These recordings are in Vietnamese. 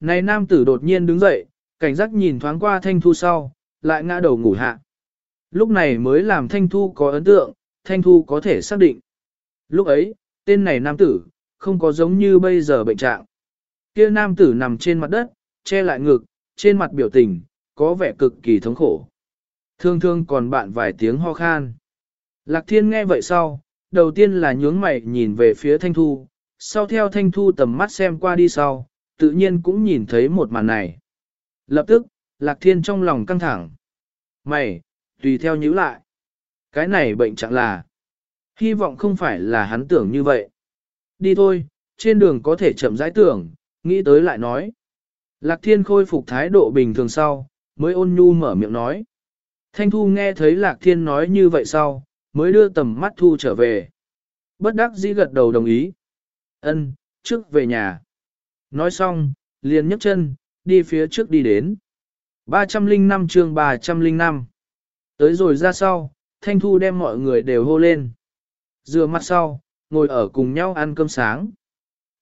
Này nam tử đột nhiên đứng dậy, cảnh giác nhìn thoáng qua thanh thu sau, lại ngã đầu ngủ hạ. Lúc này mới làm thanh thu có ấn tượng, thanh thu có thể xác định. Lúc ấy, tên này nam tử, không có giống như bây giờ bệnh trạng. Kia nam tử nằm trên mặt đất, che lại ngực, trên mặt biểu tình, có vẻ cực kỳ thống khổ. Thương thương còn bạn vài tiếng ho khan. Lạc thiên nghe vậy sau, đầu tiên là nhướng mày nhìn về phía thanh thu, sau theo thanh thu tầm mắt xem qua đi sau, tự nhiên cũng nhìn thấy một màn này. Lập tức, lạc thiên trong lòng căng thẳng. Mày, tùy theo nhíu lại. Cái này bệnh chẳng là. Hy vọng không phải là hắn tưởng như vậy. Đi thôi, trên đường có thể chậm rãi tưởng, nghĩ tới lại nói. Lạc thiên khôi phục thái độ bình thường sau, mới ôn nhu mở miệng nói. Thanh thu nghe thấy lạc thiên nói như vậy sau, mới đưa tầm mắt thu trở về. Bất đắc dĩ gật đầu đồng ý. Ân, trước về nhà. Nói xong, liền nhấc chân, đi phía trước đi đến. 305 chương 305. Tới rồi ra sau, Thanh Thu đem mọi người đều hô lên. Dừa mặt sau, ngồi ở cùng nhau ăn cơm sáng.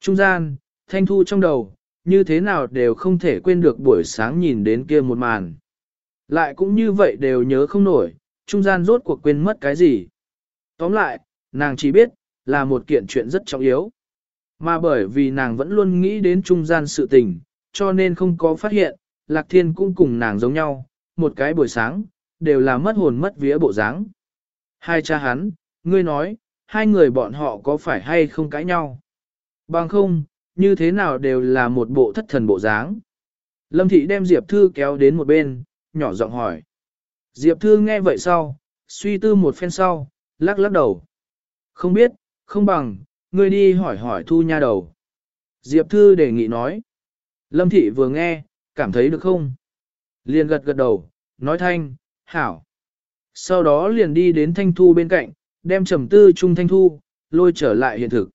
Trung gian, Thanh Thu trong đầu, như thế nào đều không thể quên được buổi sáng nhìn đến kia một màn. Lại cũng như vậy đều nhớ không nổi, trung gian rốt cuộc quên mất cái gì. Tóm lại, nàng chỉ biết, là một kiện chuyện rất trọng yếu. Mà bởi vì nàng vẫn luôn nghĩ đến trung gian sự tình, cho nên không có phát hiện, Lạc Thiên cũng cùng nàng giống nhau, một cái buổi sáng, đều là mất hồn mất vía bộ dáng. Hai cha hắn, ngươi nói, hai người bọn họ có phải hay không cãi nhau? Bằng không, như thế nào đều là một bộ thất thần bộ dáng. Lâm Thị đem Diệp Thư kéo đến một bên, nhỏ giọng hỏi. Diệp Thư nghe vậy sau, suy tư một phen sau, lắc lắc đầu. Không biết, không bằng, ngươi đi hỏi hỏi Thu nha đầu. Diệp Thư đề nghị nói. Lâm Thị vừa nghe, cảm thấy được không? Liền gật gật đầu, nói thanh, hảo. Sau đó liền đi đến Thanh Thu bên cạnh, đem trầm tư chung Thanh Thu, lôi trở lại hiện thực.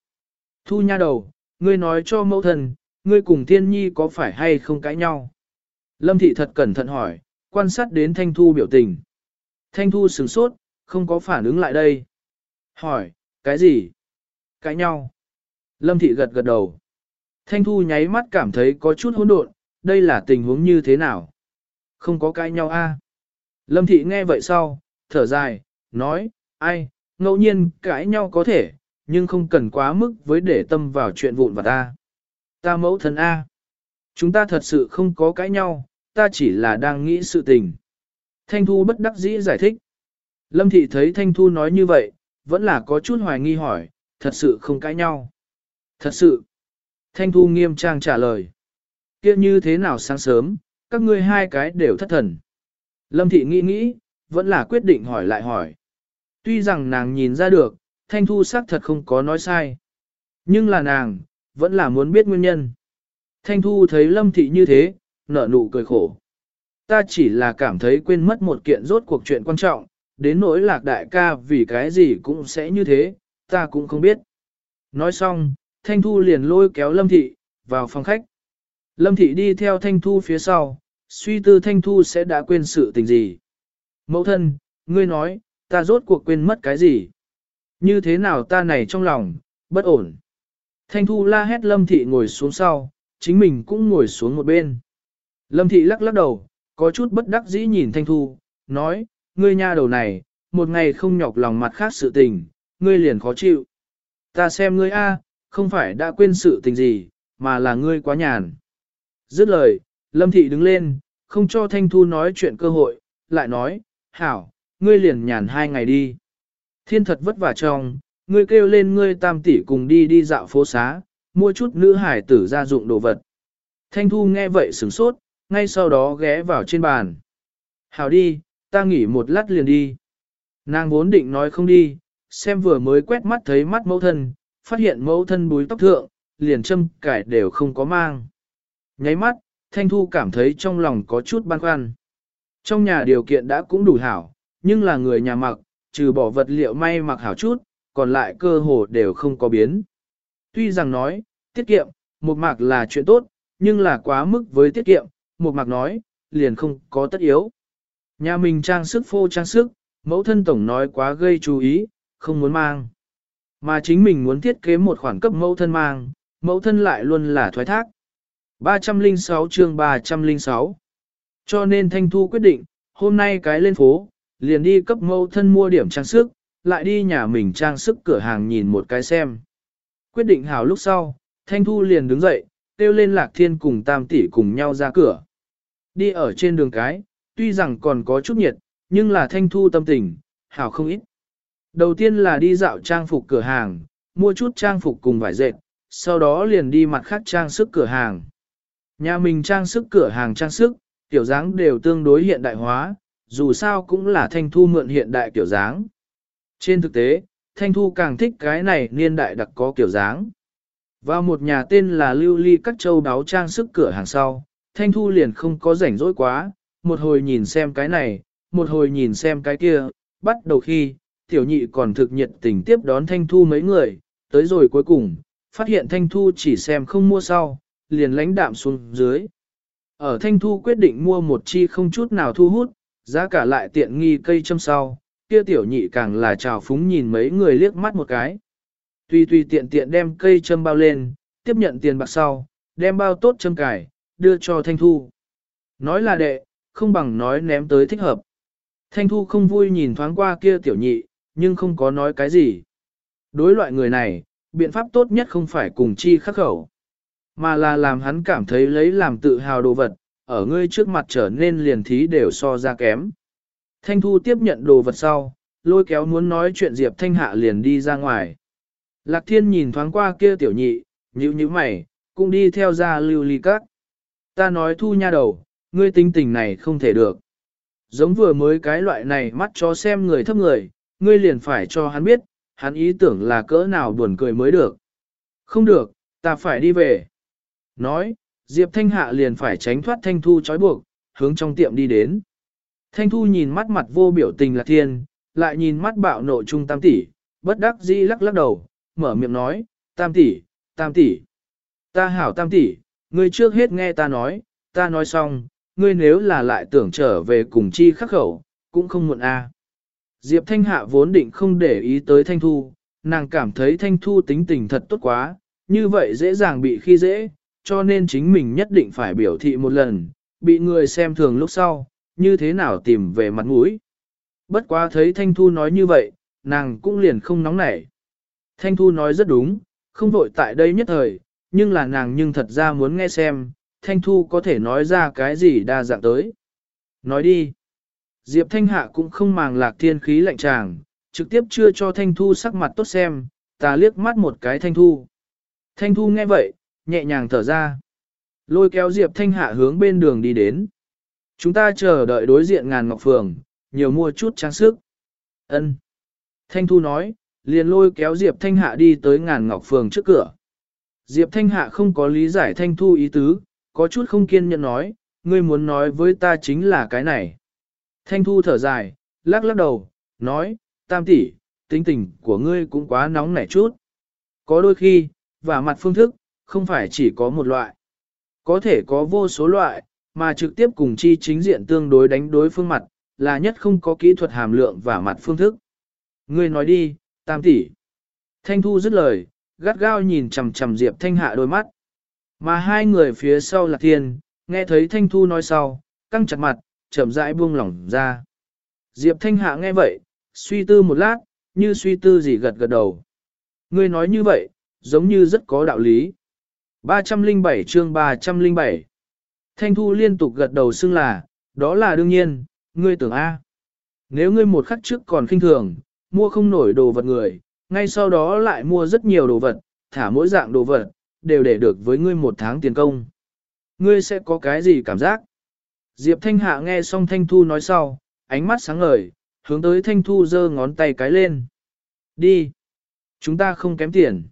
Thu nha đầu, ngươi nói cho mẫu thần, ngươi cùng Thiên Nhi có phải hay không cãi nhau? Lâm Thị thật cẩn thận hỏi, quan sát đến Thanh Thu biểu tình. Thanh Thu sửng sốt, không có phản ứng lại đây. Hỏi, cái gì? Cãi nhau. Lâm Thị gật gật đầu. Thanh Thu nháy mắt cảm thấy có chút hỗn độn, đây là tình huống như thế nào? Không có cãi nhau a? Lâm Thị nghe vậy sau, thở dài, nói, ai, ngẫu nhiên cãi nhau có thể, nhưng không cần quá mức với để tâm vào chuyện vụn vặt ta. Ta mẫu thân A. Chúng ta thật sự không có cãi nhau, ta chỉ là đang nghĩ sự tình. Thanh Thu bất đắc dĩ giải thích. Lâm Thị thấy Thanh Thu nói như vậy, vẫn là có chút hoài nghi hỏi, thật sự không cãi nhau. Thật sự. Thanh Thu nghiêm trang trả lời. kia như thế nào sáng sớm, các ngươi hai cái đều thất thần. Lâm Thị nghĩ nghĩ, vẫn là quyết định hỏi lại hỏi. Tuy rằng nàng nhìn ra được, Thanh Thu xác thật không có nói sai. Nhưng là nàng, vẫn là muốn biết nguyên nhân. Thanh Thu thấy Lâm Thị như thế, nở nụ cười khổ. Ta chỉ là cảm thấy quên mất một kiện rốt cuộc chuyện quan trọng, đến nỗi lạc đại ca vì cái gì cũng sẽ như thế, ta cũng không biết. Nói xong, Thanh Thu liền lôi kéo Lâm Thị, vào phòng khách. Lâm Thị đi theo Thanh Thu phía sau, suy tư Thanh Thu sẽ đã quên sự tình gì. Mẫu thân, ngươi nói, ta rốt cuộc quên mất cái gì? Như thế nào ta này trong lòng, bất ổn. Thanh Thu la hét Lâm Thị ngồi xuống sau, chính mình cũng ngồi xuống một bên. Lâm Thị lắc lắc đầu, có chút bất đắc dĩ nhìn Thanh Thu, nói, ngươi nha đầu này, một ngày không nhọc lòng mặt khác sự tình, ngươi liền khó chịu. Ta xem ngươi a, không phải đã quên sự tình gì, mà là ngươi quá nhàn. Dứt lời, Lâm Thị đứng lên, không cho Thanh Thu nói chuyện cơ hội, lại nói, hảo, ngươi liền nhàn hai ngày đi. Thiên thật vất vả trong, ngươi kêu lên ngươi tam tỷ cùng đi đi dạo phố xá, mua chút nữ hải tử gia dụng đồ vật. Thanh Thu nghe vậy sửng sốt, ngay sau đó ghé vào trên bàn. Hảo đi, ta nghỉ một lát liền đi. Nàng vốn định nói không đi, xem vừa mới quét mắt thấy mắt mẫu thân, phát hiện mẫu thân búi tóc thượng, liền châm cải đều không có mang. Nháy mắt, Thanh Thu cảm thấy trong lòng có chút băn khoăn. Trong nhà điều kiện đã cũng đủ hảo, nhưng là người nhà mặc, trừ bỏ vật liệu may mặc hảo chút, còn lại cơ hồ đều không có biến. Tuy rằng nói, tiết kiệm, một mạc là chuyện tốt, nhưng là quá mức với tiết kiệm, một mạc nói, liền không có tất yếu. Nhà mình trang sức phô trang sức, mẫu thân tổng nói quá gây chú ý, không muốn mang. Mà chính mình muốn thiết kế một khoản cấp mẫu thân mang, mẫu thân lại luôn là thoái thác. 306 chương 306 Cho nên Thanh Thu quyết định, hôm nay cái lên phố, liền đi cấp mẫu thân mua điểm trang sức, lại đi nhà mình trang sức cửa hàng nhìn một cái xem. Quyết định hảo lúc sau, Thanh Thu liền đứng dậy, kêu lên Lạc Thiên cùng Tam tỷ cùng nhau ra cửa. Đi ở trên đường cái, tuy rằng còn có chút nhiệt, nhưng là Thanh Thu tâm tình, hảo không ít. Đầu tiên là đi dạo trang phục cửa hàng, mua chút trang phục cùng vải dệt, sau đó liền đi mặt khác trang sức cửa hàng. Nhà mình trang sức cửa hàng trang sức, kiểu dáng đều tương đối hiện đại hóa, dù sao cũng là Thanh Thu mượn hiện đại kiểu dáng. Trên thực tế, Thanh Thu càng thích cái này niên đại đặc có kiểu dáng. Vào một nhà tên là Lưu Ly các châu đáo trang sức cửa hàng sau, Thanh Thu liền không có rảnh rỗi quá, một hồi nhìn xem cái này, một hồi nhìn xem cái kia, bắt đầu khi, tiểu nhị còn thực nhiệt tình tiếp đón Thanh Thu mấy người, tới rồi cuối cùng, phát hiện Thanh Thu chỉ xem không mua sau, liền lãnh đạm xuống dưới. Ở Thanh Thu quyết định mua một chi không chút nào thu hút, giá cả lại tiện nghi cây châm sau, kia tiểu nhị càng là trào phúng nhìn mấy người liếc mắt một cái. Tuy tuy tiện tiện đem cây châm bao lên, tiếp nhận tiền bạc sau, đem bao tốt châm cải, đưa cho Thanh Thu. Nói là đệ, không bằng nói ném tới thích hợp. Thanh Thu không vui nhìn thoáng qua kia tiểu nhị, nhưng không có nói cái gì. Đối loại người này, biện pháp tốt nhất không phải cùng chi khắc khẩu, mà là làm hắn cảm thấy lấy làm tự hào đồ vật, ở ngươi trước mặt trở nên liền thí đều so ra kém. Thanh Thu tiếp nhận đồ vật sau, lôi kéo muốn nói chuyện Diệp Thanh Hạ liền đi ra ngoài. Lạc Thiên nhìn thoáng qua kia tiểu nhị, nhíu nhíu mày, cũng đi theo ra lưu ly các. Ta nói Thu nha đầu, ngươi tính tình này không thể được. Giống vừa mới cái loại này mắt cho xem người thấp người, ngươi liền phải cho hắn biết, hắn ý tưởng là cỡ nào buồn cười mới được. Không được, ta phải đi về. Nói, Diệp Thanh Hạ liền phải tránh thoát Thanh Thu trói buộc, hướng trong tiệm đi đến. Thanh Thu nhìn mắt mặt vô biểu tình là thiên, lại nhìn mắt bạo nộ trung tam tỷ, bất đắc dĩ lắc lắc đầu, mở miệng nói, tam tỷ, tam tỷ. Ta hảo tam tỷ, ngươi trước hết nghe ta nói, ta nói xong, ngươi nếu là lại tưởng trở về cùng chi khắc khẩu, cũng không muộn a. Diệp Thanh Hạ vốn định không để ý tới Thanh Thu, nàng cảm thấy Thanh Thu tính tình thật tốt quá, như vậy dễ dàng bị khi dễ, cho nên chính mình nhất định phải biểu thị một lần, bị người xem thường lúc sau, như thế nào tìm về mặt mũi. Bất quá thấy Thanh Thu nói như vậy, nàng cũng liền không nóng nảy. Thanh Thu nói rất đúng, không vội tại đây nhất thời, nhưng là nàng nhưng thật ra muốn nghe xem, Thanh Thu có thể nói ra cái gì đa dạng tới. Nói đi. Diệp Thanh Hạ cũng không màng lạc thiên khí lạnh tràng, trực tiếp chưa cho Thanh Thu sắc mặt tốt xem, ta liếc mắt một cái Thanh Thu. Thanh Thu nghe vậy, nhẹ nhàng thở ra. Lôi kéo Diệp Thanh Hạ hướng bên đường đi đến. Chúng ta chờ đợi đối diện ngàn ngọc phường, nhiều mua chút trang sức. Ân. Thanh Thu nói, liền lôi kéo Diệp Thanh Hạ đi tới ngàn ngọc phường trước cửa. Diệp Thanh Hạ không có lý giải Thanh Thu ý tứ, có chút không kiên nhẫn nói, ngươi muốn nói với ta chính là cái này. Thanh Thu thở dài, lắc lắc đầu, nói, tam tỷ, tính tình của ngươi cũng quá nóng nảy chút. Có đôi khi, và mặt phương thức, không phải chỉ có một loại. Có thể có vô số loại, mà trực tiếp cùng chi chính diện tương đối đánh đối phương mặt, là nhất không có kỹ thuật hàm lượng và mặt phương thức. Ngươi nói đi, tam tỷ. Thanh Thu dứt lời, gắt gao nhìn chằm chằm Diệp Thanh Hạ đôi mắt. Mà hai người phía sau là thiên, nghe thấy Thanh Thu nói sau, căng chặt mặt, chậm rãi buông lỏng ra. Diệp Thanh Hạ nghe vậy, suy tư một lát, như suy tư gì gật gật đầu. Ngươi nói như vậy, giống như rất có đạo lý. 307 chương 307 Thanh Thu liên tục gật đầu xưng là, đó là đương nhiên, ngươi tưởng A. Nếu ngươi một khắc trước còn khinh thường, mua không nổi đồ vật người, ngay sau đó lại mua rất nhiều đồ vật, thả mỗi dạng đồ vật, đều để được với ngươi một tháng tiền công. Ngươi sẽ có cái gì cảm giác? Diệp Thanh Hạ nghe xong Thanh Thu nói sau, ánh mắt sáng ngời, hướng tới Thanh Thu giơ ngón tay cái lên. Đi! Chúng ta không kém tiền.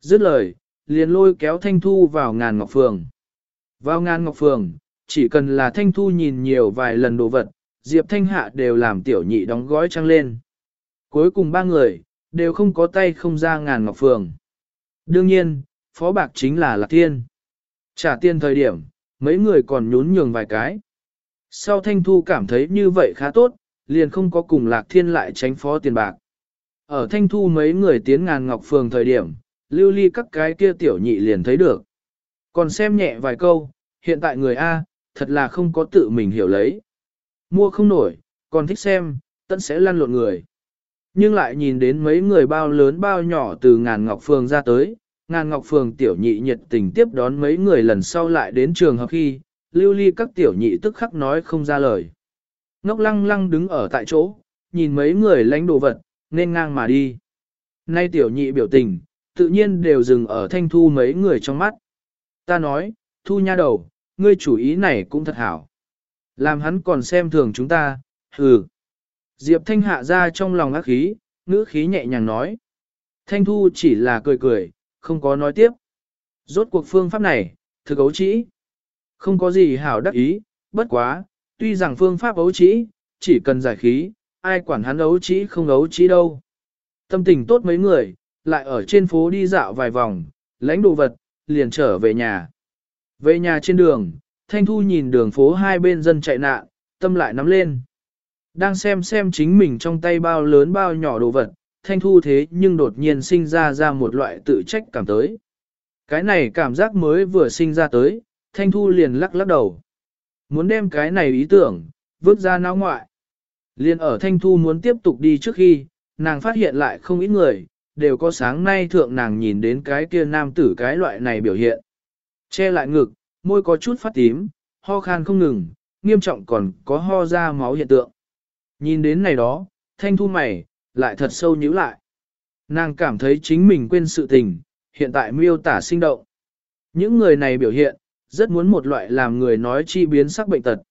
Dứt lời, liền lôi kéo Thanh Thu vào ngàn ngọc phường. Vào ngàn ngọc phường, chỉ cần là Thanh Thu nhìn nhiều vài lần đồ vật, Diệp Thanh Hạ đều làm tiểu nhị đóng gói trăng lên. Cuối cùng ba người, đều không có tay không ra ngàn ngọc phường. Đương nhiên, phó bạc chính là Lạc Thiên. Trả tiền thời điểm, mấy người còn nhún nhường vài cái. Sau Thanh Thu cảm thấy như vậy khá tốt, liền không có cùng Lạc Thiên lại tránh phó tiền bạc. Ở Thanh Thu mấy người tiến ngàn ngọc phường thời điểm, lưu ly các cái kia tiểu nhị liền thấy được. Còn xem nhẹ vài câu, hiện tại người A, thật là không có tự mình hiểu lấy. Mua không nổi, còn thích xem, tận sẽ lăn lộn người. Nhưng lại nhìn đến mấy người bao lớn bao nhỏ từ ngàn ngọc phường ra tới, ngàn ngọc phường tiểu nhị nhiệt tình tiếp đón mấy người lần sau lại đến trường học khi, lưu ly các tiểu nhị tức khắc nói không ra lời. Ngốc lăng lăng đứng ở tại chỗ, nhìn mấy người lánh đồ vật, nên ngang mà đi. Nay tiểu nhị biểu tình, tự nhiên đều dừng ở thanh thu mấy người trong mắt. Ta nói, thu nha đầu, ngươi chủ ý này cũng thật hảo. Làm hắn còn xem thường chúng ta, hừ. Diệp Thanh hạ ra trong lòng ác khí, ngữ khí nhẹ nhàng nói. Thanh Thu chỉ là cười cười, không có nói tiếp. Rốt cuộc phương pháp này, thực ấu trĩ. Không có gì hảo đắc ý, bất quá, tuy rằng phương pháp ấu trĩ, chỉ cần giải khí, ai quản hắn ấu trĩ không ấu trĩ đâu. Tâm tình tốt mấy người, lại ở trên phố đi dạo vài vòng, lãnh đồ vật, liền trở về nhà. Về nhà trên đường, Thanh Thu nhìn đường phố hai bên dân chạy nạn, tâm lại nắm lên. Đang xem xem chính mình trong tay bao lớn bao nhỏ đồ vật, Thanh Thu thế nhưng đột nhiên sinh ra ra một loại tự trách cảm tới. Cái này cảm giác mới vừa sinh ra tới, Thanh Thu liền lắc lắc đầu. Muốn đem cái này ý tưởng, vứt ra não ngoại. Liên ở Thanh Thu muốn tiếp tục đi trước khi, nàng phát hiện lại không ít người, đều có sáng nay thượng nàng nhìn đến cái kia nam tử cái loại này biểu hiện. Che lại ngực, môi có chút phát tím, ho khan không ngừng, nghiêm trọng còn có ho ra máu hiện tượng. Nhìn đến này đó, thanh thu mày, lại thật sâu nhíu lại. Nàng cảm thấy chính mình quên sự tình, hiện tại miêu tả sinh động. Những người này biểu hiện, rất muốn một loại làm người nói chi biến sắc bệnh tật.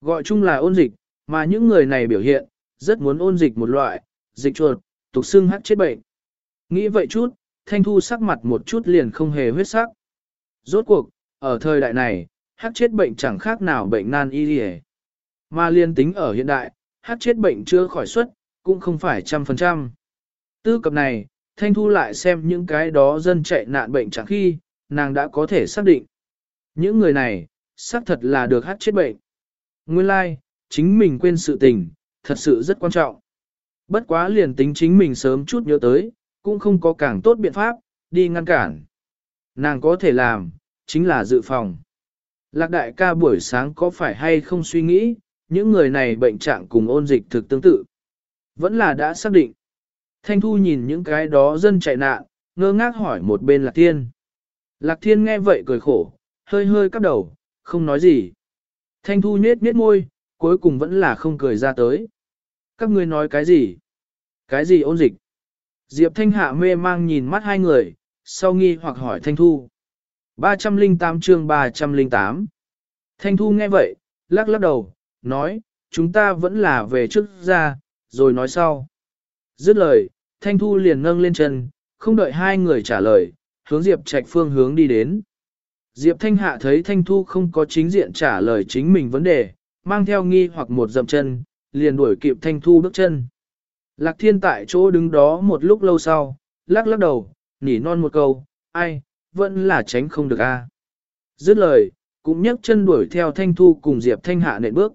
Gọi chung là ôn dịch, mà những người này biểu hiện, rất muốn ôn dịch một loại, dịch chuột, tục xương hắc chết bệnh. Nghĩ vậy chút, thanh thu sắc mặt một chút liền không hề huyết sắc. Rốt cuộc, ở thời đại này, hắc chết bệnh chẳng khác nào bệnh nan y đi Mà liên tính ở hiện đại, hắc chết bệnh chưa khỏi xuất, cũng không phải trăm phần trăm. Tư cập này, thanh thu lại xem những cái đó dân chạy nạn bệnh chẳng khi, nàng đã có thể xác định. Những người này, xác thật là được hát chết bệnh. Nguyên lai, like, chính mình quên sự tình, thật sự rất quan trọng. Bất quá liền tính chính mình sớm chút nhớ tới, cũng không có càng tốt biện pháp, đi ngăn cản. Nàng có thể làm, chính là dự phòng. Lạc đại ca buổi sáng có phải hay không suy nghĩ, những người này bệnh trạng cùng ôn dịch thực tương tự. Vẫn là đã xác định. Thanh Thu nhìn những cái đó dân chạy nạn, ngơ ngác hỏi một bên Lạc Thiên. Lạc Thiên nghe vậy cười khổ, hơi hơi cắp đầu, không nói gì. Thanh Thu nhết nhết môi, cuối cùng vẫn là không cười ra tới. Các ngươi nói cái gì? Cái gì ôn dịch? Diệp Thanh Hạ mê mang nhìn mắt hai người, sau nghi hoặc hỏi Thanh Thu. 308 chương 308 Thanh Thu nghe vậy, lắc lắc đầu, nói, chúng ta vẫn là về trước ra, rồi nói sau. Dứt lời, Thanh Thu liền nâng lên chân, không đợi hai người trả lời, hướng Diệp Trạch phương hướng đi đến. Diệp Thanh Hạ thấy Thanh Thu không có chính diện trả lời chính mình vấn đề, mang theo nghi hoặc một dậm chân, liền đuổi kịp Thanh Thu bước chân. Lạc Thiên tại chỗ đứng đó một lúc lâu sau, lắc lắc đầu, nỉ non một câu, ai, vẫn là tránh không được a. Dứt lời, cũng nhấc chân đuổi theo Thanh Thu cùng Diệp Thanh Hạ nện bước.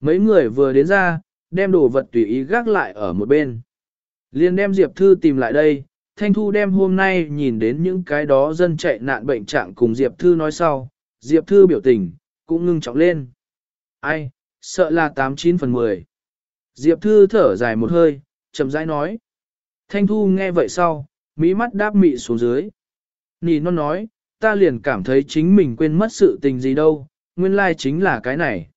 Mấy người vừa đến ra, đem đồ vật tùy ý gác lại ở một bên. Liên đem Diệp Thư tìm lại đây, Thanh Thu đem hôm nay nhìn đến những cái đó dân chạy nạn bệnh trạng cùng Diệp Thư nói sau, Diệp Thư biểu tình, cũng ngưng trọng lên. Ai, sợ là 89 phần 10. Diệp Thư thở dài một hơi, chậm rãi nói. Thanh Thu nghe vậy sau, mỹ mắt đáp mị xuống dưới. Nì non nói, ta liền cảm thấy chính mình quên mất sự tình gì đâu, nguyên lai chính là cái này.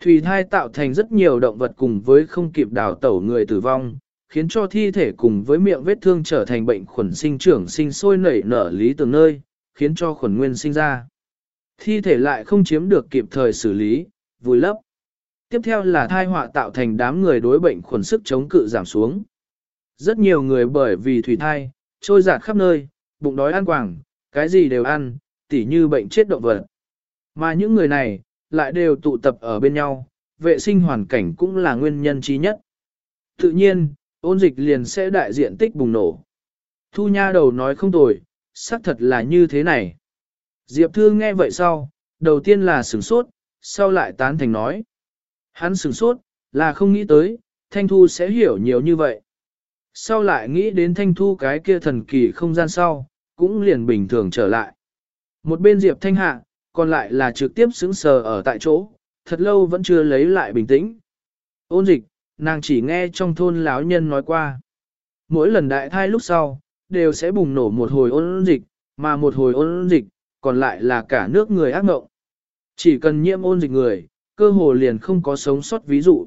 Thủy thai tạo thành rất nhiều động vật cùng với không kịp đào tẩu người tử vong, khiến cho thi thể cùng với miệng vết thương trở thành bệnh khuẩn sinh trưởng sinh sôi nảy nở lý từ nơi, khiến cho khuẩn nguyên sinh ra. Thi thể lại không chiếm được kịp thời xử lý, vùi lấp. Tiếp theo là thai họa tạo thành đám người đối bệnh khuẩn sức chống cự giảm xuống. Rất nhiều người bởi vì thủy thai, trôi giạt khắp nơi, bụng đói ăn quảng, cái gì đều ăn, tỉ như bệnh chết động vật. Mà những người này, lại đều tụ tập ở bên nhau, vệ sinh hoàn cảnh cũng là nguyên nhân trí nhất. Tự nhiên, ôn dịch liền sẽ đại diện tích bùng nổ. Thu nha đầu nói không tồi, xác thật là như thế này. Diệp Thư nghe vậy sau, đầu tiên là sửng sốt, sau lại tán thành nói. Hắn sửng sốt, là không nghĩ tới, Thanh Thu sẽ hiểu nhiều như vậy. Sau lại nghĩ đến Thanh Thu cái kia thần kỳ không gian sau, cũng liền bình thường trở lại. Một bên Diệp Thanh Hạ, còn lại là trực tiếp xứng sờ ở tại chỗ, thật lâu vẫn chưa lấy lại bình tĩnh. Ôn dịch, nàng chỉ nghe trong thôn lão nhân nói qua. Mỗi lần đại thai lúc sau, đều sẽ bùng nổ một hồi ôn dịch, mà một hồi ôn dịch, còn lại là cả nước người ác mộng. Chỉ cần nhiễm ôn dịch người, cơ hồ liền không có sống sót ví dụ.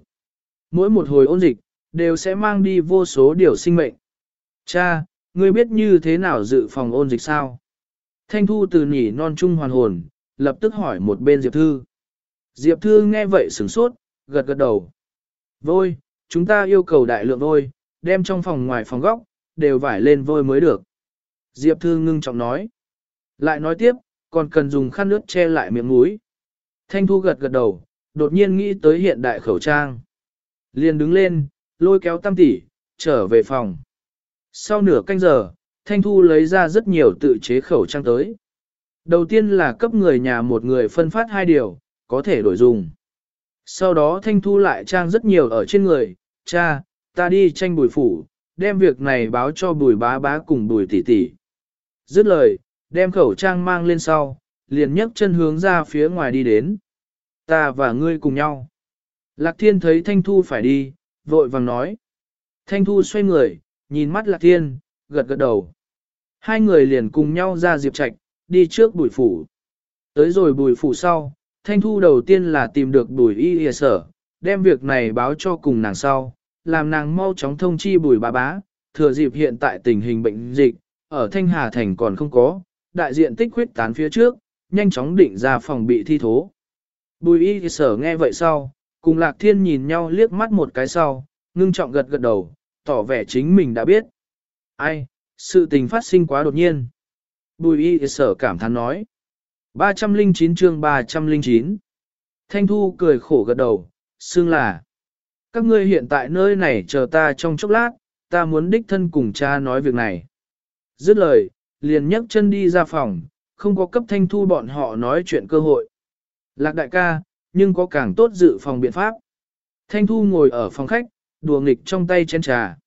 Mỗi một hồi ôn dịch, đều sẽ mang đi vô số điều sinh mệnh. Cha, ngươi biết như thế nào dự phòng ôn dịch sao? Thanh Thu từ nhỉ non trung hoàn hồn, lập tức hỏi một bên Diệp Thư. Diệp Thư nghe vậy sửng sốt, gật gật đầu. Vôi, chúng ta yêu cầu đại lượng vôi, đem trong phòng ngoài phòng góc, đều vải lên vôi mới được. Diệp Thư ngưng trọng nói. Lại nói tiếp, còn cần dùng khăn nước che lại miệng mũi. Thanh Thu gật gật đầu, đột nhiên nghĩ tới hiện đại khẩu trang. Liền đứng lên, lôi kéo tam tỷ, trở về phòng. Sau nửa canh giờ, Thanh Thu lấy ra rất nhiều tự chế khẩu trang tới. Đầu tiên là cấp người nhà một người phân phát hai điều, có thể đổi dùng. Sau đó Thanh Thu lại trang rất nhiều ở trên người, cha, ta đi tranh bùi phủ, đem việc này báo cho bùi bá bá cùng bùi tỷ tỷ. Dứt lời, đem khẩu trang mang lên sau, liền nhấc chân hướng ra phía ngoài đi đến. Ta và ngươi cùng nhau. Lạc Thiên thấy Thanh Thu phải đi, vội vàng nói. Thanh Thu xoay người, nhìn mắt Lạc Thiên, gật gật đầu. Hai người liền cùng nhau ra diệp trạch, đi trước bùi phủ. Tới rồi bùi phủ sau, Thanh Thu đầu tiên là tìm được bùi y y sở, đem việc này báo cho cùng nàng sau, làm nàng mau chóng thông chi bùi bà bá, thừa dịp hiện tại tình hình bệnh dịch, ở Thanh Hà Thành còn không có, đại diện tích huyết tán phía trước, nhanh chóng định ra phòng bị thi thố. Bùi y sở nghe vậy sau, cùng Lạc Thiên nhìn nhau liếc mắt một cái sau, ngưng trọng gật gật đầu, tỏ vẻ chính mình đã biết. Ai, sự tình phát sinh quá đột nhiên. Bùi y sở cảm thán nói. 309 chương 309 Thanh Thu cười khổ gật đầu, xương là. Các ngươi hiện tại nơi này chờ ta trong chốc lát, ta muốn đích thân cùng cha nói việc này. Dứt lời, liền nhấc chân đi ra phòng, không có cấp Thanh Thu bọn họ nói chuyện cơ hội. Lạc đại ca, nhưng có càng tốt dự phòng biện pháp. Thanh Thu ngồi ở phòng khách, đùa nghịch trong tay chén trà.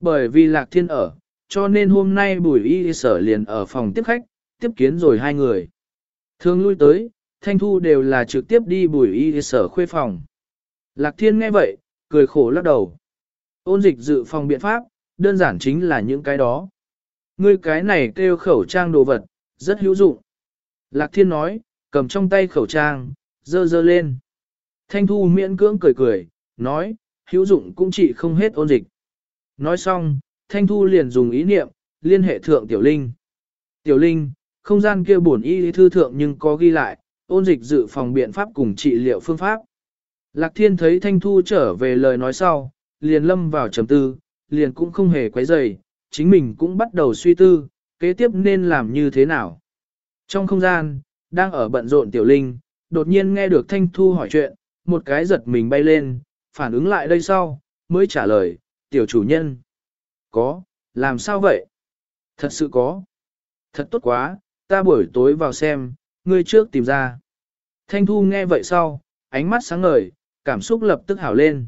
Bởi vì Lạc Thiên ở, cho nên hôm nay Bùi Y sở liền ở phòng tiếp khách, tiếp kiến rồi hai người. Thường lui tới, Thanh Thu đều là trực tiếp đi Bùi Y sở khuê phòng. Lạc Thiên nghe vậy, cười khổ lắc đầu. Ôn dịch dự phòng biện pháp, đơn giản chính là những cái đó. Ngươi cái này kêu khẩu trang đồ vật, rất hữu dụng. Lạc Thiên nói, cầm trong tay khẩu trang, dơ dơ lên. Thanh Thu miễn cưỡng cười cười, nói, hữu dụng cũng chỉ không hết ôn dịch. Nói xong, Thanh Thu liền dùng ý niệm, liên hệ thượng Tiểu Linh. Tiểu Linh, không gian kia bổn y thư thượng nhưng có ghi lại, ôn dịch dự phòng biện pháp cùng trị liệu phương pháp. Lạc Thiên thấy Thanh Thu trở về lời nói sau, liền lâm vào trầm tư, liền cũng không hề quấy rầy, chính mình cũng bắt đầu suy tư, kế tiếp nên làm như thế nào. Trong không gian, đang ở bận rộn Tiểu Linh, đột nhiên nghe được Thanh Thu hỏi chuyện, một cái giật mình bay lên, phản ứng lại đây sau, mới trả lời, Tiểu chủ nhân. Có, làm sao vậy? Thật sự có. Thật tốt quá, ta buổi tối vào xem, ngươi trước tìm ra. Thanh Thu nghe vậy sau, ánh mắt sáng ngời, cảm xúc lập tức hảo lên.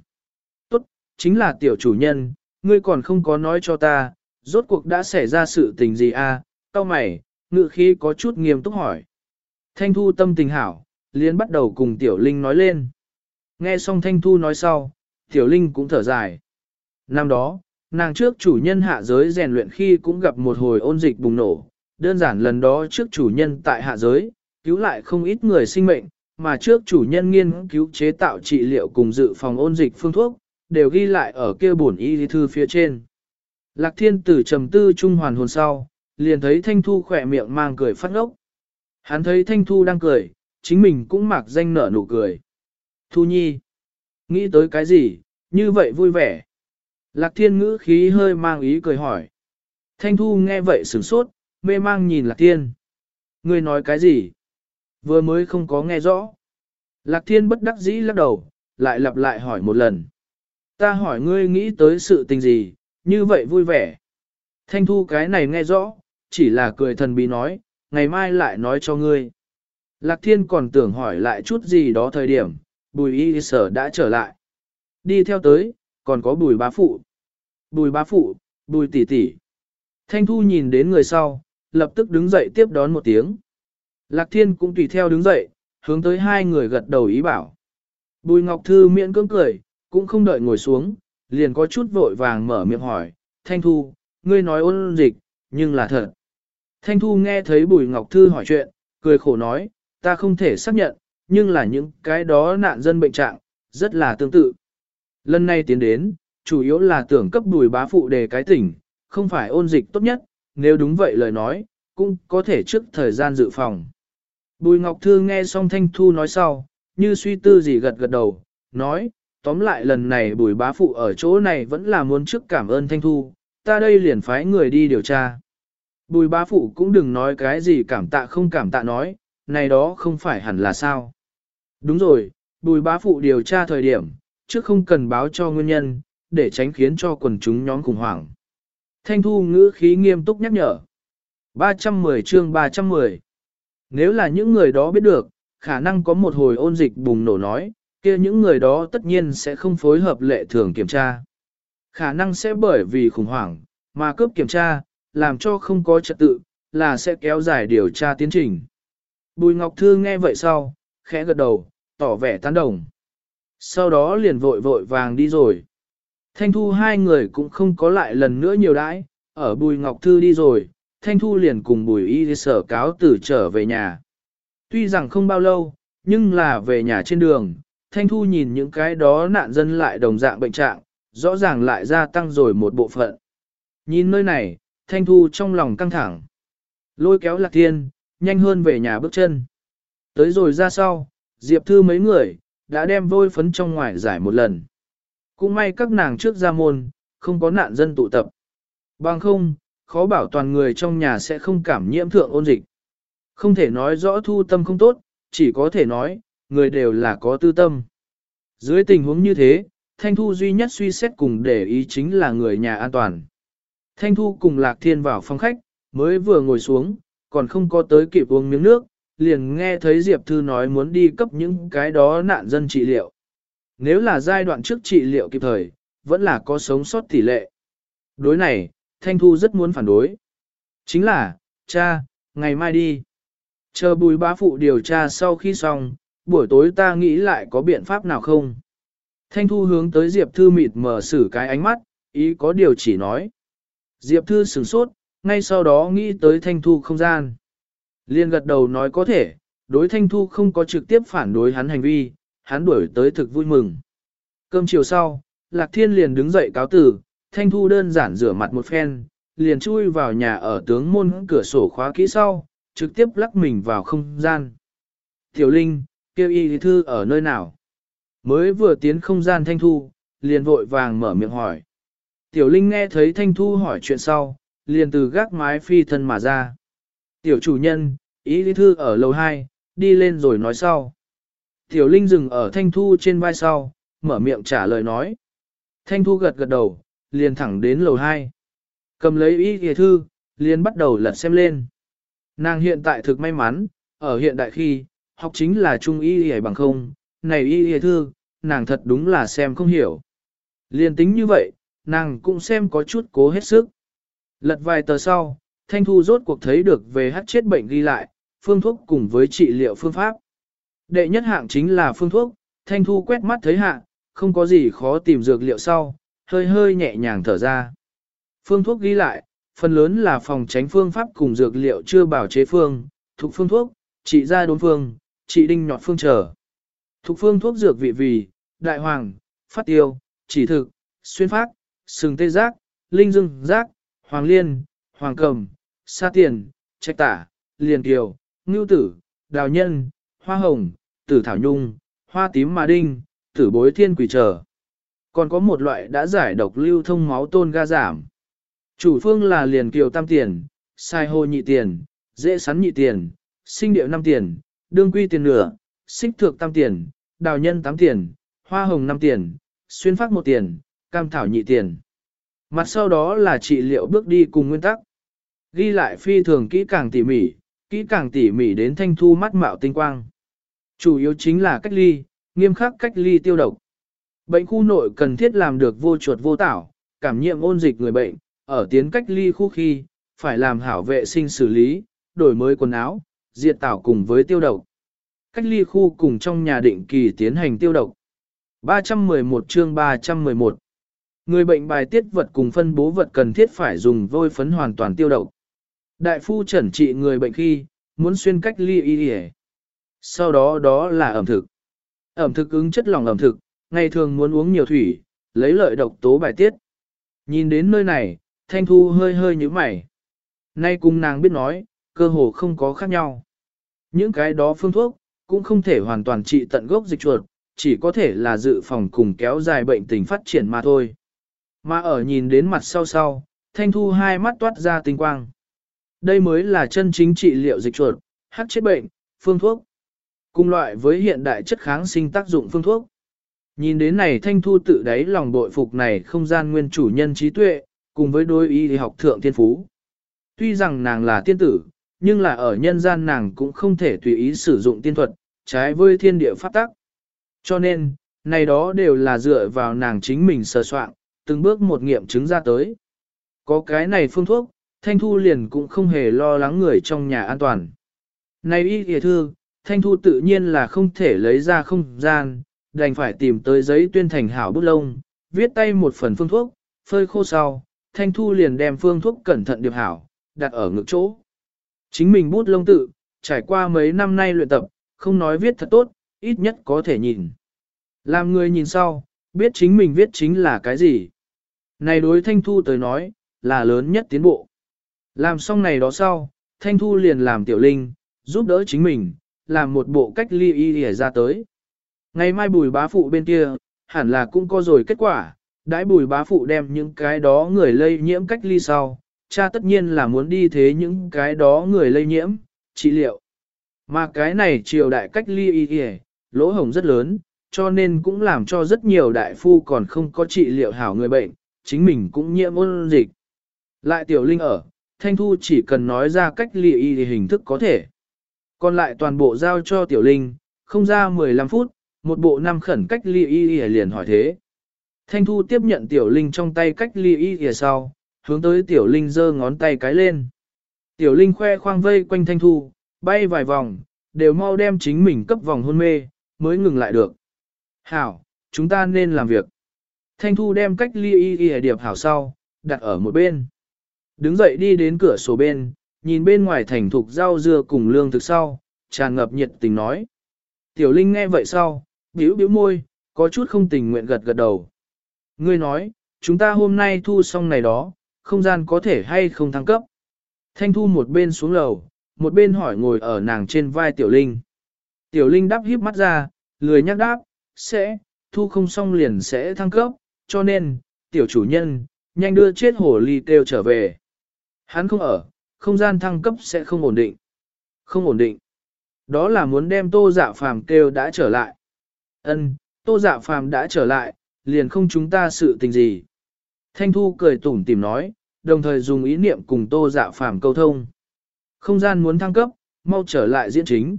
Tốt, chính là tiểu chủ nhân, ngươi còn không có nói cho ta, rốt cuộc đã xảy ra sự tình gì à, tao mày, ngự khí có chút nghiêm túc hỏi. Thanh Thu tâm tình hảo, liền bắt đầu cùng Tiểu Linh nói lên. Nghe xong Thanh Thu nói sau, Tiểu Linh cũng thở dài. Năm đó, nàng trước chủ nhân hạ giới rèn luyện khi cũng gặp một hồi ôn dịch bùng nổ. Đơn giản lần đó trước chủ nhân tại hạ giới, cứu lại không ít người sinh mệnh, mà trước chủ nhân nghiên cứu chế tạo trị liệu cùng dự phòng ôn dịch phương thuốc, đều ghi lại ở kia bổn y thư phía trên. Lạc thiên tử trầm tư trung hoàn hồn sau, liền thấy Thanh Thu khỏe miệng mang cười phát ngốc. Hắn thấy Thanh Thu đang cười, chính mình cũng mặc danh nở nụ cười. Thu nhi, nghĩ tới cái gì, như vậy vui vẻ. Lạc thiên ngữ khí hơi mang ý cười hỏi. Thanh Thu nghe vậy sửng sốt, mê mang nhìn Lạc thiên. Ngươi nói cái gì? Vừa mới không có nghe rõ. Lạc thiên bất đắc dĩ lắc đầu, lại lặp lại hỏi một lần. Ta hỏi ngươi nghĩ tới sự tình gì, như vậy vui vẻ. Thanh thu cái này nghe rõ, chỉ là cười thần bí nói, ngày mai lại nói cho ngươi. Lạc thiên còn tưởng hỏi lại chút gì đó thời điểm, bùi y sở đã trở lại. Đi theo tới, còn có bùi bá phụ. Bùi bá phụ, bùi tỷ tỷ. Thanh thu nhìn đến người sau, lập tức đứng dậy tiếp đón một tiếng. Lạc Thiên cũng tùy theo đứng dậy, hướng tới hai người gật đầu ý bảo. Bùi Ngọc Thư miễn cưỡng cười, cũng không đợi ngồi xuống, liền có chút vội vàng mở miệng hỏi, Thanh Thu, ngươi nói ôn dịch, nhưng là thật. Thanh Thu nghe thấy Bùi Ngọc Thư hỏi chuyện, cười khổ nói, ta không thể xác nhận, nhưng là những cái đó nạn dân bệnh trạng, rất là tương tự. Lần này tiến đến, chủ yếu là tưởng cấp đùi bá phụ đề cái tỉnh, không phải ôn dịch tốt nhất, nếu đúng vậy lời nói, cũng có thể trước thời gian dự phòng. Bùi Ngọc Thư nghe xong Thanh Thu nói sau, như suy tư gì gật gật đầu, nói, tóm lại lần này bùi bá phụ ở chỗ này vẫn là muốn trước cảm ơn Thanh Thu, ta đây liền phái người đi điều tra. Bùi bá phụ cũng đừng nói cái gì cảm tạ không cảm tạ nói, này đó không phải hẳn là sao. Đúng rồi, bùi bá phụ điều tra thời điểm, trước không cần báo cho nguyên nhân, để tránh khiến cho quần chúng nhóm khủng hoảng. Thanh Thu ngữ khí nghiêm túc nhắc nhở. 310 chương 310 Nếu là những người đó biết được, khả năng có một hồi ôn dịch bùng nổ nói, kia những người đó tất nhiên sẽ không phối hợp lệ thường kiểm tra. Khả năng sẽ bởi vì khủng hoảng, mà cướp kiểm tra, làm cho không có trật tự, là sẽ kéo dài điều tra tiến trình. Bùi Ngọc Thư nghe vậy sau, khẽ gật đầu, tỏ vẻ tán đồng. Sau đó liền vội vội vàng đi rồi. Thanh Thu hai người cũng không có lại lần nữa nhiều đãi, ở Bùi Ngọc Thư đi rồi, Thanh Thu liền cùng Bùi Y sở cáo tử trở về nhà. Tuy rằng không bao lâu, nhưng là về nhà trên đường, Thanh Thu nhìn những cái đó nạn dân lại đồng dạng bệnh trạng, rõ ràng lại gia tăng rồi một bộ phận. Nhìn nơi này, Thanh Thu trong lòng căng thẳng. Lôi kéo Lạc Thiên, nhanh hơn về nhà bước chân. Tới rồi ra sau, Diệp Thư mấy người, đã đem vôi phấn trong ngoài giải một lần. Cũng may các nàng trước ra môn, không có nạn dân tụ tập. Bằng không, khó bảo toàn người trong nhà sẽ không cảm nhiễm thượng ôn dịch. Không thể nói rõ thu tâm không tốt, chỉ có thể nói, người đều là có tư tâm. Dưới tình huống như thế, Thanh Thu duy nhất suy xét cùng để ý chính là người nhà an toàn. Thanh Thu cùng Lạc Thiên vào phòng khách, mới vừa ngồi xuống, còn không có tới kịp uống miếng nước, liền nghe thấy Diệp Thư nói muốn đi cấp những cái đó nạn dân trị liệu. Nếu là giai đoạn trước trị liệu kịp thời, vẫn là có sống sót tỷ lệ. Đối này, Thanh Thu rất muốn phản đối. Chính là, cha, ngày mai đi. Chờ bùi bá phụ điều tra sau khi xong, buổi tối ta nghĩ lại có biện pháp nào không? Thanh Thu hướng tới Diệp Thư mịt mở xử cái ánh mắt, ý có điều chỉ nói. Diệp Thư sửng sốt, ngay sau đó nghĩ tới Thanh Thu không gian. Liên gật đầu nói có thể, đối Thanh Thu không có trực tiếp phản đối hắn hành vi, hắn đuổi tới thực vui mừng. Cơm chiều sau, Lạc Thiên liền đứng dậy cáo tử, Thanh Thu đơn giản rửa mặt một phen, liền chui vào nhà ở tướng môn cửa sổ khóa kỹ sau, trực tiếp lắc mình vào không gian. Tiểu Linh, kêu y thư ở nơi nào? Mới vừa tiến không gian Thanh Thu, liền vội vàng mở miệng hỏi. Tiểu Linh nghe thấy Thanh Thu hỏi chuyện sau, liền từ gác mái phi thân mà ra. Tiểu chủ nhân, ý thư ở lầu 2, đi lên rồi nói sau. Tiểu Linh dừng ở Thanh Thu trên vai sau, mở miệng trả lời nói. Thanh Thu gật gật đầu, liền thẳng đến lầu 2. Cầm lấy ý lý thư, liền bắt đầu lật xem lên. Nàng hiện tại thực may mắn, ở hiện đại khi, học chính là trung y hề bằng không, này y hề thư, nàng thật đúng là xem không hiểu. Liền tính như vậy, nàng cũng xem có chút cố hết sức. Lật vài tờ sau, Thanh Thu rốt cuộc thấy được về hát chết bệnh ghi lại, phương thuốc cùng với trị liệu phương pháp. Đệ nhất hạng chính là phương thuốc, Thanh Thu quét mắt thấy hạng, không có gì khó tìm dược liệu sau, hơi hơi nhẹ nhàng thở ra. Phương thuốc ghi lại, phần lớn là phòng tránh phương pháp cùng dược liệu chưa bảo chế phương, thuộc phương thuốc, trị ra đốn phương, trị đinh nhọt phương trở. Thuộc phương thuốc dược vị vì, đại hoàng, phát tiêu, chỉ thực, xuyên phát, sừng tê giác, linh dương giác, hoàng liên, hoàng cầm, sa tiền, trạch tả, liền kiều, ngưu tử, đào nhân, hoa hồng, tử thảo nhung, hoa tím mà đinh, tử bối thiên quỷ trở. Còn có một loại đã giải độc lưu thông máu tôn ga giảm. Chủ phương là liền kiều tam tiền, sai hô nhị tiền, dễ sắn nhị tiền, sinh điệu năm tiền, đương quy tiền nửa, xích thược tam tiền, đào nhân tám tiền, hoa hồng năm tiền, xuyên phát một tiền, cam thảo nhị tiền. Mặt sau đó là trị liệu bước đi cùng nguyên tắc. Ghi lại phi thường kỹ càng tỉ mỉ, kỹ càng tỉ mỉ đến thanh thu mắt mạo tinh quang. Chủ yếu chính là cách ly, nghiêm khắc cách ly tiêu độc. Bệnh khu nội cần thiết làm được vô chuột vô tảo, cảm nhiễm ôn dịch người bệnh, ở tiến cách ly khu khi, phải làm hảo vệ sinh xử lý, đổi mới quần áo, diệt tảo cùng với tiêu độc. Cách ly khu cùng trong nhà định kỳ tiến hành tiêu độc. 311 chương 311 Người bệnh bài tiết vật cùng phân bố vật cần thiết phải dùng vôi phấn hoàn toàn tiêu độc. Đại phu chẩn trị người bệnh khi, muốn xuyên cách ly y y Sau đó đó là ẩm thực. Ẩm thực ứng chất lỏng ẩm thực, ngày thường muốn uống nhiều thủy, lấy lợi độc tố bài tiết. Nhìn đến nơi này, Thanh Thu hơi hơi như mày. Nay cùng nàng biết nói, cơ hồ không có khác nhau. Những cái đó phương thuốc, cũng không thể hoàn toàn trị tận gốc dịch chuột, chỉ có thể là dự phòng cùng kéo dài bệnh tình phát triển mà thôi. Mà ở nhìn đến mặt sau sau, Thanh Thu hai mắt toát ra tinh quang. Đây mới là chân chính trị liệu dịch chuột, hát chết bệnh, phương thuốc. Cùng loại với hiện đại chất kháng sinh tác dụng phương thuốc. Nhìn đến này Thanh Thu tự đáy lòng bội phục này không gian nguyên chủ nhân trí tuệ, cùng với đối y học thượng thiên phú. Tuy rằng nàng là tiên tử, nhưng là ở nhân gian nàng cũng không thể tùy ý sử dụng tiên thuật, trái với thiên địa pháp tắc. Cho nên, này đó đều là dựa vào nàng chính mình sơ soạn, từng bước một nghiệm chứng ra tới. Có cái này phương thuốc, Thanh Thu liền cũng không hề lo lắng người trong nhà an toàn. Này y kìa thư, Thanh Thu tự nhiên là không thể lấy ra không gian, đành phải tìm tới giấy tuyên thành hảo bút lông, viết tay một phần phương thuốc, phơi khô sau, Thanh Thu liền đem phương thuốc cẩn thận điệp hảo, đặt ở ngực chỗ. Chính mình bút lông tự, trải qua mấy năm nay luyện tập, không nói viết thật tốt, ít nhất có thể nhìn. Làm người nhìn sau, biết chính mình viết chính là cái gì. Này đối Thanh Thu tới nói, là lớn nhất tiến bộ. Làm xong này đó sau, Thanh Thu liền làm tiểu linh, giúp đỡ chính mình, làm một bộ cách ly y để ra tới. Ngày mai bùi bá phụ bên kia, hẳn là cũng có rồi kết quả, đãi bùi bá phụ đem những cái đó người lây nhiễm cách ly sau, cha tất nhiên là muốn đi thế những cái đó người lây nhiễm, trị liệu. Mà cái này triều đại cách ly y y, lỗ hồng rất lớn, cho nên cũng làm cho rất nhiều đại phu còn không có trị liệu hảo người bệnh, chính mình cũng nhiễm ôn dịch. Lại tiểu linh ở, thanh thu chỉ cần nói ra cách ly y hình thức có thể. Còn lại toàn bộ giao cho tiểu linh, không ra 15 phút, một bộ năm khẩn cách ly y y liền hỏi thế. Thanh thu tiếp nhận tiểu linh trong tay cách ly y y sau, hướng tới tiểu linh giơ ngón tay cái lên. Tiểu linh khoe khoang vây quanh thanh thu, bay vài vòng, đều mau đem chính mình cấp vòng hôn mê, mới ngừng lại được. Hảo, chúng ta nên làm việc. Thanh thu đem cách ly y y điệp hảo sau, đặt ở một bên. Đứng dậy đi đến cửa sổ bên, nhìn bên ngoài thành thục rau dưa cùng lương thực sau, tràn ngập nhiệt tình nói. Tiểu Linh nghe vậy sau, bĩu bĩu môi, có chút không tình nguyện gật gật đầu. Ngươi nói, chúng ta hôm nay thu xong này đó, không gian có thể hay không thăng cấp. Thanh thu một bên xuống lầu, một bên hỏi ngồi ở nàng trên vai Tiểu Linh. Tiểu Linh đắp híp mắt ra, lười nhắc đáp, sẽ, thu không xong liền sẽ thăng cấp, cho nên, tiểu chủ nhân, nhanh đưa chết hổ ly kêu trở về. Hắn không ở, không gian thăng cấp sẽ không ổn định. Không ổn định. Đó là muốn đem tô dạ phàm kêu đã trở lại. Ân, tô dạ phàm đã trở lại, liền không chúng ta sự tình gì. Thanh Thu cười tủm tìm nói, đồng thời dùng ý niệm cùng tô dạ phàm câu thông. Không gian muốn thăng cấp, mau trở lại diễn chính.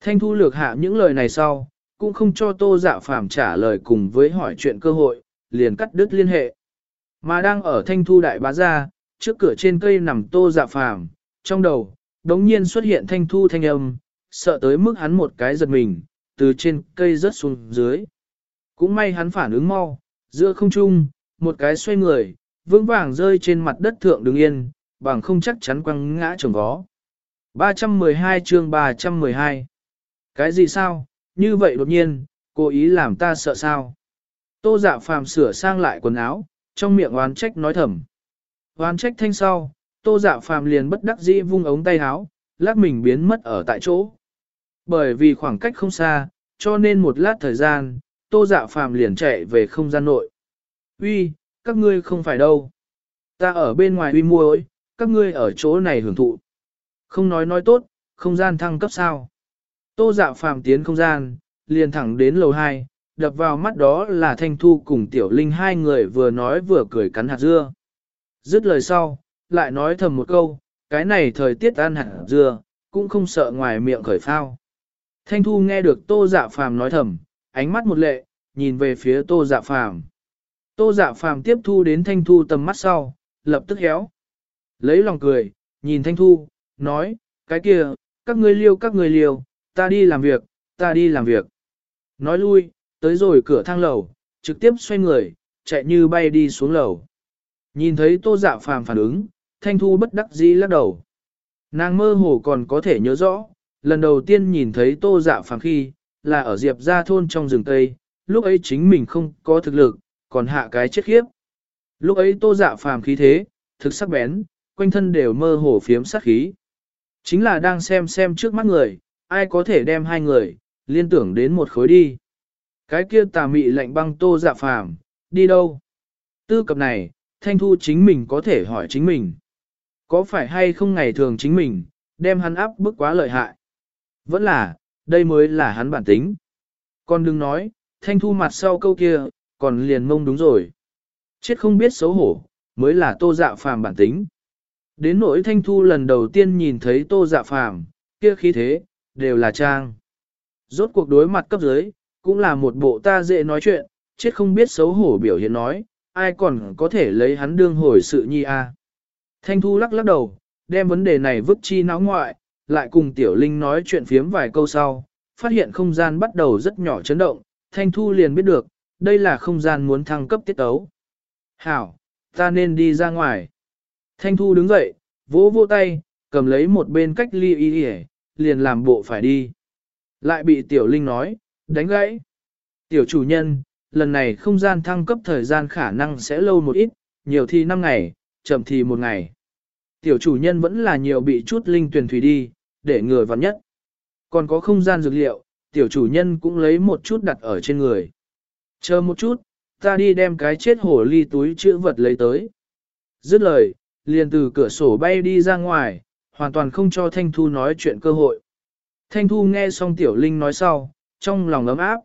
Thanh Thu lược hạ những lời này sau, cũng không cho tô dạ phàm trả lời cùng với hỏi chuyện cơ hội, liền cắt đứt liên hệ. Mà đang ở Thanh Thu đại bá gia, trước cửa trên cây nằm tô dạ phàm, trong đầu, đống nhiên xuất hiện Thanh Thu thanh âm, sợ tới mức hắn một cái giật mình, từ trên cây rớt xuống dưới. Cũng may hắn phản ứng mau, giữa không trung, một cái xoay người, vững vàng rơi trên mặt đất thượng đứng yên, bằng không chắc chắn quăng ngã trồng vó. 312 chương 312 Cái gì sao, như vậy đột nhiên, cố ý làm ta sợ sao? Tô dạ phàm sửa sang lại quần áo, trong miệng oán trách nói thầm. Oán trách thanh sau, tô dạ phàm liền bất đắc dĩ vung ống tay áo, lát mình biến mất ở tại chỗ. Bởi vì khoảng cách không xa, cho nên một lát thời gian, tô dạ phàm liền chạy về không gian nội. Uy, các ngươi không phải đâu. Ta ở bên ngoài uy mua ơi, các ngươi ở chỗ này hưởng thụ. Không nói nói tốt, không gian thăng cấp sao. Tô dạ phàm tiến không gian, liền thẳng đến lầu 2, đập vào mắt đó là Thanh Thu cùng Tiểu Linh hai người vừa nói vừa cười cắn hạt dưa. Dứt lời sau, lại nói thầm một câu, cái này thời tiết ăn hẳn dưa, cũng không sợ ngoài miệng khởi phao. Thanh Thu nghe được Tô Dạ Phàm nói thầm, ánh mắt một lệ, nhìn về phía Tô Dạ Phàm. Tô Dạ Phàm tiếp thu đến Thanh Thu tầm mắt sau, lập tức héo. Lấy lòng cười, nhìn Thanh Thu, nói, cái kia, các ngươi liêu các ngươi liêu, ta đi làm việc, ta đi làm việc. Nói lui, tới rồi cửa thang lầu, trực tiếp xoay người, chạy như bay đi xuống lầu. Nhìn thấy tô dạ phàm phản ứng, thanh thu bất đắc dĩ lắc đầu. Nàng mơ hồ còn có thể nhớ rõ, lần đầu tiên nhìn thấy tô dạ phàm khi, là ở diệp ra thôn trong rừng Tây, lúc ấy chính mình không có thực lực, còn hạ cái chết khiếp. Lúc ấy tô dạ phàm khí thế, thực sắc bén, quanh thân đều mơ hồ phiếm sát khí. Chính là đang xem xem trước mắt người, ai có thể đem hai người, liên tưởng đến một khối đi. Cái kia tà mị lạnh băng tô dạ phàm, đi đâu? Tư cập này, thanh thu chính mình có thể hỏi chính mình. Có phải hay không ngày thường chính mình, đem hắn áp bức quá lợi hại? Vẫn là, đây mới là hắn bản tính. Còn đừng nói, thanh thu mặt sau câu kia, còn liền mông đúng rồi. Chết không biết xấu hổ, mới là tô dạ phàm bản tính. Đến nỗi thanh thu lần đầu tiên nhìn thấy tô dạ phàm, kia khí thế, đều là trang. Rốt cuộc đối mặt cấp dưới, cũng là một bộ ta dễ nói chuyện, chết không biết xấu hổ biểu hiện nói, ai còn có thể lấy hắn đương hồi sự nhi a. Thanh thu lắc lắc đầu, đem vấn đề này vứt chi náo ngoại, lại cùng tiểu linh nói chuyện phiếm vài câu sau, phát hiện không gian bắt đầu rất nhỏ chấn động, thanh thu liền biết được, đây là không gian muốn thăng cấp tiết ấu. Hảo, ta nên đi ra ngoài. Thanh thu đứng dậy, vỗ vỗ tay, cầm lấy một bên cách ly y y liền làm bộ phải đi. Lại bị tiểu linh nói, đánh gãy. Tiểu chủ nhân, lần này không gian thăng cấp thời gian khả năng sẽ lâu một ít, nhiều thì 5 ngày, chậm thì một ngày. Tiểu chủ nhân vẫn là nhiều bị chút linh tuyển thủy đi, để người vặn nhất. Còn có không gian dược liệu, tiểu chủ nhân cũng lấy một chút đặt ở trên người. Chờ một chút, ta đi đem cái chết hổ ly túi chữ vật lấy tới. Dứt lời, liền từ cửa sổ bay đi ra ngoài, hoàn toàn không cho Thanh Thu nói chuyện cơ hội. Thanh Thu nghe xong Tiểu Linh nói sau, trong lòng ấm áp.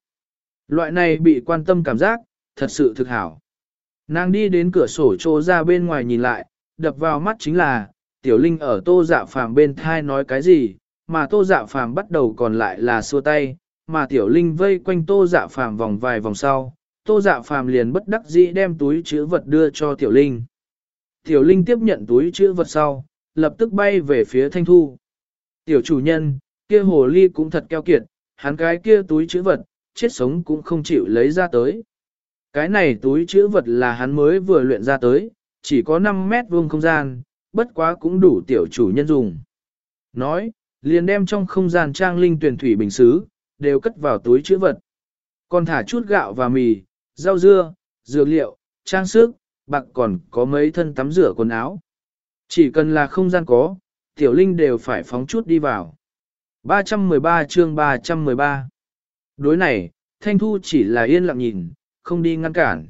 Loại này bị quan tâm cảm giác, thật sự thực hảo. Nàng đi đến cửa sổ trô ra bên ngoài nhìn lại, đập vào mắt chính là, Tiểu Linh ở tô dạ phàm bên thai nói cái gì, mà tô dạ phàm bắt đầu còn lại là xua tay, mà Tiểu Linh vây quanh tô dạ phàm vòng vài vòng sau, tô dạ phàm liền bất đắc dĩ đem túi chữ vật đưa cho Tiểu Linh. Tiểu Linh tiếp nhận túi chữ vật sau, lập tức bay về phía Thanh Thu. Tiểu chủ nhân, kia hồ ly cũng thật keo kiệt, hắn cái kia túi chữ vật, chết sống cũng không chịu lấy ra tới. Cái này túi chữ vật là hắn mới vừa luyện ra tới, chỉ có 5 mét vuông không gian, bất quá cũng đủ tiểu chủ nhân dùng. Nói, liền đem trong không gian trang linh tuyển thủy bình xứ, đều cất vào túi chữ vật. Còn thả chút gạo và mì, rau dưa, dược liệu, trang sức, bạc còn có mấy thân tắm rửa quần áo. Chỉ cần là không gian có, tiểu linh đều phải phóng chút đi vào. 313 chương 313 Đối này, Thanh Thu chỉ là yên lặng nhìn, không đi ngăn cản.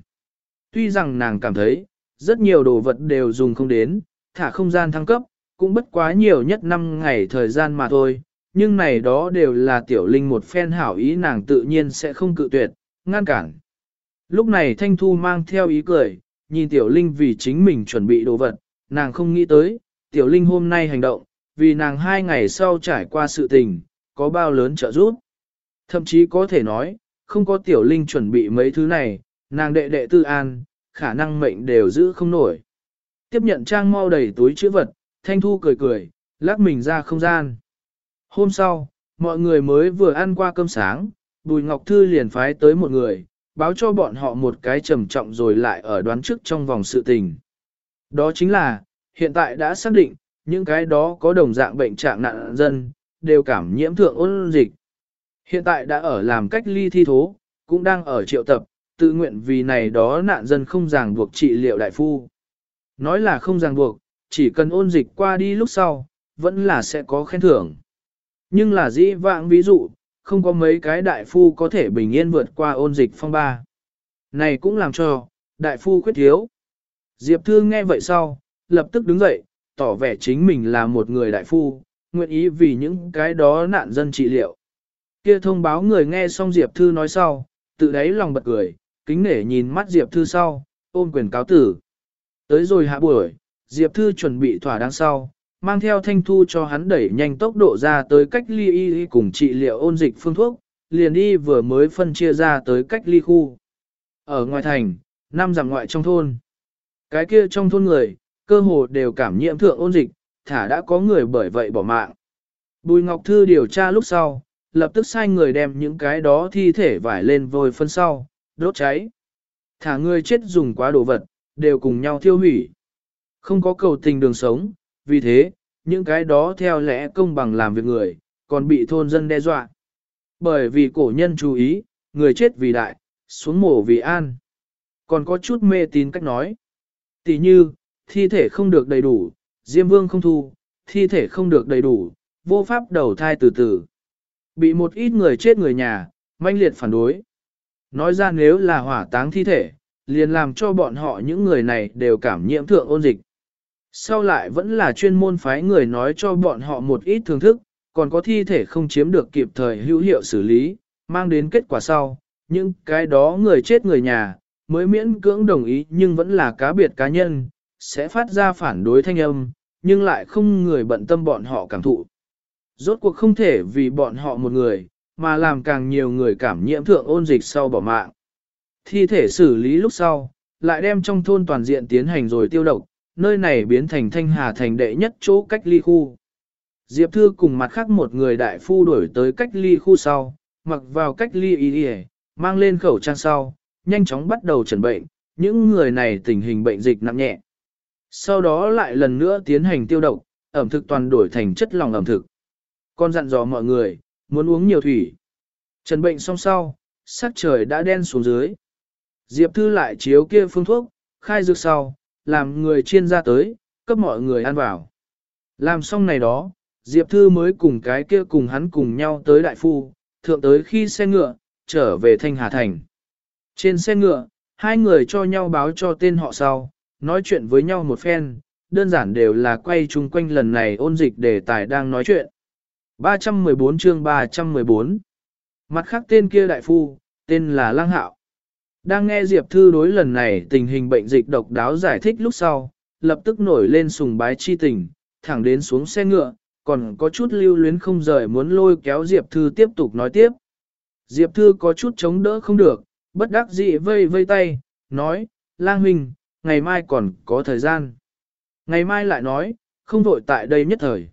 Tuy rằng nàng cảm thấy, rất nhiều đồ vật đều dùng không đến, thả không gian thăng cấp, cũng bất quá nhiều nhất 5 ngày thời gian mà thôi, nhưng này đó đều là tiểu linh một phen hảo ý nàng tự nhiên sẽ không cự tuyệt, ngăn cản. Lúc này Thanh Thu mang theo ý cười, nhìn tiểu linh vì chính mình chuẩn bị đồ vật, nàng không nghĩ tới, tiểu linh hôm nay hành động, vì nàng hai ngày sau trải qua sự tình, có bao lớn trợ giúp. Thậm chí có thể nói, không có tiểu linh chuẩn bị mấy thứ này, nàng đệ đệ tư an, khả năng mệnh đều giữ không nổi. Tiếp nhận trang mau đầy túi chữ vật, thanh thu cười cười, lắc mình ra không gian. Hôm sau, mọi người mới vừa ăn qua cơm sáng, Bùi Ngọc Thư liền phái tới một người, báo cho bọn họ một cái trầm trọng rồi lại ở đoán trước trong vòng sự tình. Đó chính là, hiện tại đã xác định, những cái đó có đồng dạng bệnh trạng nạn dân, đều cảm nhiễm thượng ôn dịch. Hiện tại đã ở làm cách ly thi thố, cũng đang ở triệu tập, tự nguyện vì này đó nạn dân không ràng buộc trị liệu đại phu. Nói là không ràng buộc, chỉ cần ôn dịch qua đi lúc sau, vẫn là sẽ có khen thưởng. Nhưng là dĩ vãng ví dụ, không có mấy cái đại phu có thể bình yên vượt qua ôn dịch phong ba. Này cũng làm cho, đại phu khuyết thiếu. Diệp thương nghe vậy sau, lập tức đứng dậy, tỏ vẻ chính mình là một người đại phu, nguyện ý vì những cái đó nạn dân trị liệu. Kia thông báo người nghe xong Diệp Thư nói sau, tự đáy lòng bật cười, kính nể nhìn mắt Diệp Thư sau, ôm quyền cáo tử. Tới rồi hạ buổi, Diệp Thư chuẩn bị thỏa đáng sau, mang theo thanh thu cho hắn đẩy nhanh tốc độ ra tới cách ly y cùng trị liệu ôn dịch phương thuốc, liền đi vừa mới phân chia ra tới cách ly khu. Ở ngoài thành, năm dặm ngoại trong thôn. Cái kia trong thôn người, cơ hồ đều cảm nhiễm thượng ôn dịch, thả đã có người bởi vậy bỏ mạng. Bùi Ngọc Thư điều tra lúc sau, lập tức sai người đem những cái đó thi thể vải lên vôi phân sau, đốt cháy. Thả người chết dùng quá đồ vật, đều cùng nhau thiêu hủy. Không có cầu tình đường sống, vì thế, những cái đó theo lẽ công bằng làm việc người, còn bị thôn dân đe dọa. Bởi vì cổ nhân chú ý, người chết vì đại, xuống mổ vì an. Còn có chút mê tín cách nói. Tỷ như, thi thể không được đầy đủ, Diêm Vương không thu, thi thể không được đầy đủ, vô pháp đầu thai từ từ. Bị một ít người chết người nhà, manh liệt phản đối. Nói ra nếu là hỏa táng thi thể, liền làm cho bọn họ những người này đều cảm nhiễm thượng ôn dịch. Sau lại vẫn là chuyên môn phái người nói cho bọn họ một ít thưởng thức, còn có thi thể không chiếm được kịp thời hữu hiệu xử lý, mang đến kết quả sau, nhưng cái đó người chết người nhà, mới miễn cưỡng đồng ý nhưng vẫn là cá biệt cá nhân, sẽ phát ra phản đối thanh âm, nhưng lại không người bận tâm bọn họ cảm thụ. Rốt cuộc không thể vì bọn họ một người, mà làm càng nhiều người cảm nhiễm thượng ôn dịch sau bỏ mạng. Thi thể xử lý lúc sau, lại đem trong thôn toàn diện tiến hành rồi tiêu độc, nơi này biến thành thanh hà thành đệ nhất chỗ cách ly khu. Diệp Thư cùng mặt khác một người đại phu đổi tới cách ly khu sau, mặc vào cách ly y y, mang lên khẩu trang sau, nhanh chóng bắt đầu chẩn bệnh, những người này tình hình bệnh dịch nặng nhẹ. Sau đó lại lần nữa tiến hành tiêu độc, ẩm thực toàn đổi thành chất lòng ẩm thực. Con dặn dò mọi người, muốn uống nhiều thủy. Trần bệnh xong sau, sắc trời đã đen xuống dưới. Diệp Thư lại chiếu kia phương thuốc, khai dược sau, làm người chiên ra tới, cấp mọi người ăn vào. Làm xong này đó, Diệp Thư mới cùng cái kia cùng hắn cùng nhau tới đại phu, thượng tới khi xe ngựa, trở về Thanh Hà Thành. Trên xe ngựa, hai người cho nhau báo cho tên họ sau, nói chuyện với nhau một phen, đơn giản đều là quay chung quanh lần này ôn dịch đề tài đang nói chuyện. 314 chương 314 Mặt khác tên kia đại phu, tên là Lăng Hạo. Đang nghe Diệp Thư đối lần này tình hình bệnh dịch độc đáo giải thích lúc sau, lập tức nổi lên sùng bái chi tình, thẳng đến xuống xe ngựa, còn có chút lưu luyến không rời muốn lôi kéo Diệp Thư tiếp tục nói tiếp. Diệp Thư có chút chống đỡ không được, bất đắc dĩ vây vây tay, nói, lang huynh, ngày mai còn có thời gian. Ngày mai lại nói, không vội tại đây nhất thời.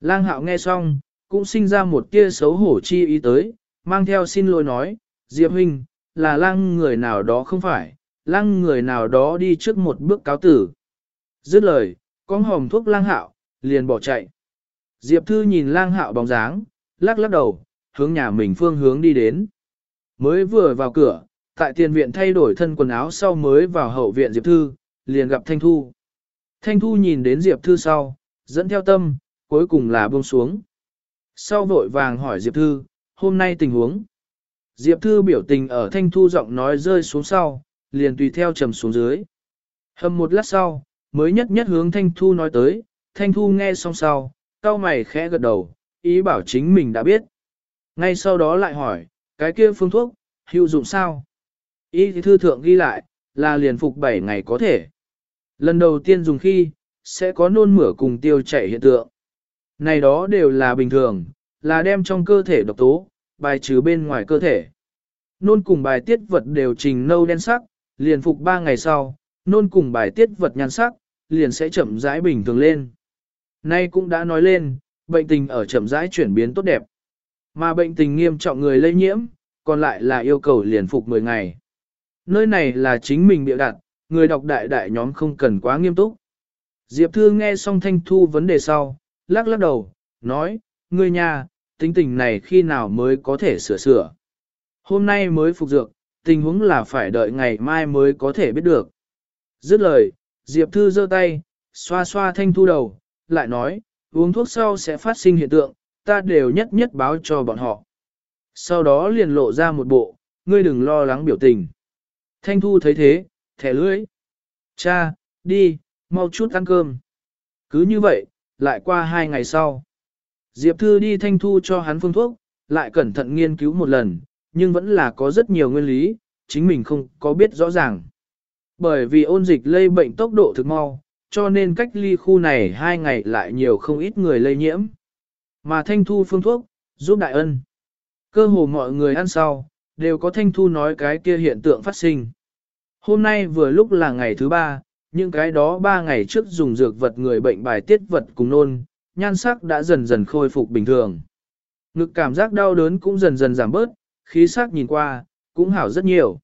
Lang hạo nghe xong, cũng sinh ra một tia xấu hổ chi ý tới, mang theo xin lỗi nói, Diệp huynh, là lang người nào đó không phải, lang người nào đó đi trước một bước cáo tử. Dứt lời, con hồng thuốc lang hạo, liền bỏ chạy. Diệp Thư nhìn lang hạo bóng dáng, lắc lắc đầu, hướng nhà mình phương hướng đi đến. Mới vừa vào cửa, tại tiền viện thay đổi thân quần áo sau mới vào hậu viện Diệp Thư, liền gặp Thanh Thu. Thanh Thu nhìn đến Diệp Thư sau, dẫn theo tâm, cuối cùng là buông xuống. Sau vội vàng hỏi Diệp Thư, hôm nay tình huống. Diệp Thư biểu tình ở Thanh Thu giọng nói rơi xuống sau, liền tùy theo trầm xuống dưới. Hầm một lát sau, mới nhất nhất hướng Thanh Thu nói tới, Thanh Thu nghe xong sau, cao mày khẽ gật đầu, ý bảo chính mình đã biết. Ngay sau đó lại hỏi, cái kia phương thuốc, hữu dụng sao? Ý thư thượng ghi lại, là liền phục 7 ngày có thể. Lần đầu tiên dùng khi, sẽ có nôn mửa cùng tiêu chảy hiện tượng. Này đó đều là bình thường, là đem trong cơ thể độc tố, bài trừ bên ngoài cơ thể. Nôn cùng bài tiết vật đều trình nâu đen sắc, liền phục 3 ngày sau, nôn cùng bài tiết vật nhan sắc, liền sẽ chậm rãi bình thường lên. Nay cũng đã nói lên, bệnh tình ở chậm rãi chuyển biến tốt đẹp. Mà bệnh tình nghiêm trọng người lây nhiễm, còn lại là yêu cầu liền phục 10 ngày. Nơi này là chính mình biểu đặt, người đọc đại đại nhóm không cần quá nghiêm túc. Diệp Thư nghe xong Thanh Thu vấn đề sau, lắc lắc đầu, nói, người nhà, tính tình này khi nào mới có thể sửa sửa. Hôm nay mới phục dược, tình huống là phải đợi ngày mai mới có thể biết được. Dứt lời, Diệp Thư giơ tay, xoa xoa Thanh Thu đầu, lại nói, uống thuốc sau sẽ phát sinh hiện tượng, ta đều nhất nhất báo cho bọn họ. Sau đó liền lộ ra một bộ, ngươi đừng lo lắng biểu tình. Thanh Thu thấy thế, thẻ lưỡi. Cha, đi, mau chút ăn cơm. Cứ như vậy, lại qua hai ngày sau. Diệp Thư đi Thanh Thu cho hắn phương thuốc, lại cẩn thận nghiên cứu một lần, nhưng vẫn là có rất nhiều nguyên lý, chính mình không có biết rõ ràng. Bởi vì ôn dịch lây bệnh tốc độ thực mau, cho nên cách ly khu này hai ngày lại nhiều không ít người lây nhiễm. Mà Thanh Thu phương thuốc, giúp đại ân. Cơ hồ mọi người ăn sau, đều có Thanh Thu nói cái kia hiện tượng phát sinh. Hôm nay vừa lúc là ngày thứ ba, những cái đó ba ngày trước dùng dược vật người bệnh bài tiết vật cùng nôn, nhan sắc đã dần dần khôi phục bình thường. Ngực cảm giác đau đớn cũng dần dần giảm bớt, khí sắc nhìn qua, cũng hảo rất nhiều.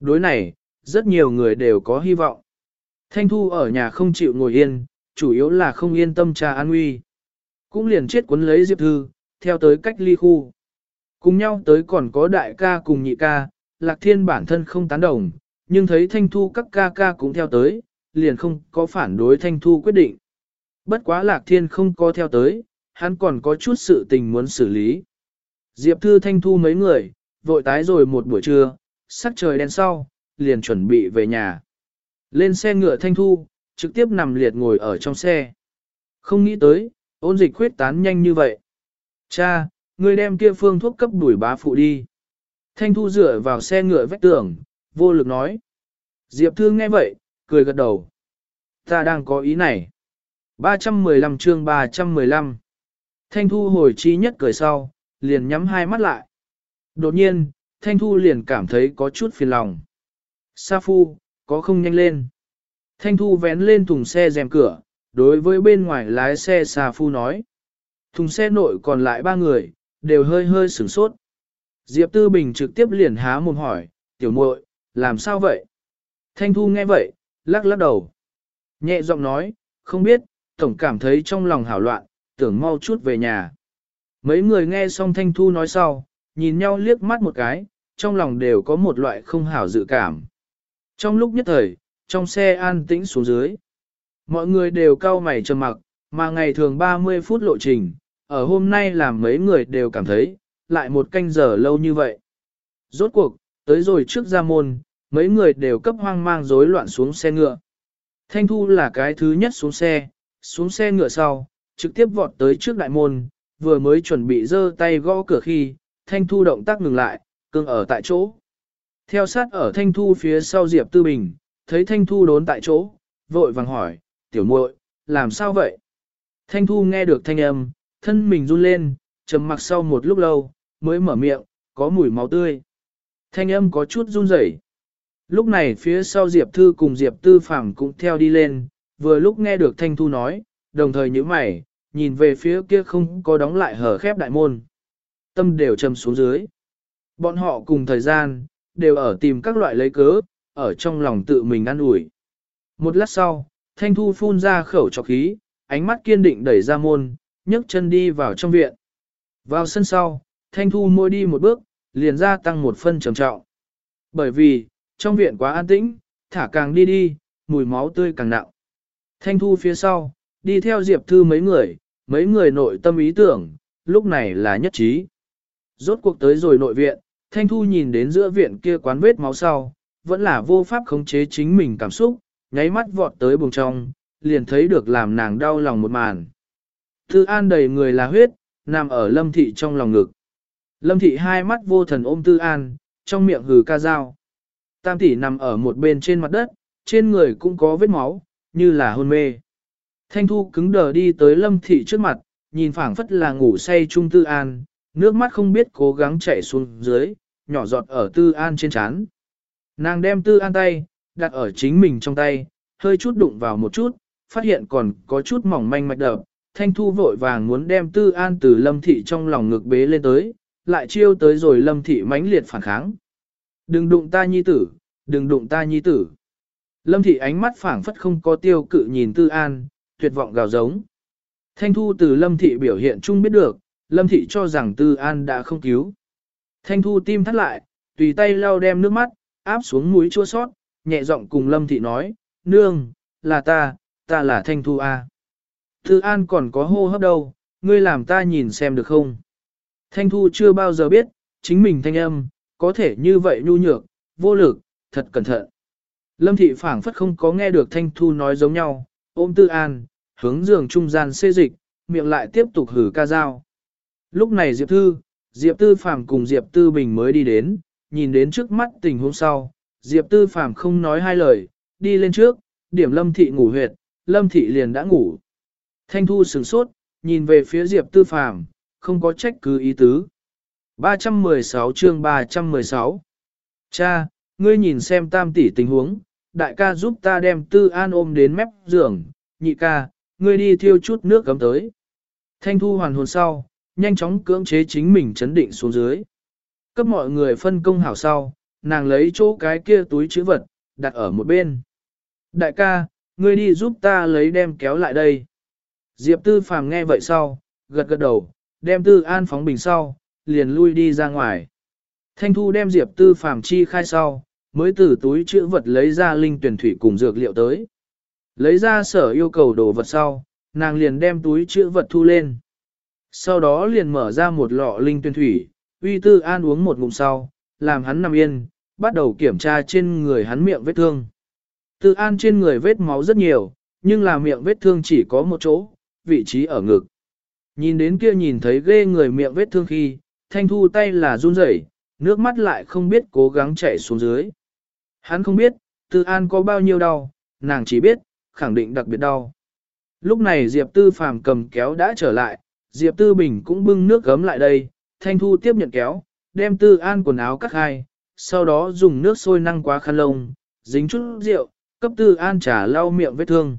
Đối này, rất nhiều người đều có hy vọng. Thanh Thu ở nhà không chịu ngồi yên, chủ yếu là không yên tâm cha an nguy. Cũng liền chết cuốn lấy Diệp Thư, theo tới cách ly khu. Cùng nhau tới còn có đại ca cùng nhị ca, Lạc Thiên bản thân không tán đồng, nhưng thấy Thanh Thu các ca ca cũng theo tới, liền không có phản đối Thanh Thu quyết định. Bất quá Lạc Thiên không có theo tới, hắn còn có chút sự tình muốn xử lý. Diệp Thư Thanh Thu mấy người, vội tái rồi một buổi trưa, sắc trời đen sau, liền chuẩn bị về nhà. Lên xe ngựa Thanh Thu, trực tiếp nằm liệt ngồi ở trong xe. Không nghĩ tới, ôn dịch khuyết tán nhanh như vậy. Cha, người đem kia phương thuốc cấp đuổi bá phụ đi. Thanh Thu dựa vào xe ngựa vách tường, vô lực nói. Diệp Thư nghe vậy, cười gật đầu. Ta đang có ý này. 315 chương 315 Thanh Thu hồi chi nhất cười sau, liền nhắm hai mắt lại. Đột nhiên, Thanh Thu liền cảm thấy có chút phiền lòng. Sa Phu, có không nhanh lên. Thanh Thu vén lên thùng xe rèm cửa, đối với bên ngoài lái xe Sa Phu nói. Thùng xe nội còn lại ba người, đều hơi hơi sửng sốt. Diệp Tư Bình trực tiếp liền há mồm hỏi, tiểu muội, làm sao vậy? Thanh Thu nghe vậy, lắc lắc đầu. Nhẹ giọng nói, không biết, tổng cảm thấy trong lòng hảo loạn, tưởng mau chút về nhà. Mấy người nghe xong Thanh Thu nói sau, nhìn nhau liếc mắt một cái, trong lòng đều có một loại không hảo dự cảm. Trong lúc nhất thời, trong xe an tĩnh xuống dưới. Mọi người đều cau mày trầm mặc, mà ngày thường 30 phút lộ trình, ở hôm nay làm mấy người đều cảm thấy, lại một canh giờ lâu như vậy. Rốt cuộc, tới rồi trước ra môn, mấy người đều cấp hoang mang rối loạn xuống xe ngựa. Thanh Thu là cái thứ nhất xuống xe, xuống xe ngựa sau, trực tiếp vọt tới trước đại môn, vừa mới chuẩn bị giơ tay gõ cửa khi, Thanh Thu động tác ngừng lại, cương ở tại chỗ. Theo sát ở Thanh Thu phía sau Diệp Tư Bình, thấy Thanh Thu đốn tại chỗ, vội vàng hỏi, tiểu muội, làm sao vậy? Thanh Thu nghe được thanh âm, thân mình run lên, trầm mặc sau một lúc lâu, mới mở miệng, có mùi máu tươi. Thanh âm có chút run rẩy. Lúc này phía sau Diệp Thư cùng Diệp Tư Phàm cũng theo đi lên, vừa lúc nghe được Thanh Thu nói, đồng thời nhíu mày, nhìn về phía kia không có đóng lại hở khép đại môn. Tâm đều trầm xuống dưới. Bọn họ cùng thời gian, đều ở tìm các loại lấy cớ, ở trong lòng tự mình ăn ủi. Một lát sau, Thanh Thu phun ra khẩu trọc khí, ánh mắt kiên định đẩy ra môn, nhấc chân đi vào trong viện. Vào sân sau, Thanh Thu môi đi một bước, liền ra tăng một phân trầm trọng. Bởi vì, trong viện quá an tĩnh, thả càng đi đi, mùi máu tươi càng nặng. Thanh Thu phía sau, đi theo Diệp Thư mấy người, mấy người nội tâm ý tưởng, lúc này là nhất trí. Rốt cuộc tới rồi nội viện, Thanh Thu nhìn đến giữa viện kia quán vết máu sau, vẫn là vô pháp khống chế chính mình cảm xúc, nháy mắt vọt tới bùng trong, liền thấy được làm nàng đau lòng một màn. Thư An đầy người là huyết, nằm ở Lâm Thị trong lòng ngực. Lâm Thị hai mắt vô thần ôm Tư An, trong miệng hừ ca dao. Tam tỷ nằm ở một bên trên mặt đất, trên người cũng có vết máu, như là hôn mê. Thanh Thu cứng đờ đi tới Lâm Thị trước mặt, nhìn phảng phất là ngủ say Trung Tư An, nước mắt không biết cố gắng chảy xuống dưới, nhỏ giọt ở Tư An trên trán. Nàng đem Tư An tay, đặt ở chính mình trong tay, hơi chút đụng vào một chút, phát hiện còn có chút mỏng manh mạch đập. Thanh Thu vội vàng muốn đem Tư An từ Lâm Thị trong lòng ngực bế lên tới, lại chiêu tới rồi Lâm Thị mãnh liệt phản kháng. Đừng đụng ta nhi tử, đừng đụng ta nhi tử. Lâm Thị ánh mắt phảng phất không có tiêu cự nhìn Tư An, tuyệt vọng gào giống. Thanh Thu từ Lâm Thị biểu hiện chung biết được, Lâm Thị cho rằng Tư An đã không cứu. Thanh Thu tim thắt lại, tùy tay lau đem nước mắt, áp xuống mũi chua sót, nhẹ giọng cùng Lâm Thị nói, Nương, là ta, ta là Thanh Thu A. Tư An còn có hô hấp đâu, ngươi làm ta nhìn xem được không? Thanh Thu chưa bao giờ biết, chính mình thanh âm, có thể như vậy nhu nhược, vô lực, thật cẩn thận. Lâm Thị phảng phất không có nghe được Thanh Thu nói giống nhau, ôm Tư An, hướng giường trung gian xê dịch, miệng lại tiếp tục hử ca dao. Lúc này Diệp Thư, Diệp Tư Phàm cùng Diệp Tư Bình mới đi đến, nhìn đến trước mắt tình huống sau, Diệp Tư Phàm không nói hai lời, đi lên trước, điểm Lâm Thị ngủ huyệt, Lâm Thị liền đã ngủ. Thanh Thu sửng sốt, nhìn về phía Diệp Tư Phàm, không có trách cứ ý tứ. 316 chương 316 Cha, ngươi nhìn xem tam tỷ tình huống, đại ca giúp ta đem Tư An ôm đến mép giường, nhị ca, ngươi đi thiêu chút nước cấm tới. Thanh Thu hoàn hồn sau, nhanh chóng cưỡng chế chính mình chấn định xuống dưới. Cấp mọi người phân công hảo sau, nàng lấy chỗ cái kia túi chữ vật, đặt ở một bên. Đại ca, ngươi đi giúp ta lấy đem kéo lại đây. Diệp Tư Phàm nghe vậy sau, gật gật đầu, đem Tư An phóng bình sau, liền lui đi ra ngoài. Thanh Thu đem Diệp Tư Phàm chi khai sau, mới từ túi chữ vật lấy ra linh tuyển thủy cùng dược liệu tới. Lấy ra sở yêu cầu đồ vật sau, nàng liền đem túi chữ vật thu lên. Sau đó liền mở ra một lọ linh tuyển thủy, uy tư an uống một ngụm sau, làm hắn nằm yên, bắt đầu kiểm tra trên người hắn miệng vết thương. Tư an trên người vết máu rất nhiều, nhưng là miệng vết thương chỉ có một chỗ, vị trí ở ngực. Nhìn đến kia nhìn thấy ghê người miệng vết thương khi, thanh thu tay là run rẩy, nước mắt lại không biết cố gắng chảy xuống dưới. Hắn không biết, Tư An có bao nhiêu đau, nàng chỉ biết, khẳng định đặc biệt đau. Lúc này Diệp Tư Phàm cầm kéo đã trở lại, Diệp Tư Bình cũng bưng nước gấm lại đây, Thanh Thu tiếp nhận kéo, đem Tư An quần áo cắt hai, sau đó dùng nước sôi năng quá khăn lông, dính chút rượu, cấp Tư An trả lau miệng vết thương.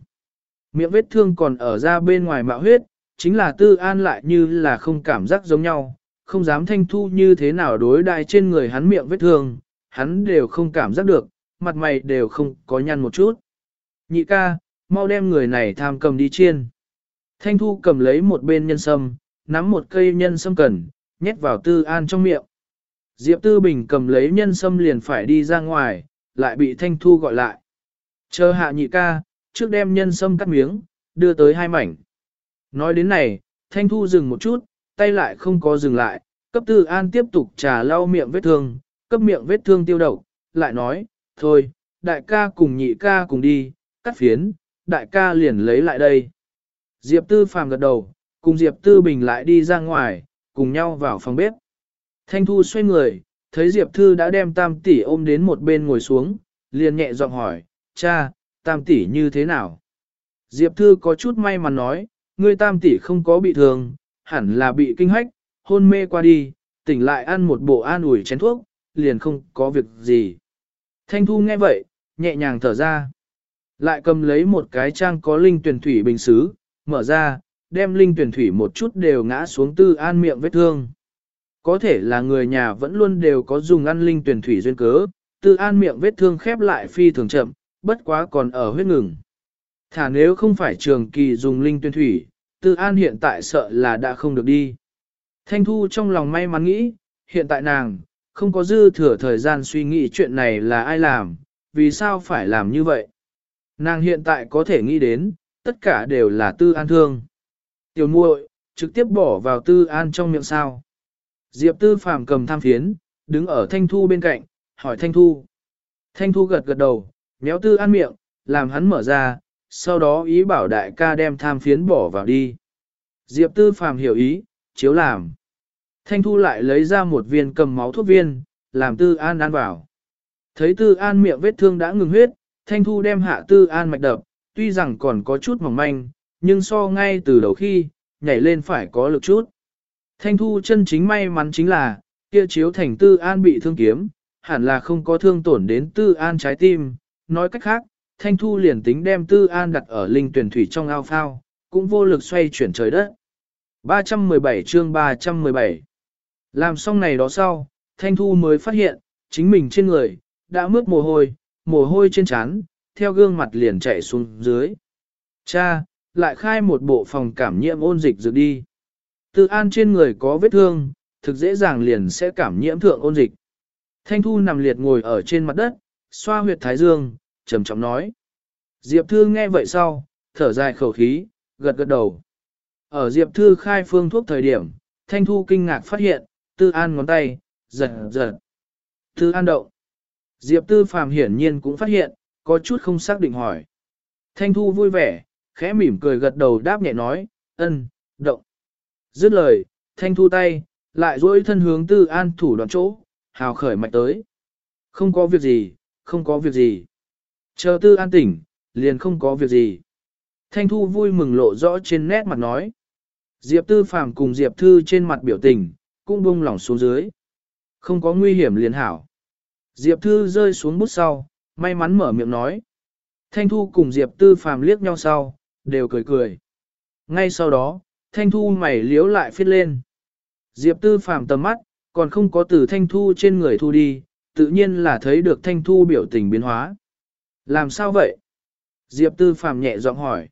Miệng vết thương còn ở ra bên ngoài mạo huyết, chính là Tư An lại như là không cảm giác giống nhau, không dám Thanh Thu như thế nào đối đại trên người hắn miệng vết thương, hắn đều không cảm giác được, mặt mày đều không có nhăn một chút. Nhị ca, mau đem người này tham cầm đi chiên. Thanh Thu cầm lấy một bên nhân sâm, nắm một cây nhân sâm cần, nhét vào Tư An trong miệng. Diệp Tư Bình cầm lấy nhân sâm liền phải đi ra ngoài, lại bị Thanh Thu gọi lại. Chờ hạ nhị ca, trước đem nhân sâm cắt miếng, đưa tới hai mảnh. Nói đến này, Thanh Thu dừng một chút, tay lại không có dừng lại, cấp Tư An tiếp tục trà lau miệng vết thương, cấp miệng vết thương tiêu độc, lại nói, thôi, đại ca cùng nhị ca cùng đi, cắt phiến, đại ca liền lấy lại đây. Diệp Tư Phàm gật đầu, cùng Diệp Tư Bình lại đi ra ngoài, cùng nhau vào phòng bếp. Thanh Thu xoay người, thấy Diệp Thư đã đem tam tỷ ôm đến một bên ngồi xuống, liền nhẹ giọng hỏi, cha, tam tỷ như thế nào? Diệp Thư có chút may mắn nói, ngươi tam tỷ không có bị thương, hẳn là bị kinh hách, hôn mê qua đi, tỉnh lại ăn một bộ an ủi chén thuốc, liền không có việc gì. Thanh Thu nghe vậy, nhẹ nhàng thở ra. Lại cầm lấy một cái trang có linh tuyển thủy bình xứ, mở ra, đem linh tuyển thủy một chút đều ngã xuống tư an miệng vết thương. Có thể là người nhà vẫn luôn đều có dùng ăn linh tuyển thủy duyên cớ, tư an miệng vết thương khép lại phi thường chậm, bất quá còn ở huyết ngừng. Thả nếu không phải trường kỳ dùng linh tuyển thủy, tư an hiện tại sợ là đã không được đi. Thanh Thu trong lòng may mắn nghĩ, hiện tại nàng, không có dư thừa thời gian suy nghĩ chuyện này là ai làm, vì sao phải làm như vậy. Nàng hiện tại có thể nghĩ đến, tất cả đều là tư an thương. Tiểu muội trực tiếp bỏ vào tư an trong miệng sao. Diệp tư phàm cầm tham phiến, đứng ở thanh thu bên cạnh, hỏi thanh thu. Thanh thu gật gật đầu, méo tư an miệng, làm hắn mở ra, sau đó ý bảo đại ca đem tham phiến bỏ vào đi. Diệp tư phàm hiểu ý, chiếu làm. Thanh Thu lại lấy ra một viên cầm máu thuốc viên, làm Tư An ăn vào. Thấy Tư An miệng vết thương đã ngừng huyết, Thanh Thu đem hạ Tư An mạch đập, tuy rằng còn có chút mỏng manh, nhưng so ngay từ đầu khi, nhảy lên phải có lực chút. Thanh Thu chân chính may mắn chính là, kia chiếu thành Tư An bị thương kiếm, hẳn là không có thương tổn đến Tư An trái tim. Nói cách khác, Thanh Thu liền tính đem Tư An đặt ở linh tuyển thủy trong ao phao, cũng vô lực xoay chuyển trời đất. 317 chương 317 làm xong này đó sau, Thanh Thu mới phát hiện, chính mình trên người, đã mướt mồ hôi, mồ hôi trên trán, theo gương mặt liền chạy xuống dưới. Cha, lại khai một bộ phòng cảm nhiễm ôn dịch dược đi. Tư an trên người có vết thương, thực dễ dàng liền sẽ cảm nhiễm thượng ôn dịch. Thanh Thu nằm liệt ngồi ở trên mặt đất, xoa huyệt thái dương, trầm trọng nói. Diệp Thư nghe vậy sau, thở dài khẩu khí, gật gật đầu. Ở Diệp Thư khai phương thuốc thời điểm, Thanh Thu kinh ngạc phát hiện, tư an ngón tay, giật giật. Tư an động. Diệp tư phàm hiển nhiên cũng phát hiện, có chút không xác định hỏi. Thanh thu vui vẻ, khẽ mỉm cười gật đầu đáp nhẹ nói, ân, động. Dứt lời, thanh thu tay, lại duỗi thân hướng tư an thủ đoạn chỗ, hào khởi mạch tới. Không có việc gì, không có việc gì. Chờ tư an tỉnh, liền không có việc gì. Thanh thu vui mừng lộ rõ trên nét mặt nói. Diệp tư phàm cùng Diệp thư trên mặt biểu tình, cũng bung lỏng xuống dưới. Không có nguy hiểm liền hảo. Diệp Thư rơi xuống bút sau, may mắn mở miệng nói. Thanh Thu cùng Diệp Tư Phàm liếc nhau sau, đều cười cười. Ngay sau đó, Thanh Thu mày liếu lại phiết lên. Diệp Tư Phàm tầm mắt, còn không có từ Thanh Thu trên người Thu đi, tự nhiên là thấy được Thanh Thu biểu tình biến hóa. Làm sao vậy? Diệp Tư Phàm nhẹ giọng hỏi.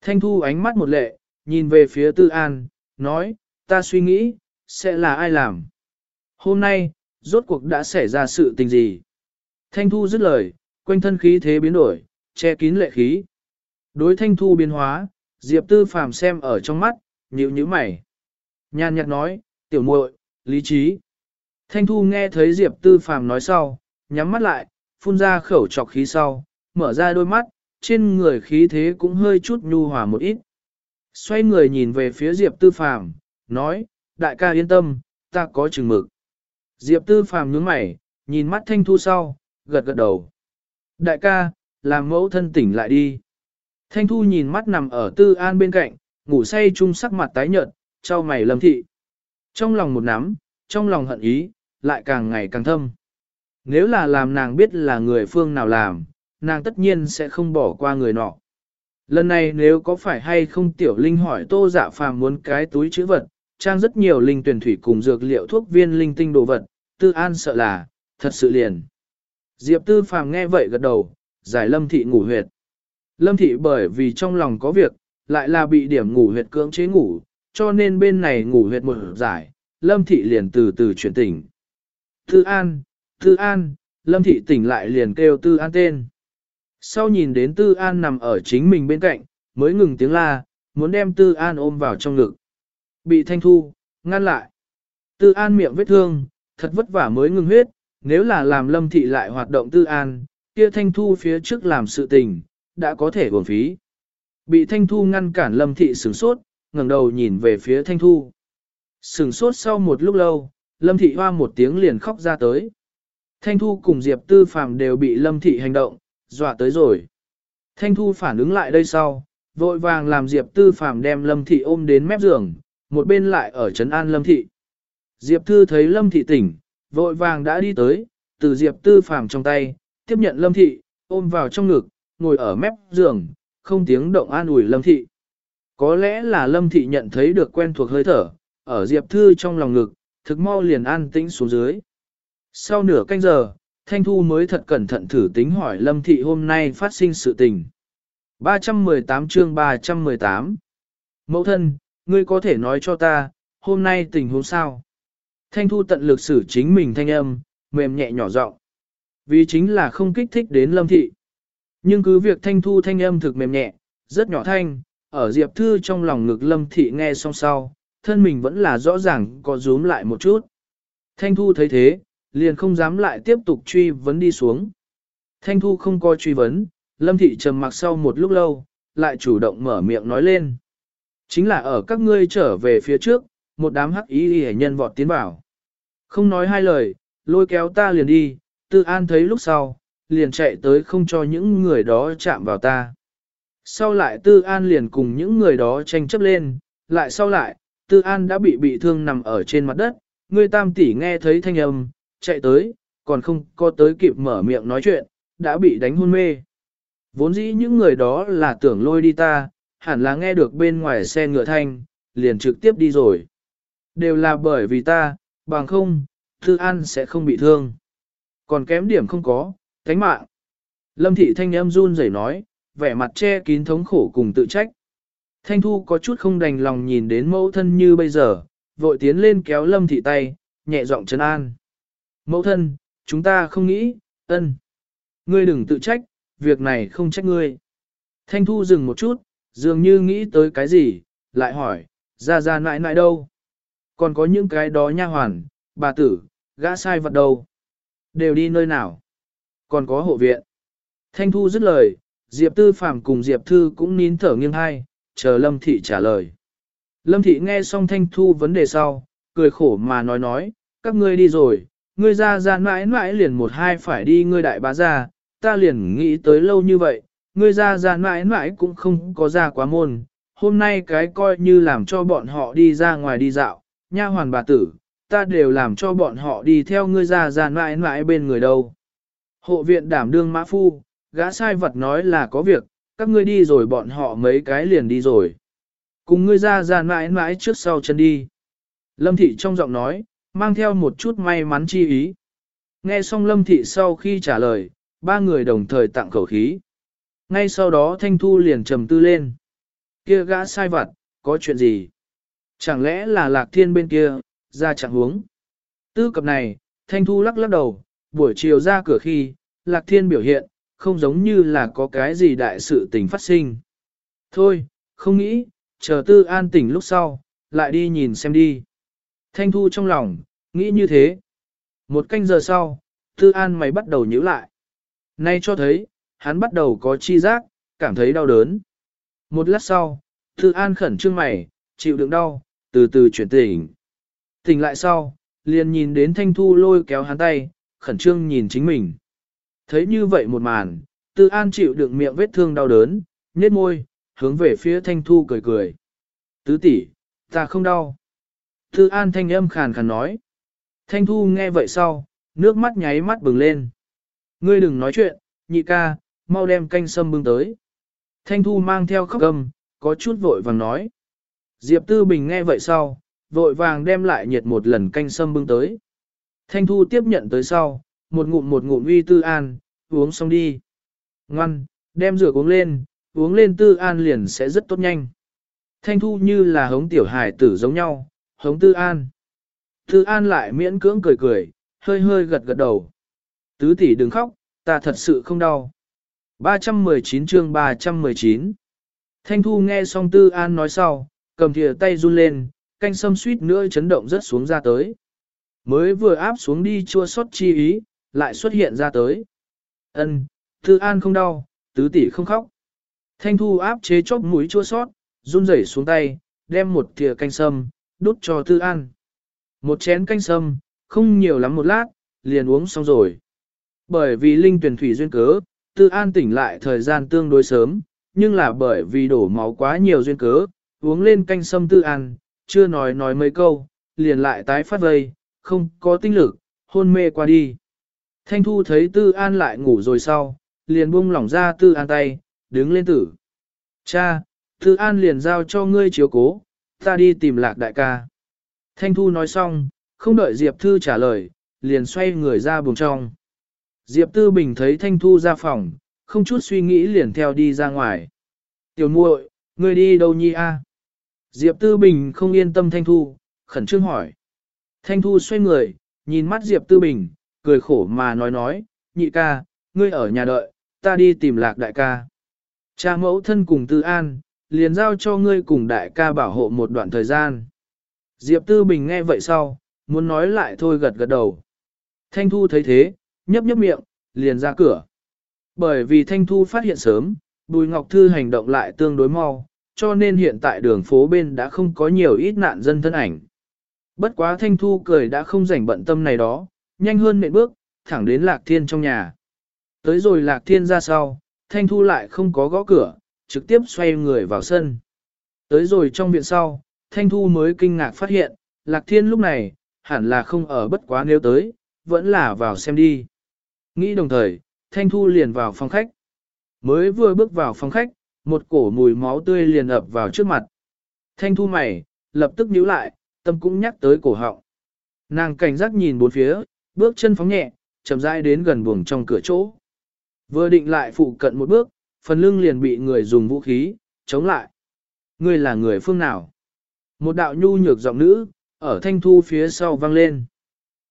Thanh Thu ánh mắt một lệ, nhìn về phía Tư An, nói, ta suy nghĩ, sẽ là ai làm? Hôm nay, rốt cuộc đã xảy ra sự tình gì? Thanh Thu dứt lời, quanh thân khí thế biến đổi, che kín lệ khí. Đối Thanh Thu biến hóa, Diệp Tư Phàm xem ở trong mắt, nhíu nhíu mày. Nhàn nhạt nói, tiểu muội, lý trí. Thanh Thu nghe thấy Diệp Tư Phàm nói sau, nhắm mắt lại, phun ra khẩu trọc khí sau, mở ra đôi mắt, trên người khí thế cũng hơi chút nhu hòa một ít. Xoay người nhìn về phía Diệp Tư Phàm, nói, đại ca yên tâm, ta có chừng mực. Diệp Tư Phàm nhướng mày, nhìn mắt Thanh Thu sau, gật gật đầu. Đại ca, làm mẫu thân tỉnh lại đi. Thanh Thu nhìn mắt nằm ở Tư An bên cạnh, ngủ say chung sắc mặt tái nhợt, trao mày lâm thị. Trong lòng một nắm, trong lòng hận ý, lại càng ngày càng thâm. Nếu là làm nàng biết là người phương nào làm, nàng tất nhiên sẽ không bỏ qua người nọ. Lần này nếu có phải hay không tiểu linh hỏi tô dạ phàm muốn cái túi chữ vật, trang rất nhiều linh tuyển thủy cùng dược liệu thuốc viên linh tinh đồ vật, tư an sợ là, thật sự liền. Diệp tư phàm nghe vậy gật đầu, giải lâm thị ngủ huyệt. Lâm thị bởi vì trong lòng có việc, lại là bị điểm ngủ huyệt cưỡng chế ngủ, cho nên bên này ngủ huyệt một giải, lâm thị liền từ từ chuyển tỉnh. Tư an, tư an, lâm thị tỉnh lại liền kêu tư an tên. Sau nhìn đến Tư An nằm ở chính mình bên cạnh, mới ngừng tiếng la, muốn đem Tư An ôm vào trong ngực. Bị Thanh Thu, ngăn lại. Tư An miệng vết thương, thật vất vả mới ngừng huyết, nếu là làm lâm thị lại hoạt động Tư An, kia Thanh Thu phía trước làm sự tình, đã có thể uổng phí. Bị Thanh Thu ngăn cản lâm thị sửng sốt, ngẩng đầu nhìn về phía Thanh Thu. Sửng sốt sau một lúc lâu, lâm thị hoa một tiếng liền khóc ra tới. Thanh Thu cùng Diệp Tư Phàm đều bị lâm thị hành động, dọa tới rồi. Thanh Thu phản ứng lại đây sau, vội vàng làm Diệp Tư Phàm đem Lâm Thị ôm đến mép giường, một bên lại ở trấn an Lâm Thị. Diệp Thư thấy Lâm Thị tỉnh, vội vàng đã đi tới, từ Diệp Tư Phàm trong tay, tiếp nhận Lâm Thị, ôm vào trong ngực, ngồi ở mép giường, không tiếng động an ủi Lâm Thị. Có lẽ là Lâm Thị nhận thấy được quen thuộc hơi thở, ở Diệp Thư trong lòng ngực, thực mau liền an tĩnh xuống dưới. Sau nửa canh giờ, Thanh Thu mới thật cẩn thận thử tính hỏi Lâm Thị hôm nay phát sinh sự tình. 318 chương 318 Mẫu thân, ngươi có thể nói cho ta, hôm nay tình huống sao? Thanh Thu tận lực xử chính mình thanh âm, mềm nhẹ nhỏ giọng Vì chính là không kích thích đến Lâm Thị. Nhưng cứ việc Thanh Thu thanh âm thực mềm nhẹ, rất nhỏ thanh, ở Diệp Thư trong lòng ngực Lâm Thị nghe xong sau, thân mình vẫn là rõ ràng có rúm lại một chút. Thanh Thu thấy thế, liền không dám lại tiếp tục truy vấn đi xuống. Thanh Thu không coi truy vấn, Lâm Thị trầm mặc sau một lúc lâu, lại chủ động mở miệng nói lên. Chính là ở các ngươi trở về phía trước, một đám hắc ý hề nhân vọt tiến vào. Không nói hai lời, lôi kéo ta liền đi, Tư An thấy lúc sau, liền chạy tới không cho những người đó chạm vào ta. Sau lại Tư An liền cùng những người đó tranh chấp lên, lại sau lại, Tư An đã bị bị thương nằm ở trên mặt đất, người tam tỷ nghe thấy thanh âm, chạy tới, còn không có tới kịp mở miệng nói chuyện, đã bị đánh hôn mê. Vốn dĩ những người đó là tưởng lôi đi ta, hẳn là nghe được bên ngoài xe ngựa thanh, liền trực tiếp đi rồi. Đều là bởi vì ta, bằng không, Thư An sẽ không bị thương. Còn kém điểm không có, cánh mạng. Lâm thị thanh em run rẩy nói, vẻ mặt che kín thống khổ cùng tự trách. Thanh Thu có chút không đành lòng nhìn đến mẫu thân như bây giờ, vội tiến lên kéo Lâm thị tay, nhẹ giọng trấn an. Mẫu thân, chúng ta không nghĩ, ân. Ngươi đừng tự trách, việc này không trách ngươi. Thanh Thu dừng một chút, dường như nghĩ tới cái gì, lại hỏi, ra ra nãi nãi đâu? Còn có những cái đó nha hoàn, bà tử, gã sai vật đâu? Đều đi nơi nào? Còn có hộ viện. Thanh Thu dứt lời, Diệp Tư Phạm cùng Diệp Thư cũng nín thở nghiêng hai, chờ Lâm Thị trả lời. Lâm Thị nghe xong Thanh Thu vấn đề sau, cười khổ mà nói nói, các ngươi đi rồi, ngươi ra ra mãi mãi liền một hai phải đi ngươi đại bá ra, ta liền nghĩ tới lâu như vậy, ngươi ra ra mãi mãi cũng không có ra quá môn, hôm nay cái coi như làm cho bọn họ đi ra ngoài đi dạo, nha hoàn bà tử, ta đều làm cho bọn họ đi theo ngươi ra ra mãi mãi bên người đâu. Hộ viện đảm đương mã phu, gã sai vật nói là có việc, các ngươi đi rồi bọn họ mấy cái liền đi rồi. Cùng ngươi ra ra mãi mãi trước sau chân đi. Lâm thị trong giọng nói, mang theo một chút may mắn chi ý. Nghe xong lâm thị sau khi trả lời, ba người đồng thời tặng khẩu khí. Ngay sau đó thanh thu liền trầm tư lên. Kia gã sai vặt, có chuyện gì? Chẳng lẽ là lạc thiên bên kia, ra chẳng huống. Tư cập này, thanh thu lắc lắc đầu, buổi chiều ra cửa khi, lạc thiên biểu hiện, không giống như là có cái gì đại sự tình phát sinh. Thôi, không nghĩ, chờ tư an tỉnh lúc sau, lại đi nhìn xem đi. Thanh thu trong lòng, nghĩ như thế. Một canh giờ sau, tư an mày bắt đầu nhíu lại. Nay cho thấy, hắn bắt đầu có chi giác, cảm thấy đau đớn. Một lát sau, tư an khẩn trương mày, chịu đựng đau, từ từ chuyển tỉnh. Tỉnh lại sau, liền nhìn đến thanh thu lôi kéo hắn tay, khẩn trương nhìn chính mình. Thấy như vậy một màn, tư an chịu đựng miệng vết thương đau đớn, nhếch môi, hướng về phía thanh thu cười cười. Tứ tỷ, ta không đau. Tư an thanh âm khàn khàn nói. Thanh thu nghe vậy sau, nước mắt nháy mắt bừng lên. Ngươi đừng nói chuyện, nhị ca, mau đem canh sâm bưng tới. Thanh thu mang theo khóc gầm, có chút vội vàng nói. Diệp Tư Bình nghe vậy sau, vội vàng đem lại nhiệt một lần canh sâm bưng tới. Thanh thu tiếp nhận tới sau, một ngụm một ngụm uy tư an, uống xong đi. Ngoan, đem rửa uống lên, uống lên tư an liền sẽ rất tốt nhanh. Thanh thu như là hống tiểu hải tử giống nhau, hống tư an. Thư an lại miễn cưỡng cười cười, hơi hơi gật gật đầu. Tứ tỷ đừng khóc, ta thật sự không đau. 319 chương 319 Thanh thu nghe xong tư an nói sau, cầm thìa tay run lên, canh sâm suýt nữa chấn động rất xuống ra tới. Mới vừa áp xuống đi chua xót chi ý, lại xuất hiện ra tới. Ân, Tư An không đau, tứ tỷ không khóc. Thanh Thu áp chế chóp mũi chua xót, run rẩy xuống tay, đem một thìa canh sâm, đút cho Tư An. Một chén canh sâm, không nhiều lắm một lát, liền uống xong rồi. Bởi vì linh tuyển thủy duyên cớ, Tư An tỉnh lại thời gian tương đối sớm, nhưng là bởi vì đổ máu quá nhiều duyên cớ, uống lên canh sâm Tư An, chưa nói nói mấy câu, liền lại tái phát vây, không có tinh lực, hôn mê qua đi. Thanh Thu thấy Tư An lại ngủ rồi sau, liền buông lỏng ra Tư An tay, đứng lên tử. Cha, Tư An liền giao cho ngươi chiếu cố, ta đi tìm lạc đại ca. Thanh Thu nói xong, không đợi Diệp Thư trả lời, liền xoay người ra buồng trong. Diệp Tư Bình thấy Thanh Thu ra phòng, không chút suy nghĩ liền theo đi ra ngoài. Tiểu muội, ngươi đi đâu nhi a? Diệp Tư Bình không yên tâm Thanh Thu, khẩn trương hỏi. Thanh Thu xoay người, nhìn mắt Diệp Tư Bình, cười khổ mà nói nói, nhị ca, ngươi ở nhà đợi, ta đi tìm lạc đại ca. Cha mẫu thân cùng Tư An, liền giao cho ngươi cùng đại ca bảo hộ một đoạn thời gian. Diệp Tư Bình nghe vậy sau, muốn nói lại thôi gật gật đầu. Thanh Thu thấy thế, nhấp nhấp miệng, liền ra cửa. Bởi vì Thanh Thu phát hiện sớm, Bùi Ngọc Thư hành động lại tương đối mau, cho nên hiện tại đường phố bên đã không có nhiều ít nạn dân thân ảnh. Bất quá Thanh Thu cười đã không rảnh bận tâm này đó, nhanh hơn nệm bước, thẳng đến Lạc Thiên trong nhà. Tới rồi Lạc Thiên ra sau, Thanh Thu lại không có gõ cửa, trực tiếp xoay người vào sân. Tới rồi trong viện sau, Thanh Thu mới kinh ngạc phát hiện, Lạc Thiên lúc này, hẳn là không ở bất quá nếu tới, vẫn là vào xem đi. Nghĩ đồng thời, Thanh Thu liền vào phòng khách. Mới vừa bước vào phòng khách, một cổ mùi máu tươi liền ập vào trước mặt. Thanh Thu mày, lập tức nhíu lại, tâm cũng nhắc tới cổ họng. Nàng cảnh giác nhìn bốn phía, bước chân phóng nhẹ, chậm rãi đến gần buồng trong cửa chỗ. Vừa định lại phụ cận một bước, phần lưng liền bị người dùng vũ khí, chống lại. Ngươi là người phương nào? Một đạo nhu nhược giọng nữ, ở thanh thu phía sau vang lên.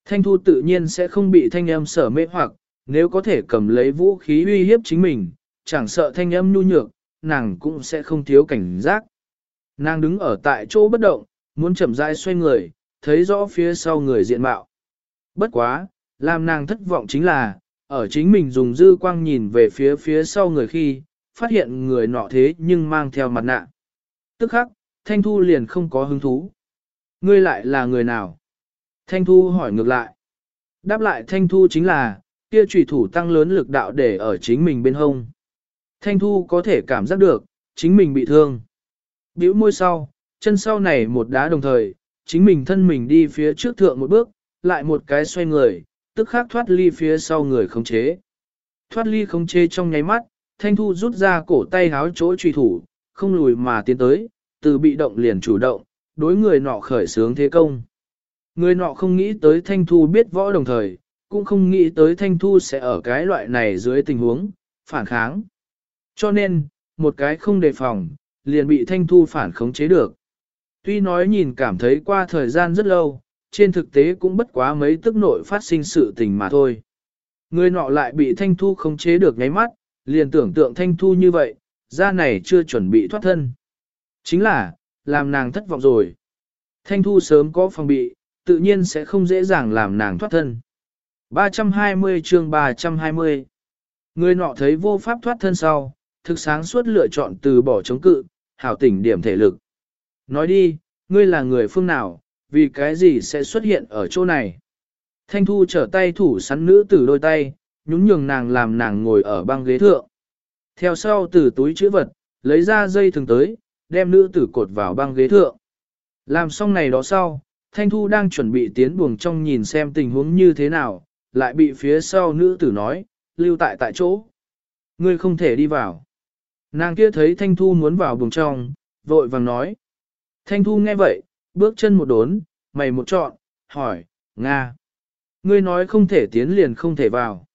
Thanh thu tự nhiên sẽ không bị thanh âm sở mê hoặc, nếu có thể cầm lấy vũ khí uy hiếp chính mình, chẳng sợ thanh âm nhu nhược, nàng cũng sẽ không thiếu cảnh giác. Nàng đứng ở tại chỗ bất động, muốn chậm rãi xoay người, thấy rõ phía sau người diện mạo. Bất quá, làm nàng thất vọng chính là, ở chính mình dùng dư quang nhìn về phía phía sau người khi, phát hiện người nọ thế nhưng mang theo mặt nạ. Tức khắc, Thanh Thu liền không có hứng thú. Ngươi lại là người nào? Thanh Thu hỏi ngược lại. Đáp lại Thanh Thu chính là, kia trùy thủ tăng lớn lực đạo để ở chính mình bên hông. Thanh Thu có thể cảm giác được, chính mình bị thương. Biểu môi sau, chân sau này một đá đồng thời, chính mình thân mình đi phía trước thượng một bước, lại một cái xoay người, tức khắc thoát ly phía sau người khống chế. Thoát ly khống chế trong nháy mắt, Thanh Thu rút ra cổ tay háo chỗ trùy thủ, không lùi mà tiến tới, từ bị động liền chủ động, đối người nọ khởi sướng thế công. Người nọ không nghĩ tới Thanh Thu biết võ đồng thời, cũng không nghĩ tới Thanh Thu sẽ ở cái loại này dưới tình huống, phản kháng. Cho nên, một cái không đề phòng, liền bị Thanh Thu phản khống chế được. Tuy nói nhìn cảm thấy qua thời gian rất lâu, trên thực tế cũng bất quá mấy tức nội phát sinh sự tình mà thôi. Người nọ lại bị Thanh Thu khống chế được nháy mắt, liền tưởng tượng Thanh Thu như vậy, ra này chưa chuẩn bị thoát thân. Chính là, làm nàng thất vọng rồi. Thanh Thu sớm có phòng bị, tự nhiên sẽ không dễ dàng làm nàng thoát thân. 320 chương 320 Người nọ thấy vô pháp thoát thân sau, thực sáng suốt lựa chọn từ bỏ chống cự, hảo tỉnh điểm thể lực. Nói đi, ngươi là người phương nào, vì cái gì sẽ xuất hiện ở chỗ này? Thanh Thu trở tay thủ sắn nữ tử đôi tay, nhún nhường nàng làm nàng ngồi ở băng ghế thượng. Theo sau từ túi chữ vật, lấy ra dây thường tới, đem nữ tử cột vào băng ghế thượng. Làm xong này đó sau, Thanh Thu đang chuẩn bị tiến buồng trong nhìn xem tình huống như thế nào, lại bị phía sau nữ tử nói, lưu tại tại chỗ. Ngươi không thể đi vào. Nàng kia thấy Thanh Thu muốn vào buồng trong, vội vàng nói. Thanh Thu nghe vậy, bước chân một đốn, mày một trọn, hỏi, Nga. Ngươi nói không thể tiến liền không thể vào.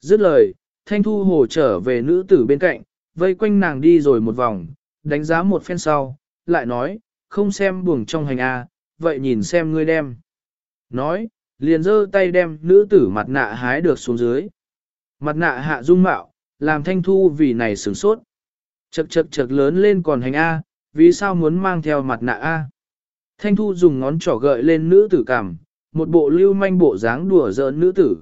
Dứt lời, Thanh Thu hồ trở về nữ tử bên cạnh, vây quanh nàng đi rồi một vòng, đánh giá một phen sau, lại nói, không xem buồng trong hành A, vậy nhìn xem ngươi đem. Nói, liền giơ tay đem nữ tử mặt nạ hái được xuống dưới. Mặt nạ hạ dung mạo, làm thanh thu vì này sửng sốt. Chật chật chật lớn lên còn hành A, vì sao muốn mang theo mặt nạ A. Thanh thu dùng ngón trỏ gợi lên nữ tử cảm, một bộ lưu manh bộ dáng đùa giỡn nữ tử.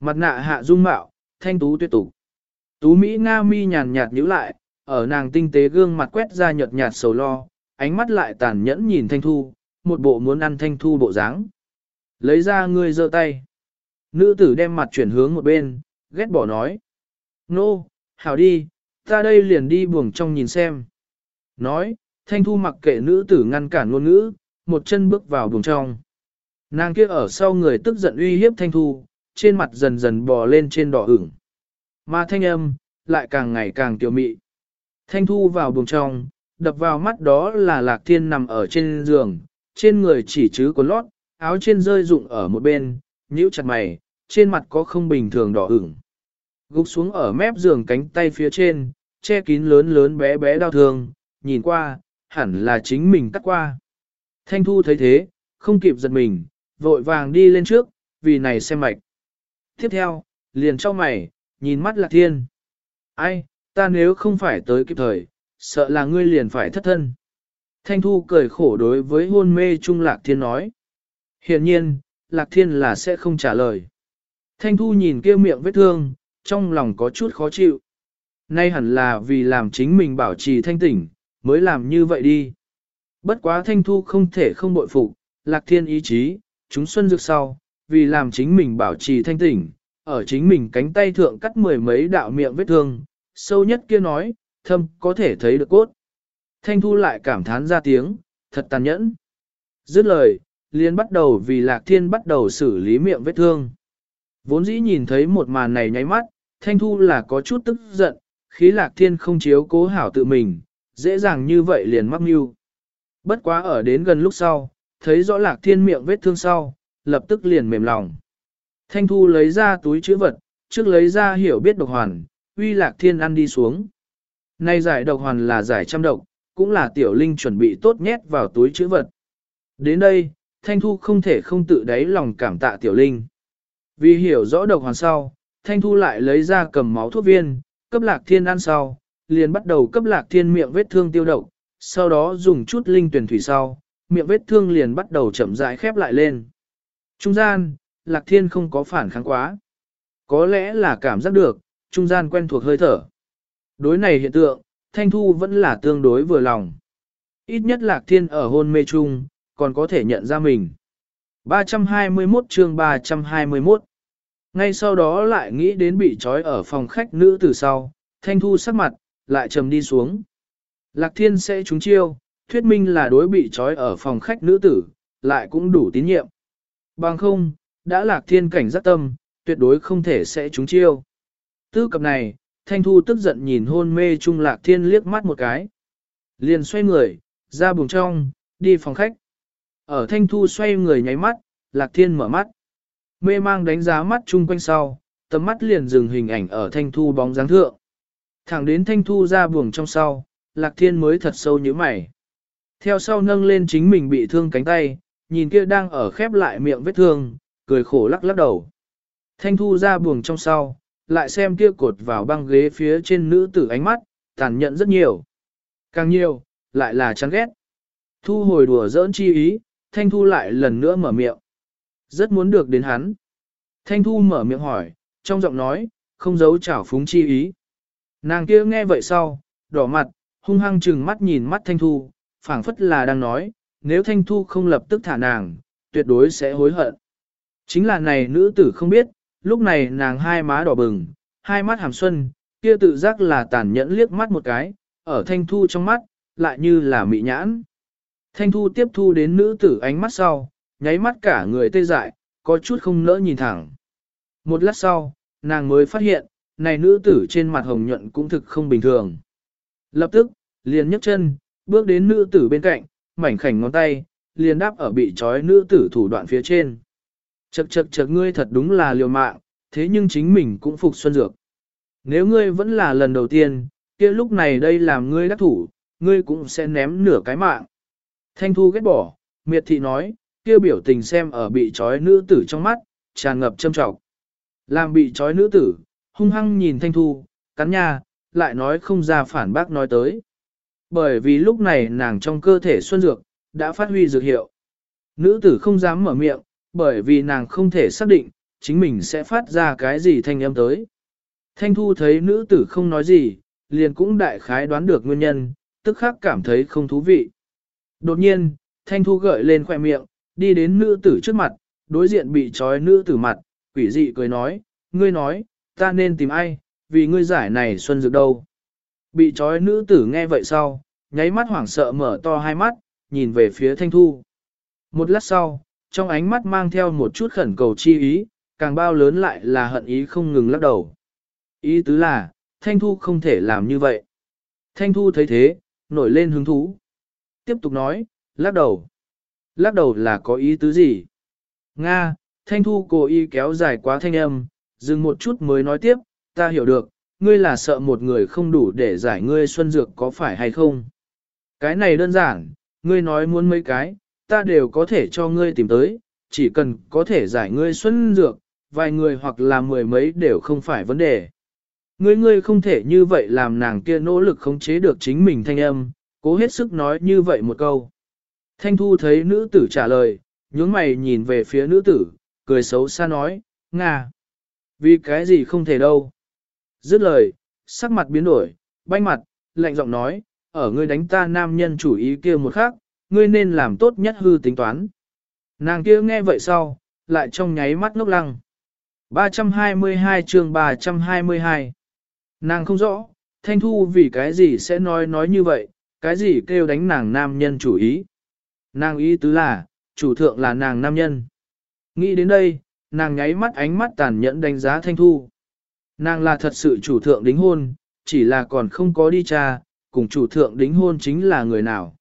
Mặt nạ hạ dung mạo, thanh tú tuyệt tục. Tú Mỹ Nga mi nhàn nhạt nhíu lại, ở nàng tinh tế gương mặt quét ra nhợt nhạt sầu lo, ánh mắt lại tàn nhẫn nhìn Thanh Thu, một bộ muốn ăn Thanh Thu bộ dáng. Lấy ra ngươi giơ tay. Nữ tử đem mặt chuyển hướng một bên, ghét bỏ nói. Nô, hảo đi, ta đây liền đi buồng trong nhìn xem. Nói, Thanh Thu mặc kệ nữ tử ngăn cản ngôn ngữ, một chân bước vào buồng trong. Nàng kia ở sau người tức giận uy hiếp Thanh Thu, trên mặt dần dần bò lên trên đỏ ửng. Mà thanh âm, lại càng ngày càng tiểu mị. Thanh Thu vào buồng trong, đập vào mắt đó là Lạc Thiên nằm ở trên giường, trên người chỉ chứ có lót, áo trên rơi rụng ở một bên, nhíu chặt mày, trên mặt có không bình thường đỏ ửng. Gục xuống ở mép giường cánh tay phía trên, che kín lớn lớn bé bé đau thương, nhìn qua, hẳn là chính mình cắt qua. Thanh Thu thấy thế, không kịp giật mình, vội vàng đi lên trước, vì này xem mạch. Tiếp theo, liền cho mày, nhìn mắt Lạc Thiên. Ai, ta nếu không phải tới kịp thời, sợ là ngươi liền phải thất thân. Thanh Thu cười khổ đối với hôn mê Trung Lạc Thiên nói. Hiện nhiên, Lạc Thiên là sẽ không trả lời. Thanh Thu nhìn kia miệng vết thương, trong lòng có chút khó chịu. Nay hẳn là vì làm chính mình bảo trì thanh tỉnh, mới làm như vậy đi. Bất quá Thanh Thu không thể không bội phục, Lạc Thiên ý chí, chúng xuân dược sau, vì làm chính mình bảo trì thanh tỉnh, ở chính mình cánh tay thượng cắt mười mấy đạo miệng vết thương, sâu nhất kia nói, thâm có thể thấy được cốt. Thanh Thu lại cảm thán ra tiếng, thật tàn nhẫn. Dứt lời, liền bắt đầu vì Lạc Thiên bắt đầu xử lý miệng vết thương. Vốn dĩ nhìn thấy một màn này nháy mắt, Thanh Thu là có chút tức giận, khí Lạc Thiên không chiếu cố hảo tự mình, dễ dàng như vậy liền mắc mưu. Bất quá ở đến gần lúc sau, thấy rõ Lạc Thiên miệng vết thương sau, lập tức liền mềm lòng. Thanh Thu lấy ra túi chữ vật, trước lấy ra hiểu biết độc hoàn, uy Lạc Thiên ăn đi xuống. Nay giải độc hoàn là giải trăm độc, cũng là tiểu linh chuẩn bị tốt nhét vào túi chữ vật. Đến đây, Thanh Thu không thể không tự đáy lòng cảm tạ tiểu linh. Vì hiểu rõ độc hoàn sau, Thanh Thu lại lấy ra cầm máu thuốc viên, cấp lạc thiên ăn sau, liền bắt đầu cấp lạc thiên miệng vết thương tiêu độc, sau đó dùng chút linh tuyển thủy sau, miệng vết thương liền bắt đầu chậm rãi khép lại lên. Trung gian, lạc thiên không có phản kháng quá. Có lẽ là cảm giác được, trung gian quen thuộc hơi thở. Đối này hiện tượng, Thanh Thu vẫn là tương đối vừa lòng. Ít nhất Lạc Thiên ở hôn mê chung, còn có thể nhận ra mình. 321 chương 321 Ngay sau đó lại nghĩ đến bị trói ở phòng khách nữ từ sau, Thanh Thu sắc mặt, lại trầm đi xuống. Lạc Thiên sẽ trúng chiêu, thuyết minh là đối bị trói ở phòng khách nữ tử, lại cũng đủ tín nhiệm. Bằng không, đã Lạc Thiên cảnh giác tâm, tuyệt đối không thể sẽ trúng chiêu. Tư cập này, Thanh Thu tức giận nhìn hôn mê Trung Lạc Thiên liếc mắt một cái. Liền xoay người, ra buồng trong, đi phòng khách. Ở thanh thu xoay người nháy mắt, lạc thiên mở mắt. Mê mang đánh giá mắt chung quanh sau, tầm mắt liền dừng hình ảnh ở thanh thu bóng dáng thượng. Thẳng đến thanh thu ra buồng trong sau, lạc thiên mới thật sâu như mày. Theo sau nâng lên chính mình bị thương cánh tay, nhìn kia đang ở khép lại miệng vết thương, cười khổ lắc lắc đầu. Thanh thu ra buồng trong sau, lại xem kia cột vào băng ghế phía trên nữ tử ánh mắt, tàn nhẫn rất nhiều. Càng nhiều, lại là chán ghét. Thu hồi đùa giỡn chi ý, Thanh Thu lại lần nữa mở miệng. Rất muốn được đến hắn. Thanh Thu mở miệng hỏi, trong giọng nói, không giấu chảo phúng chi ý. Nàng kia nghe vậy sau, đỏ mặt, hung hăng chừng mắt nhìn mắt Thanh Thu, phảng phất là đang nói, nếu Thanh Thu không lập tức thả nàng, tuyệt đối sẽ hối hận. Chính là này nữ tử không biết, lúc này nàng hai má đỏ bừng, hai mắt hàm xuân, kia tự giác là tàn nhẫn liếc mắt một cái, ở Thanh Thu trong mắt, lại như là mị nhãn. Thanh Thu tiếp thu đến nữ tử ánh mắt sau, nháy mắt cả người tê dại, có chút không nỡ nhìn thẳng. Một lát sau, nàng mới phát hiện, này nữ tử trên mặt hồng nhuận cũng thực không bình thường. Lập tức, liền nhấc chân, bước đến nữ tử bên cạnh, mảnh khảnh ngón tay, liền đáp ở bị trói nữ tử thủ đoạn phía trên chật chật chật ngươi thật đúng là liều mạng, thế nhưng chính mình cũng phục xuân dược. Nếu ngươi vẫn là lần đầu tiên, kia lúc này đây làm ngươi đắc thủ, ngươi cũng sẽ ném nửa cái mạng. Thanh Thu ghét bỏ, miệt thị nói, kia biểu tình xem ở bị trói nữ tử trong mắt, tràn ngập châm trọng. Làm bị trói nữ tử, hung hăng nhìn Thanh Thu, cắn nha, lại nói không ra phản bác nói tới. Bởi vì lúc này nàng trong cơ thể xuân dược, đã phát huy dược hiệu. Nữ tử không dám mở miệng, bởi vì nàng không thể xác định, chính mình sẽ phát ra cái gì thanh âm tới. Thanh Thu thấy nữ tử không nói gì, liền cũng đại khái đoán được nguyên nhân, tức khắc cảm thấy không thú vị. Đột nhiên, Thanh Thu gợi lên khoẻ miệng, đi đến nữ tử trước mặt, đối diện bị trói nữ tử mặt, quỷ dị cười nói, ngươi nói, ta nên tìm ai, vì ngươi giải này xuân dược đâu. Bị trói nữ tử nghe vậy sau, nháy mắt hoảng sợ mở to hai mắt, nhìn về phía Thanh Thu. Một lát sau, trong ánh mắt mang theo một chút khẩn cầu chi ý, càng bao lớn lại là hận ý không ngừng lắc đầu. Ý tứ là, Thanh Thu không thể làm như vậy. Thanh Thu thấy thế, nổi lên hứng thú. Tiếp tục nói, lắc đầu. Lắc đầu là có ý tứ gì? Nga, Thanh Thu cố ý kéo dài quá thanh âm, dừng một chút mới nói tiếp, ta hiểu được, ngươi là sợ một người không đủ để giải ngươi xuân dược có phải hay không? Cái này đơn giản, ngươi nói muốn mấy cái, ta đều có thể cho ngươi tìm tới, chỉ cần có thể giải ngươi xuân dược, vài người hoặc là mười mấy đều không phải vấn đề. Ngươi ngươi không thể như vậy làm nàng kia nỗ lực khống chế được chính mình thanh âm, cố hết sức nói như vậy một câu. Thanh Thu thấy nữ tử trả lời, nhướng mày nhìn về phía nữ tử, cười xấu xa nói, Nga. Vì cái gì không thể đâu. Dứt lời, sắc mặt biến đổi, banh mặt, lạnh giọng nói, ở ngươi đánh ta nam nhân chủ ý kia một khắc, ngươi nên làm tốt nhất hư tính toán. Nàng kia nghe vậy sau, lại trong nháy mắt ngốc lăng. 322 chương 322 Nàng không rõ, Thanh Thu vì cái gì sẽ nói nói như vậy, cái gì kêu đánh nàng nam nhân chủ ý. Nàng ý tứ là, chủ thượng là nàng nam nhân. Nghĩ đến đây, nàng nháy mắt ánh mắt tàn nhẫn đánh giá Thanh Thu. Nàng là thật sự chủ thượng đính hôn, chỉ là còn không có đi cha, cùng chủ thượng đính hôn chính là người nào.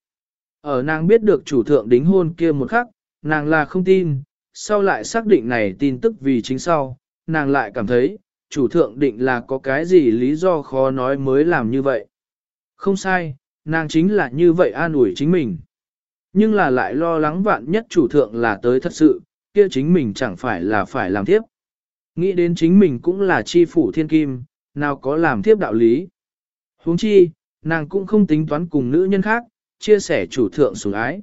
Ở nàng biết được chủ thượng đính hôn kia một khắc, nàng là không tin, sau lại xác định này tin tức vì chính sau, nàng lại cảm thấy, chủ thượng định là có cái gì lý do khó nói mới làm như vậy. Không sai, nàng chính là như vậy an ủi chính mình. Nhưng là lại lo lắng vạn nhất chủ thượng là tới thật sự, kia chính mình chẳng phải là phải làm tiếp. Nghĩ đến chính mình cũng là chi phủ thiên kim, nào có làm tiếp đạo lý. huống chi, nàng cũng không tính toán cùng nữ nhân khác, chia sẻ chủ thượng sủng ái.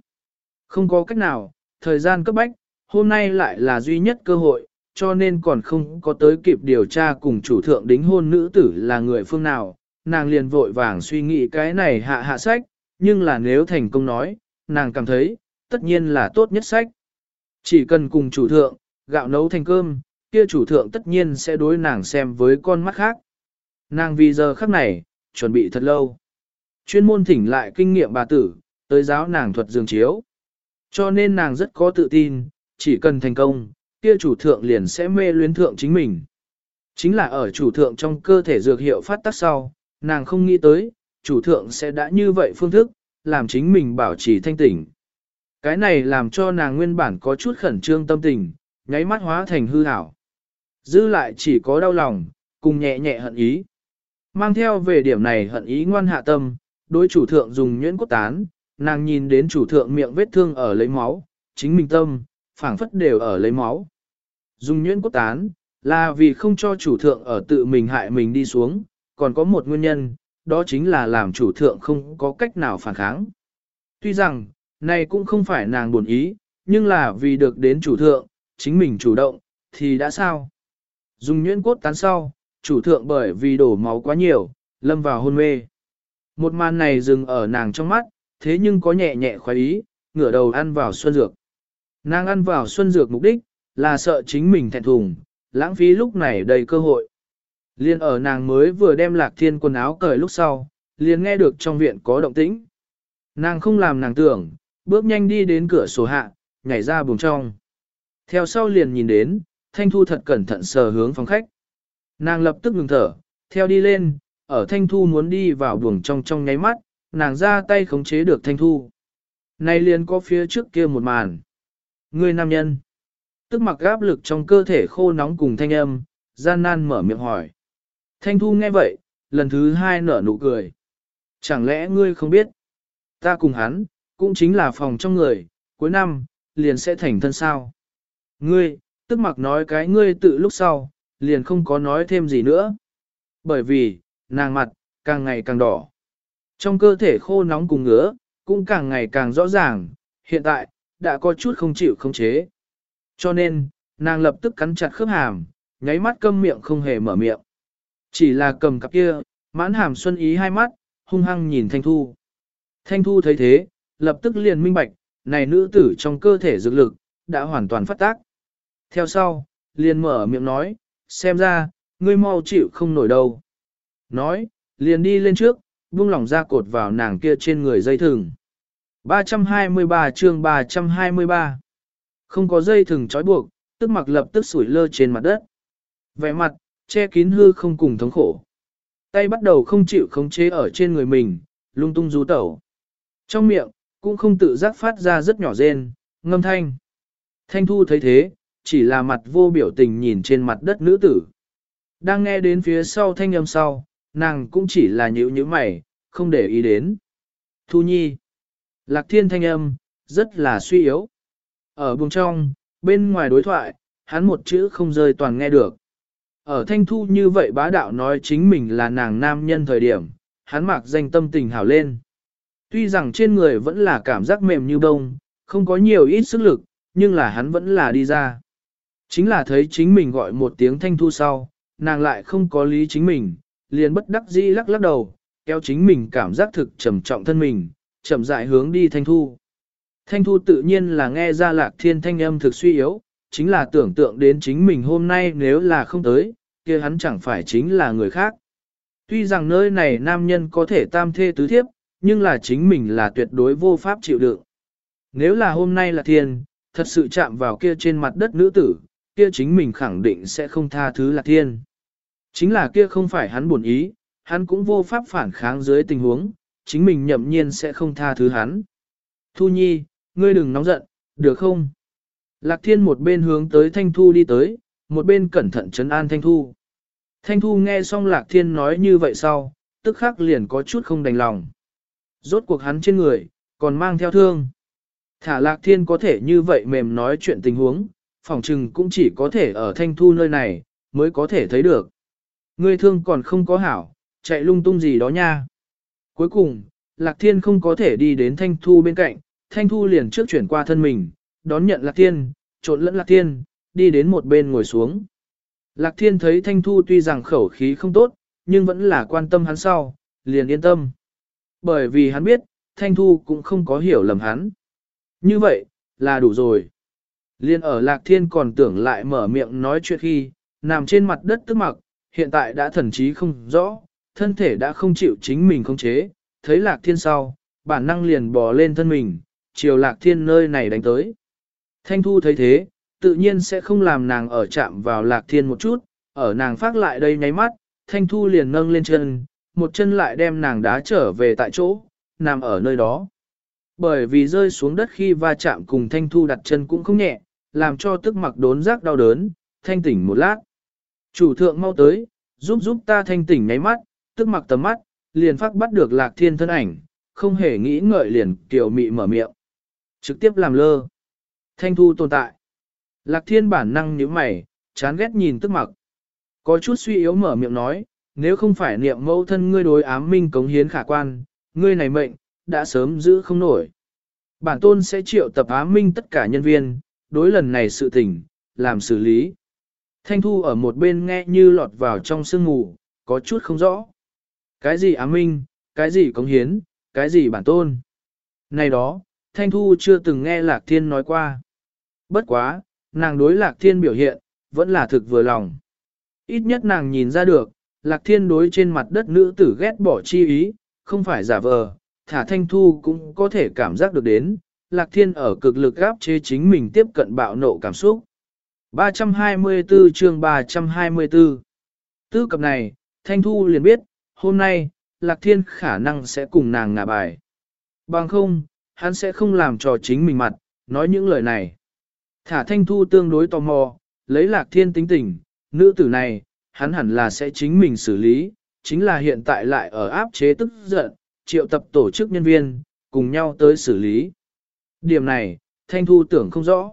Không có cách nào, thời gian cấp bách, hôm nay lại là duy nhất cơ hội, cho nên còn không có tới kịp điều tra cùng chủ thượng đính hôn nữ tử là người phương nào, nàng liền vội vàng suy nghĩ cái này hạ hạ sách, nhưng là nếu thành công nói, nàng cảm thấy, tất nhiên là tốt nhất sách. Chỉ cần cùng chủ thượng, gạo nấu thành cơm, kia chủ thượng tất nhiên sẽ đối nàng xem với con mắt khác. Nàng vì giờ khắc này, chuẩn bị thật lâu. Chuyên môn thỉnh lại kinh nghiệm bà tử, tới giáo nàng thuật dường chiếu. Cho nên nàng rất có tự tin, chỉ cần thành công, kia chủ thượng liền sẽ mê luyến thượng chính mình. Chính là ở chủ thượng trong cơ thể dược hiệu phát tác sau, nàng không nghĩ tới, chủ thượng sẽ đã như vậy phương thức, làm chính mình bảo trì thanh tỉnh. Cái này làm cho nàng nguyên bản có chút khẩn trương tâm tình, nháy mắt hóa thành hư hảo. Dư lại chỉ có đau lòng, cùng nhẹ nhẹ hận ý. Mang theo về điểm này hận ý ngoan hạ tâm, đối chủ thượng dùng nhuyễn cốt tán, nàng nhìn đến chủ thượng miệng vết thương ở lấy máu, chính mình tâm, phảng phất đều ở lấy máu. Dùng nhuyễn cốt tán, là vì không cho chủ thượng ở tự mình hại mình đi xuống, còn có một nguyên nhân, đó chính là làm chủ thượng không có cách nào phản kháng. Tuy rằng, này cũng không phải nàng buồn ý, nhưng là vì được đến chủ thượng, chính mình chủ động, thì đã sao? Dùng nhuyễn cốt tán sau, chủ thượng bởi vì đổ máu quá nhiều, lâm vào hôn mê. Một màn này dừng ở nàng trong mắt, thế nhưng có nhẹ nhẹ khoái ý, ngửa đầu ăn vào xuân dược. Nàng ăn vào xuân dược mục đích, là sợ chính mình thẹn thùng, lãng phí lúc này đầy cơ hội. Liên ở nàng mới vừa đem lạc thiên quần áo cởi lúc sau, liền nghe được trong viện có động tĩnh. Nàng không làm nàng tưởng, bước nhanh đi đến cửa sổ hạ, nhảy ra buồng trong. Theo sau liền nhìn đến, Thanh Thu thật cẩn thận sờ hướng phòng khách. Nàng lập tức ngừng thở, theo đi lên, ở Thanh Thu muốn đi vào buồng trong trong nháy mắt, nàng ra tay khống chế được Thanh Thu. Này liền có phía trước kia một màn. Người nam nhân. Tức mặc gáp lực trong cơ thể khô nóng cùng thanh âm, gian nan mở miệng hỏi. Thanh Thu nghe vậy, lần thứ hai nở nụ cười. Chẳng lẽ ngươi không biết? Ta cùng hắn, cũng chính là phòng trong người, cuối năm, liền sẽ thành thân sao. Ngươi, tức mặc nói cái ngươi tự lúc sau, liền không có nói thêm gì nữa. Bởi vì, nàng mặt, càng ngày càng đỏ. Trong cơ thể khô nóng cùng ngứa, cũng càng ngày càng rõ ràng, hiện tại, đã có chút không chịu không chế. Cho nên, nàng lập tức cắn chặt khớp hàm, nháy mắt câm miệng không hề mở miệng. Chỉ là cầm cặp kia, mãn hàm xuân ý hai mắt, hung hăng nhìn Thanh Thu. Thanh Thu thấy thế, lập tức liền minh bạch, này nữ tử trong cơ thể dược lực, đã hoàn toàn phát tác. Theo sau, liền mở miệng nói, xem ra, ngươi mau chịu không nổi đâu. Nói, liền đi lên trước, buông lỏng ra cột vào nàng kia trên người dây thừng. 323 chương 323 Không có dây thừng trói buộc, tức mặc lập tức sủi lơ trên mặt đất. Vẻ mặt, che kín hư không cùng thống khổ. Tay bắt đầu không chịu khống chế ở trên người mình, lung tung rú tẩu. Trong miệng, cũng không tự giác phát ra rất nhỏ rên, ngâm thanh. Thanh thu thấy thế, chỉ là mặt vô biểu tình nhìn trên mặt đất nữ tử. Đang nghe đến phía sau thanh âm sau, nàng cũng chỉ là nhữ nhữ mày, không để ý đến. Thu nhi. Lạc thiên thanh âm, rất là suy yếu. Ở buồng trong, bên ngoài đối thoại, hắn một chữ không rơi toàn nghe được. Ở thanh thu như vậy bá đạo nói chính mình là nàng nam nhân thời điểm, hắn mặc danh tâm tình hào lên. Tuy rằng trên người vẫn là cảm giác mềm như bông, không có nhiều ít sức lực, nhưng là hắn vẫn là đi ra. Chính là thấy chính mình gọi một tiếng thanh thu sau, nàng lại không có lý chính mình, liền bất đắc dĩ lắc lắc đầu, kéo chính mình cảm giác thực trầm trọng thân mình, chậm rãi hướng đi thanh thu. Thanh thu tự nhiên là nghe ra lạc thiên thanh âm thực suy yếu, chính là tưởng tượng đến chính mình hôm nay nếu là không tới, kia hắn chẳng phải chính là người khác. Tuy rằng nơi này nam nhân có thể tam thê tứ thiếp, nhưng là chính mình là tuyệt đối vô pháp chịu đựng. Nếu là hôm nay là thiên, thật sự chạm vào kia trên mặt đất nữ tử, kia chính mình khẳng định sẽ không tha thứ là thiên. Chính là kia không phải hắn buồn ý, hắn cũng vô pháp phản kháng dưới tình huống, chính mình nhậm nhiên sẽ không tha thứ hắn. Thu nhi, ngươi đừng nóng giận, được không? Lạc thiên một bên hướng tới Thanh Thu đi tới, một bên cẩn thận chấn an Thanh Thu. Thanh Thu nghe xong Lạc thiên nói như vậy sau, tức khắc liền có chút không đành lòng. Rốt cuộc hắn trên người, còn mang theo thương. Thả Lạc thiên có thể như vậy mềm nói chuyện tình huống, phỏng chừng cũng chỉ có thể ở Thanh Thu nơi này, mới có thể thấy được. Ngươi thương còn không có hảo, chạy lung tung gì đó nha. Cuối cùng, Lạc Thiên không có thể đi đến Thanh Thu bên cạnh, Thanh Thu liền trước chuyển qua thân mình, đón nhận Lạc Thiên, trộn lẫn Lạc Thiên, đi đến một bên ngồi xuống. Lạc Thiên thấy Thanh Thu tuy rằng khẩu khí không tốt, nhưng vẫn là quan tâm hắn sau, liền yên tâm. Bởi vì hắn biết, Thanh Thu cũng không có hiểu lầm hắn. Như vậy, là đủ rồi. Liên ở Lạc Thiên còn tưởng lại mở miệng nói chuyện khi, nằm trên mặt đất tức mặc, hiện tại đã thần trí không rõ, thân thể đã không chịu chính mình khống chế, thấy Lạc Thiên sau, bản năng liền bò lên thân mình, chiều Lạc Thiên nơi này đánh tới. Thanh Thu thấy thế, tự nhiên sẽ không làm nàng ở chạm vào Lạc Thiên một chút, ở nàng phát lại đây nháy mắt, Thanh Thu liền nâng lên chân, một chân lại đem nàng đá trở về tại chỗ, nằm ở nơi đó. Bởi vì rơi xuống đất khi va chạm cùng thanh thu đặt chân cũng không nhẹ, làm cho tức mặc đốn giác đau đớn, thanh tỉnh một lát. Chủ thượng mau tới, giúp giúp ta thanh tỉnh nháy mắt, tức mặc tầm mắt, liền phát bắt được lạc thiên thân ảnh, không hề nghĩ ngợi liền kiểu mị mở miệng. Trực tiếp làm lơ. Thanh thu tồn tại. Lạc thiên bản năng nhíu mày, chán ghét nhìn tức mặc. Có chút suy yếu mở miệng nói, nếu không phải niệm mẫu thân ngươi đối ám minh cống hiến khả quan, ngươi này mệnh, đã sớm giữ không nổi. Bản tôn sẽ triệu tập ám minh tất cả nhân viên, đối lần này sự tình, làm xử lý. Thanh thu ở một bên nghe như lọt vào trong sương ngủ, có chút không rõ. Cái gì ám minh, cái gì cống hiến, cái gì bản tôn. Này đó, Thanh thu chưa từng nghe Lạc Thiên nói qua. Bất quá, nàng đối Lạc Thiên biểu hiện, vẫn là thực vừa lòng. Ít nhất nàng nhìn ra được, Lạc Thiên đối trên mặt đất nữ tử ghét bỏ chi ý, không phải giả vờ, thả Thanh Thu cũng có thể cảm giác được đến, Lạc Thiên ở cực lực gáp chế chính mình tiếp cận bạo nộ cảm xúc. 324 chương 324 Tư cập này, Thanh Thu liền biết, hôm nay, Lạc Thiên khả năng sẽ cùng nàng ngả bài. Bằng không, hắn sẽ không làm cho chính mình mặt, nói những lời này. Thả Thanh Thu tương đối tò mò, lấy Lạc Thiên tính tình, nữ tử này, hắn hẳn là sẽ chính mình xử lý, chính là hiện tại lại ở áp chế tức giận, triệu tập tổ chức nhân viên, cùng nhau tới xử lý. Điểm này, Thanh Thu tưởng không rõ.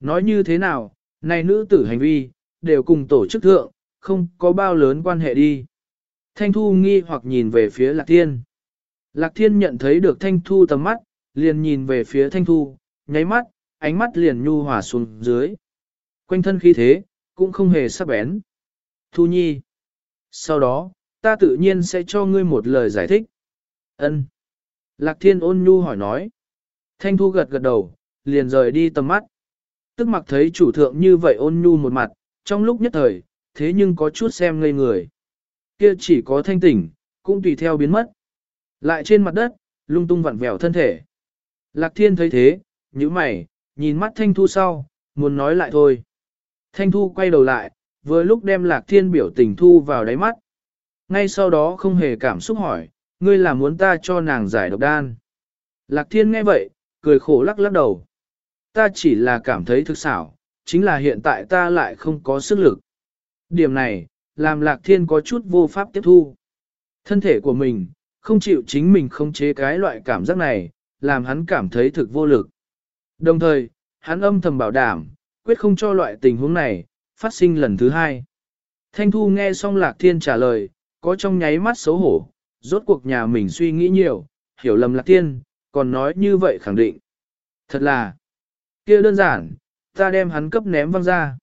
Nói như thế nào, này nữ tử hành vi, đều cùng tổ chức thượng, không có bao lớn quan hệ đi. Thanh Thu nghi hoặc nhìn về phía Lạc Thiên. Lạc Thiên nhận thấy được Thanh Thu tầm mắt, liền nhìn về phía Thanh Thu, nháy mắt, ánh mắt liền nhu hòa xuống dưới. Quanh thân khí thế, cũng không hề sắc bén. Thu Nhi. Sau đó, ta tự nhiên sẽ cho ngươi một lời giải thích. Ân. Lạc Thiên ôn nhu hỏi nói. Thanh Thu gật gật đầu, liền rời đi tầm mắt. Tức mặc thấy chủ thượng như vậy ôn nhu một mặt, trong lúc nhất thời, thế nhưng có chút xem ngây người. Kia chỉ có thanh tỉnh, cũng tùy theo biến mất. Lại trên mặt đất, lung tung vặn vẹo thân thể. Lạc Thiên thấy thế, như mày, nhìn mắt Thanh Thu sau, muốn nói lại thôi. Thanh Thu quay đầu lại, vừa lúc đem Lạc Thiên biểu tình thu vào đáy mắt. Ngay sau đó không hề cảm xúc hỏi, ngươi là muốn ta cho nàng giải độc đan. Lạc Thiên nghe vậy, cười khổ lắc lắc đầu. Ta chỉ là cảm thấy thực xảo, chính là hiện tại ta lại không có sức lực. Điểm này, làm Lạc Thiên có chút vô pháp tiếp thu. Thân thể của mình, không chịu chính mình không chế cái loại cảm giác này, làm hắn cảm thấy thực vô lực. Đồng thời, hắn âm thầm bảo đảm, quyết không cho loại tình huống này, phát sinh lần thứ hai. Thanh Thu nghe xong Lạc Thiên trả lời, có trong nháy mắt xấu hổ, rốt cuộc nhà mình suy nghĩ nhiều, hiểu lầm Lạc Thiên, còn nói như vậy khẳng định. Thật là, kia đơn giản, ta đem hắn cấp ném văng ra.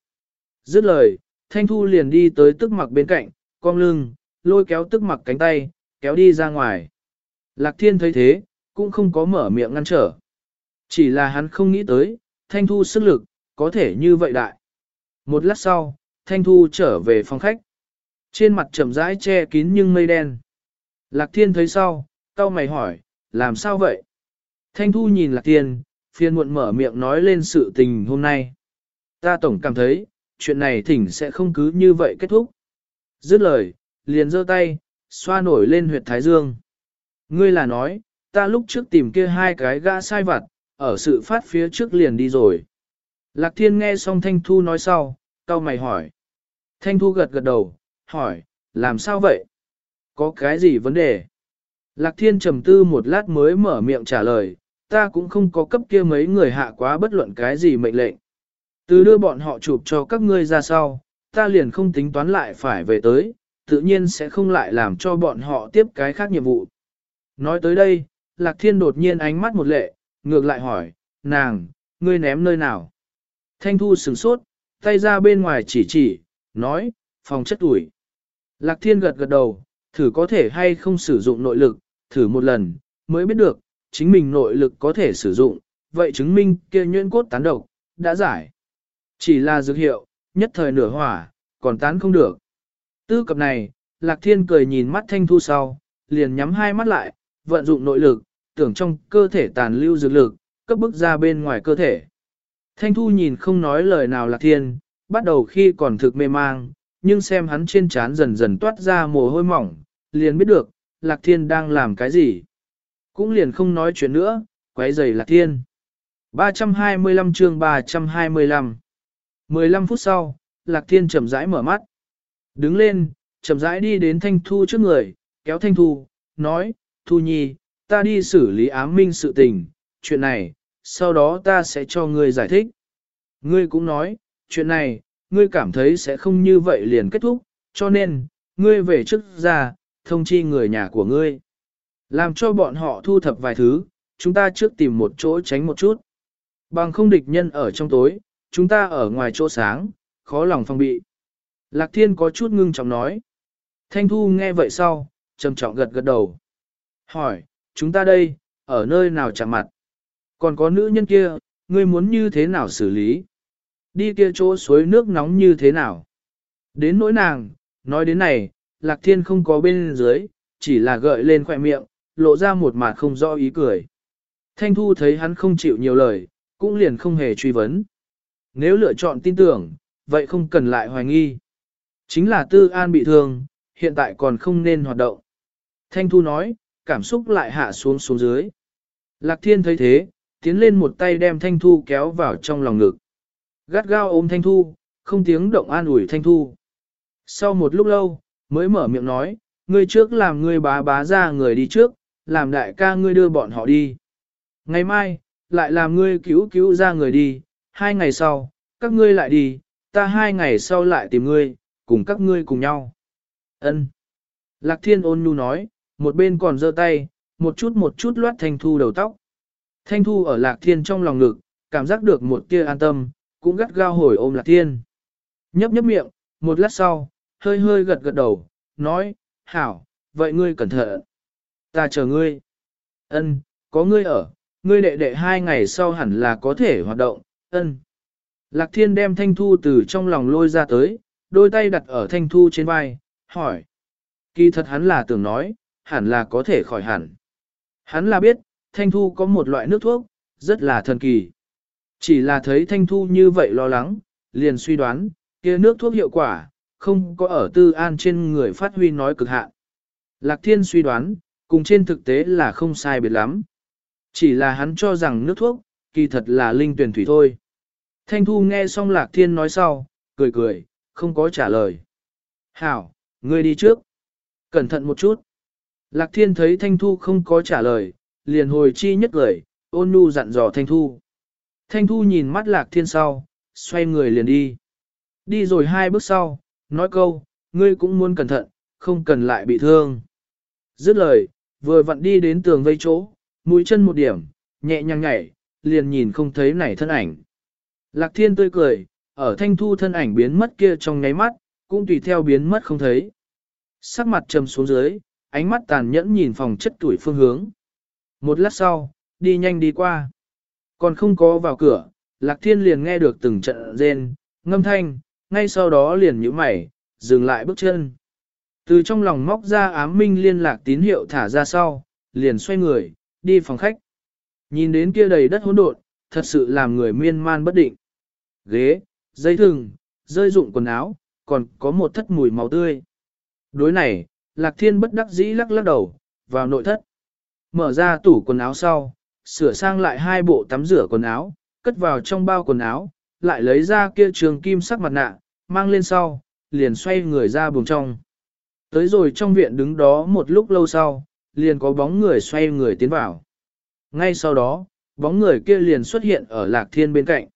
Dứt lời, Thanh Thu liền đi tới tức mặc bên cạnh, cong lưng, lôi kéo tức mặc cánh tay, kéo đi ra ngoài. Lạc Thiên thấy thế, cũng không có mở miệng ngăn trở. Chỉ là hắn không nghĩ tới, Thanh Thu sức lực, có thể như vậy đại. Một lát sau, Thanh Thu trở về phòng khách. Trên mặt chậm rãi che kín nhưng mây đen. Lạc Thiên thấy sau, cau mày hỏi, làm sao vậy? Thanh Thu nhìn Lạc Thiên, Phiên muộn mở miệng nói lên sự tình hôm nay. Ta tổng cảm thấy, chuyện này thỉnh sẽ không cứ như vậy kết thúc. Dứt lời, liền giơ tay, xoa nổi lên huyệt thái dương. Ngươi là nói, ta lúc trước tìm kia hai cái gã sai vặt, ở sự phát phía trước liền đi rồi. Lạc thiên nghe xong Thanh Thu nói sau, cau mày hỏi. Thanh Thu gật gật đầu, hỏi, làm sao vậy? Có cái gì vấn đề? Lạc thiên trầm tư một lát mới mở miệng trả lời, ta cũng không có cấp kia mấy người hạ quá bất luận cái gì mệnh lệnh. Từ đưa bọn họ chụp cho các ngươi ra sau, ta liền không tính toán lại phải về tới, tự nhiên sẽ không lại làm cho bọn họ tiếp cái khác nhiệm vụ. Nói tới đây, Lạc Thiên đột nhiên ánh mắt một lệ, ngược lại hỏi, nàng, ngươi ném nơi nào? Thanh Thu sửng sốt, tay ra bên ngoài chỉ chỉ, nói, phòng chất ủi. Lạc Thiên gật gật đầu, thử có thể hay không sử dụng nội lực, thử một lần, mới biết được, chính mình nội lực có thể sử dụng, vậy chứng minh kia nhuyễn cốt tán độc, đã giải. Chỉ là dược hiệu, nhất thời nửa hỏa, còn tán không được. Tư cập này, Lạc Thiên cười nhìn mắt Thanh Thu sau, liền nhắm hai mắt lại, vận dụng nội lực, tưởng trong cơ thể tàn lưu dược lực, cấp bức ra bên ngoài cơ thể. Thanh Thu nhìn không nói lời nào Lạc Thiên, bắt đầu khi còn thực mê mang, nhưng xem hắn trên trán dần dần toát ra mồ hôi mỏng, liền biết được, Lạc Thiên đang làm cái gì. Cũng liền không nói chuyện nữa, quấy giày lạc thiên. 325 chương 325 15 phút sau, lạc thiên chậm rãi mở mắt. Đứng lên, chậm rãi đi đến Thanh Thu trước người, kéo Thanh Thu, nói, Thu Nhi, ta đi xử lý ám minh sự tình, chuyện này, sau đó ta sẽ cho ngươi giải thích. Ngươi cũng nói, chuyện này, ngươi cảm thấy sẽ không như vậy liền kết thúc, cho nên, ngươi về trước ra, thông chi người nhà của ngươi. Làm cho bọn họ thu thập vài thứ, chúng ta trước tìm một chỗ tránh một chút. Bằng không địch nhân ở trong tối, chúng ta ở ngoài chỗ sáng, khó lòng phòng bị. Lạc Thiên có chút ngưng trọng nói. Thanh Thu nghe vậy sau, trầm trọng gật gật đầu. Hỏi, chúng ta đây, ở nơi nào chạm mặt? Còn có nữ nhân kia, ngươi muốn như thế nào xử lý? Đi kia chỗ suối nước nóng như thế nào? Đến nỗi nàng, nói đến này, Lạc Thiên không có bên dưới, chỉ là gợi lên khỏe miệng, lộ ra một mặt không rõ ý cười. Thanh Thu thấy hắn không chịu nhiều lời, cũng liền không hề truy vấn. Nếu lựa chọn tin tưởng, vậy không cần lại hoài nghi. Chính là Tư An bị thương, hiện tại còn không nên hoạt động. Thanh Thu nói, cảm xúc lại hạ xuống xuống dưới. Lạc Thiên thấy thế, tiến lên một tay đem Thanh Thu kéo vào trong lòng ngực. Gắt gao ôm Thanh Thu, không tiếng động an ủi Thanh Thu. Sau một lúc lâu, mới mở miệng nói, ngươi trước làm ngươi bá bá ra người đi trước, làm đại ca ngươi đưa bọn họ đi. Ngày mai, lại làm ngươi cứu cứu ra người đi, hai ngày sau, các ngươi lại đi, ta hai ngày sau lại tìm ngươi, cùng các ngươi cùng nhau. Ân. Lạc thiên ôn nhu nói, một bên còn giơ tay, một chút một chút loát thanh thu đầu tóc. Thanh thu ở lạc thiên trong lòng ngực, cảm giác được một tia an tâm, cũng gắt gao hồi ôm lạc thiên. Nhấp nhấp miệng, một lát sau, hơi hơi gật gật đầu, nói, hảo, vậy ngươi cẩn thận. Ta chờ ngươi. Ân, có ngươi ở, ngươi đệ đệ hai ngày sau hẳn là có thể hoạt động, ân. Lạc thiên đem thanh thu từ trong lòng lôi ra tới, đôi tay đặt ở thanh thu trên vai, hỏi. Kỳ thật hắn là tưởng nói, hẳn là có thể khỏi hẳn. Hắn là biết, thanh thu có một loại nước thuốc, rất là thần kỳ. Chỉ là thấy thanh thu như vậy lo lắng, liền suy đoán, kia nước thuốc hiệu quả, không có ở tư an trên người phát huy nói cực hạn. Lạc thiên suy đoán, cùng trên thực tế là không sai biệt lắm. Chỉ là hắn cho rằng nước thuốc, kỳ thật là linh tuyển thủy thôi. Thanh Thu nghe xong Lạc Thiên nói sau, cười cười, không có trả lời. Hảo, ngươi đi trước. Cẩn thận một chút. Lạc Thiên thấy Thanh Thu không có trả lời, liền hồi chi nhất cười, ôn nhu dặn dò Thanh Thu. Thanh Thu nhìn mắt Lạc Thiên sau, xoay người liền đi. Đi rồi hai bước sau, nói câu, ngươi cũng muốn cẩn thận, không cần lại bị thương. Dứt lời, vừa vặn đi đến tường vây chỗ, mũi chân một điểm, nhẹ nhàng nhảy, liền nhìn không thấy nảy thân ảnh. Lạc thiên tươi cười, ở thanh thu thân ảnh biến mất kia trong nháy mắt, cũng tùy theo biến mất không thấy. Sắc mặt trầm xuống dưới, ánh mắt tàn nhẫn nhìn phòng chất tuổi phương hướng. Một lát sau, đi nhanh đi qua. Còn không có vào cửa, Lạc Thiên liền nghe được từng trận rên, ngâm thanh, ngay sau đó liền nhíu mày, dừng lại bước chân. Từ trong lòng móc ra ám minh liên lạc tín hiệu thả ra sau, liền xoay người, đi phòng khách. Nhìn đến kia đầy đất hỗn độn, thật sự làm người miên man bất định. Ghế, dây thừng, rơi dụng quần áo, còn có một thất mùi máu tươi. Đối này, Lạc Thiên bất đắc dĩ lắc lắc đầu, vào nội thất. Mở ra tủ quần áo sau, sửa sang lại hai bộ tắm rửa quần áo, cất vào trong bao quần áo, lại lấy ra kia trường kim sắc mặt nạ, mang lên sau, liền xoay người ra buồng trong. Tới rồi trong viện đứng đó một lúc lâu sau, liền có bóng người xoay người tiến vào. Ngay sau đó, bóng người kia liền xuất hiện ở lạc thiên bên cạnh.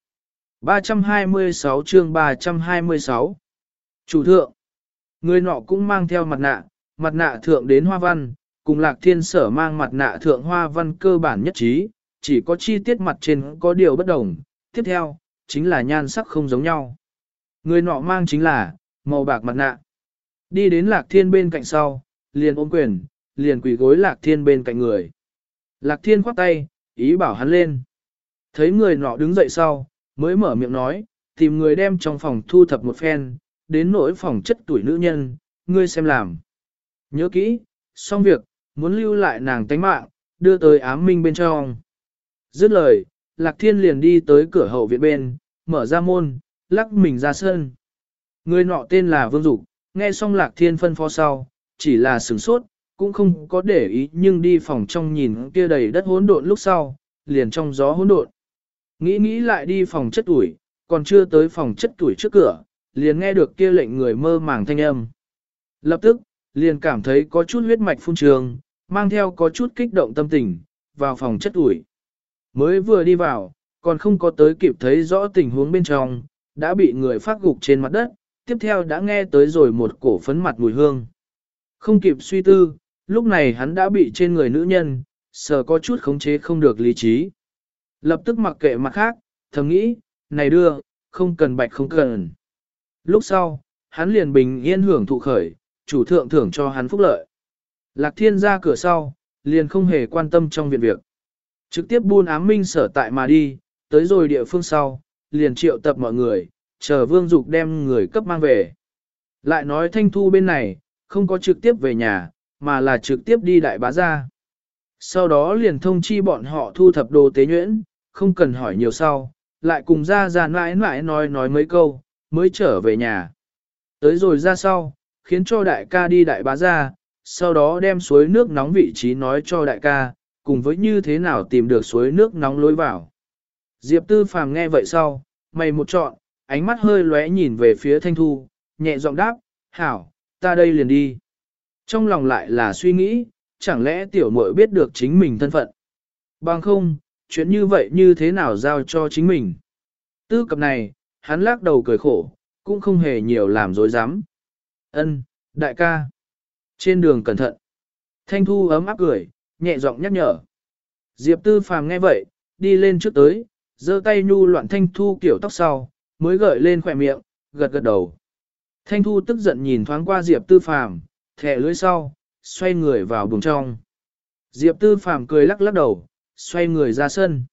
326 chương 326 Chủ thượng Người nọ cũng mang theo mặt nạ, mặt nạ thượng đến hoa văn, cùng lạc thiên sở mang mặt nạ thượng hoa văn cơ bản nhất trí, chỉ có chi tiết mặt trên có điều bất đồng. Tiếp theo, chính là nhan sắc không giống nhau. Người nọ mang chính là, màu bạc mặt nạ. Đi đến lạc thiên bên cạnh sau, liền ôm quyền, liền quỳ gối lạc thiên bên cạnh người. Lạc thiên khoát tay, ý bảo hắn lên. Thấy người nọ đứng dậy sau, mới mở miệng nói, tìm người đem trong phòng thu thập một phen, đến nỗi phòng chất tuổi nữ nhân, ngươi xem làm. Nhớ kỹ, xong việc, muốn lưu lại nàng tánh mạng, đưa tới ám minh bên trong. Dứt lời, Lạc Thiên liền đi tới cửa hậu viện bên, mở ra môn, lắc mình ra sân. Người nọ tên là Vương Dục, nghe xong Lạc Thiên phân phó sau, chỉ là sửng sốt, cũng không có để ý nhưng đi phòng trong nhìn kia đầy đất hỗn độn lúc sau, liền trong gió hỗn độn. Nghĩ nghĩ lại đi phòng chất tuổi, còn chưa tới phòng chất tuổi trước cửa, liền nghe được kia lệnh người mơ màng thanh âm. Lập tức, liền cảm thấy có chút huyết mạch phun trường, mang theo có chút kích động tâm tình, vào phòng chất ủi. Mới vừa đi vào, còn không có tới kịp thấy rõ tình huống bên trong, đã bị người phát gục trên mặt đất, tiếp theo đã nghe tới rồi một cổ phấn mặt mùi hương. Không kịp suy tư, lúc này hắn đã bị trên người nữ nhân, sờ có chút khống chế không được lý trí. Lập tức mặc kệ mặt khác, thầm nghĩ, này đưa, không cần bạch không cần. Lúc sau, hắn liền bình yên hưởng thụ khởi, chủ thượng thưởng cho hắn phúc lợi. Lạc thiên ra cửa sau, liền không hề quan tâm trong viện việc. Trực tiếp buôn ám minh sở tại mà đi, tới rồi địa phương sau, liền triệu tập mọi người, chờ vương dục đem người cấp mang về. Lại nói thanh thu bên này, không có trực tiếp về nhà, mà là trực tiếp đi đại bá gia. Sau đó liền thông chi bọn họ thu thập đồ tế nhuyễn, không cần hỏi nhiều sau, lại cùng ra ra mãi mãi nói nói mấy câu, mới trở về nhà. Tới rồi ra sau, khiến cho đại ca đi đại bá gia, sau đó đem suối nước nóng vị trí nói cho đại ca, cùng với như thế nào tìm được suối nước nóng lối vào. Diệp Tư Phàm nghe vậy sau, mày một chọn, ánh mắt hơi lóe nhìn về phía Thanh Thu, nhẹ giọng đáp, hảo, ta đây liền đi. Trong lòng lại là suy nghĩ, chẳng lẽ tiểu muội biết được chính mình thân phận. Bằng không, chuyện như vậy như thế nào giao cho chính mình. Tư cập này, hắn lắc đầu cười khổ, cũng không hề nhiều làm dối dám. Ân, đại ca. Trên đường cẩn thận. Thanh Thu ấm áp cười, nhẹ giọng nhắc nhở. Diệp Tư Phàm nghe vậy, đi lên trước tới, giơ tay nhu loạn Thanh Thu kiểu tóc sau, mới gợi lên khỏe miệng, gật gật đầu. Thanh Thu tức giận nhìn thoáng qua Diệp Tư Phàm, thẻ lưỡi sau, xoay người vào buồng trong. Diệp Tư Phàm cười lắc lắc đầu, xoay người ra sân.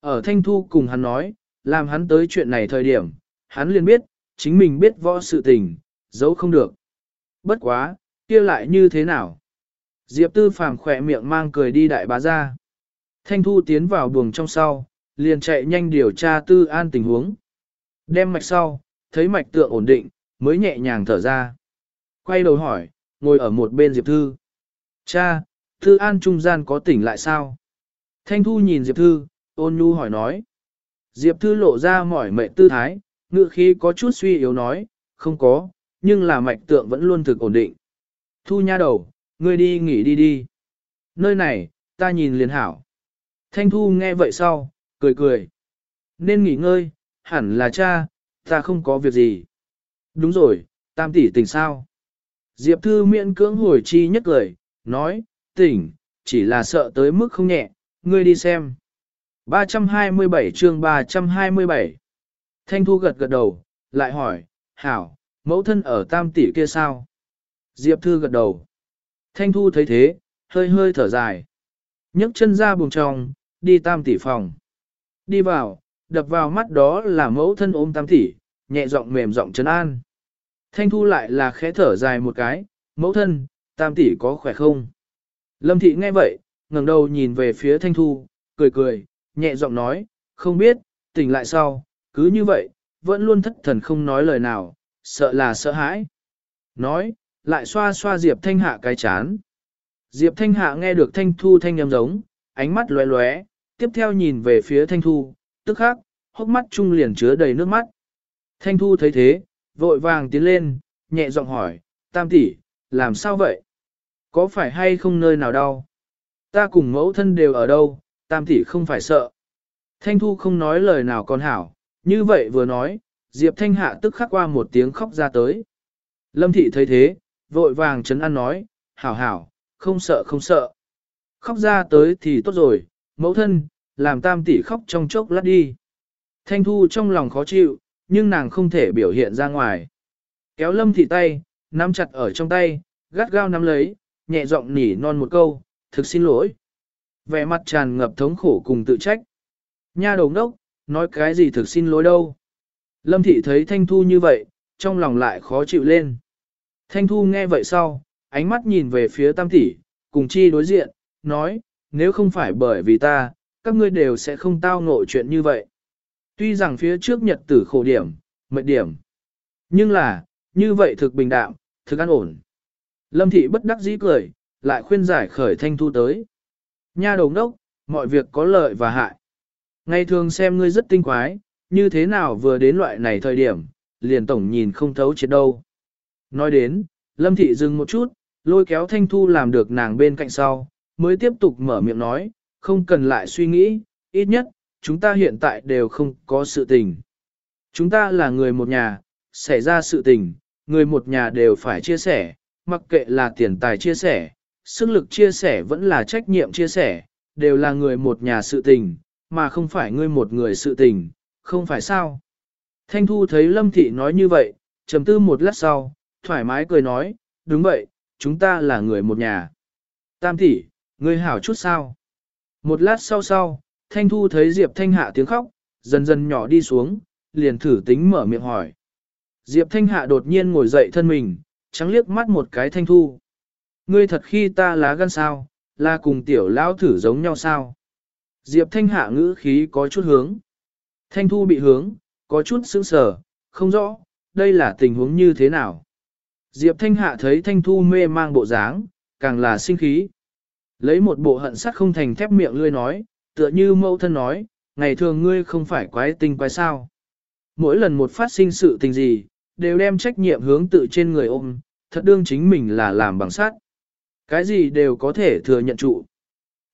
Ở Thanh Thu cùng hắn nói, làm hắn tới chuyện này thời điểm, hắn liền biết, chính mình biết võ sự tình, giấu không được. Bất quá, kia lại như thế nào? Diệp Tư Phàm khỏe miệng mang cười đi đại bá ra. Thanh Thu tiến vào buồng trong sau, liền chạy nhanh điều tra Tư An tình huống. Đem mạch sau, thấy mạch tượng ổn định, mới nhẹ nhàng thở ra. Quay đầu hỏi, ngồi ở một bên Diệp Thư. Cha, Thư An trung gian có tỉnh lại sao? Thanh Thu nhìn Diệp Thư, ôn nhu hỏi nói. Diệp Thư lộ ra mỏi mệt tư thái, ngựa khí có chút suy yếu nói, không có, nhưng là mạch tượng vẫn luôn thực ổn định. Thu nha đầu, ngươi đi nghỉ đi đi. Nơi này, ta nhìn liền hảo. Thanh Thu nghe vậy sau, cười cười. Nên nghỉ ngơi, hẳn là cha, ta không có việc gì. Đúng rồi, tam tỷ tỉnh sao? Diệp Thư miễn cưỡng hồi chi nhất lời, nói, tỉnh, chỉ là sợ tới mức không nhẹ, ngươi đi xem. 327 chương 327 Thanh Thu gật gật đầu, lại hỏi, hảo, mẫu thân ở tam tỷ kia sao? Diệp Thư gật đầu. Thanh Thu thấy thế, hơi hơi thở dài. nhấc chân ra buồng trong, đi tam tỷ phòng. Đi vào, đập vào mắt đó là mẫu thân ôm tam tỷ, nhẹ giọng mềm giọng trấn an. Thanh Thu lại là khẽ thở dài một cái, mẫu thân, tam tỷ có khỏe không? Lâm Thị nghe vậy, ngẩng đầu nhìn về phía Thanh Thu, cười cười, nhẹ giọng nói, không biết, tỉnh lại sau, cứ như vậy, vẫn luôn thất thần không nói lời nào, sợ là sợ hãi. Nói, lại xoa xoa Diệp Thanh Hạ cái chán. Diệp Thanh Hạ nghe được Thanh Thu thanh âm giống, ánh mắt lóe lóe, tiếp theo nhìn về phía Thanh Thu, tức khắc, hốc mắt trung liền chứa đầy nước mắt. Thanh Thu thấy thế, vội vàng tiến lên, nhẹ giọng hỏi, tam tỷ, làm sao vậy? Có phải hay không nơi nào đau? Ta cùng mẫu thân đều ở đâu, tam tỷ không phải sợ. Thanh Thu không nói lời nào còn hảo, như vậy vừa nói, Diệp Thanh Hạ tức khắc qua một tiếng khóc ra tới. Lâm Thị thấy thế, vội vàng chấn an nói, hảo hảo, không sợ không sợ. Khóc ra tới thì tốt rồi, mẫu thân, làm tam tỷ khóc trong chốc lát đi. Thanh Thu trong lòng khó chịu, nhưng nàng không thể biểu hiện ra ngoài. Kéo lâm thị tay, nắm chặt ở trong tay, gắt gao nắm lấy, nhẹ giọng nỉ non một câu, thực xin lỗi. Vẻ mặt tràn ngập thống khổ cùng tự trách. Nha đầu đốc, nói cái gì thực xin lỗi đâu. Lâm thị thấy Thanh Thu như vậy, trong lòng lại khó chịu lên. Thanh Thu nghe vậy sau, ánh mắt nhìn về phía tam tỷ, cùng chi đối diện, nói, nếu không phải bởi vì ta, các ngươi đều sẽ không tao ngộ chuyện như vậy. Tuy rằng phía trước nhật tử khổ điểm, mệt điểm, nhưng là, như vậy thực bình đạm, thực an ổn. Lâm thị bất đắc dĩ cười, lại khuyên giải khởi Thanh Thu tới. Nha đồng đốc, mọi việc có lợi và hại. Ngày thường xem ngươi rất tinh quái, như thế nào vừa đến loại này thời điểm, liền tổng nhìn không thấu chết đâu. Nói đến, Lâm Thị dừng một chút, lôi kéo Thanh Thu làm được nàng bên cạnh sau, mới tiếp tục mở miệng nói, không cần lại suy nghĩ, ít nhất, chúng ta hiện tại đều không có sự tình. Chúng ta là người một nhà, xảy ra sự tình, người một nhà đều phải chia sẻ, mặc kệ là tiền tài chia sẻ, sức lực chia sẻ vẫn là trách nhiệm chia sẻ, đều là người một nhà sự tình, mà không phải ngươi một người sự tình, không phải sao. Thanh Thu thấy Lâm Thị nói như vậy, trầm tư một lát sau, thoải mái cười nói, đúng vậy, chúng ta là người một nhà. Tam tỷ, ngươi hảo chút sao? Một lát sau sau, Thanh Thu thấy Diệp Thanh Hạ tiếng khóc, dần dần nhỏ đi xuống, liền thử tính mở miệng hỏi. Diệp Thanh Hạ đột nhiên ngồi dậy thân mình, trắng liếc mắt một cái Thanh Thu. Ngươi thật khi ta lá gan sao, là cùng tiểu lão thử giống nhau sao? Diệp Thanh Hạ ngữ khí có chút hướng. Thanh Thu bị hướng, có chút sững sờ, không rõ, đây là tình huống như thế nào. Diệp Thanh Hạ thấy Thanh Thu mê mang bộ dáng, càng là sinh khí. Lấy một bộ hận sắt không thành thép miệng lươi nói, tựa như mẫu thân nói, ngày thường ngươi không phải quái tinh quái sao. Mỗi lần một phát sinh sự tình gì, đều đem trách nhiệm hướng tự trên người ôm, thật đương chính mình là làm bằng sắt. Cái gì đều có thể thừa nhận trụ.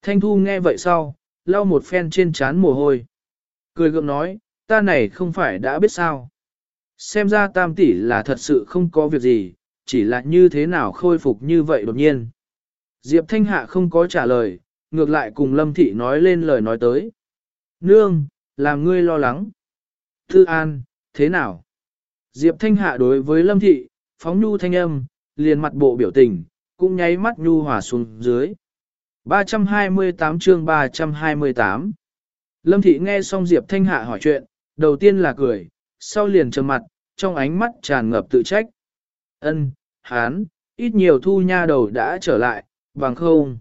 Thanh Thu nghe vậy sau, lau một phen trên trán mồ hôi. Cười gượng nói, ta này không phải đã biết sao. Xem ra tam tỷ là thật sự không có việc gì, chỉ là như thế nào khôi phục như vậy đột nhiên. Diệp Thanh Hạ không có trả lời, ngược lại cùng Lâm Thị nói lên lời nói tới. Nương, làm ngươi lo lắng. Thư An, thế nào? Diệp Thanh Hạ đối với Lâm Thị, phóng nhu thanh âm, liền mặt bộ biểu tình, cũng nháy mắt nhu hòa xuống dưới. 328 chương 328 Lâm Thị nghe xong Diệp Thanh Hạ hỏi chuyện, đầu tiên là cười, sau liền trầm mặt, trong ánh mắt tràn ngập tự trách. Ân, hán, ít nhiều thu nha đầu đã trở lại, bằng không.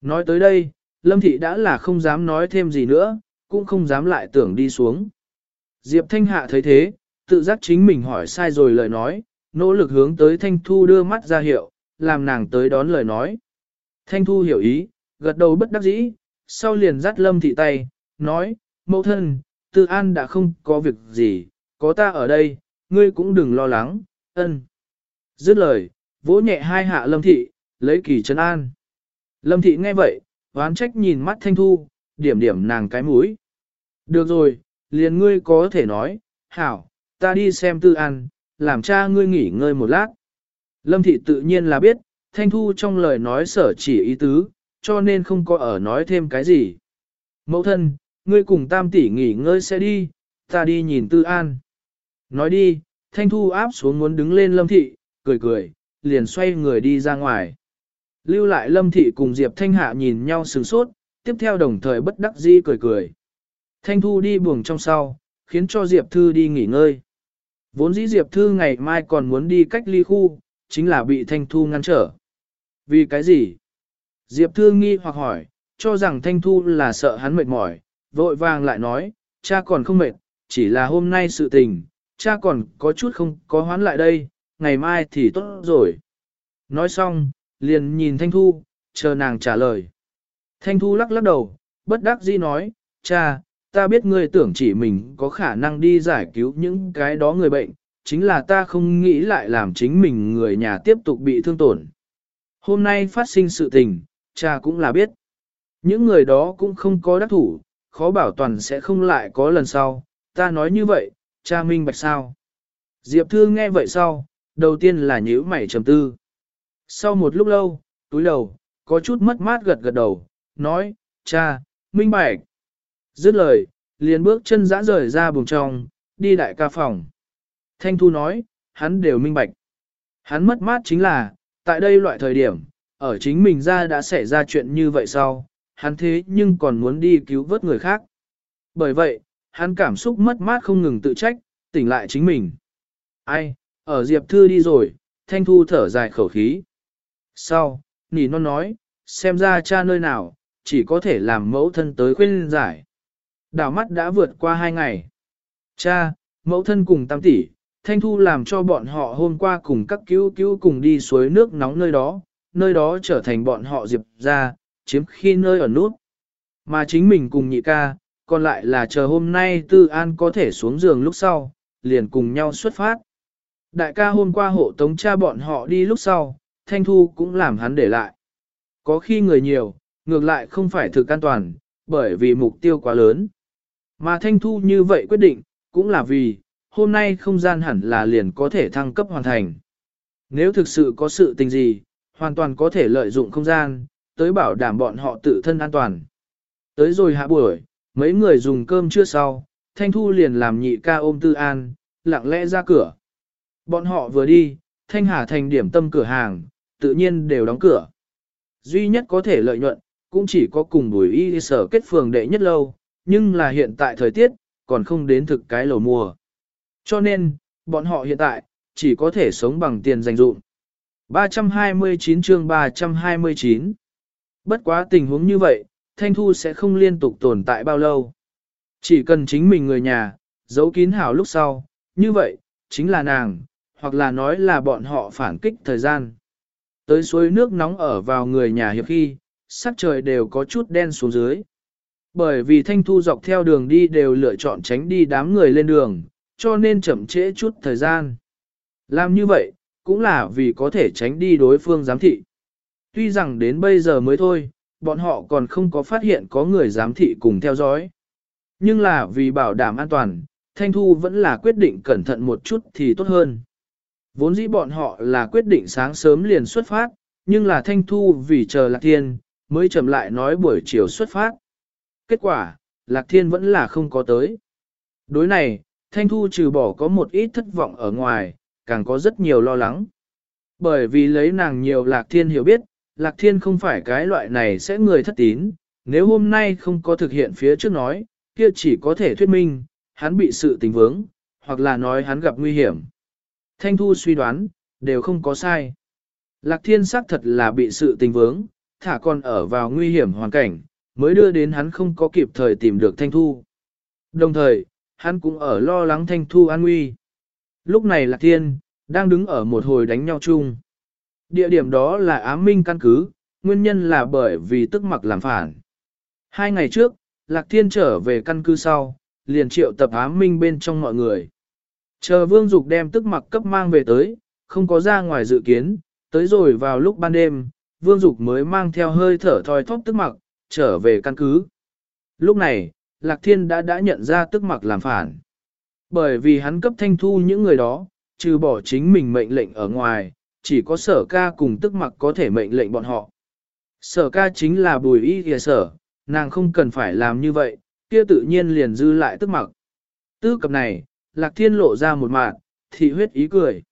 Nói tới đây, Lâm Thị đã là không dám nói thêm gì nữa, cũng không dám lại tưởng đi xuống. Diệp Thanh Hạ thấy thế, tự giác chính mình hỏi sai rồi lời nói, nỗ lực hướng tới Thanh Thu đưa mắt ra hiệu, làm nàng tới đón lời nói. Thanh Thu hiểu ý, gật đầu bất đắc dĩ, sau liền dắt Lâm Thị tay, nói, mẫu thân, Tư An đã không có việc gì, có ta ở đây, ngươi cũng đừng lo lắng, ân. Dứt lời, vỗ nhẹ hai hạ Lâm Thị, lấy kỳ chân an. Lâm Thị nghe vậy, oán trách nhìn mắt Thanh Thu, điểm điểm nàng cái mũi. Được rồi, liền ngươi có thể nói, hảo, ta đi xem Tư An, làm cha ngươi nghỉ ngơi một lát. Lâm Thị tự nhiên là biết, Thanh Thu trong lời nói sở chỉ ý tứ, cho nên không có ở nói thêm cái gì. Mẫu thân, ngươi cùng tam tỷ nghỉ ngơi sẽ đi, ta đi nhìn Tư An. Nói đi, Thanh Thu áp xuống muốn đứng lên Lâm Thị, cười cười, liền xoay người đi ra ngoài. Lưu lại Lâm Thị cùng Diệp Thanh Hạ nhìn nhau sửng sốt, tiếp theo đồng thời bất đắc dĩ cười cười. Thanh Thu đi buồng trong sau, khiến cho Diệp Thư đi nghỉ ngơi. Vốn dĩ Diệp Thư ngày mai còn muốn đi cách ly khu, chính là bị Thanh Thu ngăn trở. Vì cái gì? Diệp Thư nghi hoặc hỏi, cho rằng Thanh Thu là sợ hắn mệt mỏi, vội vàng lại nói, cha còn không mệt, chỉ là hôm nay sự tình, cha còn có chút không có hoán lại đây, ngày mai thì tốt rồi. Nói xong, liền nhìn Thanh Thu, chờ nàng trả lời. Thanh Thu lắc lắc đầu, bất đắc dĩ nói, cha, ta biết ngươi tưởng chỉ mình có khả năng đi giải cứu những cái đó người bệnh, chính là ta không nghĩ lại làm chính mình người nhà tiếp tục bị thương tổn. Hôm nay phát sinh sự tình, cha cũng là biết. Những người đó cũng không có đắc thủ, khó bảo toàn sẽ không lại có lần sau, ta nói như vậy, cha minh bạch sao. Diệp Thư nghe vậy sau, đầu tiên là nhíu mày trầm tư. Sau một lúc lâu, túi đầu, có chút mất mát gật gật đầu, nói, cha, minh bạch. Dứt lời, liền bước chân dã rời ra buồng trong, đi đại ca phòng. Thanh Thu nói, hắn đều minh bạch. Hắn mất mát chính là, tại đây loại thời điểm, ở chính mình ra đã xảy ra chuyện như vậy sau, hắn thế nhưng còn muốn đi cứu vớt người khác. Bởi vậy, hắn cảm xúc mất mát không ngừng tự trách, tỉnh lại chính mình. Ai, ở Diệp Thư đi rồi, Thanh Thu thở dài khẩu khí. Sau, nỉ non nói, xem ra cha nơi nào, chỉ có thể làm mẫu thân tới khuyên giải. Đảo mắt đã vượt qua hai ngày. Cha, mẫu thân cùng tam tỷ, Thanh Thu làm cho bọn họ hôm qua cùng các cứu cứu cùng đi suối nước nóng nơi đó, nơi đó trở thành bọn họ diệp ra, chiếm khi nơi ở nút. Mà chính mình cùng nhị ca, còn lại là chờ hôm nay Tư An có thể xuống giường lúc sau, liền cùng nhau xuất phát. Đại ca hôm qua hộ tống cha bọn họ đi lúc sau, Thanh Thu cũng làm hắn để lại. Có khi người nhiều, ngược lại không phải thực an toàn, bởi vì mục tiêu quá lớn. Mà Thanh Thu như vậy quyết định, cũng là vì, hôm nay không gian hẳn là liền có thể thăng cấp hoàn thành. Nếu thực sự có sự tình gì, hoàn toàn có thể lợi dụng không gian, tới bảo đảm bọn họ tự thân an toàn. Tới rồi hạ buổi, mấy người dùng cơm chưa sau, Thanh Thu liền làm nhị ca ôm Tư An, lặng lẽ ra cửa. Bọn họ vừa đi, Thanh Hà thành điểm tâm cửa hàng, tự nhiên đều đóng cửa. Duy nhất có thể lợi nhuận, cũng chỉ có cùng bùi y sở kết phường đệ nhất lâu, nhưng là hiện tại thời tiết, còn không đến thực cái lầu mùa. Cho nên, bọn họ hiện tại, chỉ có thể sống bằng tiền dành dụm. 329 chương 329 Bất quá tình huống như vậy, Thanh Thu sẽ không liên tục tồn tại bao lâu. Chỉ cần chính mình người nhà, giấu kín hảo lúc sau, như vậy, chính là nàng, hoặc là nói là bọn họ phản kích thời gian. Tới suối nước nóng ở vào người nhà hiệp khi, sắc trời đều có chút đen xuống dưới. Bởi vì Thanh Thu dọc theo đường đi đều lựa chọn tránh đi đám người lên đường, cho nên chậm trễ chút thời gian. Làm như vậy, cũng là vì có thể tránh đi đối phương giám thị. Tuy rằng đến bây giờ mới thôi, bọn họ còn không có phát hiện có người giám thị cùng theo dõi. Nhưng là vì bảo đảm an toàn, Thanh Thu vẫn là quyết định cẩn thận một chút thì tốt hơn. Vốn dĩ bọn họ là quyết định sáng sớm liền xuất phát, nhưng là Thanh Thu vì chờ Lạc Thiên, mới chậm lại nói buổi chiều xuất phát. Kết quả, Lạc Thiên vẫn là không có tới. Đối này, Thanh Thu trừ bỏ có một ít thất vọng ở ngoài, càng có rất nhiều lo lắng. Bởi vì lấy nàng nhiều Lạc Thiên hiểu biết, Lạc Thiên không phải cái loại này sẽ người thất tín, nếu hôm nay không có thực hiện phía trước nói, kia chỉ có thể thuyết minh, hắn bị sự tình vướng, hoặc là nói hắn gặp nguy hiểm. Thanh Thu suy đoán, đều không có sai. Lạc Thiên xác thật là bị sự tình vướng, thả còn ở vào nguy hiểm hoàn cảnh, mới đưa đến hắn không có kịp thời tìm được Thanh Thu. Đồng thời, hắn cũng ở lo lắng Thanh Thu an nguy. Lúc này Lạc Thiên, đang đứng ở một hồi đánh nhau chung. Địa điểm đó là ám minh căn cứ, nguyên nhân là bởi vì tức mặc làm phản. Hai ngày trước, Lạc Thiên trở về căn cứ sau, liền triệu tập ám minh bên trong mọi người. Chờ Vương Dục đem tức mặc cấp mang về tới, không có ra ngoài dự kiến, tới rồi vào lúc ban đêm, Vương Dục mới mang theo hơi thở thoi thóp tức mặc, trở về căn cứ. Lúc này, Lạc Thiên đã đã nhận ra tức mặc làm phản. Bởi vì hắn cấp thanh thu những người đó, trừ bỏ chính mình mệnh lệnh ở ngoài, chỉ có sở ca cùng tức mặc có thể mệnh lệnh bọn họ. Sở ca chính là bùi y kìa sở, nàng không cần phải làm như vậy, kia tự nhiên liền dư lại tức mặc. Tư cập này, lạc thiên lộ ra một mạng, thị huyết ý cười.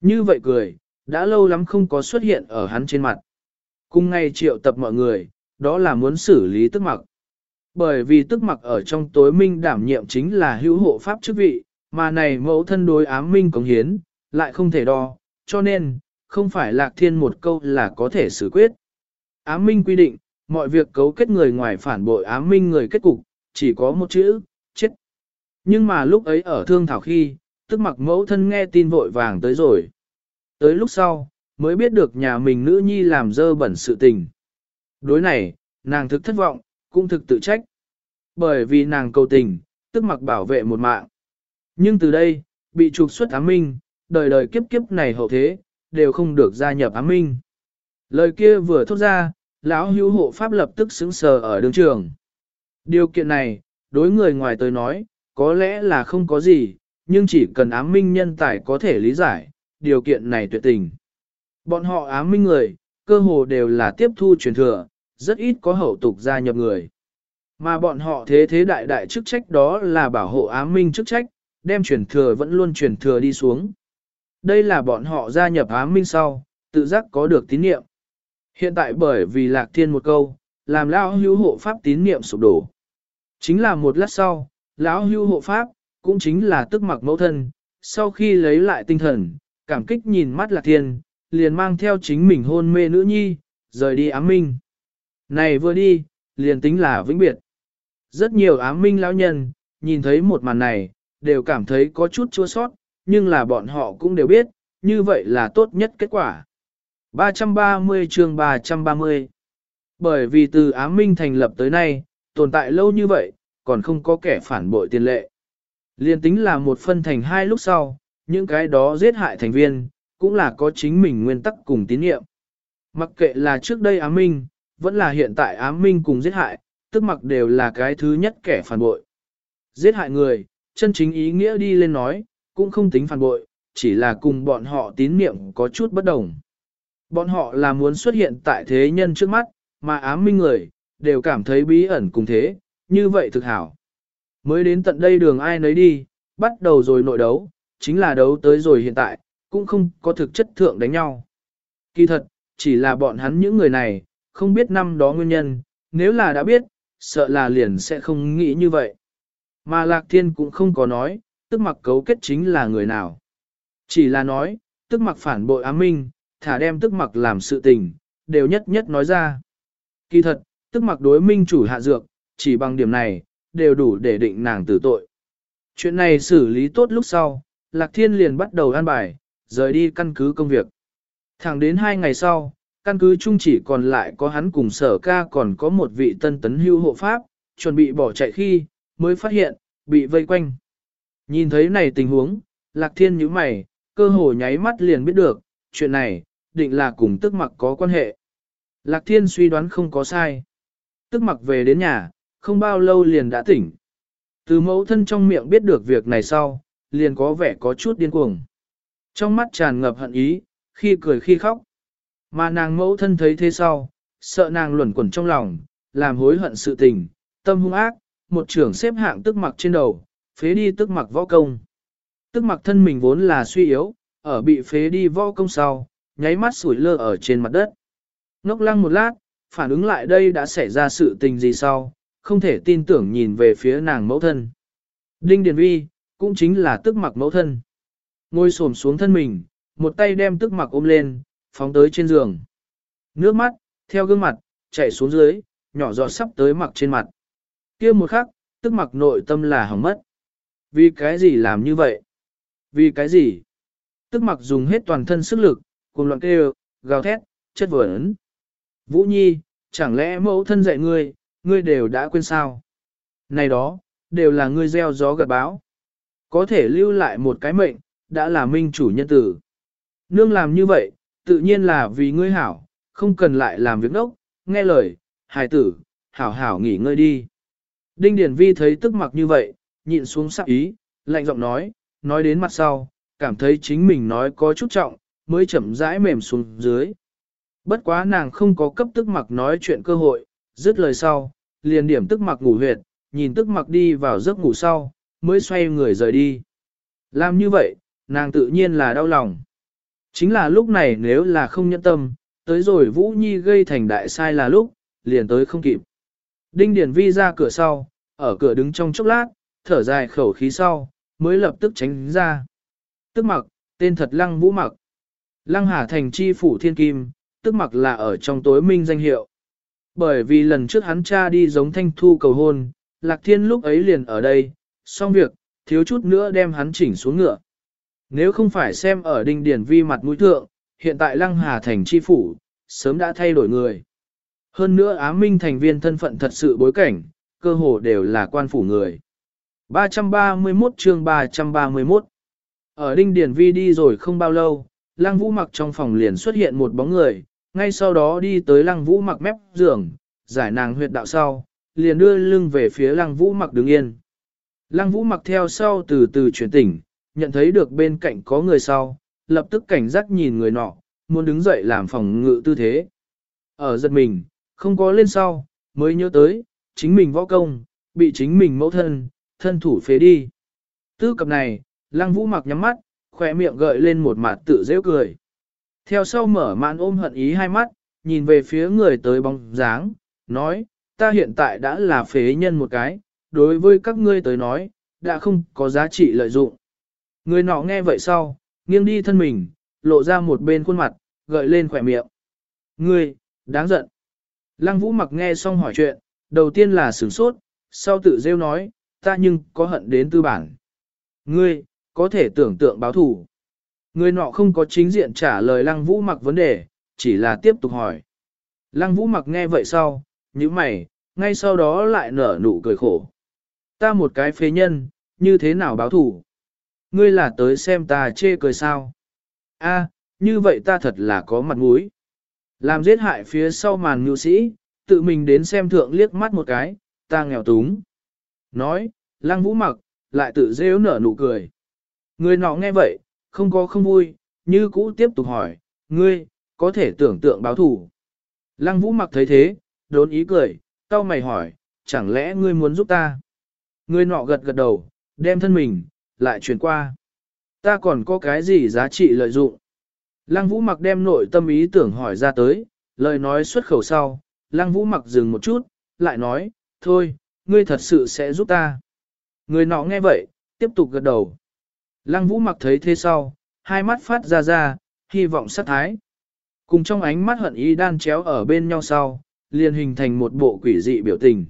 Như vậy cười, đã lâu lắm không có xuất hiện ở hắn trên mặt. Cùng ngay triệu tập mọi người, đó là muốn xử lý tức mặc. Bởi vì tức mặc ở trong tối minh đảm nhiệm chính là hữu hộ pháp chức vị, mà này mẫu thân đối ám minh cống hiến, lại không thể đo, cho nên, không phải lạc thiên một câu là có thể xử quyết. Ám minh quy định, mọi việc cấu kết người ngoài phản bội ám minh người kết cục, chỉ có một chữ, chết. Nhưng mà lúc ấy ở thương thảo khi, tức mặc mẫu thân nghe tin vội vàng tới rồi. Tới lúc sau, mới biết được nhà mình nữ nhi làm dơ bẩn sự tình. Đối này, nàng thực thất vọng, cũng thực tự trách. Bởi vì nàng cầu tình, tức mặc bảo vệ một mạng. Nhưng từ đây, bị trục xuất ám minh, đời đời kiếp kiếp này hậu thế, đều không được gia nhập ám minh. Lời kia vừa thốt ra, lão hữu hộ pháp lập tức xứng sờ ở đường trường. Điều kiện này, đối người ngoài tới nói, có lẽ là không có gì, nhưng chỉ cần ám minh nhân tài có thể lý giải, điều kiện này tuyệt tình. Bọn họ ám minh người, cơ hồ đều là tiếp thu truyền thừa, rất ít có hậu tục gia nhập người. Mà bọn họ thế thế đại đại chức trách đó là bảo hộ ám minh chức trách, đem truyền thừa vẫn luôn truyền thừa đi xuống. Đây là bọn họ gia nhập ám minh sau, tự giác có được tín niệm. Hiện tại bởi vì lạc thiên một câu, làm lão hữu hộ pháp tín niệm sụp đổ. Chính là một lát sau, lão hưu hộ pháp, cũng chính là tức mặc mẫu thân, sau khi lấy lại tinh thần, cảm kích nhìn mắt lạc thiên, liền mang theo chính mình hôn mê nữ nhi, rời đi ám minh. Này vừa đi, liền tính là vĩnh biệt. Rất nhiều ám minh lão nhân, nhìn thấy một màn này, đều cảm thấy có chút chua sót, nhưng là bọn họ cũng đều biết, như vậy là tốt nhất kết quả. 330 chương 330 Bởi vì từ ám minh thành lập tới nay, tồn tại lâu như vậy, còn không có kẻ phản bội tiền lệ. Liên tính là một phân thành hai lúc sau, những cái đó giết hại thành viên, cũng là có chính mình nguyên tắc cùng tín nhiệm. Mặc kệ là trước đây ám minh, vẫn là hiện tại ám minh cùng giết hại, tức mặc đều là cái thứ nhất kẻ phản bội. Giết hại người, chân chính ý nghĩa đi lên nói, cũng không tính phản bội, chỉ là cùng bọn họ tín niệm có chút bất đồng. Bọn họ là muốn xuất hiện tại thế nhân trước mắt, mà ám minh người, đều cảm thấy bí ẩn cùng thế, như vậy thực hảo. Mới đến tận đây đường ai nấy đi, bắt đầu rồi nội đấu, chính là đấu tới rồi hiện tại, cũng không có thực chất thượng đánh nhau. Kỳ thật, chỉ là bọn hắn những người này, không biết năm đó nguyên nhân, nếu là đã biết, sợ là liền sẽ không nghĩ như vậy. Mà Lạc Thiên cũng không có nói, tức mặc cấu kết chính là người nào. Chỉ là nói, tức mặc phản bội ám minh, thả đem tức mặc làm sự tình, đều nhất nhất nói ra. Kỳ thật, tức mặc đối minh chủ hạ dược, chỉ bằng điểm này, đều đủ để định nàng tử tội. Chuyện này xử lý tốt lúc sau, Lạc Thiên liền bắt đầu an bài, rời đi căn cứ công việc. Thẳng đến hai ngày sau, căn cứ chung chỉ còn lại có hắn cùng sở ca còn có một vị tân tấn hưu hộ pháp, chuẩn bị bỏ chạy khi, mới phát hiện, bị vây quanh. Nhìn thấy này tình huống, Lạc Thiên nhíu mày, cơ hồ nháy mắt liền biết được, chuyện này, định là cùng tức mặc có quan hệ. Lạc Thiên suy đoán không có sai. Tức mặc về đến nhà, không bao lâu liền đã tỉnh. Từ mẫu thân trong miệng biết được việc này sau, liền có vẻ có chút điên cuồng. Trong mắt tràn ngập hận ý, khi cười khi khóc. Mà nàng mẫu thân thấy thế sau, sợ nàng luẩn quẩn trong lòng, làm hối hận sự tình, tâm hung ác, một trưởng xếp hạng tức mặc trên đầu, phế đi tức mặc võ công. Tức mặc thân mình vốn là suy yếu, ở bị phế đi võ công sau, nháy mắt sủi lơ ở trên mặt đất. Ngốc lăng một lát, phản ứng lại đây đã xảy ra sự tình gì sau, không thể tin tưởng nhìn về phía nàng mẫu thân. Đinh Điền Vi, cũng chính là tức mặc mẫu thân. Ngồi xổm xuống thân mình, một tay đem tức mặc ôm lên, phóng tới trên giường. Nước mắt, theo gương mặt, chảy xuống dưới, nhỏ giọt sắp tới mặc trên mặt. kia một khắc, tức mặc nội tâm là hỏng mất. Vì cái gì làm như vậy? Vì cái gì? Tức mặc dùng hết toàn thân sức lực, cùng loạn kêu, gào thét, chất vẩn. Vũ Nhi, chẳng lẽ mẫu thân dạy ngươi, ngươi đều đã quên sao? Này đó, đều là ngươi gieo gió gật báo. Có thể lưu lại một cái mệnh, đã là minh chủ nhân tử. Nương làm như vậy, tự nhiên là vì ngươi hảo, không cần lại làm việc đốc, nghe lời, hài tử, hảo hảo nghỉ ngơi đi. Đinh Điển Vi thấy tức mặc như vậy, nhịn xuống sắc ý, lạnh giọng nói, nói đến mặt sau, cảm thấy chính mình nói có chút trọng, mới chậm rãi mềm xuống dưới. Bất quá nàng không có cấp tức mặc nói chuyện cơ hội, dứt lời sau, liền điểm tức mặc ngủ huyệt, nhìn tức mặc đi vào giấc ngủ sau, mới xoay người rời đi. Làm như vậy, nàng tự nhiên là đau lòng. Chính là lúc này nếu là không nhẫn tâm, tới rồi Vũ Nhi gây thành đại sai là lúc, liền tới không kịp. Đinh Điển Vi ra cửa sau, ở cửa đứng trong chốc lát, thở dài khẩu khí sau, mới lập tức tránh ra. Tức mặc, tên thật Lăng Vũ Mặc. Lăng Hà thành chi phủ thiên kim, tức mặc là ở trong tối minh danh hiệu. Bởi vì lần trước hắn cha đi giống thanh thu cầu hôn, Lạc Thiên lúc ấy liền ở đây, xong việc, thiếu chút nữa đem hắn chỉnh xuống ngựa. Nếu không phải xem ở đinh điển vi mặt mũi thượng, hiện tại Lăng Hà thành chi phủ, sớm đã thay đổi người. Hơn nữa á minh thành viên thân phận thật sự bối cảnh, cơ hồ đều là quan phủ người. 331 chương 331 Ở Đinh Điển Vi đi rồi không bao lâu, Lăng Vũ mặc trong phòng liền xuất hiện một bóng người, ngay sau đó đi tới Lăng Vũ mặc mép giường, giải nàng huyệt đạo sau, liền đưa lưng về phía Lăng Vũ mặc đứng yên. Lăng Vũ mặc theo sau từ từ chuyển tỉnh, nhận thấy được bên cạnh có người sau, lập tức cảnh giác nhìn người nọ, muốn đứng dậy làm phòng ngự tư thế. Ở giật mình, không có lên sau, mới nhớ tới, chính mình võ công, bị chính mình mẫu thân, thân thủ phế đi. Tư cập này, lăng vũ mặc nhắm mắt, khỏe miệng gợi lên một mặt tự dễ cười. Theo sau mở màn ôm hận ý hai mắt, nhìn về phía người tới bóng dáng, nói, ta hiện tại đã là phế nhân một cái, đối với các ngươi tới nói, đã không có giá trị lợi dụng. Người nọ nghe vậy sau, nghiêng đi thân mình, lộ ra một bên khuôn mặt, gợi lên khỏe miệng. Ngươi, đáng giận. Lăng vũ mặc nghe xong hỏi chuyện, đầu tiên là sửng sốt, sau tự rêu nói, ta nhưng có hận đến tư bản. Ngươi, có thể tưởng tượng báo thủ. Người nọ không có chính diện trả lời lăng vũ mặc vấn đề, chỉ là tiếp tục hỏi. Lăng vũ mặc nghe vậy sau, như mày, ngay sau đó lại nở nụ cười khổ. Ta một cái phế nhân, như thế nào báo thủ? Ngươi là tới xem ta chê cười sao? A, như vậy ta thật là có mặt mũi. Làm giết hại phía sau màn nhu sĩ, tự mình đến xem thượng liếc mắt một cái, ta nghèo túng. Nói, lăng vũ mặc, lại tự rêu nở nụ cười. Người nọ nghe vậy, không có không vui, như cũ tiếp tục hỏi, ngươi, có thể tưởng tượng báo thủ. Lăng vũ mặc thấy thế, đốn ý cười, tao mày hỏi, chẳng lẽ ngươi muốn giúp ta? Ngươi nọ gật gật đầu, đem thân mình, lại chuyển qua. Ta còn có cái gì giá trị lợi dụng? Lăng vũ mặc đem nội tâm ý tưởng hỏi ra tới, lời nói xuất khẩu sau, lăng vũ mặc dừng một chút, lại nói, thôi, ngươi thật sự sẽ giúp ta. Người nọ nghe vậy, tiếp tục gật đầu. Lăng vũ mặc thấy thế sau, hai mắt phát ra ra, hy vọng sát thái. Cùng trong ánh mắt hận ý đan chéo ở bên nhau sau, liền hình thành một bộ quỷ dị biểu tình.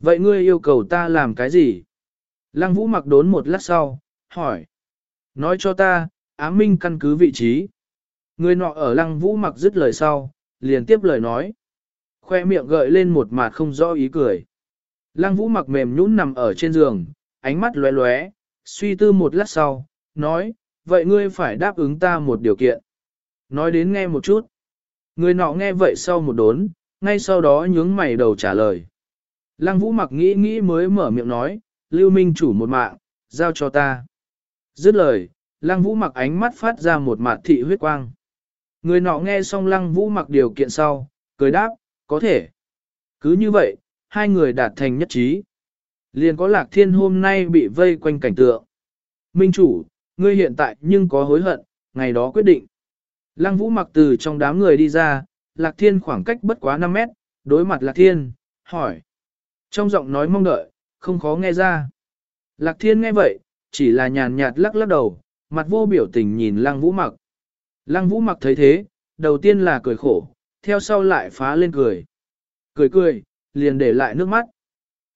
Vậy ngươi yêu cầu ta làm cái gì? Lăng vũ mặc đốn một lát sau, hỏi. Nói cho ta, ám minh căn cứ vị trí. Người nọ ở lăng vũ mặc dứt lời sau, liền tiếp lời nói. Khoe miệng gợi lên một mặt không rõ ý cười. Lăng vũ mặc mềm nhũn nằm ở trên giường, ánh mắt lóe lóe, suy tư một lát sau, nói, vậy ngươi phải đáp ứng ta một điều kiện. Nói đến nghe một chút. Người nọ nghe vậy sau một đốn, ngay sau đó nhướng mày đầu trả lời. Lăng vũ mặc nghĩ nghĩ mới mở miệng nói, lưu minh chủ một mạng, giao cho ta. Dứt lời, lăng vũ mặc ánh mắt phát ra một mạt thị huyết quang. Người nọ nghe xong lăng vũ mặc điều kiện sau, cười đáp, có thể. Cứ như vậy, hai người đạt thành nhất trí. Liền có lạc thiên hôm nay bị vây quanh cảnh tượng. Minh chủ, ngươi hiện tại nhưng có hối hận, ngày đó quyết định. Lăng vũ mặc từ trong đám người đi ra, lạc thiên khoảng cách bất quá 5 mét, đối mặt lạc thiên, hỏi. Trong giọng nói mong đợi, không khó nghe ra. Lạc thiên nghe vậy, chỉ là nhàn nhạt lắc lắc đầu, mặt vô biểu tình nhìn lăng vũ mặc. Lăng vũ mặc thấy thế, đầu tiên là cười khổ, theo sau lại phá lên cười. Cười cười, liền để lại nước mắt.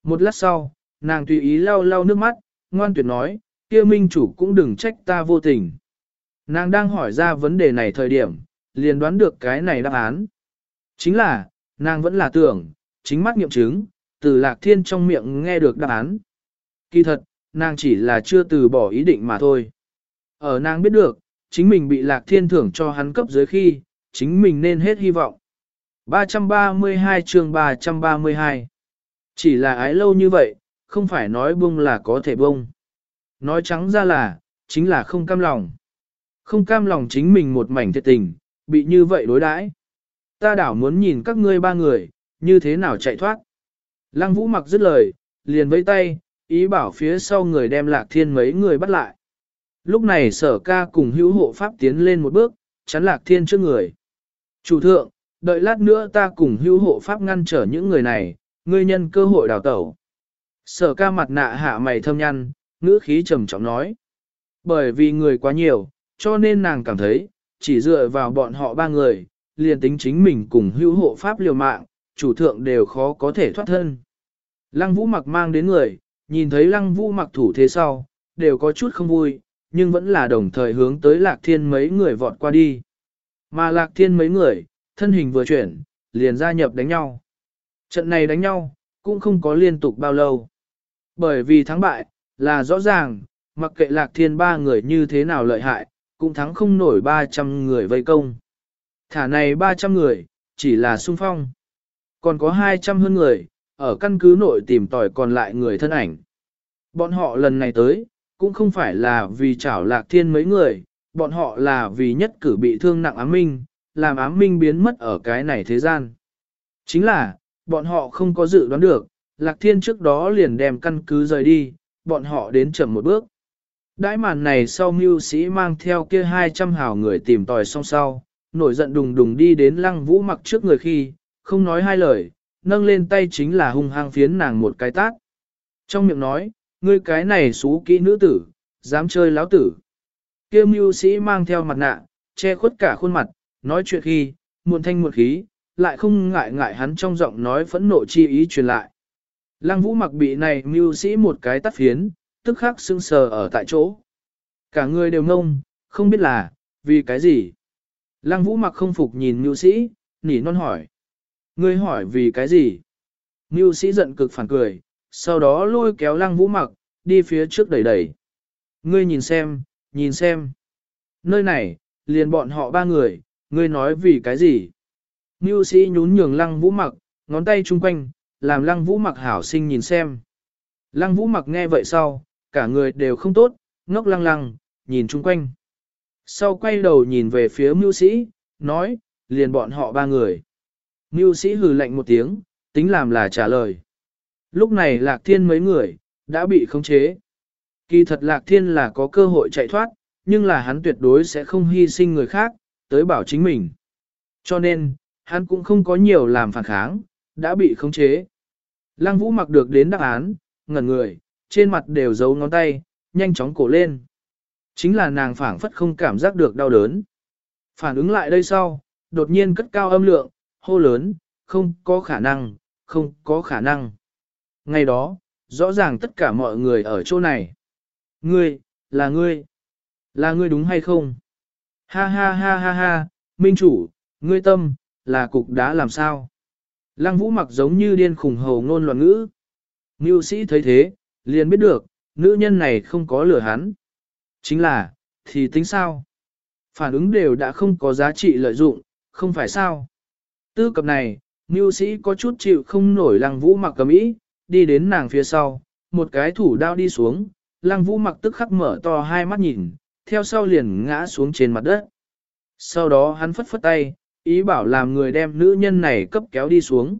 Một lát sau, nàng tùy ý lau lau nước mắt, ngoan tuyệt nói, kia minh chủ cũng đừng trách ta vô tình. Nàng đang hỏi ra vấn đề này thời điểm, liền đoán được cái này đáp án. Chính là, nàng vẫn là tưởng, chính mắt nghiệm chứng, từ lạc thiên trong miệng nghe được đáp án. Kỳ thật, nàng chỉ là chưa từ bỏ ý định mà thôi. Ở nàng biết được, chính mình bị lạc thiên thưởng cho hắn cấp dưới khi, chính mình nên hết hy vọng. 332 chương 332 Chỉ là ái lâu như vậy, không phải nói bông là có thể bông. Nói trắng ra là, chính là không cam lòng. Không cam lòng chính mình một mảnh thiệt tình, bị như vậy đối đãi. Ta đảo muốn nhìn các ngươi ba người, như thế nào chạy thoát. Lăng vũ mặc dứt lời, liền với tay, ý bảo phía sau người đem lạc thiên mấy người bắt lại. Lúc này sở ca cùng hữu hộ pháp tiến lên một bước, chắn lạc thiên trước người. Chủ thượng, đợi lát nữa ta cùng hữu hộ pháp ngăn trở những người này, ngươi nhân cơ hội đào tẩu. Sở ca mặt nạ hạ mày thâm nhăn, ngữ khí trầm trọng nói. Bởi vì người quá nhiều, cho nên nàng cảm thấy, chỉ dựa vào bọn họ ba người, liền tính chính mình cùng hữu hộ pháp liều mạng, chủ thượng đều khó có thể thoát thân. Lăng vũ mặc mang đến người, nhìn thấy lăng vũ mặc thủ thế sau, đều có chút không vui, nhưng vẫn là đồng thời hướng tới lạc thiên mấy người vọt qua đi. Mà lạc thiên mấy người, thân hình vừa chuyển, liền gia nhập đánh nhau. Trận này đánh nhau, cũng không có liên tục bao lâu. Bởi vì thắng bại, là rõ ràng, mặc kệ lạc thiên ba người như thế nào lợi hại, cũng thắng không nổi 300 người vây công. Thả này 300 người, chỉ là sung phong. Còn có 200 hơn người, ở căn cứ nội tìm tòi còn lại người thân ảnh. Bọn họ lần này tới, cũng không phải là vì chảo lạc thiên mấy người, bọn họ là vì nhất cử bị thương nặng ám minh, làm ám minh biến mất ở cái này thế gian. Chính là, bọn họ không có dự đoán được, lạc thiên trước đó liền đem căn cứ rời đi, bọn họ đến chậm một bước. Đãi màn này sau mưu sĩ mang theo kia 200 hào người tìm tòi song sau, nổi giận đùng đùng đi đến lăng vũ mặc trước người khi, không nói hai lời, nâng lên tay chính là hung hăng phiến nàng một cái tát. Trong miệng nói, ngươi cái này xú kỹ nữ tử, dám chơi láo tử. Kia mưu sĩ mang theo mặt nạ, che khuất cả khuôn mặt, nói chuyện khi, muộn thanh muộn khí, lại không ngại ngại hắn trong giọng nói phẫn nộ chi ý truyền lại. Lăng vũ mặc bị này mưu sĩ một cái tắt phiến, tức khắc sưng sờ ở tại chỗ. Cả người đều ngông, không biết là, vì cái gì. Lăng vũ mặc không phục nhìn mưu sĩ, nỉ non hỏi. Ngươi hỏi vì cái gì? Mưu sĩ giận cực phản cười, sau đó lôi kéo lăng vũ mặc, đi phía trước đẩy đẩy. Ngươi nhìn xem, nhìn xem. Nơi này, liền bọn họ ba người, ngươi nói vì cái gì? Mưu sĩ nhún nhường lăng vũ mặc, ngón tay chung quanh, làm lăng vũ mặc hảo sinh nhìn xem. Lăng vũ mặc nghe vậy sau, cả người đều không tốt, ngốc lăng lăng, nhìn chung quanh. Sau quay đầu nhìn về phía mưu sĩ, nói, liền bọn họ ba người. Mưu sĩ hừ lạnh một tiếng, tính làm là trả lời. Lúc này lạc thiên mấy người, đã bị khống chế. Kỳ thật lạc thiên là có cơ hội chạy thoát, nhưng là hắn tuyệt đối sẽ không hy sinh người khác, tới bảo chính mình. Cho nên, hắn cũng không có nhiều làm phản kháng, đã bị khống chế. Lăng vũ mặc được đến đáp án, ngẩn người, trên mặt đều giấu ngón tay, nhanh chóng cổ lên. Chính là nàng phảng phất không cảm giác được đau đớn. Phản ứng lại đây sau, đột nhiên cất cao âm lượng, hô lớn, không có khả năng, không có khả năng. Ngày đó, rõ ràng tất cả mọi người ở chỗ này. Ngươi, là ngươi, là ngươi đúng hay không? Ha ha ha ha ha, minh chủ, ngươi tâm, là cục đá làm sao? Lăng vũ mặc giống như điên khủng hầu ngôn loạn ngữ. Ngưu sĩ thấy thế, liền biết được, nữ nhân này không có lửa hắn. Chính là, thì tính sao? Phản ứng đều đã không có giá trị lợi dụng, không phải sao? Tư cập này, Ngưu sĩ có chút chịu không nổi lăng vũ mặc cầm ý, đi đến nàng phía sau, một cái thủ đao đi xuống, lăng vũ mặc tức khắc mở to hai mắt nhìn, theo sau liền ngã xuống trên mặt đất. Sau đó hắn phất phất tay, ý bảo làm người đem nữ nhân này cấp kéo đi xuống.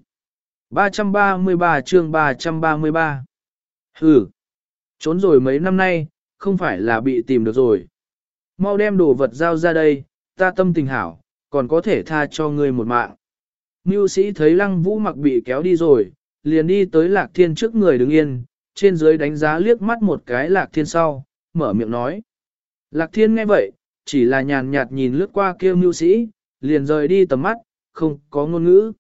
333 chương 333 Hừ, trốn rồi mấy năm nay, không phải là bị tìm được rồi. Mau đem đồ vật giao ra đây, ta tâm tình hảo, còn có thể tha cho ngươi một mạng. Mưu sĩ thấy lăng vũ mặc bị kéo đi rồi, liền đi tới lạc thiên trước người đứng yên, trên dưới đánh giá liếc mắt một cái lạc thiên sau, mở miệng nói. Lạc thiên nghe vậy, chỉ là nhàn nhạt nhìn lướt qua kia mưu sĩ, liền rời đi tầm mắt, không có ngôn ngữ.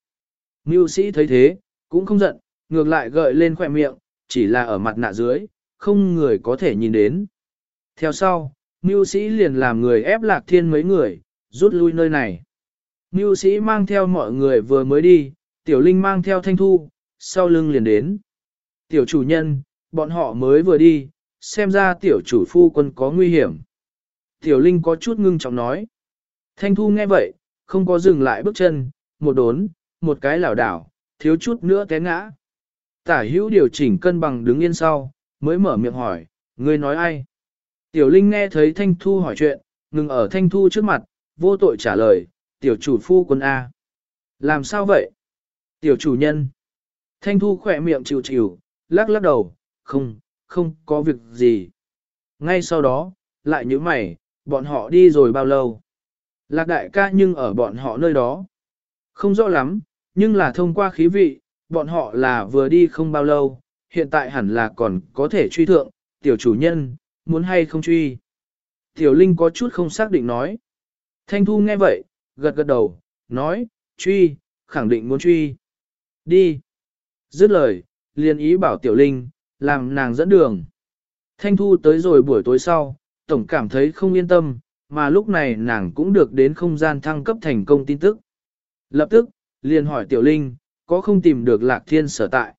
Mưu sĩ thấy thế, cũng không giận, ngược lại gợi lên khỏe miệng, chỉ là ở mặt nạ dưới, không người có thể nhìn đến. Theo sau, mưu sĩ liền làm người ép lạc thiên mấy người, rút lui nơi này. Mưu sĩ mang theo mọi người vừa mới đi, tiểu linh mang theo thanh thu, sau lưng liền đến. Tiểu chủ nhân, bọn họ mới vừa đi, xem ra tiểu chủ phu quân có nguy hiểm. Tiểu linh có chút ngưng trọng nói. Thanh thu nghe vậy, không có dừng lại bước chân, một đốn, một cái lảo đảo, thiếu chút nữa té ngã. Tả hữu điều chỉnh cân bằng đứng yên sau, mới mở miệng hỏi, ngươi nói ai? Tiểu Linh nghe thấy Thanh Thu hỏi chuyện, ngừng ở Thanh Thu trước mặt, vô tội trả lời, tiểu chủ phu quân A. Làm sao vậy? Tiểu chủ nhân. Thanh Thu khỏe miệng chịu chịu, lắc lắc đầu, không, không có việc gì. Ngay sau đó, lại như mày, bọn họ đi rồi bao lâu? Lạc đại ca nhưng ở bọn họ nơi đó. Không rõ lắm, nhưng là thông qua khí vị, bọn họ là vừa đi không bao lâu, hiện tại hẳn là còn có thể truy thượng, tiểu chủ nhân, muốn hay không truy. Tiểu Linh có chút không xác định nói. Thanh Thu nghe vậy, gật gật đầu, nói, truy, khẳng định muốn truy. Đi. Dứt lời, liền ý bảo Tiểu Linh, làm nàng dẫn đường. Thanh Thu tới rồi buổi tối sau, tổng cảm thấy không yên tâm, mà lúc này nàng cũng được đến không gian thăng cấp thành công tin tức. Lập tức, liền hỏi Tiểu Linh, có không tìm được Lạc Thiên sở tại.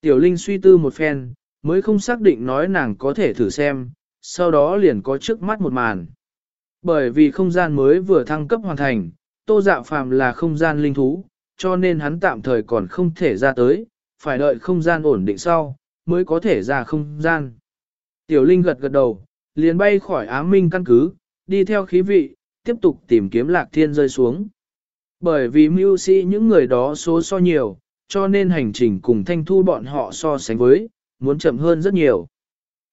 Tiểu Linh suy tư một phen, mới không xác định nói nàng có thể thử xem, sau đó liền có trước mắt một màn. Bởi vì không gian mới vừa thăng cấp hoàn thành, tô dạ phàm là không gian linh thú, cho nên hắn tạm thời còn không thể ra tới, phải đợi không gian ổn định sau, mới có thể ra không gian. Tiểu Linh gật gật đầu, liền bay khỏi ám minh căn cứ, đi theo khí vị, tiếp tục tìm kiếm lạc thiên rơi xuống. Bởi vì mưu sĩ những người đó số so nhiều, cho nên hành trình cùng thanh thu bọn họ so sánh với, muốn chậm hơn rất nhiều.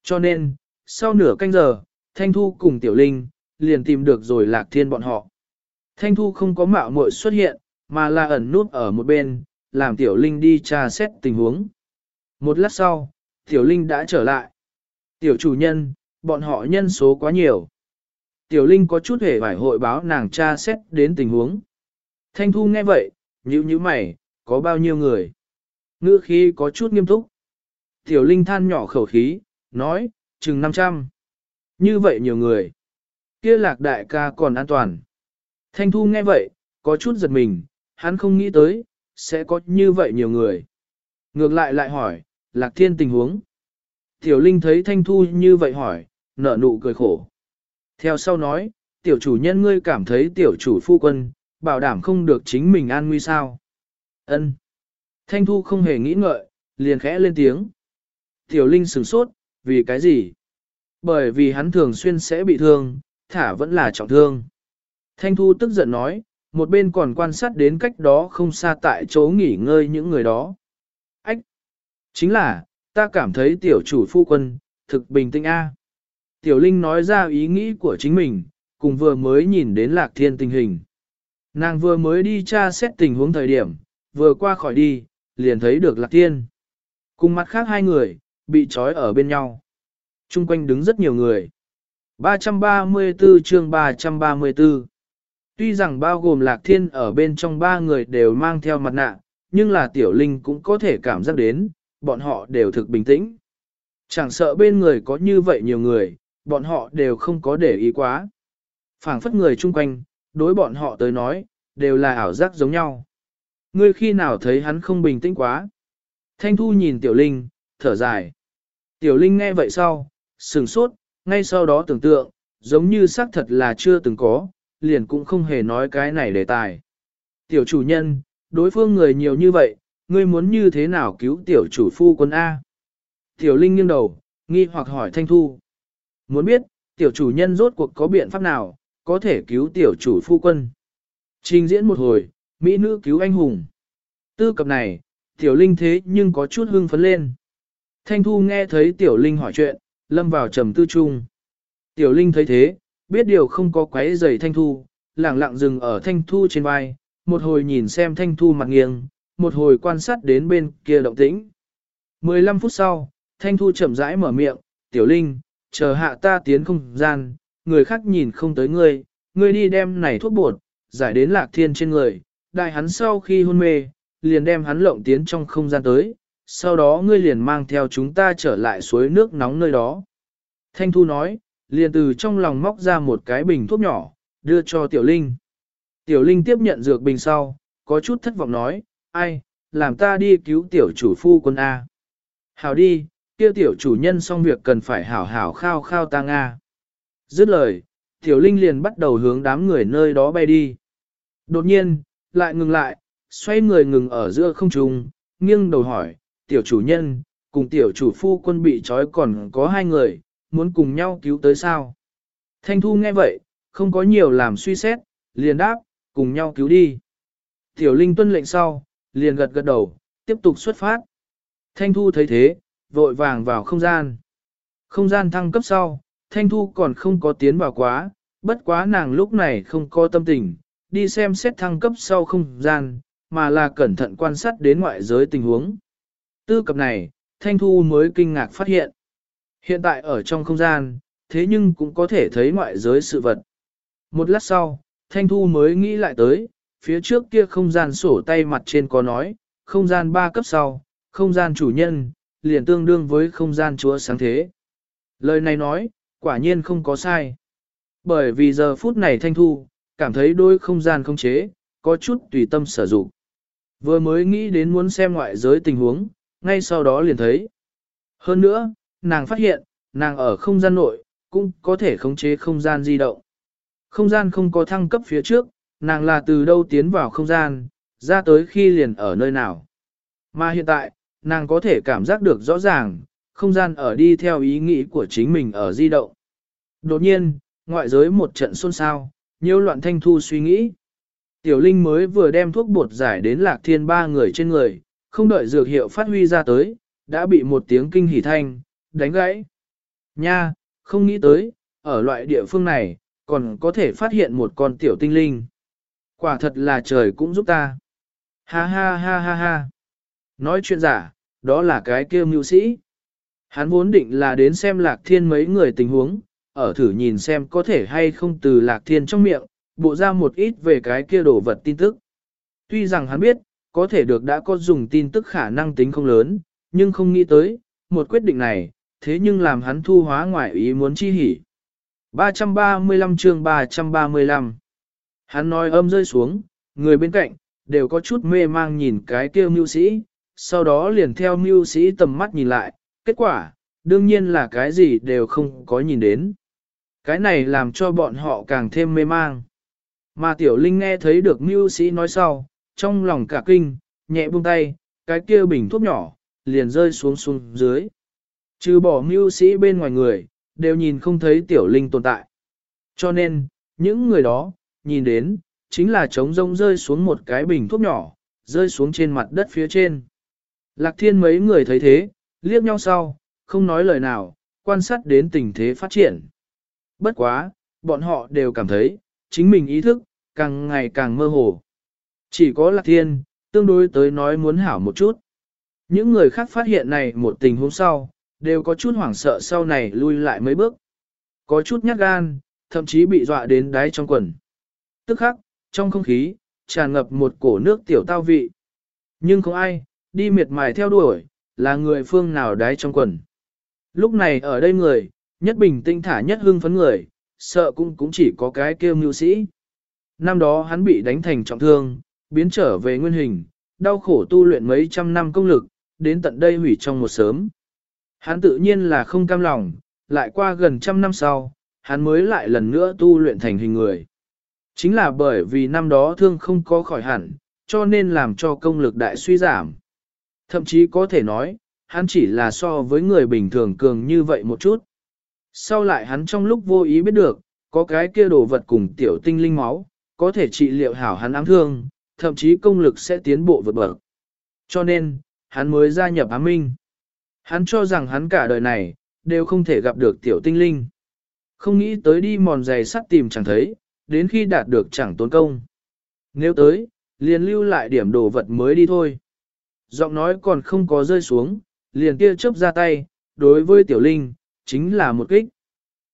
Cho nên, sau nửa canh giờ, thanh thu cùng tiểu linh, liền tìm được rồi lạc thiên bọn họ. Thanh thu không có mạo muội xuất hiện, mà là ẩn nút ở một bên, làm tiểu linh đi tra xét tình huống. Một lát sau, tiểu linh đã trở lại. Tiểu chủ nhân, bọn họ nhân số quá nhiều. Tiểu linh có chút hề phải hội báo nàng tra xét đến tình huống. Thanh thu nghe vậy, nhíu nhíu mày, có bao nhiêu người? Ngữ khí có chút nghiêm túc. Tiểu Linh than nhỏ khẩu khí, nói, chừng 500. Như vậy nhiều người. Kia lạc đại ca còn an toàn. Thanh Thu nghe vậy, có chút giật mình, hắn không nghĩ tới, sẽ có như vậy nhiều người. Ngược lại lại hỏi, Lạc Thiên tình huống. Tiểu Linh thấy Thanh Thu như vậy hỏi, nở nụ cười khổ. Theo sau nói, tiểu chủ nhân ngươi cảm thấy tiểu chủ phu quân, bảo đảm không được chính mình an nguy sao. Ân. Thanh Thu không hề nghĩ ngợi, liền khẽ lên tiếng. Tiểu Linh sửng sốt, vì cái gì? Bởi vì hắn thường xuyên sẽ bị thương, thả vẫn là trọng thương. Thanh Thu tức giận nói, một bên còn quan sát đến cách đó không xa tại chỗ nghỉ ngơi những người đó. Ách! Chính là, ta cảm thấy tiểu chủ phu quân, thực bình tĩnh A. Tiểu Linh nói ra ý nghĩ của chính mình, cùng vừa mới nhìn đến lạc thiên tình hình. Nàng vừa mới đi tra xét tình huống thời điểm, vừa qua khỏi đi, liền thấy được lạc thiên. Cùng mặt khác hai người, bị trói ở bên nhau. Trung quanh đứng rất nhiều người. 334 chương 334 Tuy rằng bao gồm lạc thiên ở bên trong ba người đều mang theo mặt nạ, nhưng là tiểu linh cũng có thể cảm giác đến, bọn họ đều thực bình tĩnh. Chẳng sợ bên người có như vậy nhiều người, bọn họ đều không có để ý quá. phảng phất người chung quanh, đối bọn họ tới nói, đều là ảo giác giống nhau. Ngươi khi nào thấy hắn không bình tĩnh quá? Thanh Thu nhìn Tiểu Linh, thở dài. Tiểu Linh nghe vậy sau, sừng sốt, ngay sau đó tưởng tượng, giống như xác thật là chưa từng có, liền cũng không hề nói cái này đề tài. Tiểu chủ nhân, đối phương người nhiều như vậy, ngươi muốn như thế nào cứu tiểu chủ phu quân A? Tiểu Linh nghiêng đầu, nghi hoặc hỏi Thanh Thu. Muốn biết, tiểu chủ nhân rốt cuộc có biện pháp nào, có thể cứu tiểu chủ phu quân. Trình diễn một hồi, Mỹ nữ cứu anh hùng. Tư cập này, tiểu Linh thế nhưng có chút hưng phấn lên. Thanh Thu nghe thấy tiểu Linh hỏi chuyện, lâm vào trầm tư trung. Tiểu Linh thấy thế, biết điều không có quấy giày Thanh Thu, lẳng lặng dừng ở Thanh Thu trên vai, một hồi nhìn xem Thanh Thu mặt nghiêng, một hồi quan sát đến bên kia động tĩnh. 15 phút sau, Thanh Thu chậm rãi mở miệng, Tiểu Linh, chờ hạ ta tiến không gian, người khác nhìn không tới ngươi, ngươi đi đem này thuốc bột, giải đến lạc thiên trên người, đại hắn sau khi hôn mê, liền đem hắn lộng tiến trong không gian tới, sau đó ngươi liền mang theo chúng ta trở lại suối nước nóng nơi đó. Thanh Thu nói, liền từ trong lòng móc ra một cái bình thuốc nhỏ, đưa cho Tiểu Linh. Tiểu Linh tiếp nhận dược bình sau, có chút thất vọng nói, ai, làm ta đi cứu tiểu chủ phu quân A. Hảo đi, kia tiểu chủ nhân xong việc cần phải hảo hảo khao khao ta Nga. Dứt lời, Tiểu Linh liền bắt đầu hướng đám người nơi đó bay đi. Đột nhiên, lại ngừng lại, xoay người ngừng ở giữa không trung, nghiêng đầu hỏi, tiểu chủ nhân, cùng tiểu chủ phu quân bị trói còn có hai người, muốn cùng nhau cứu tới sao? Thanh Thu nghe vậy, không có nhiều làm suy xét, liền đáp, cùng nhau cứu đi. Tiểu Linh tuân lệnh sau, liền gật gật đầu, tiếp tục xuất phát. Thanh Thu thấy thế, vội vàng vào không gian. Không gian thăng cấp sau, Thanh Thu còn không có tiến vào quá, bất quá nàng lúc này không có tâm tình, đi xem xét thăng cấp sau không gian, mà là cẩn thận quan sát đến ngoại giới tình huống. Tư cập này, Thanh Thu mới kinh ngạc phát hiện. Hiện tại ở trong không gian, thế nhưng cũng có thể thấy ngoại giới sự vật. Một lát sau, Thanh Thu mới nghĩ lại tới, phía trước kia không gian sổ tay mặt trên có nói, không gian 3 cấp sau, không gian chủ nhân, liền tương đương với không gian chúa sáng thế. Lời này nói, quả nhiên không có sai. Bởi vì giờ phút này Thanh Thu, cảm thấy đôi không gian không chế, có chút tùy tâm sử dụng. Vừa mới nghĩ đến muốn xem ngoại giới tình huống, ngay sau đó liền thấy. Hơn nữa, nàng phát hiện, nàng ở không gian nội, cũng có thể khống chế không gian di động. Không gian không có thăng cấp phía trước, nàng là từ đâu tiến vào không gian, ra tới khi liền ở nơi nào. Mà hiện tại, nàng có thể cảm giác được rõ ràng, không gian ở đi theo ý nghĩ của chính mình ở di động. Đột nhiên, ngoại giới một trận xôn xao, nhiều loạn thanh thu suy nghĩ. Tiểu Linh mới vừa đem thuốc bột giải đến lạc thiên ba người trên người, không đợi dược hiệu phát huy ra tới, đã bị một tiếng kinh hỉ thanh, đánh gãy. Nha, không nghĩ tới, ở loại địa phương này, còn có thể phát hiện một con tiểu tinh linh. Quả thật là trời cũng giúp ta. Ha ha ha ha ha. Nói chuyện giả, đó là cái kia mưu sĩ. Hắn vốn định là đến xem lạc thiên mấy người tình huống, ở thử nhìn xem có thể hay không từ lạc thiên trong miệng, bộ ra một ít về cái kia đồ vật tin tức. Tuy rằng hắn biết, có thể được đã có dùng tin tức khả năng tính không lớn, nhưng không nghĩ tới, một quyết định này, thế nhưng làm hắn thu hóa ngoại ý muốn chi hỉ. 335 chương 335 Hắn nói âm rơi xuống, người bên cạnh, đều có chút mê mang nhìn cái kia mưu sĩ, sau đó liền theo mưu sĩ tầm mắt nhìn lại, kết quả, đương nhiên là cái gì đều không có nhìn đến. Cái này làm cho bọn họ càng thêm mê mang. Mà tiểu linh nghe thấy được mưu sĩ nói sau, trong lòng cả kinh, nhẹ buông tay, cái kia bình thuốc nhỏ, liền rơi xuống xuống dưới. Trừ bỏ mưu sĩ bên ngoài người, đều nhìn không thấy tiểu linh tồn tại. Cho nên, những người đó, nhìn đến, chính là trống rông rơi xuống một cái bình thuốc nhỏ, rơi xuống trên mặt đất phía trên. Lạc thiên mấy người thấy thế, liếc nhau sau, không nói lời nào, quan sát đến tình thế phát triển. Bất quá, bọn họ đều cảm thấy, chính mình ý thức, càng ngày càng mơ hồ. Chỉ có lạc thiên, tương đối tới nói muốn hảo một chút. Những người khác phát hiện này một tình huống sau, đều có chút hoảng sợ sau này lui lại mấy bước. Có chút nhát gan, thậm chí bị dọa đến đáy trong quần. Tức khắc, trong không khí, tràn ngập một cổ nước tiểu tao vị. Nhưng không ai, đi miệt mài theo đuổi, là người phương nào đái trong quần. Lúc này ở đây người, nhất bình tinh thả nhất hưng phấn người, sợ cũng cũng chỉ có cái kêu mưu sĩ. Năm đó hắn bị đánh thành trọng thương, biến trở về nguyên hình, đau khổ tu luyện mấy trăm năm công lực, đến tận đây hủy trong một sớm. Hắn tự nhiên là không cam lòng, lại qua gần trăm năm sau, hắn mới lại lần nữa tu luyện thành hình người. Chính là bởi vì năm đó thương không có khỏi hẳn, cho nên làm cho công lực đại suy giảm. Thậm chí có thể nói, hắn chỉ là so với người bình thường cường như vậy một chút. Sau lại hắn trong lúc vô ý biết được, có cái kia đồ vật cùng tiểu tinh linh máu, có thể trị liệu hảo hắn ám thương, thậm chí công lực sẽ tiến bộ vượt bậc. Cho nên, hắn mới gia nhập ám minh. Hắn cho rằng hắn cả đời này, đều không thể gặp được tiểu tinh linh. Không nghĩ tới đi mòn giày sắt tìm chẳng thấy, đến khi đạt được chẳng tốn công. Nếu tới, liền lưu lại điểm đồ vật mới đi thôi. Giọng nói còn không có rơi xuống, liền kia chớp ra tay, đối với tiểu linh, chính là một kích.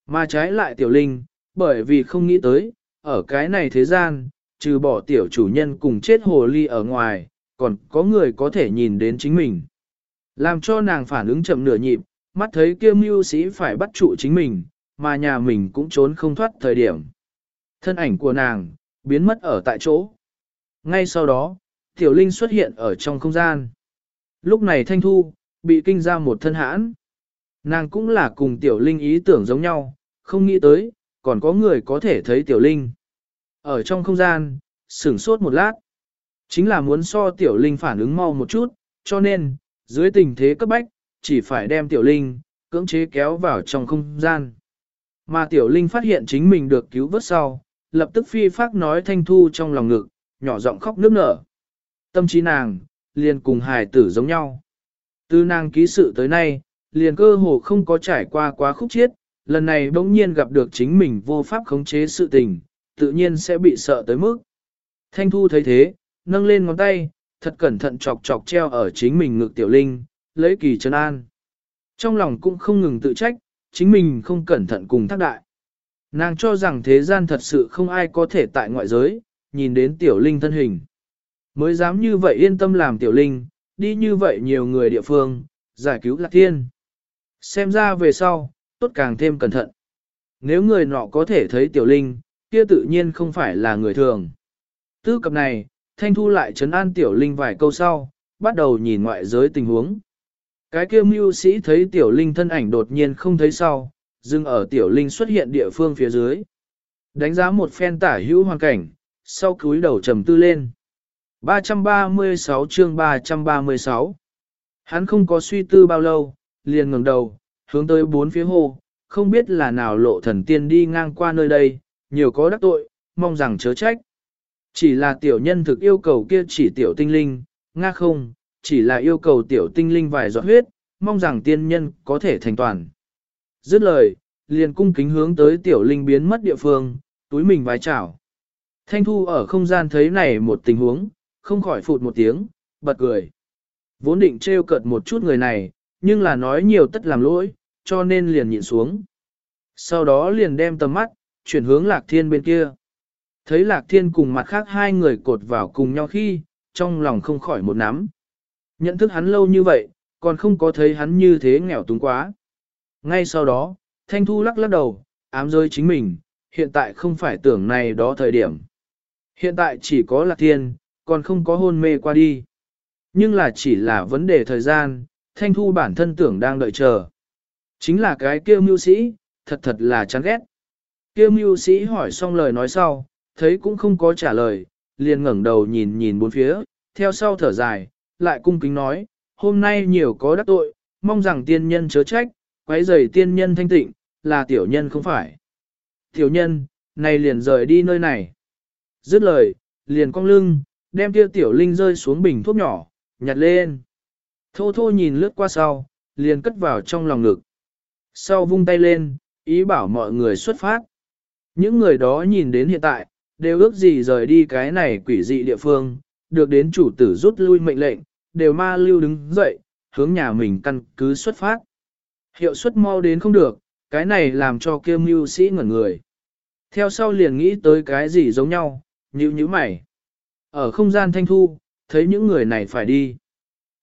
Mà trái lại tiểu linh, bởi vì không nghĩ tới, ở cái này thế gian, trừ bỏ tiểu chủ nhân cùng chết hồ ly ở ngoài, còn có người có thể nhìn đến chính mình. Làm cho nàng phản ứng chậm nửa nhịp, mắt thấy kia mưu sĩ phải bắt trụ chính mình, mà nhà mình cũng trốn không thoát thời điểm. Thân ảnh của nàng, biến mất ở tại chỗ. Ngay sau đó, tiểu linh xuất hiện ở trong không gian. Lúc này thanh thu, bị kinh ra một thân hãn. Nàng cũng là cùng tiểu linh ý tưởng giống nhau, không nghĩ tới, còn có người có thể thấy tiểu linh. Ở trong không gian, sửng sốt một lát. Chính là muốn so tiểu linh phản ứng mau một chút, cho nên, dưới tình thế cấp bách, chỉ phải đem tiểu linh, cưỡng chế kéo vào trong không gian. Mà tiểu linh phát hiện chính mình được cứu vớt sau, lập tức phi phát nói thanh thu trong lòng ngực, nhỏ giọng khóc nước nở. Tâm trí nàng, liền cùng hài tử giống nhau. Từ nàng ký sự tới nay, liền cơ hồ không có trải qua quá khúc chiết, lần này bỗng nhiên gặp được chính mình vô pháp khống chế sự tình, tự nhiên sẽ bị sợ tới mức. Thanh Thu thấy thế, nâng lên ngón tay, thật cẩn thận chọc chọc treo ở chính mình ngực tiểu linh, lấy kỳ chân an. Trong lòng cũng không ngừng tự trách, chính mình không cẩn thận cùng thác đại. Nàng cho rằng thế gian thật sự không ai có thể tại ngoại giới, nhìn đến tiểu linh thân hình. Mới dám như vậy yên tâm làm tiểu linh, đi như vậy nhiều người địa phương, giải cứu lạc thiên. Xem ra về sau, tốt càng thêm cẩn thận. Nếu người nọ có thể thấy tiểu linh, kia tự nhiên không phải là người thường. Tư cập này, Thanh Thu lại trấn an tiểu linh vài câu sau, bắt đầu nhìn ngoại giới tình huống. Cái kia mưu sĩ thấy tiểu linh thân ảnh đột nhiên không thấy sau, dừng ở tiểu linh xuất hiện địa phương phía dưới. Đánh giá một phen tả hữu hoàn cảnh, sau cúi đầu trầm tư lên. 336 chương 336 Hắn không có suy tư bao lâu, liền ngẩng đầu, hướng tới bốn phía hồ, không biết là nào lộ thần tiên đi ngang qua nơi đây, nhiều có đắc tội, mong rằng chớ trách. Chỉ là tiểu nhân thực yêu cầu kia chỉ tiểu tinh linh, nga không, chỉ là yêu cầu tiểu tinh linh vài giọt huyết, mong rằng tiên nhân có thể thành toàn. Dứt lời, liền cung kính hướng tới tiểu linh biến mất địa phương, túi mình vái chào. Thanh thu ở không gian thấy này một tình huống, không khỏi phụt một tiếng, bật cười. Vốn định trêu cợt một chút người này, nhưng là nói nhiều tất làm lỗi, cho nên liền nhịn xuống. Sau đó liền đem tầm mắt, chuyển hướng lạc thiên bên kia. Thấy lạc thiên cùng mặt khác hai người cột vào cùng nhau khi, trong lòng không khỏi một nắm. Nhận thức hắn lâu như vậy, còn không có thấy hắn như thế nghèo túng quá. Ngay sau đó, Thanh Thu lắc lắc đầu, ám rơi chính mình, hiện tại không phải tưởng này đó thời điểm. Hiện tại chỉ có lạc thiên, còn không có hôn mê qua đi. Nhưng là chỉ là vấn đề thời gian, Thanh Thu bản thân tưởng đang đợi chờ. Chính là cái kêu mưu sĩ, thật thật là chán ghét. Kêu mưu sĩ hỏi xong lời nói sau, thấy cũng không có trả lời, liền ngẩng đầu nhìn nhìn bốn phía, theo sau thở dài, lại cung kính nói, hôm nay nhiều có đắc tội, mong rằng tiên nhân chớ trách, quấy rầy tiên nhân thanh tịnh, là tiểu nhân không phải. Tiểu nhân, này liền rời đi nơi này. Dứt lời, liền cong lưng, đem kia tiểu linh rơi xuống bình thuốc nhỏ, nhặt lên. Thô thô nhìn lướt qua sau, liền cất vào trong lòng ngực. Sau vung tay lên, ý bảo mọi người xuất phát. Những người đó nhìn đến hiện tại, đều ước gì rời đi cái này quỷ dị địa phương, được đến chủ tử rút lui mệnh lệnh, đều ma lưu đứng dậy, hướng nhà mình căn cứ xuất phát. Hiệu suất mau đến không được, cái này làm cho kia mưu sĩ ngẩn người. Theo sau liền nghĩ tới cái gì giống nhau, như như mày. Ở không gian thanh thu, thấy những người này phải đi.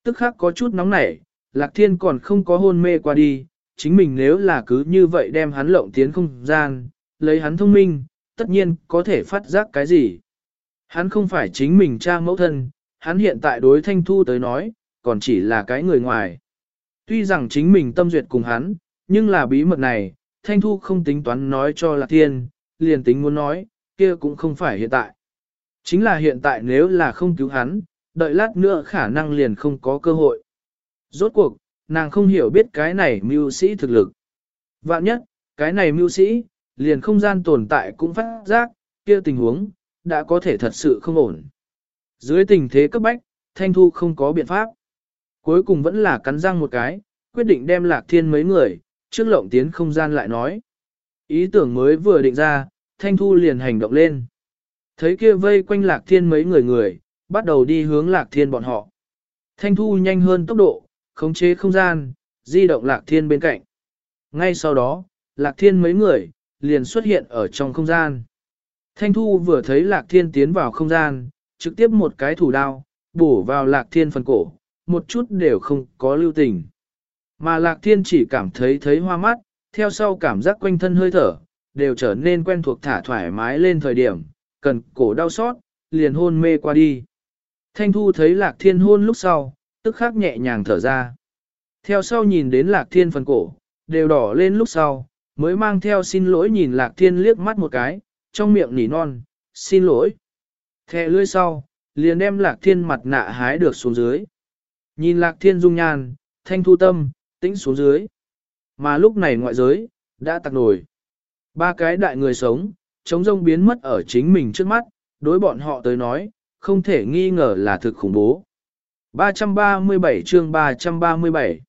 Tức khắc có chút nóng nảy, Lạc Thiên còn không có hôn mê qua đi, chính mình nếu là cứ như vậy đem hắn lộng tiến không gian, lấy hắn thông minh, tất nhiên có thể phát giác cái gì. Hắn không phải chính mình cha mẫu thân, hắn hiện tại đối thanh thu tới nói, còn chỉ là cái người ngoài. Tuy rằng chính mình tâm duyệt cùng hắn, nhưng là bí mật này, thanh thu không tính toán nói cho Lạc Thiên, liền tính muốn nói, kia cũng không phải hiện tại. Chính là hiện tại nếu là không cứu hắn, đợi lát nữa khả năng liền không có cơ hội. Rốt cuộc, nàng không hiểu biết cái này mưu sĩ thực lực. Vạn nhất, cái này mưu sĩ, liền không gian tồn tại cũng phát giác, kia tình huống, đã có thể thật sự không ổn. Dưới tình thế cấp bách, Thanh Thu không có biện pháp. Cuối cùng vẫn là cắn răng một cái, quyết định đem lạc thiên mấy người, trước lộng tiến không gian lại nói. Ý tưởng mới vừa định ra, Thanh Thu liền hành động lên. Thấy kia vây quanh lạc thiên mấy người người, bắt đầu đi hướng lạc thiên bọn họ. Thanh Thu nhanh hơn tốc độ, khống chế không gian, di động lạc thiên bên cạnh. Ngay sau đó, lạc thiên mấy người, liền xuất hiện ở trong không gian. Thanh Thu vừa thấy lạc thiên tiến vào không gian, trực tiếp một cái thủ đao, bổ vào lạc thiên phần cổ, một chút đều không có lưu tình. Mà lạc thiên chỉ cảm thấy thấy hoa mắt, theo sau cảm giác quanh thân hơi thở, đều trở nên quen thuộc thả thoải mái lên thời điểm, cần cổ đau xót, liền hôn mê qua đi. Thanh Thu thấy lạc thiên hôn lúc sau, tức khắc nhẹ nhàng thở ra. Theo sau nhìn đến lạc thiên phần cổ, đều đỏ lên lúc sau, mới mang theo xin lỗi nhìn lạc thiên liếc mắt một cái, trong miệng nỉ non, xin lỗi. Thẹ lưỡi sau, liền đem lạc thiên mặt nạ hái được xuống dưới. Nhìn lạc thiên dung nhan, thanh thu tâm, tĩnh xuống dưới. Mà lúc này ngoại giới, đã tặc nổi. Ba cái đại người sống, chống rông biến mất ở chính mình trước mắt, đối bọn họ tới nói, không thể nghi ngờ là thực khủng bố. 337 chương 337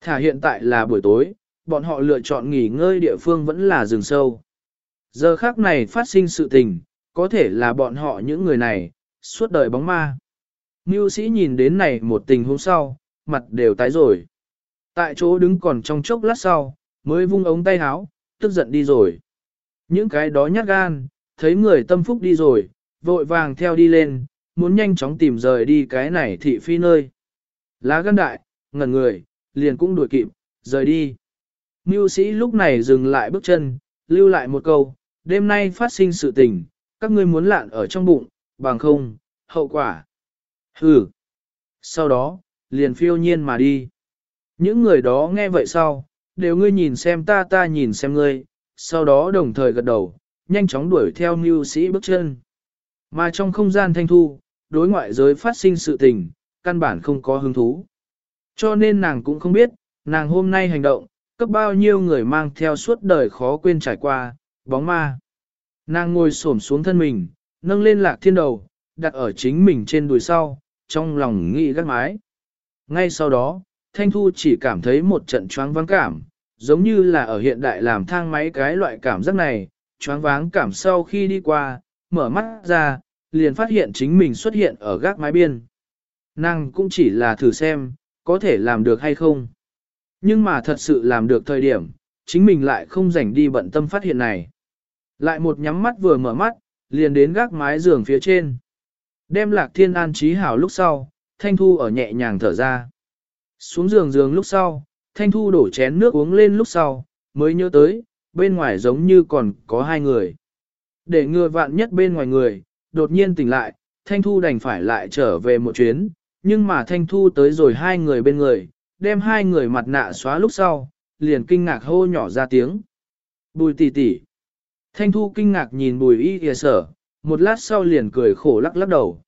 Thả hiện tại là buổi tối, bọn họ lựa chọn nghỉ ngơi địa phương vẫn là rừng sâu. Giờ khác này phát sinh sự tình, có thể là bọn họ những người này, suốt đời bóng ma. Ngưu sĩ nhìn đến này một tình hôm sau, mặt đều tái rồi. Tại chỗ đứng còn trong chốc lát sau, mới vung ống tay háo, tức giận đi rồi. Những cái đó nhát gan, thấy người tâm phúc đi rồi, vội vàng theo đi lên, muốn nhanh chóng tìm rời đi cái này thị phi nơi. Lá gan đại, ngẩn người, liền cũng đuổi kịp, rời đi. Mưu sĩ lúc này dừng lại bước chân, lưu lại một câu, đêm nay phát sinh sự tình, các ngươi muốn lạn ở trong bụng, bằng không, hậu quả. Hừ. Sau đó, liền phiêu nhiên mà đi. Những người đó nghe vậy sau, đều ngươi nhìn xem ta ta nhìn xem ngươi, sau đó đồng thời gật đầu, nhanh chóng đuổi theo mưu sĩ bước chân. Mà trong không gian thanh thu, đối ngoại giới phát sinh sự tình, căn bản không có hứng thú. Cho nên nàng cũng không biết, nàng hôm nay hành động, cấp bao nhiêu người mang theo suốt đời khó quên trải qua, bóng ma. Nàng ngồi xổm xuống thân mình, nâng lên lạc thiên đầu, đặt ở chính mình trên đùi sau, trong lòng nghĩ gắt mái. Ngay sau đó, Thanh Thu chỉ cảm thấy một trận choáng vắng cảm, giống như là ở hiện đại làm thang máy cái loại cảm giác này, choáng váng cảm sau khi đi qua, mở mắt ra, liền phát hiện chính mình xuất hiện ở gác mái biên. Nàng cũng chỉ là thử xem, có thể làm được hay không. Nhưng mà thật sự làm được thời điểm, chính mình lại không rảnh đi bận tâm phát hiện này. Lại một nhắm mắt vừa mở mắt, liền đến gác mái giường phía trên. Đem lạc thiên an trí hảo lúc sau, thanh thu ở nhẹ nhàng thở ra. Xuống giường giường lúc sau, thanh thu đổ chén nước uống lên lúc sau, mới nhớ tới, bên ngoài giống như còn có hai người. Để ngừa vạn nhất bên ngoài người, đột nhiên tỉnh lại, thanh thu đành phải lại trở về một chuyến, nhưng mà Thanh Thu tới rồi hai người bên người, đem hai người mặt nạ xóa lúc sau, liền kinh ngạc hô nhỏ ra tiếng. Bùi tỷ tỷ. Thanh Thu kinh ngạc nhìn bùi y kìa sở, một lát sau liền cười khổ lắc lắc đầu.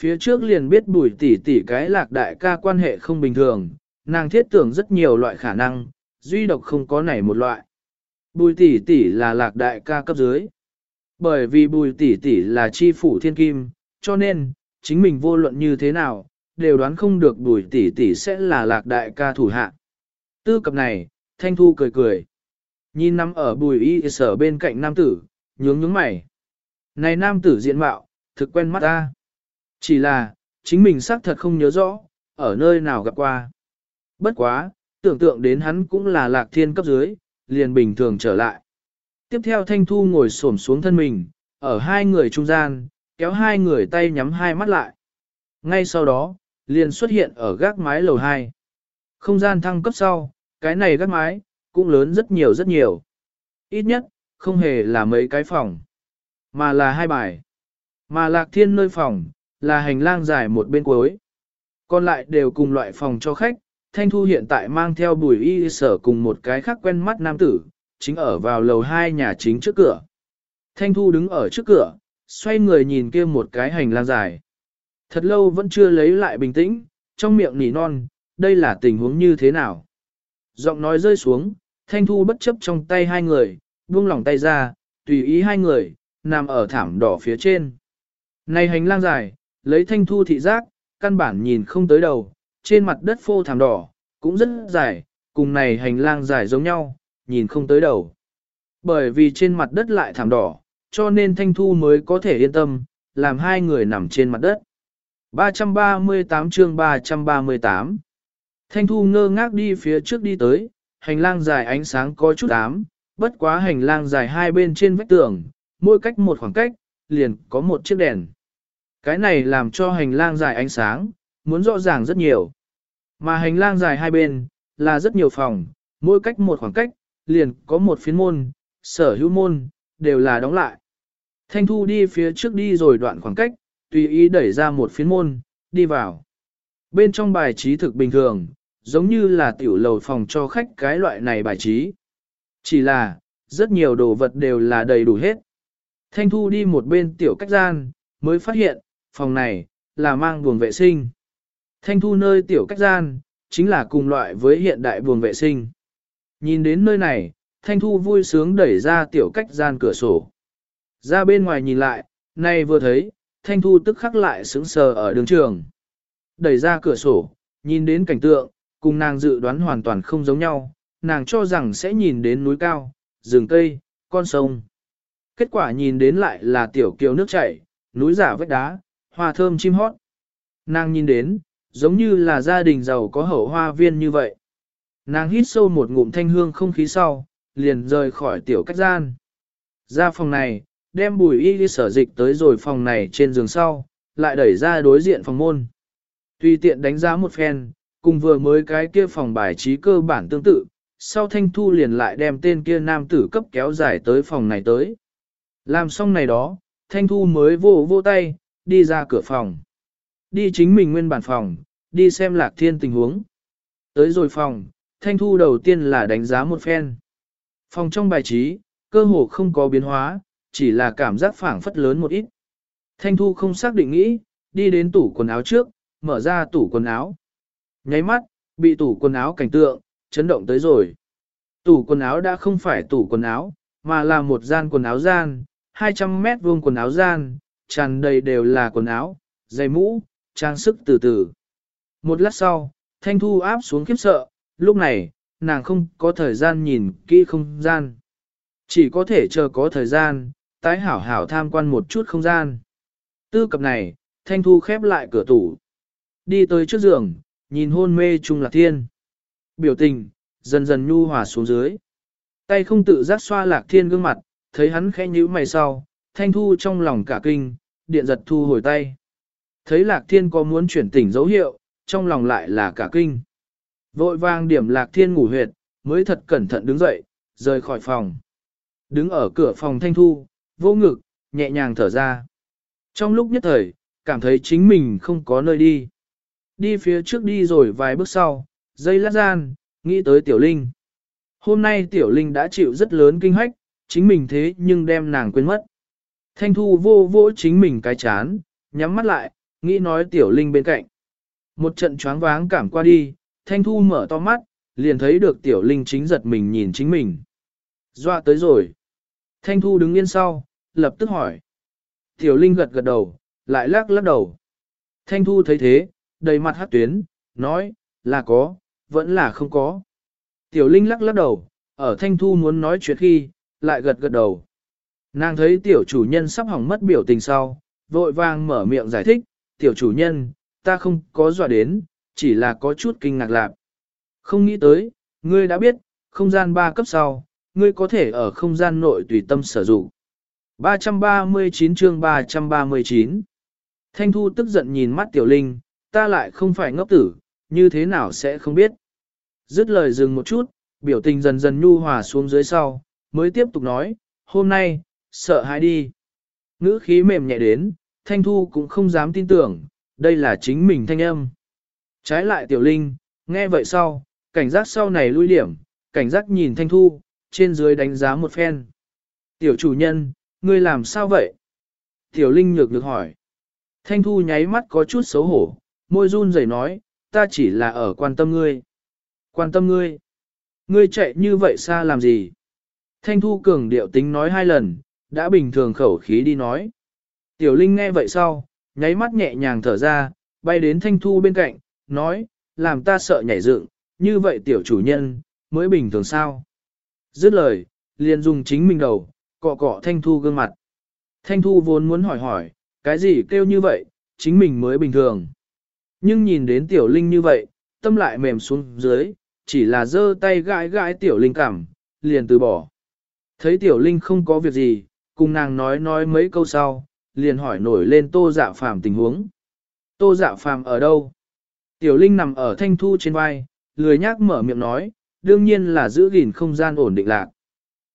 Phía trước liền biết bùi tỷ tỷ cái lạc đại ca quan hệ không bình thường, nàng thiết tưởng rất nhiều loại khả năng, duy độc không có nảy một loại. Bùi tỷ tỷ là lạc đại ca cấp dưới. Bởi vì bùi tỷ tỷ là chi phủ thiên kim, cho nên, chính mình vô luận như thế nào, đều đoán không được bùi tỷ tỷ sẽ là lạc đại ca thủ hạ. Tư cập này, Thanh Thu cười cười. Nhìn nằm ở bùi y sở bên cạnh nam tử, nhướng nhướng mày. Này nam tử diện mạo, thực quen mắt ta. Chỉ là, chính mình xác thật không nhớ rõ, ở nơi nào gặp qua. Bất quá, tưởng tượng đến hắn cũng là lạc thiên cấp dưới, liền bình thường trở lại. Tiếp theo Thanh Thu ngồi xổm xuống thân mình, ở hai người trung gian, kéo hai người tay nhắm hai mắt lại. Ngay sau đó, liền xuất hiện ở gác mái lầu 2. Không gian thăng cấp sau, cái này gác mái, cũng lớn rất nhiều rất nhiều. Ít nhất, không hề là mấy cái phòng, mà là hai bài. Mà lạc thiên nơi phòng, là hành lang dài một bên cuối. Còn lại đều cùng loại phòng cho khách, Thanh Thu hiện tại mang theo bùi y sở cùng một cái khác quen mắt nam tử, chính ở vào lầu hai nhà chính trước cửa. Thanh Thu đứng ở trước cửa, xoay người nhìn kia một cái hành lang dài. Thật lâu vẫn chưa lấy lại bình tĩnh, trong miệng nỉ non, đây là tình huống như thế nào. Giọng nói rơi xuống, Thanh Thu bất chấp trong tay hai người, buông lỏng tay ra, tùy ý hai người, nằm ở thảm đỏ phía trên. Này hành lang dài, lấy Thanh Thu thị giác, căn bản nhìn không tới đầu, trên mặt đất phô thảm đỏ, cũng rất dài, cùng này hành lang dài giống nhau, nhìn không tới đầu. Bởi vì trên mặt đất lại thảm đỏ, cho nên Thanh Thu mới có thể yên tâm, làm hai người nằm trên mặt đất. 338 chương 338 Thanh Thu ngơ ngác đi phía trước đi tới, hành lang dài ánh sáng có chút ám, bất quá hành lang dài hai bên trên vách tường, mỗi cách một khoảng cách, liền có một chiếc đèn. Cái này làm cho hành lang dài ánh sáng, muốn rõ ràng rất nhiều. Mà hành lang dài hai bên, là rất nhiều phòng, mỗi cách một khoảng cách, liền có một phiến môn, sở hữu môn, đều là đóng lại. Thanh Thu đi phía trước đi rồi đoạn khoảng cách, tùy ý đẩy ra một phiến môn, đi vào. Bên trong bài trí thực bình thường, giống như là tiểu lầu phòng cho khách cái loại này bài trí. Chỉ là, rất nhiều đồ vật đều là đầy đủ hết. Thanh Thu đi một bên tiểu cách gian, mới phát hiện, phòng này, là mang buồng vệ sinh. Thanh Thu nơi tiểu cách gian, chính là cùng loại với hiện đại buồng vệ sinh. Nhìn đến nơi này, Thanh Thu vui sướng đẩy ra tiểu cách gian cửa sổ. Ra bên ngoài nhìn lại, nay vừa thấy, Thanh Thu tức khắc lại sững sờ ở đường trường. Đẩy ra cửa sổ, nhìn đến cảnh tượng, cùng nàng dự đoán hoàn toàn không giống nhau, nàng cho rằng sẽ nhìn đến núi cao, rừng cây, con sông. Kết quả nhìn đến lại là tiểu kiều nước chảy, núi giả vách đá, hoa thơm chim hót. Nàng nhìn đến, giống như là gia đình giàu có hậu hoa viên như vậy. Nàng hít sâu một ngụm thanh hương không khí sau, liền rời khỏi tiểu cách gian. Ra phòng này, đem bùi y đi sở dịch tới rồi phòng này trên giường sau, lại đẩy ra đối diện phòng môn. Tùy tiện đánh giá một phen, cùng vừa mới cái kia phòng bài trí cơ bản tương tự, sau thanh thu liền lại đem tên kia nam tử cấp kéo dài tới phòng này tới. Làm xong này đó, thanh thu mới vô vô tay, đi ra cửa phòng. Đi chính mình nguyên bản phòng, đi xem lạc thiên tình huống. Tới rồi phòng, thanh thu đầu tiên là đánh giá một phen. Phòng trong bài trí, cơ hồ không có biến hóa, chỉ là cảm giác phảng phất lớn một ít. Thanh thu không xác định nghĩ, đi đến tủ quần áo trước, mở ra tủ quần áo. Nháy mắt, bị tủ quần áo cảnh tượng, chấn động tới rồi. Tủ quần áo đã không phải tủ quần áo, mà là một gian quần áo gian, 200 mét vuông quần áo gian, tràn đầy đều là quần áo, giày mũ, trang sức từ từ. Một lát sau, Thanh Thu áp xuống khiếp sợ, lúc này, nàng không có thời gian nhìn kỹ không gian. Chỉ có thể chờ có thời gian, tái hảo hảo tham quan một chút không gian. Tư cập này, Thanh Thu khép lại cửa tủ. Đi tới trước giường, nhìn hôn mê Trung Lạc Thiên. Biểu tình, dần dần nhu hòa xuống dưới. Tay không tự giác xoa Lạc Thiên gương mặt, thấy hắn khẽ nhíu mày sau, Thanh Thu trong lòng cả kinh, điện giật thu hồi tay. Thấy Lạc Thiên có muốn chuyển tỉnh dấu hiệu, trong lòng lại là cả kinh. Vội vang điểm Lạc Thiên ngủ huyệt, mới thật cẩn thận đứng dậy, rời khỏi phòng. Đứng ở cửa phòng Thanh Thu, vô ngực, nhẹ nhàng thở ra. Trong lúc nhất thời, cảm thấy chính mình không có nơi đi. đi phía trước đi rồi vài bước sau, dây lát gian, nghĩ tới tiểu linh. Hôm nay tiểu linh đã chịu rất lớn kinh hách, chính mình thế nhưng đem nàng quên mất. Thanh thu vô vô chính mình cái chán, nhắm mắt lại, nghĩ nói tiểu linh bên cạnh. Một trận choáng váng cảm qua đi, thanh thu mở to mắt, liền thấy được tiểu linh chính giật mình nhìn chính mình. Dọa tới rồi. Thanh thu đứng yên sau, lập tức hỏi. Tiểu linh gật gật đầu, lại lắc lắc đầu. Thanh thu thấy thế, đầy mặt hát tuyến, nói, là có, vẫn là không có. Tiểu linh lắc lắc đầu, ở thanh thu muốn nói chuyện khi, lại gật gật đầu. Nàng thấy tiểu chủ nhân sắp hỏng mất biểu tình sau, vội vàng mở miệng giải thích, tiểu chủ nhân, ta không có dọa đến, chỉ là có chút kinh ngạc lạc. Không nghĩ tới, ngươi đã biết, không gian 3 cấp sau, ngươi có thể ở không gian nội tùy tâm sử dụng. 339 chương 339 Thanh Thu tức giận nhìn mắt Tiểu Linh, ta lại không phải ngốc tử, như thế nào sẽ không biết. Dứt lời dừng một chút, biểu tình dần dần nhu hòa xuống dưới sau, mới tiếp tục nói, hôm nay, sợ hãi đi. Ngữ khí mềm nhẹ đến, Thanh Thu cũng không dám tin tưởng, đây là chính mình thanh âm. Trái lại Tiểu Linh, nghe vậy sau, cảnh giác sau này lui điểm, cảnh giác nhìn Thanh Thu, trên dưới đánh giá một phen. Tiểu chủ nhân, ngươi làm sao vậy? Tiểu Linh nhược được hỏi. Thanh Thu nháy mắt có chút xấu hổ, môi run rẩy nói, ta chỉ là ở quan tâm ngươi. Quan tâm ngươi? Ngươi chạy như vậy xa làm gì? Thanh Thu cường điệu tính nói hai lần, đã bình thường khẩu khí đi nói. Tiểu Linh nghe vậy sau, nháy mắt nhẹ nhàng thở ra, bay đến Thanh Thu bên cạnh, nói, làm ta sợ nhảy dựng, như vậy tiểu chủ nhân, mới bình thường sao? Dứt lời, liền dùng chính mình đầu, cọ cọ Thanh Thu gương mặt. Thanh Thu vốn muốn hỏi hỏi, cái gì kêu như vậy, chính mình mới bình thường. Nhưng nhìn đến tiểu linh như vậy, tâm lại mềm xuống dưới, chỉ là giơ tay gãi gãi tiểu linh cảm, liền từ bỏ. Thấy tiểu linh không có việc gì, cùng nàng nói nói mấy câu sau, liền hỏi nổi lên tô dạ phàm tình huống. Tô dạ phàm ở đâu? Tiểu linh nằm ở thanh thu trên vai, lười nhác mở miệng nói, đương nhiên là giữ gìn không gian ổn định lạc.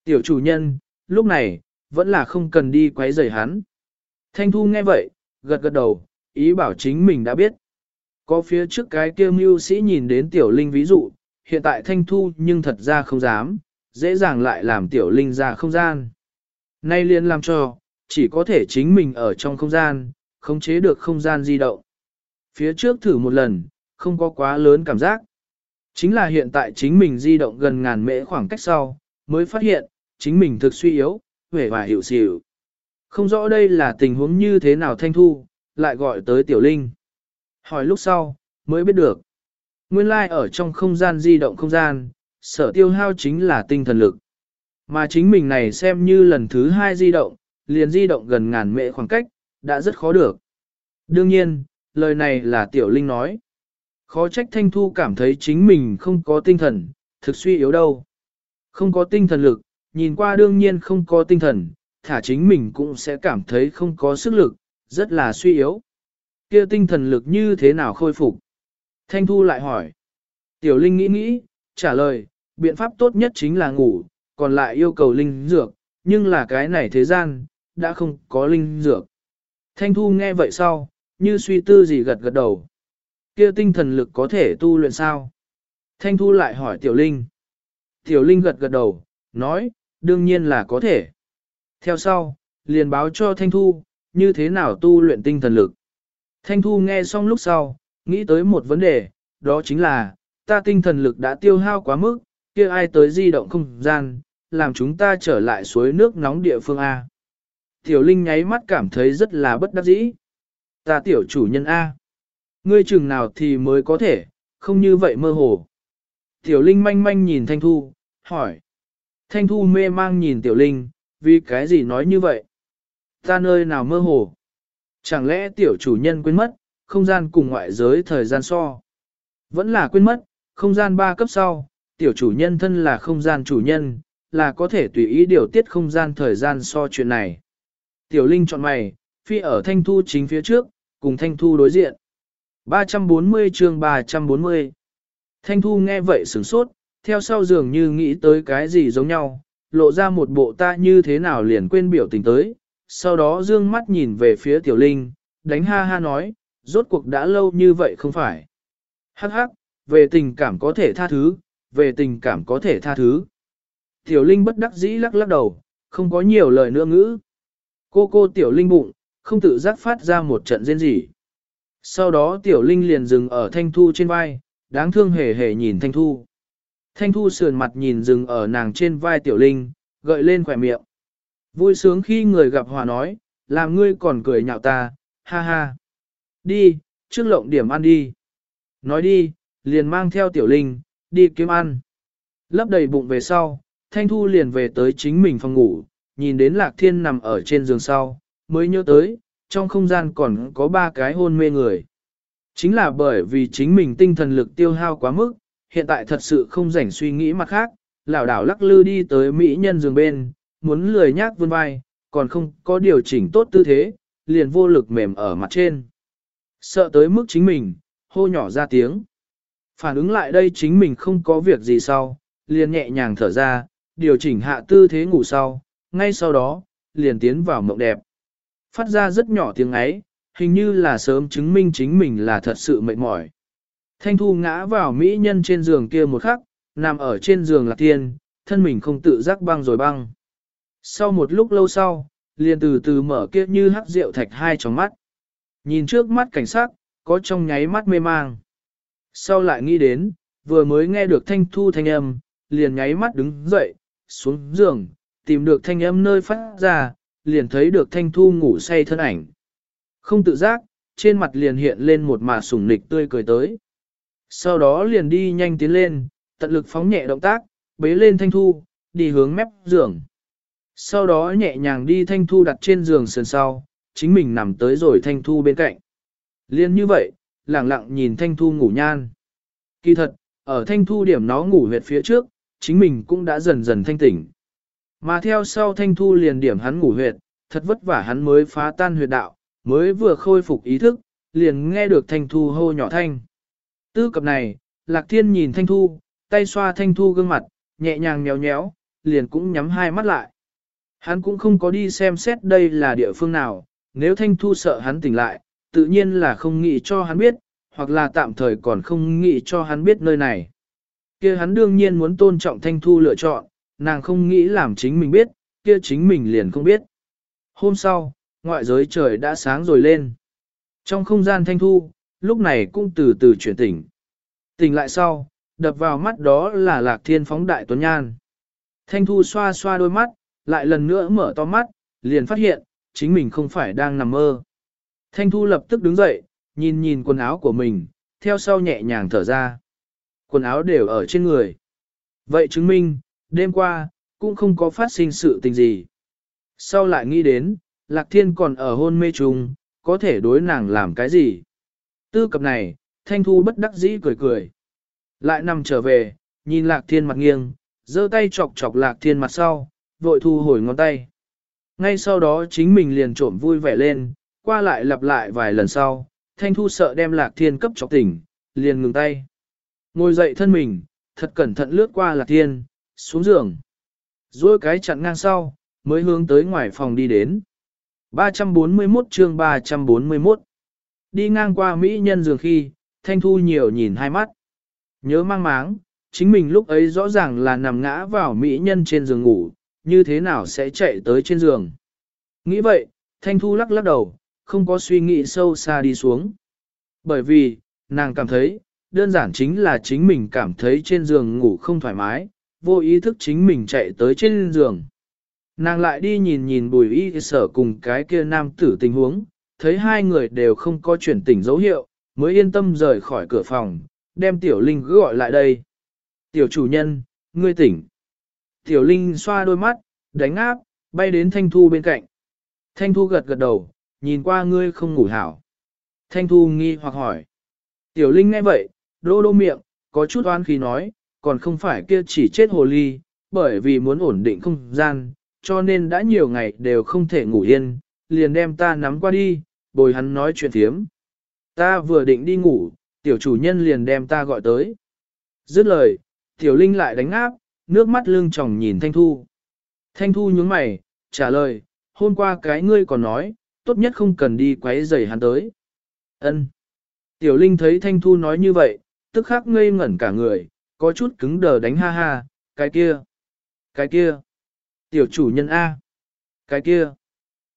Tiểu chủ nhân, lúc này, vẫn là không cần đi quấy rầy hắn. Thanh Thu nghe vậy, gật gật đầu, ý bảo chính mình đã biết. Có phía trước cái kia mưu sĩ nhìn đến tiểu linh ví dụ, hiện tại Thanh Thu nhưng thật ra không dám, dễ dàng lại làm tiểu linh ra không gian. Nay liền làm cho, chỉ có thể chính mình ở trong không gian, khống chế được không gian di động. Phía trước thử một lần, không có quá lớn cảm giác. Chính là hiện tại chính mình di động gần ngàn mễ khoảng cách sau, mới phát hiện, chính mình thực suy yếu, vẻ và hiểu xỉu. Không rõ đây là tình huống như thế nào Thanh Thu, lại gọi tới Tiểu Linh. Hỏi lúc sau, mới biết được. Nguyên lai like ở trong không gian di động không gian, sở tiêu hao chính là tinh thần lực. Mà chính mình này xem như lần thứ hai di động, liền di động gần ngàn mệ khoảng cách, đã rất khó được. Đương nhiên, lời này là Tiểu Linh nói. Khó trách Thanh Thu cảm thấy chính mình không có tinh thần, thực suy yếu đâu. Không có tinh thần lực, nhìn qua đương nhiên không có tinh thần, thả chính mình cũng sẽ cảm thấy không có sức lực, rất là suy yếu. Kia tinh thần lực như thế nào khôi phục? Thanh Thu lại hỏi. Tiểu Linh nghĩ nghĩ, trả lời, biện pháp tốt nhất chính là ngủ, còn lại yêu cầu linh dược, nhưng là cái này thế gian, đã không có linh dược. Thanh Thu nghe vậy sau, như suy tư gì gật gật đầu. Kia tinh thần lực có thể tu luyện sao? Thanh Thu lại hỏi Tiểu Linh. Tiểu Linh gật gật đầu, nói, đương nhiên là có thể. Theo sau, liền báo cho Thanh Thu, như thế nào tu luyện tinh thần lực. Thanh Thu nghe xong lúc sau, nghĩ tới một vấn đề, đó chính là, ta tinh thần lực đã tiêu hao quá mức, kia ai tới di động không gian, làm chúng ta trở lại suối nước nóng địa phương A. Tiểu Linh nháy mắt cảm thấy rất là bất đắc dĩ. Ta tiểu chủ nhân A. Ngươi chừng nào thì mới có thể, không như vậy mơ hồ. Tiểu Linh manh manh nhìn Thanh Thu, hỏi. Thanh Thu mê mang nhìn Tiểu Linh, vì cái gì nói như vậy? Ta nơi nào mơ hồ? Chẳng lẽ tiểu chủ nhân quên mất, không gian cùng ngoại giới thời gian so? Vẫn là quên mất, không gian ba cấp sau, tiểu chủ nhân thân là không gian chủ nhân, là có thể tùy ý điều tiết không gian thời gian so chuyện này. Tiểu Linh chọn mày, phi ở Thanh Thu chính phía trước, cùng Thanh Thu đối diện. 340 chương 340 Thanh Thu nghe vậy sửng sốt, theo sau dường như nghĩ tới cái gì giống nhau, lộ ra một bộ ta như thế nào liền quên biểu tình tới, sau đó dương mắt nhìn về phía tiểu linh, đánh ha ha nói, rốt cuộc đã lâu như vậy không phải. Hắc hắc, về tình cảm có thể tha thứ, về tình cảm có thể tha thứ. Tiểu Linh bất đắc dĩ lắc lắc đầu, không có nhiều lời nữa ngữ. Cô cô Tiểu Linh bụng, không tự giác phát ra một trận rên rỉ. Sau đó Tiểu Linh liền dừng ở Thanh Thu trên vai, đáng thương hề hề nhìn Thanh Thu. Thanh Thu sườn mặt nhìn dừng ở nàng trên vai Tiểu Linh, gợi lên khỏe miệng. Vui sướng khi người gặp hòa nói, làm ngươi còn cười nhạo ta, ha ha. Đi, trước lộng điểm ăn đi. Nói đi, liền mang theo Tiểu Linh, đi kiếm ăn. Lấp đầy bụng về sau, Thanh Thu liền về tới chính mình phòng ngủ, nhìn đến Lạc Thiên nằm ở trên giường sau, mới nhớ tới, trong không gian còn có ba cái hôn mê người. Chính là bởi vì chính mình tinh thần lực tiêu hao quá mức, hiện tại thật sự không rảnh suy nghĩ mặt khác, lảo đảo lắc lư đi tới mỹ nhân giường bên, muốn lười nhác vươn vai, còn không có điều chỉnh tốt tư thế, liền vô lực mềm ở mặt trên. Sợ tới mức chính mình, hô nhỏ ra tiếng. Phản ứng lại đây chính mình không có việc gì sau, liền nhẹ nhàng thở ra, điều chỉnh hạ tư thế ngủ sau, ngay sau đó, liền tiến vào mộng đẹp. Phát ra rất nhỏ tiếng ấy, hình như là sớm chứng minh chính mình là thật sự mệt mỏi. Thanh thu ngã vào mỹ nhân trên giường kia một khắc, nằm ở trên giường lạc tiên, thân mình không tự giác băng rồi băng. Sau một lúc lâu sau, liền từ từ mở kia như hắc rượu thạch hai tròng mắt. Nhìn trước mắt cảnh sát, có trong nháy mắt mê mang. Sau lại nghĩ đến, vừa mới nghe được thanh thu thanh âm, liền nháy mắt đứng dậy, xuống giường, tìm được thanh âm nơi phát ra, liền thấy được thanh thu ngủ say thân ảnh. Không tự giác, trên mặt liền hiện lên một mà sủng nịch tươi cười tới. Sau đó liền đi nhanh tiến lên, tận lực phóng nhẹ động tác, bế lên thanh thu, đi hướng mép giường. Sau đó nhẹ nhàng đi thanh thu đặt trên giường sườn sau, chính mình nằm tới rồi thanh thu bên cạnh. Liên như vậy, lặng lặng nhìn thanh thu ngủ nhan. Kỳ thật, ở thanh thu điểm nó ngủ huyệt phía trước, chính mình cũng đã dần dần thanh tỉnh. Mà theo sau thanh thu liền điểm hắn ngủ huyệt, thật vất vả hắn mới phá tan huyệt đạo, mới vừa khôi phục ý thức, liền nghe được thanh thu hô nhỏ thanh. Tư cập này, lạc thiên nhìn thanh thu, tay xoa thanh thu gương mặt, nhẹ nhàng nhéo nhéo, liền cũng nhắm hai mắt lại. Hắn cũng không có đi xem xét đây là địa phương nào, nếu thanh thu sợ hắn tỉnh lại, tự nhiên là không nghĩ cho hắn biết, hoặc là tạm thời còn không nghĩ cho hắn biết nơi này. kia hắn đương nhiên muốn tôn trọng thanh thu lựa chọn, nàng không nghĩ làm chính mình biết, kia chính mình liền không biết. Hôm sau, ngoại giới trời đã sáng rồi lên. Trong không gian thanh thu, lúc này cũng từ từ chuyển tỉnh. Tỉnh lại sau, đập vào mắt đó là lạc thiên phóng đại tuấn nhan. Thanh thu xoa xoa đôi mắt, lại lần nữa mở to mắt, liền phát hiện, chính mình không phải đang nằm mơ. Thanh thu lập tức đứng dậy, nhìn nhìn quần áo của mình, theo sau nhẹ nhàng thở ra. Quần áo đều ở trên người. Vậy chứng minh, đêm qua, cũng không có phát sinh sự tình gì. Sau lại nghĩ đến, Lạc Thiên còn ở hôn mê trùng, có thể đối nàng làm cái gì? Tư cập này, Thanh Thu bất đắc dĩ cười cười. Lại nằm trở về, nhìn Lạc Thiên mặt nghiêng, giơ tay chọc chọc Lạc Thiên mặt sau, vội thu hồi ngón tay. Ngay sau đó chính mình liền trộm vui vẻ lên, qua lại lặp lại vài lần sau, Thanh Thu sợ đem Lạc Thiên cấp chọc tỉnh, liền ngừng tay. Ngồi dậy thân mình, thật cẩn thận lướt qua Lạc Thiên, xuống giường. Rồi cái chặn ngang sau, mới hướng tới ngoài phòng đi đến. 341 chương 341 Đi ngang qua Mỹ nhân giường khi, Thanh Thu nhiều nhìn hai mắt. Nhớ mang máng, chính mình lúc ấy rõ ràng là nằm ngã vào Mỹ nhân trên giường ngủ, như thế nào sẽ chạy tới trên giường. Nghĩ vậy, Thanh Thu lắc lắc đầu, không có suy nghĩ sâu xa đi xuống. Bởi vì, nàng cảm thấy, đơn giản chính là chính mình cảm thấy trên giường ngủ không thoải mái, vô ý thức chính mình chạy tới trên giường. Nàng lại đi nhìn nhìn bùi y sở cùng cái kia nam tử tình huống, thấy hai người đều không có chuyển tỉnh dấu hiệu, mới yên tâm rời khỏi cửa phòng, đem tiểu linh gọi lại đây. Tiểu chủ nhân, ngươi tỉnh. Tiểu linh xoa đôi mắt, đánh áp, bay đến thanh thu bên cạnh. Thanh thu gật gật đầu, nhìn qua ngươi không ngủ hảo. Thanh thu nghi hoặc hỏi. Tiểu linh nghe vậy, đô đô miệng, có chút oan khi nói, còn không phải kia chỉ chết hồ ly, bởi vì muốn ổn định không gian, cho nên đã nhiều ngày đều không thể ngủ yên, liền đem ta nắm qua đi, bồi hắn nói chuyện thiếm. Ta vừa định đi ngủ, tiểu chủ nhân liền đem ta gọi tới. Dứt lời, tiểu linh lại đánh áp, nước mắt lưng tròng nhìn Thanh Thu. Thanh Thu nhướng mày, trả lời, hôm qua cái ngươi còn nói, tốt nhất không cần đi quấy rầy hắn tới. Ân. Tiểu Linh thấy Thanh Thu nói như vậy, tức khắc ngây ngẩn cả người, có chút cứng đờ đánh ha ha, cái kia, cái kia, tiểu chủ nhân A, cái kia.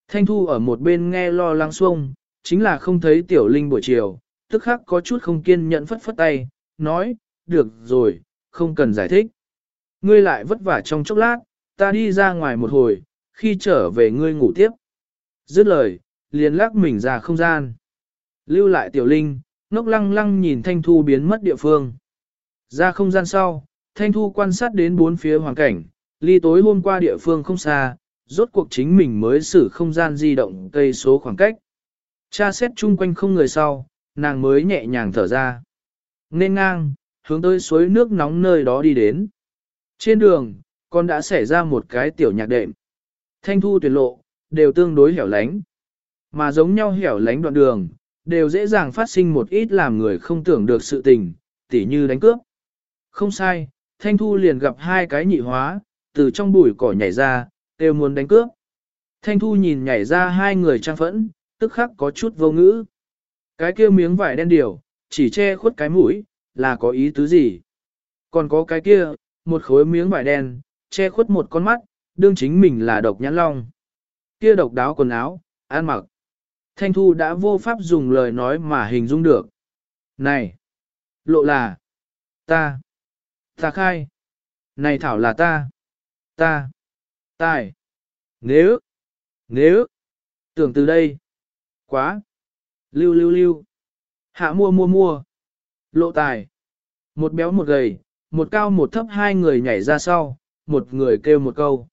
Thanh Thu ở một bên nghe lo lắng xuông, chính là không thấy tiểu linh buổi chiều, tức khắc có chút không kiên nhẫn phất phất tay, nói, được rồi, không cần giải thích. Ngươi lại vất vả trong chốc lát, ta đi ra ngoài một hồi, khi trở về ngươi ngủ tiếp. Dứt lời, liền lắc mình ra không gian. Lưu lại tiểu linh, ngốc lăng lăng nhìn Thanh Thu biến mất địa phương. Ra không gian sau, Thanh Thu quan sát đến bốn phía hoàn cảnh, ly tối hôm qua địa phương không xa, rốt cuộc chính mình mới xử không gian di động cây số khoảng cách. Cha xét chung quanh không người sau, nàng mới nhẹ nhàng thở ra. Nên ngang, hướng tới suối nước nóng nơi đó đi đến. Trên đường, con đã xảy ra một cái tiểu nhạc đệm. Thanh thu tuyệt lộ, đều tương đối hẻo lánh. Mà giống nhau hẻo lánh đoạn đường, đều dễ dàng phát sinh một ít làm người không tưởng được sự tình, tỉ như đánh cướp. Không sai, Thanh Thu liền gặp hai cái nhị hóa, từ trong bụi cỏ nhảy ra, đều muốn đánh cướp. Thanh Thu nhìn nhảy ra hai người trang phẫn, tức khắc có chút vô ngữ. Cái kia miếng vải đen điều, chỉ che khuất cái mũi, là có ý tứ gì? Còn có cái kia, một khối miếng vải đen, che khuất một con mắt, đương chính mình là độc nhãn long. Kia độc đáo quần áo, ăn mặc. Thanh Thu đã vô pháp dùng lời nói mà hình dung được. Này! Lộ là! Ta! Ta khai! Này Thảo là ta! Ta! Tài! Nếu! Nếu! Tưởng từ đây! Quá! Lưu lưu lưu! Hạ mua mua mua! Lộ tài! Một béo một gầy, một cao một thấp hai người nhảy ra sau, một người kêu một câu.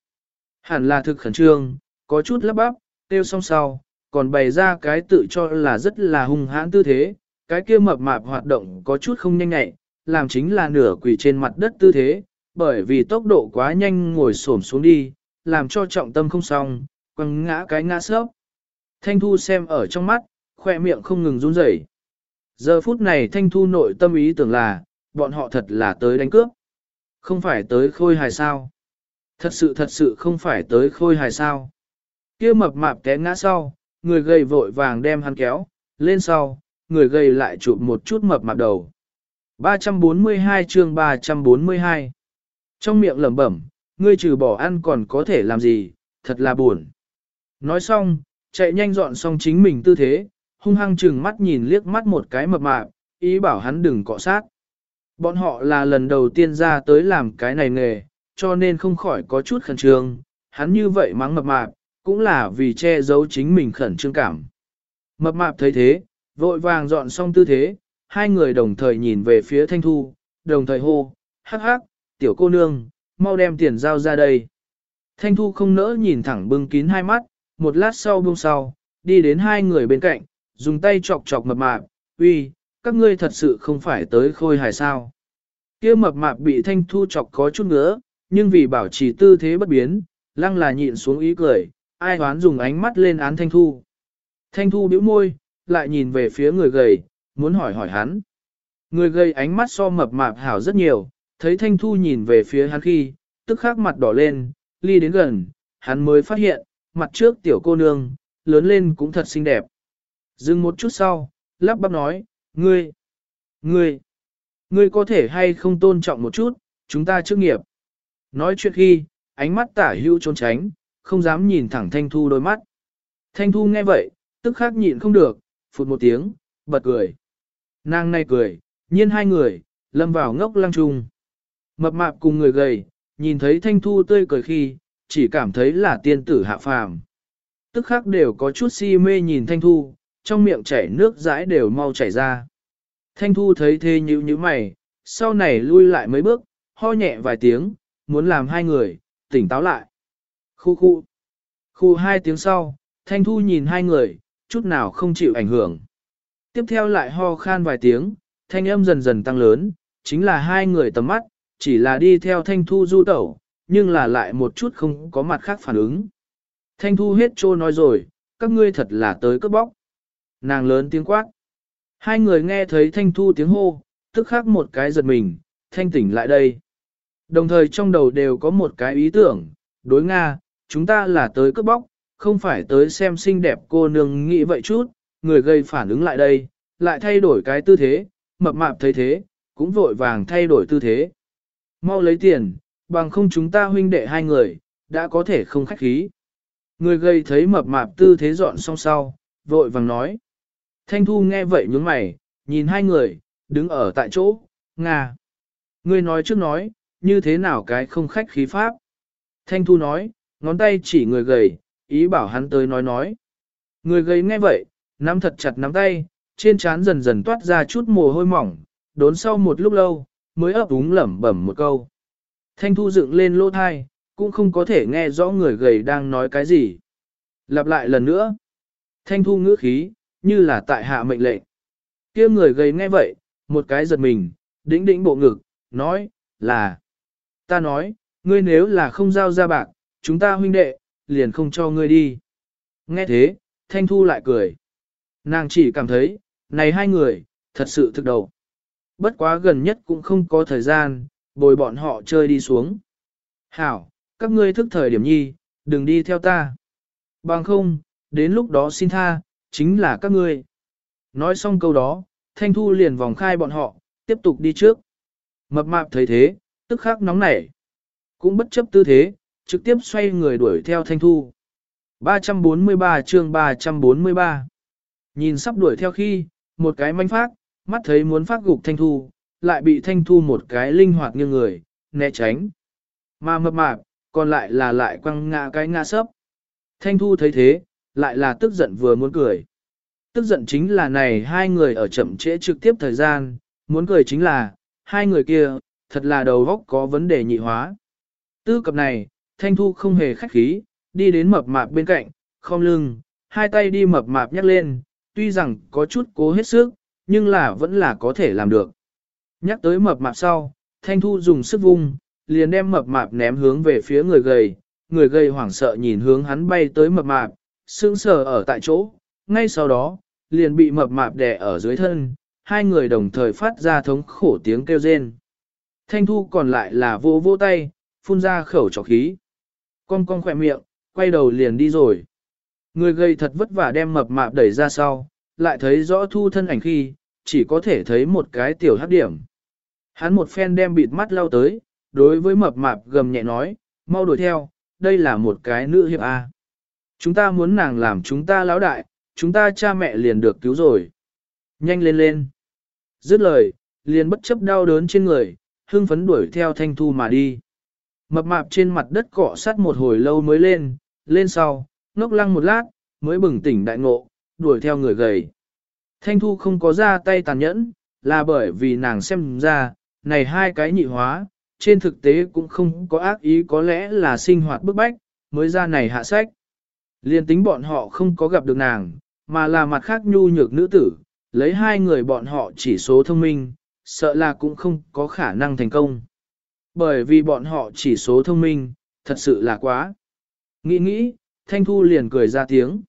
Hẳn là thực khẩn trương, có chút lắp bắp, kêu xong sau, còn bày ra cái tự cho là rất là hung hãn tư thế, cái kia mập mạp hoạt động có chút không nhanh nhẹ, làm chính là nửa quỳ trên mặt đất tư thế, bởi vì tốc độ quá nhanh ngồi xổm xuống đi, làm cho trọng tâm không xong, quăng ngã cái ngã sớp. Thanh Thu xem ở trong mắt, khoe miệng không ngừng run rẩy. Giờ phút này Thanh Thu nội tâm ý tưởng là, bọn họ thật là tới đánh cướp. Không phải tới khôi hài sao. Thật sự thật sự không phải tới khôi hài sao. kia mập mạp té ngã sau, người gầy vội vàng đem hắn kéo, lên sau, người gầy lại chụp một chút mập mạp đầu. 342 chương 342 Trong miệng lẩm bẩm, ngươi trừ bỏ ăn còn có thể làm gì, thật là buồn. Nói xong, chạy nhanh dọn xong chính mình tư thế, hung hăng chừng mắt nhìn liếc mắt một cái mập mạp, ý bảo hắn đừng cọ sát. Bọn họ là lần đầu tiên ra tới làm cái này nghề, cho nên không khỏi có chút khẩn trương, hắn như vậy mắng mập mạp, cũng là vì che giấu chính mình khẩn trương cảm. Mập mạp thấy thế, vội vàng dọn xong tư thế, hai người đồng thời nhìn về phía Thanh Thu, đồng thời hô, hắc hắc, tiểu cô nương, mau đem tiền giao ra đây. Thanh Thu không nỡ nhìn thẳng bưng kín hai mắt, một lát sau buông sau, đi đến hai người bên cạnh, dùng tay chọc chọc mập mạp, uy, các ngươi thật sự không phải tới khôi hài sao. Kia mập mạp bị Thanh Thu chọc có chút ngứa, nhưng vì bảo trì tư thế bất biến, lăng là nhịn xuống ý cười, ai hoán dùng ánh mắt lên án Thanh Thu. Thanh Thu bĩu môi, lại nhìn về phía người gầy, muốn hỏi hỏi hắn. Người gây ánh mắt so mập mạp hảo rất nhiều, thấy Thanh Thu nhìn về phía hắn khi, tức khắc mặt đỏ lên, ly đến gần, hắn mới phát hiện, mặt trước tiểu cô nương, lớn lên cũng thật xinh đẹp. Dừng một chút sau, lắp bắp nói, ngươi, ngươi, ngươi có thể hay không tôn trọng một chút, chúng ta trước nghiệp. Nói chuyện khi, ánh mắt tả hữu trốn tránh, không dám nhìn thẳng Thanh Thu đôi mắt. Thanh Thu nghe vậy, tức khắc nhịn không được, phụt một tiếng, bật cười. Nàng này cười, nhiên hai người, lâm vào ngốc lăng trung. Mập mạp cùng người gầy, nhìn thấy Thanh Thu tươi cười khi, chỉ cảm thấy là tiên tử hạ phàm. Tức khắc đều có chút si mê nhìn Thanh Thu, trong miệng chảy nước dãi đều mau chảy ra. Thanh Thu thấy thế như như mày, sau này lui lại mấy bước, ho nhẹ vài tiếng, muốn làm hai người, tỉnh táo lại. Khu khu. Khu hai tiếng sau, Thanh Thu nhìn hai người, chút nào không chịu ảnh hưởng. Tiếp theo lại ho khan vài tiếng, thanh âm dần dần tăng lớn, chính là hai người tầm mắt, chỉ là đi theo Thanh Thu du tẩu, nhưng là lại một chút không có mặt khác phản ứng. Thanh Thu hết trô nói rồi, các ngươi thật là tới cướp bóc. Nàng lớn tiếng quát. Hai người nghe thấy Thanh Thu tiếng hô, tức khắc một cái giật mình, thanh tỉnh lại đây. Đồng thời trong đầu đều có một cái ý tưởng, đối Nga, chúng ta là tới cướp bóc, không phải tới xem xinh đẹp cô nương nghĩ vậy chút, người gây phản ứng lại đây, lại thay đổi cái tư thế, mập mạp thấy thế, cũng vội vàng thay đổi tư thế. Mau lấy tiền, bằng không chúng ta huynh đệ hai người, đã có thể không khách khí. Người gây thấy mập mạp tư thế dọn xong sau, vội vàng nói. Thanh Thu nghe vậy nhướng mày, nhìn hai người, đứng ở tại chỗ, ngà. Người nói trước nói, như thế nào cái không khách khí pháp. Thanh Thu nói, ngón tay chỉ người gầy, ý bảo hắn tới nói nói. Người gầy nghe vậy, nắm thật chặt nắm tay, trên trán dần dần toát ra chút mồ hôi mỏng, đốn sau một lúc lâu, mới ấp úng lẩm bẩm một câu. Thanh Thu dựng lên lỗ thai, cũng không có thể nghe rõ người gầy đang nói cái gì. Lặp lại lần nữa. Thanh Thu ngữ khí, như là tại hạ mệnh lệnh. kia người gầy nghe vậy, một cái giật mình, đĩnh đĩnh bộ ngực, nói, là. Ta nói, ngươi nếu là không giao ra bạc, chúng ta huynh đệ, liền không cho ngươi đi. Nghe thế, Thanh Thu lại cười. Nàng chỉ cảm thấy, này hai người, thật sự thực đầu. Bất quá gần nhất cũng không có thời gian, bồi bọn họ chơi đi xuống. Hảo, các ngươi thức thời điểm nhi, đừng đi theo ta. Bằng không, đến lúc đó xin tha, chính là các ngươi. Nói xong câu đó, Thanh Thu liền vòng khai bọn họ, tiếp tục đi trước. Mập mạp thấy thế, tức khắc nóng nảy. Cũng bất chấp tư thế, trực tiếp xoay người đuổi theo Thanh Thu. 343 chương 343 Nhìn sắp đuổi theo khi, một cái manh phát, mắt thấy muốn phát gục Thanh Thu, lại bị Thanh Thu một cái linh hoạt như người, né tránh. Mà mập mạp, còn lại là lại quăng ngã cái ngã sấp. Thanh Thu thấy thế, lại là tức giận vừa muốn cười. Tức giận chính là này hai người ở chậm trễ trực tiếp thời gian, muốn cười chính là, hai người kia, thật là đầu góc có vấn đề nhị hóa. Tư cập này, Thanh Thu không hề khách khí, đi đến mập mạp bên cạnh, không lưng, hai tay đi mập mạp nhắc lên, tuy rằng có chút cố hết sức, nhưng là vẫn là có thể làm được. Nhắc tới mập mạp sau, Thanh Thu dùng sức vung, liền đem mập mạp ném hướng về phía người gầy, người gầy hoảng sợ nhìn hướng hắn bay tới mập mạp, sững sờ ở tại chỗ, ngay sau đó, liền bị mập mạp đè ở dưới thân, hai người đồng thời phát ra thống khổ tiếng kêu rên. Thanh Thu còn lại là vô vô tay, phun ra khẩu trọc khí. Con con khỏe miệng, quay đầu liền đi rồi. Người gầy thật vất vả đem mập mạp đẩy ra sau, lại thấy rõ thu thân ảnh khi, chỉ có thể thấy một cái tiểu hấp điểm. Hắn một phen đem bịt mắt lao tới, đối với mập mạp gầm nhẹ nói, mau đuổi theo, đây là một cái nữ hiệp A. Chúng ta muốn nàng làm chúng ta lão đại, chúng ta cha mẹ liền được cứu rồi. Nhanh lên lên. Dứt lời, liền bất chấp đau đớn trên người, hưng phấn đuổi theo thanh thu mà đi. Mập mạp trên mặt đất cọ sát một hồi lâu mới lên, lên sau, ngốc lăng một lát, mới bừng tỉnh đại ngộ, đuổi theo người gầy. Thanh thu không có ra tay tàn nhẫn, là bởi vì nàng xem ra, này hai cái nhị hóa, trên thực tế cũng không có ác ý có lẽ là sinh hoạt bức bách, mới ra này hạ sách. Liên tính bọn họ không có gặp được nàng, mà là mặt khác nhu nhược nữ tử, lấy hai người bọn họ chỉ số thông minh, sợ là cũng không có khả năng thành công. Bởi vì bọn họ chỉ số thông minh, thật sự là quá. Nghĩ nghĩ, Thanh Thu liền cười ra tiếng.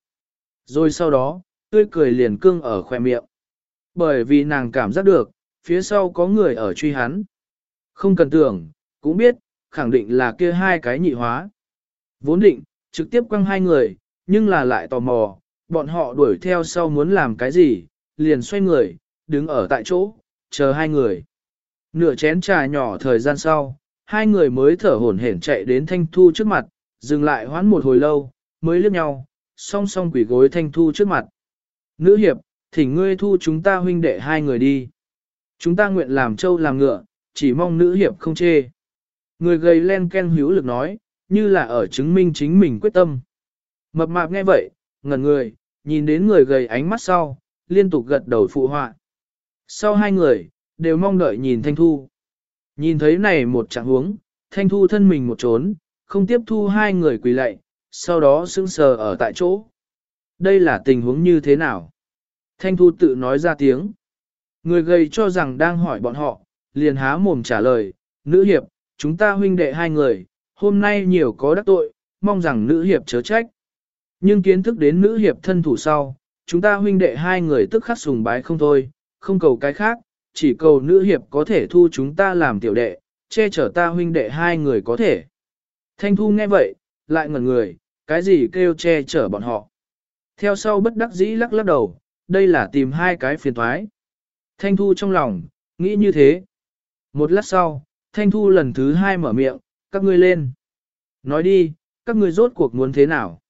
Rồi sau đó, tươi cười liền cương ở khoe miệng. Bởi vì nàng cảm giác được, phía sau có người ở truy hắn. Không cần tưởng, cũng biết, khẳng định là kia hai cái nhị hóa. Vốn định, trực tiếp quăng hai người, nhưng là lại tò mò, bọn họ đuổi theo sau muốn làm cái gì, liền xoay người, đứng ở tại chỗ, chờ hai người. Nửa chén trà nhỏ thời gian sau, hai người mới thở hổn hển chạy đến Thanh Thu trước mặt, dừng lại hoãn một hồi lâu, mới liếc nhau, song song quỷ gối Thanh Thu trước mặt. Nữ hiệp, thỉnh ngươi thu chúng ta huynh đệ hai người đi. Chúng ta nguyện làm trâu làm ngựa, chỉ mong nữ hiệp không chê. Người gầy len ken hữu lực nói, như là ở chứng minh chính mình quyết tâm. Mập mạp nghe vậy, ngẩn người, nhìn đến người gầy ánh mắt sau, liên tục gật đầu phụ họa. Sau hai người, đều mong đợi nhìn Thanh Thu. Nhìn thấy này một trạng huống, Thanh Thu thân mình một trốn, không tiếp thu hai người quỳ lạy, sau đó sững sờ ở tại chỗ. Đây là tình huống như thế nào? Thanh Thu tự nói ra tiếng. Người gầy cho rằng đang hỏi bọn họ, liền há mồm trả lời, nữ hiệp, chúng ta huynh đệ hai người, hôm nay nhiều có đắc tội, mong rằng nữ hiệp chớ trách. Nhưng kiến thức đến nữ hiệp thân thủ sau, chúng ta huynh đệ hai người tức khắc sùng bái không thôi, không cầu cái khác, chỉ cầu nữ hiệp có thể thu chúng ta làm tiểu đệ, che chở ta huynh đệ hai người có thể. Thanh thu nghe vậy, lại ngẩn người, cái gì kêu che chở bọn họ. Theo sau bất đắc dĩ lắc lắc đầu, đây là tìm hai cái phiền thoái. Thanh thu trong lòng, nghĩ như thế, Một lát sau, Thanh Thu lần thứ hai mở miệng, các ngươi lên. Nói đi, các ngươi rốt cuộc muốn thế nào?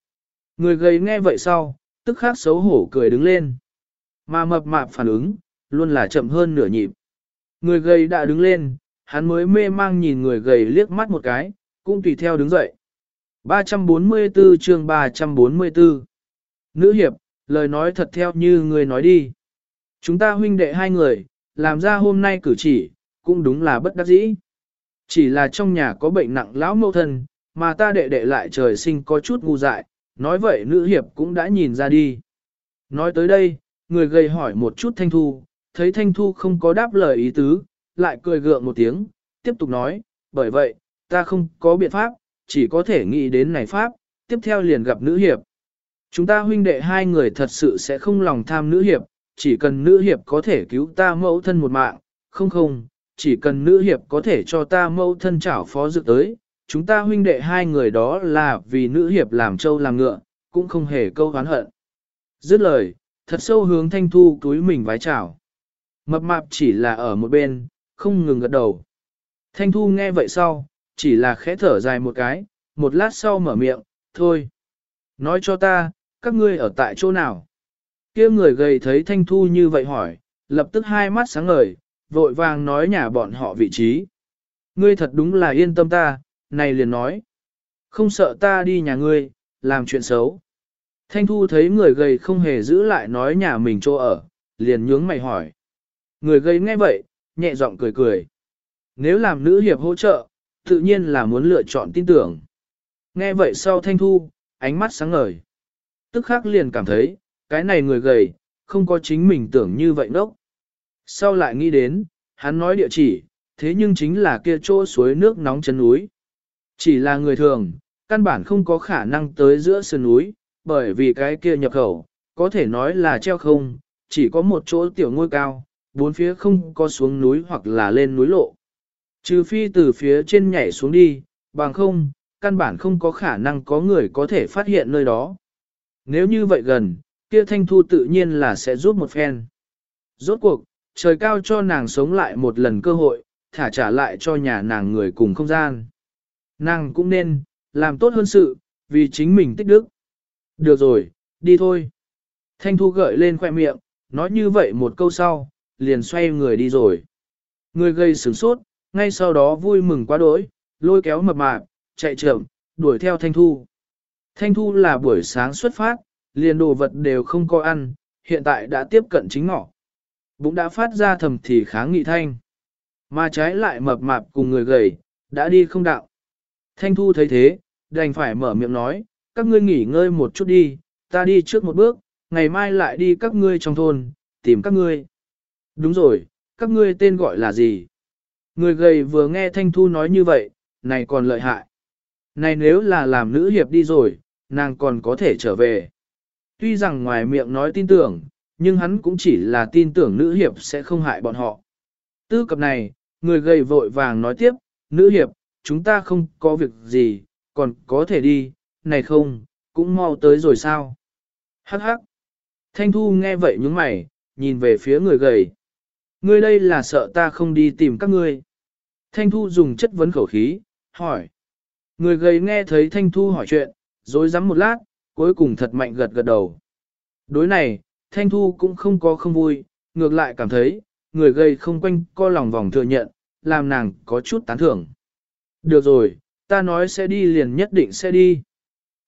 Người gầy nghe vậy sau, tức khắc xấu hổ cười đứng lên. Mà mập mạp phản ứng, luôn là chậm hơn nửa nhịp. Người gầy đã đứng lên, hắn mới mê mang nhìn người gầy liếc mắt một cái, cũng tùy theo đứng dậy. 344 chương 344 Nữ hiệp, lời nói thật theo như người nói đi. Chúng ta huynh đệ hai người, làm ra hôm nay cử chỉ, cũng đúng là bất đắc dĩ. Chỉ là trong nhà có bệnh nặng lão mâu thân, mà ta đệ đệ lại trời sinh có chút ngu dại, nói vậy nữ hiệp cũng đã nhìn ra đi. Nói tới đây, người gầy hỏi một chút Thanh Thu, thấy Thanh Thu không có đáp lời ý tứ, lại cười gượng một tiếng, tiếp tục nói, bởi vậy, ta không có biện pháp, chỉ có thể nghĩ đến này pháp, tiếp theo liền gặp nữ hiệp. Chúng ta huynh đệ hai người thật sự sẽ không lòng tham nữ hiệp, chỉ cần nữ hiệp có thể cứu ta mẫu thân một mạng, không không, chỉ cần nữ hiệp có thể cho ta mẫu thân chảo phó dự tới, chúng ta huynh đệ hai người đó là vì nữ hiệp làm trâu làm ngựa, cũng không hề câu hán hận. Dứt lời, thật sâu hướng thanh thu túi mình vái chào. Mập mạp chỉ là ở một bên, không ngừng gật đầu. Thanh thu nghe vậy sau, chỉ là khẽ thở dài một cái, một lát sau mở miệng, thôi. Nói cho ta, các ngươi ở tại chỗ nào? kia người gầy thấy thanh thu như vậy hỏi, lập tức hai mắt sáng ngời, vội vàng nói nhà bọn họ vị trí. Ngươi thật đúng là yên tâm ta, này liền nói. Không sợ ta đi nhà ngươi, làm chuyện xấu. Thanh Thu thấy người gầy không hề giữ lại nói nhà mình chỗ ở, liền nhướng mày hỏi. Người gầy nghe vậy, nhẹ giọng cười cười. Nếu làm nữ hiệp hỗ trợ, tự nhiên là muốn lựa chọn tin tưởng. Nghe vậy sau Thanh Thu, ánh mắt sáng ngời. Tức khắc liền cảm thấy, cái này người gầy, không có chính mình tưởng như vậy nốc. Sau lại nghĩ đến, hắn nói địa chỉ, thế nhưng chính là kia chỗ suối nước nóng chân núi. Chỉ là người thường, căn bản không có khả năng tới giữa sườn núi, bởi vì cái kia nhập khẩu, có thể nói là treo không, chỉ có một chỗ tiểu ngôi cao, bốn phía không có xuống núi hoặc là lên núi lộ. Trừ phi từ phía trên nhảy xuống đi, bằng không, căn bản không có khả năng có người có thể phát hiện nơi đó. Nếu như vậy gần, kia thanh thu tự nhiên là sẽ giúp một phen. Rốt cuộc, trời cao cho nàng sống lại một lần cơ hội, thả trả lại cho nhà nàng người cùng không gian. Nàng cũng nên, làm tốt hơn sự, vì chính mình tích đức. Được rồi, đi thôi. Thanh Thu gợi lên khoe miệng, nói như vậy một câu sau, liền xoay người đi rồi. Người gây sửng sốt, ngay sau đó vui mừng quá đỗi, lôi kéo mập mạp, chạy chậm, đuổi theo Thanh Thu. Thanh Thu là buổi sáng xuất phát, liền đồ vật đều không có ăn, hiện tại đã tiếp cận chính ngọ. Bụng đã phát ra thầm thì kháng nghị thanh. Mà trái lại mập mạp cùng người gầy, đã đi không đạo. Thanh Thu thấy thế, đành phải mở miệng nói, các ngươi nghỉ ngơi một chút đi, ta đi trước một bước, ngày mai lại đi các ngươi trong thôn, tìm các ngươi. Đúng rồi, các ngươi tên gọi là gì? Người gầy vừa nghe Thanh Thu nói như vậy, này còn lợi hại. Này nếu là làm nữ hiệp đi rồi, nàng còn có thể trở về. Tuy rằng ngoài miệng nói tin tưởng, nhưng hắn cũng chỉ là tin tưởng nữ hiệp sẽ không hại bọn họ. Tư cập này, người gầy vội vàng nói tiếp, nữ hiệp, chúng ta không có việc gì, còn có thể đi, này không, cũng mau tới rồi sao. Hắc hắc. Thanh Thu nghe vậy nhướng mày, nhìn về phía người gầy. Ngươi đây là sợ ta không đi tìm các ngươi. Thanh Thu dùng chất vấn khẩu khí, hỏi. Người gầy nghe thấy Thanh Thu hỏi chuyện, rồi rắm một lát, cuối cùng thật mạnh gật gật đầu. Đối này, Thanh Thu cũng không có không vui, ngược lại cảm thấy, người gầy không quanh co lòng vòng thừa nhận, làm nàng có chút tán thưởng. Được rồi, ta nói sẽ đi liền nhất định sẽ đi.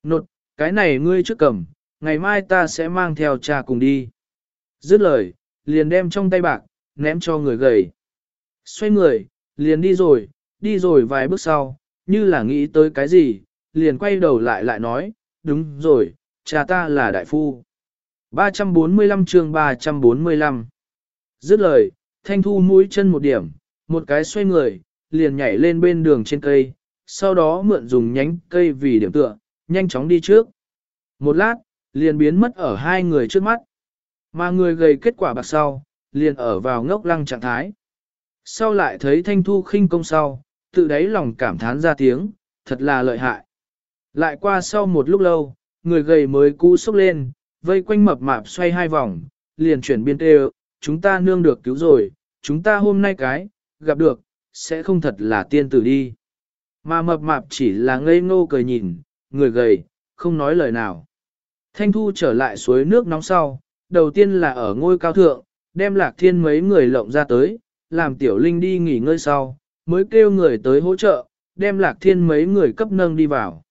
Nột, cái này ngươi trước cầm, ngày mai ta sẽ mang theo cha cùng đi. Dứt lời, liền đem trong tay bạc, ném cho người gầy. Xoay người, liền đi rồi, đi rồi vài bước sau, như là nghĩ tới cái gì, liền quay đầu lại lại nói, đúng rồi, cha ta là đại phu. 345 chương 345 Dứt lời, thanh thu mũi chân một điểm, một cái xoay người, liền nhảy lên bên đường trên cây, sau đó mượn dùng nhánh cây vì điểm tựa, nhanh chóng đi trước. Một lát, liền biến mất ở hai người trước mắt. Mà người gầy kết quả bạc sau, liền ở vào ngốc lăng trạng thái. Sau lại thấy thanh thu khinh công sau, tự đáy lòng cảm thán ra tiếng, thật là lợi hại. Lại qua sau một lúc lâu, người gầy mới cú sốc lên, vây quanh mập mạp xoay hai vòng, liền chuyển biên tê chúng ta nương được cứu rồi, chúng ta hôm nay cái, gặp được, sẽ không thật là tiên tử đi. Mà mập mạp chỉ là ngây ngô cười nhìn, người gầy, không nói lời nào. Thanh Thu trở lại suối nước nóng sau, đầu tiên là ở ngôi cao thượng, đem lạc thiên mấy người lộng ra tới, làm tiểu linh đi nghỉ ngơi sau, mới kêu người tới hỗ trợ, đem lạc thiên mấy người cấp nâng đi vào.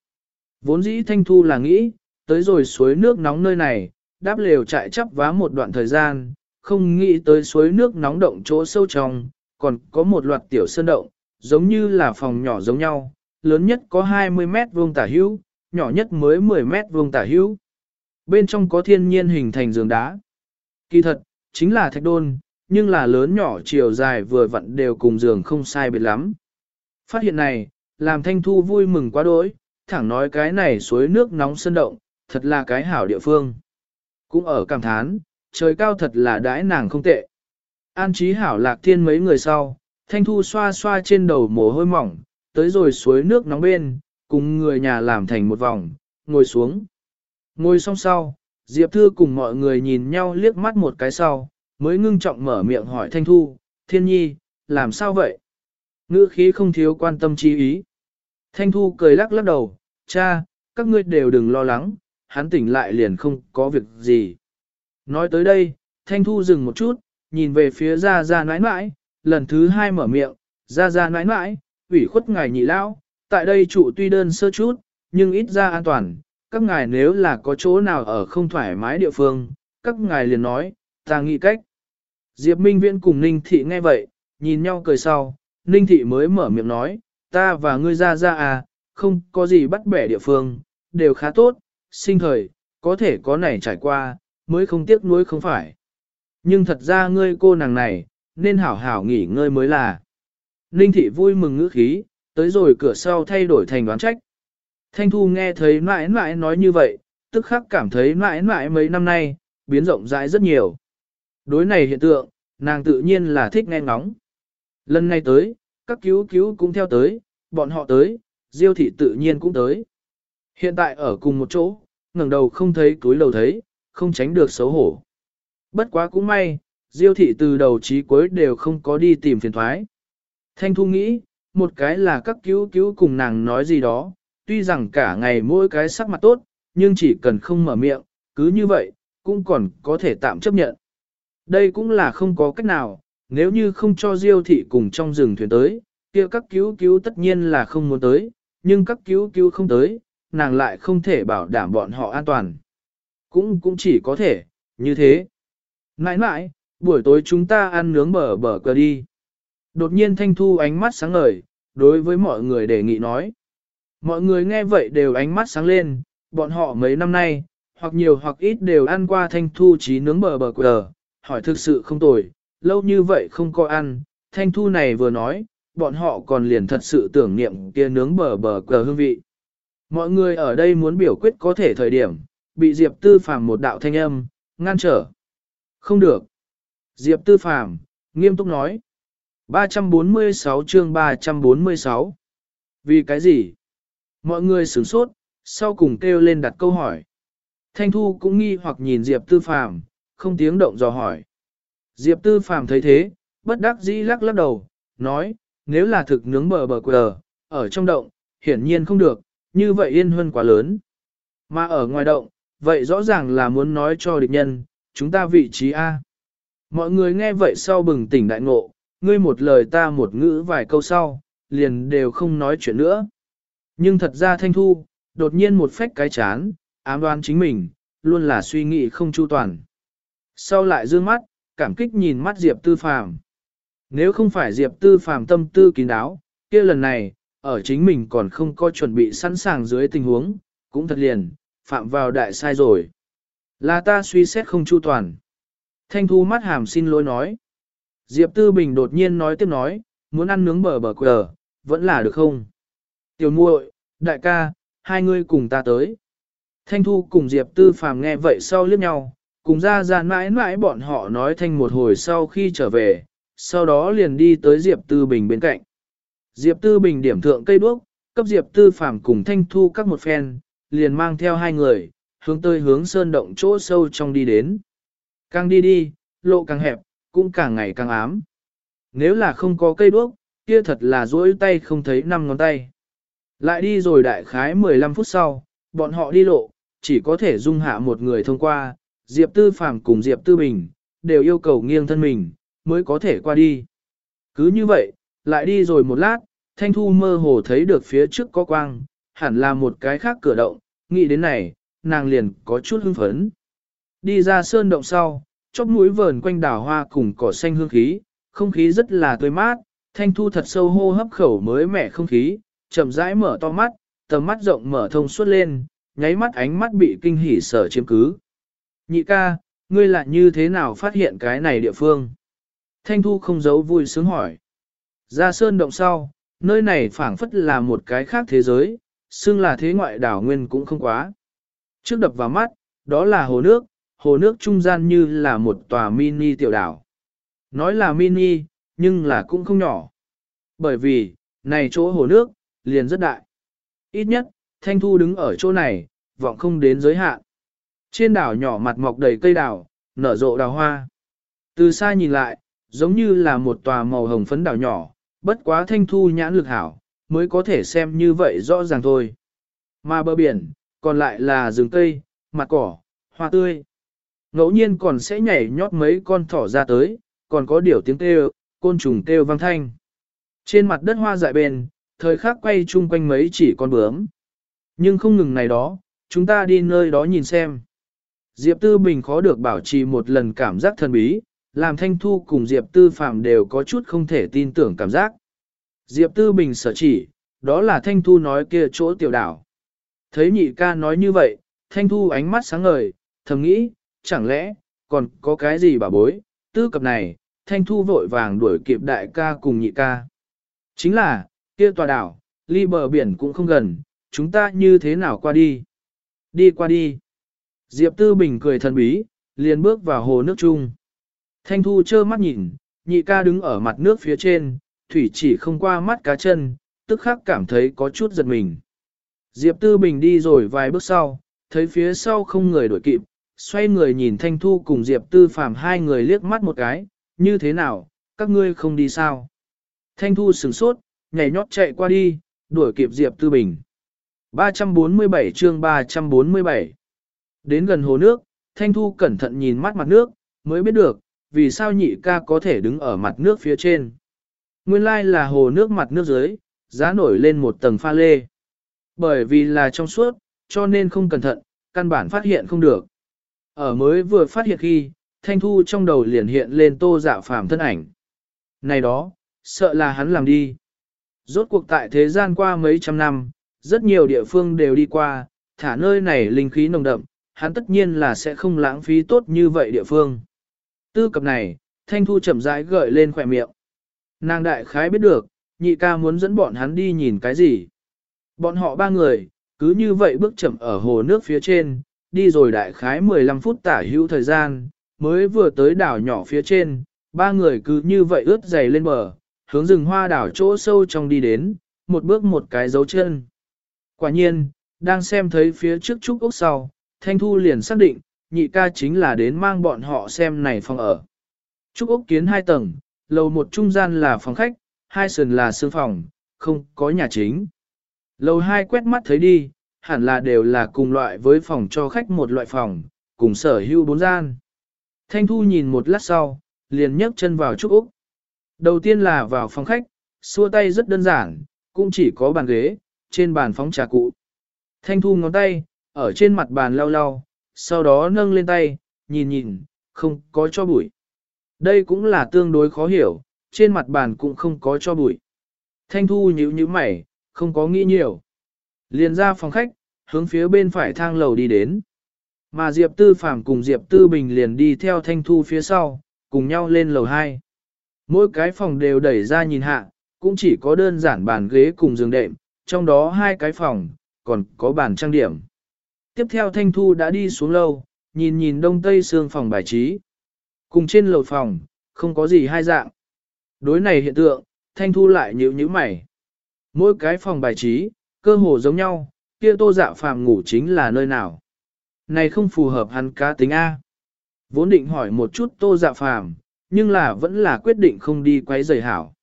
Vốn dĩ Thanh Thu là nghĩ, tới rồi suối nước nóng nơi này, đáp lều chạy chắp vá một đoạn thời gian, không nghĩ tới suối nước nóng động chỗ sâu trong, còn có một loạt tiểu sơn động, giống như là phòng nhỏ giống nhau, lớn nhất có 20 mét vuông tả hữu, nhỏ nhất mới 10 mét vuông tả hữu. Bên trong có thiên nhiên hình thành giường đá. Kỳ thật, chính là thạch đôn, nhưng là lớn nhỏ chiều dài vừa vặn đều cùng giường không sai biệt lắm. Phát hiện này, làm Thanh Thu vui mừng quá đỗi, thẳng nói cái này suối nước nóng sơn động, thật là cái hảo địa phương. Cũng ở cảm thán, trời cao thật là đãi nàng không tệ. An trí hảo lạc thiên mấy người sau, Thanh Thu xoa xoa trên đầu mồ hôi mỏng, tới rồi suối nước nóng bên, cùng người nhà làm thành một vòng, ngồi xuống. Ngồi xong sau, Diệp Thư cùng mọi người nhìn nhau liếc mắt một cái sau, mới ngưng trọng mở miệng hỏi Thanh Thu, Thiên Nhi, làm sao vậy? Ngữ khí không thiếu quan tâm chi ý. Thanh Thu cười lắc lắc đầu, cha, các ngươi đều đừng lo lắng, hắn tỉnh lại liền không có việc gì. Nói tới đây, Thanh Thu dừng một chút, nhìn về phía Gia Gia nãi nãi, lần thứ hai mở miệng, Gia Gia nãi nãi, ủy khuất ngài nhị lão, tại đây trụ tuy đơn sơ chút, nhưng ít ra an toàn, các ngài nếu là có chỗ nào ở không thoải mái địa phương, các ngài liền nói, ta nghĩ cách. Diệp Minh Viễn cùng Ninh Thị nghe vậy, nhìn nhau cười sau, Ninh Thị mới mở miệng nói, ta và ngươi ra ra à, không có gì bắt bẻ địa phương, đều khá tốt, sinh thời, có thể có này trải qua, mới không tiếc nuối không phải. Nhưng thật ra ngươi cô nàng này, nên hảo hảo nghỉ ngơi mới là. Ninh Thị vui mừng ngữ khí, tới rồi cửa sau thay đổi thành đoán trách. Thanh Thu nghe thấy mãi mãi nói như vậy, tức khắc cảm thấy mãi mãi mấy năm nay, biến rộng rãi rất nhiều. Đối này hiện tượng, nàng tự nhiên là thích nghe ngóng. Lần này tới, các cứu cứu cũng theo tới, bọn họ tới, diêu thị tự nhiên cũng tới. Hiện tại ở cùng một chỗ, ngẩng đầu không thấy túi lầu thấy, không tránh được xấu hổ. Bất quá cũng may, diêu thị từ đầu chí cuối đều không có đi tìm phiền thoái. Thanh Thu nghĩ, một cái là các cứu cứu cùng nàng nói gì đó, tuy rằng cả ngày mỗi cái sắc mặt tốt, nhưng chỉ cần không mở miệng, cứ như vậy, cũng còn có thể tạm chấp nhận. Đây cũng là không có cách nào, nếu như không cho Diêu thị cùng trong rừng thuyền tới, kia các cứu cứu tất nhiên là không muốn tới, nhưng các cứu cứu không tới, nàng lại không thể bảo đảm bọn họ an toàn. Cũng cũng chỉ có thể, như thế. Nãi nãi, buổi tối chúng ta ăn nướng bờ bờ cờ đi. Đột nhiên Thanh Thu ánh mắt sáng ngời, đối với mọi người đề nghị nói. Mọi người nghe vậy đều ánh mắt sáng lên, bọn họ mấy năm nay, hoặc nhiều hoặc ít đều ăn qua Thanh Thu trí nướng bờ bờ cờ, hỏi thực sự không tồi, lâu như vậy không có ăn, Thanh Thu này vừa nói, bọn họ còn liền thật sự tưởng niệm kia nướng bờ bờ cờ hương vị. Mọi người ở đây muốn biểu quyết có thể thời điểm, bị Diệp Tư Phàm một đạo thanh âm, ngăn trở. Không được. Diệp Tư Phàm nghiêm túc nói. 346 chương 346. Vì cái gì? Mọi người sửng sốt, sau cùng kêu lên đặt câu hỏi. Thanh Thu cũng nghi hoặc nhìn Diệp Tư Phàm, không tiếng động dò hỏi. Diệp Tư Phàm thấy thế, bất đắc dĩ lắc lắc đầu, nói, nếu là thực nướng bờ bờ quờ, ở trong động, hiển nhiên không được, như vậy yên hơn quá lớn. Mà ở ngoài động, vậy rõ ràng là muốn nói cho địch nhân, chúng ta vị trí A. Mọi người nghe vậy sau bừng tỉnh đại ngộ, ngươi một lời ta một ngữ vài câu sau, liền đều không nói chuyện nữa. Nhưng thật ra Thanh Thu, đột nhiên một phách cái chán, ám đoán chính mình, luôn là suy nghĩ không chu toàn. Sau lại dương mắt, cảm kích nhìn mắt Diệp Tư Phàm. Nếu không phải Diệp Tư Phàm tâm tư kín đáo, kia lần này, ở chính mình còn không có chuẩn bị sẵn sàng dưới tình huống, cũng thật liền, phạm vào đại sai rồi. Là ta suy xét không chu toàn. Thanh Thu mắt hàm xin lỗi nói. Diệp Tư Bình đột nhiên nói tiếp nói, muốn ăn nướng bờ bờ quờ, vẫn là được không? Tiểu muội, đại ca, hai ngươi cùng ta tới. Thanh Thu cùng Diệp Tư Phàm nghe vậy sau liếc nhau, cùng ra ra mãi mãi bọn họ nói thanh một hồi sau khi trở về, sau đó liền đi tới Diệp Tư Bình bên cạnh. Diệp Tư Bình điểm thượng cây đuốc, cấp Diệp Tư Phàm cùng Thanh Thu các một phen, liền mang theo hai người, hướng tới hướng sơn động chỗ sâu trong đi đến. Càng đi đi, lộ càng hẹp, cũng càng ngày càng ám. Nếu là không có cây đuốc, kia thật là duỗi tay không thấy năm ngón tay. Lại đi rồi đại khái 15 phút sau, bọn họ đi lộ, chỉ có thể dung hạ một người thông qua, Diệp Tư Phàm cùng Diệp Tư Bình, đều yêu cầu nghiêng thân mình, mới có thể qua đi. Cứ như vậy, lại đi rồi một lát, Thanh Thu mơ hồ thấy được phía trước có quang, hẳn là một cái khác cửa động, nghĩ đến này, nàng liền có chút hưng phấn. Đi ra sơn động sau, chóp mũi vờn quanh đảo hoa cùng cỏ xanh hương khí, không khí rất là tươi mát, Thanh Thu thật sâu hô hấp khẩu mới mẻ không khí, chậm rãi mở to mắt, tầm mắt rộng mở thông suốt lên, nháy mắt ánh mắt bị kinh hỉ sở chiếm cứ. Nhị ca, ngươi lại như thế nào phát hiện cái này địa phương? Thanh Thu không giấu vui sướng hỏi. Ra sơn động sau, nơi này phảng phất là một cái khác thế giới, xưng là thế ngoại đảo nguyên cũng không quá. Trước đập vào mắt, đó là hồ nước, hồ nước trung gian như là một tòa mini tiểu đảo. Nói là mini, nhưng là cũng không nhỏ. Bởi vì, này chỗ hồ nước, liền rất đại. Ít nhất, Thanh Thu đứng ở chỗ này, vọng không đến giới hạn. Trên đảo nhỏ mặt mọc đầy cây đảo, nở rộ đào hoa. Từ xa nhìn lại, giống như là một tòa màu hồng phấn đảo nhỏ, bất quá Thanh Thu nhãn lực hảo, mới có thể xem như vậy rõ ràng thôi. Mà bờ biển, còn lại là rừng cây, mặt cỏ, hoa tươi. Ngẫu nhiên còn sẽ nhảy nhót mấy con thỏ ra tới, còn có điều tiếng kêu, côn trùng kêu vang thanh. Trên mặt đất hoa dại bền, thời khắc quay chung quanh mấy chỉ con bướm. Nhưng không ngừng này đó, chúng ta đi nơi đó nhìn xem. Diệp Tư Bình khó được bảo trì một lần cảm giác thần bí, làm Thanh Thu cùng Diệp Tư Phạm đều có chút không thể tin tưởng cảm giác. Diệp Tư Bình sở chỉ, đó là Thanh Thu nói kia chỗ tiểu đảo. Thấy nhị ca nói như vậy, Thanh Thu ánh mắt sáng ngời, thầm nghĩ, chẳng lẽ, còn có cái gì bà bối, tư cập này, Thanh Thu vội vàng đuổi kịp đại ca cùng nhị ca. Chính là, kia tòa đảo, ly bờ biển cũng không gần, chúng ta như thế nào qua đi? Đi qua đi. Diệp Tư Bình cười thần bí, liền bước vào hồ nước chung. Thanh Thu trơ mắt nhìn, nhị ca đứng ở mặt nước phía trên, thủy chỉ không qua mắt cá chân, tức khắc cảm thấy có chút giật mình. Diệp Tư Bình đi rồi vài bước sau, thấy phía sau không người đuổi kịp, xoay người nhìn Thanh Thu cùng Diệp Tư Phàm hai người liếc mắt một cái, như thế nào, các ngươi không đi sao? Thanh Thu sửng sốt, nhảy nhót chạy qua đi, đuổi kịp Diệp Tư Bình. 347 chương 347 Đến gần hồ nước, Thanh Thu cẩn thận nhìn mắt mặt nước, mới biết được, vì sao nhị ca có thể đứng ở mặt nước phía trên. Nguyên lai là hồ nước mặt nước dưới, giá nổi lên một tầng pha lê. Bởi vì là trong suốt, cho nên không cẩn thận, căn bản phát hiện không được. Ở mới vừa phát hiện khi, Thanh Thu trong đầu liền hiện lên tô dạ phàm thân ảnh. Này đó, sợ là hắn làm đi. Rốt cuộc tại thế gian qua mấy trăm năm, rất nhiều địa phương đều đi qua, thả nơi này linh khí nồng đậm, hắn tất nhiên là sẽ không lãng phí tốt như vậy địa phương. Tư cập này, Thanh Thu chậm rãi gợi lên khỏe miệng. Nàng đại khái biết được, nhị ca muốn dẫn bọn hắn đi nhìn cái gì. Bọn họ ba người, cứ như vậy bước chậm ở hồ nước phía trên, đi rồi đại khái 15 phút tả hữu thời gian, mới vừa tới đảo nhỏ phía trên, ba người cứ như vậy ướt dày lên bờ, hướng rừng hoa đảo chỗ sâu trong đi đến, một bước một cái dấu chân. Quả nhiên, đang xem thấy phía trước trúc ốc sau, Thanh Thu liền xác định, nhị ca chính là đến mang bọn họ xem này phòng ở. Trúc ốc kiến hai tầng, lầu một trung gian là phòng khách, hai sườn là sương phòng, không có nhà chính. Lầu hai quét mắt thấy đi, hẳn là đều là cùng loại với phòng cho khách một loại phòng, cùng sở hữu bốn gian. Thanh Thu nhìn một lát sau, liền nhấc chân vào Trúc Úc. Đầu tiên là vào phòng khách, xua tay rất đơn giản, cũng chỉ có bàn ghế, trên bàn phóng trà cụ. Thanh thu ngón tay, ở trên mặt bàn lau lau, sau đó nâng lên tay, nhìn nhìn, không có cho bụi. Đây cũng là tương đối khó hiểu, trên mặt bàn cũng không có cho bụi. Thanh thu nhíu nhíu mày, không có nghĩ nhiều. Liền ra phòng khách, hướng phía bên phải thang lầu đi đến. Mà Diệp Tư Phàm cùng Diệp Tư Bình liền đi theo Thanh Thu phía sau, cùng nhau lên lầu 2. Mỗi cái phòng đều đẩy ra nhìn hạ, cũng chỉ có đơn giản bàn ghế cùng giường đệm, trong đó hai cái phòng, còn có bàn trang điểm. Tiếp theo Thanh Thu đã đi xuống lâu, nhìn nhìn đông tây xương phòng bài trí. Cùng trên lầu phòng, không có gì hai dạng. Đối này hiện tượng, Thanh Thu lại nhíu nhíu mày. Mỗi cái phòng bài trí, cơ hồ giống nhau, kia tô dạ phàm ngủ chính là nơi nào. Này không phù hợp hắn cá tính A. Vốn định hỏi một chút tô dạ phàm, nhưng là vẫn là quyết định không đi quấy rầy hảo.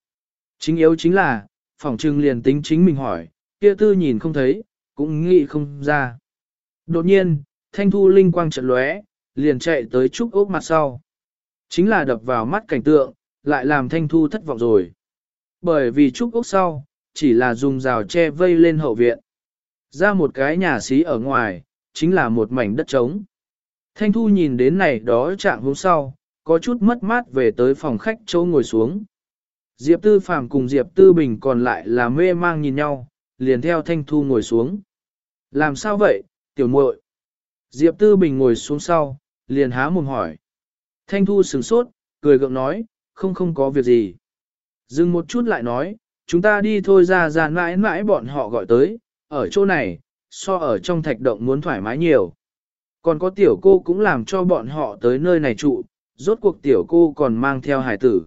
Chính yếu chính là, phòng trưng liền tính chính mình hỏi, kia tư nhìn không thấy, cũng nghĩ không ra. Đột nhiên, thanh thu linh quang trận lóe, liền chạy tới trúc ốc mặt sau. Chính là đập vào mắt cảnh tượng, lại làm thanh thu thất vọng rồi. Bởi vì trúc ốc sau, chỉ là dùng rào che vây lên hậu viện. Ra một cái nhà xí ở ngoài, chính là một mảnh đất trống. Thanh thu nhìn đến này đó trạng hôm sau, có chút mất mát về tới phòng khách chỗ ngồi xuống. Diệp Tư Phàm cùng Diệp Tư Bình còn lại là mê mang nhìn nhau, liền theo Thanh Thu ngồi xuống. Làm sao vậy, tiểu muội? Diệp Tư Bình ngồi xuống sau, liền há mồm hỏi. Thanh Thu sửng sốt, cười gượng nói, không không có việc gì. Dừng một chút lại nói, chúng ta đi thôi ra ra mãi mãi bọn họ gọi tới, ở chỗ này, so ở trong thạch động muốn thoải mái nhiều. Còn có tiểu cô cũng làm cho bọn họ tới nơi này trụ, rốt cuộc tiểu cô còn mang theo hải tử.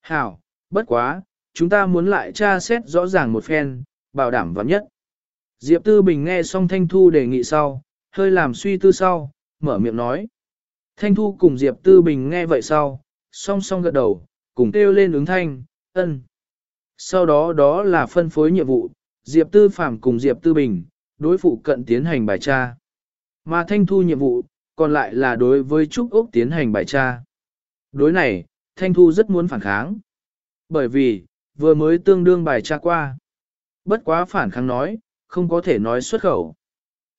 Hảo, bất quá, chúng ta muốn lại tra xét rõ ràng một phen, bảo đảm vắn nhất. Diệp Tư Bình nghe xong Thanh Thu đề nghị sau, hơi làm suy tư sau, mở miệng nói. Thanh Thu cùng Diệp Tư Bình nghe vậy sau, song song gật đầu, cùng kêu lên ứng thanh, ân. Sau đó đó là phân phối nhiệm vụ, Diệp Tư Phạm cùng Diệp Tư Bình, đối phụ cận tiến hành bài tra. Mà Thanh Thu nhiệm vụ, còn lại là đối với Trúc Úc tiến hành bài tra. Đối này, Thanh Thu rất muốn phản kháng. Bởi vì, vừa mới tương đương bài tra qua. Bất quá phản kháng nói, không có thể nói xuất khẩu.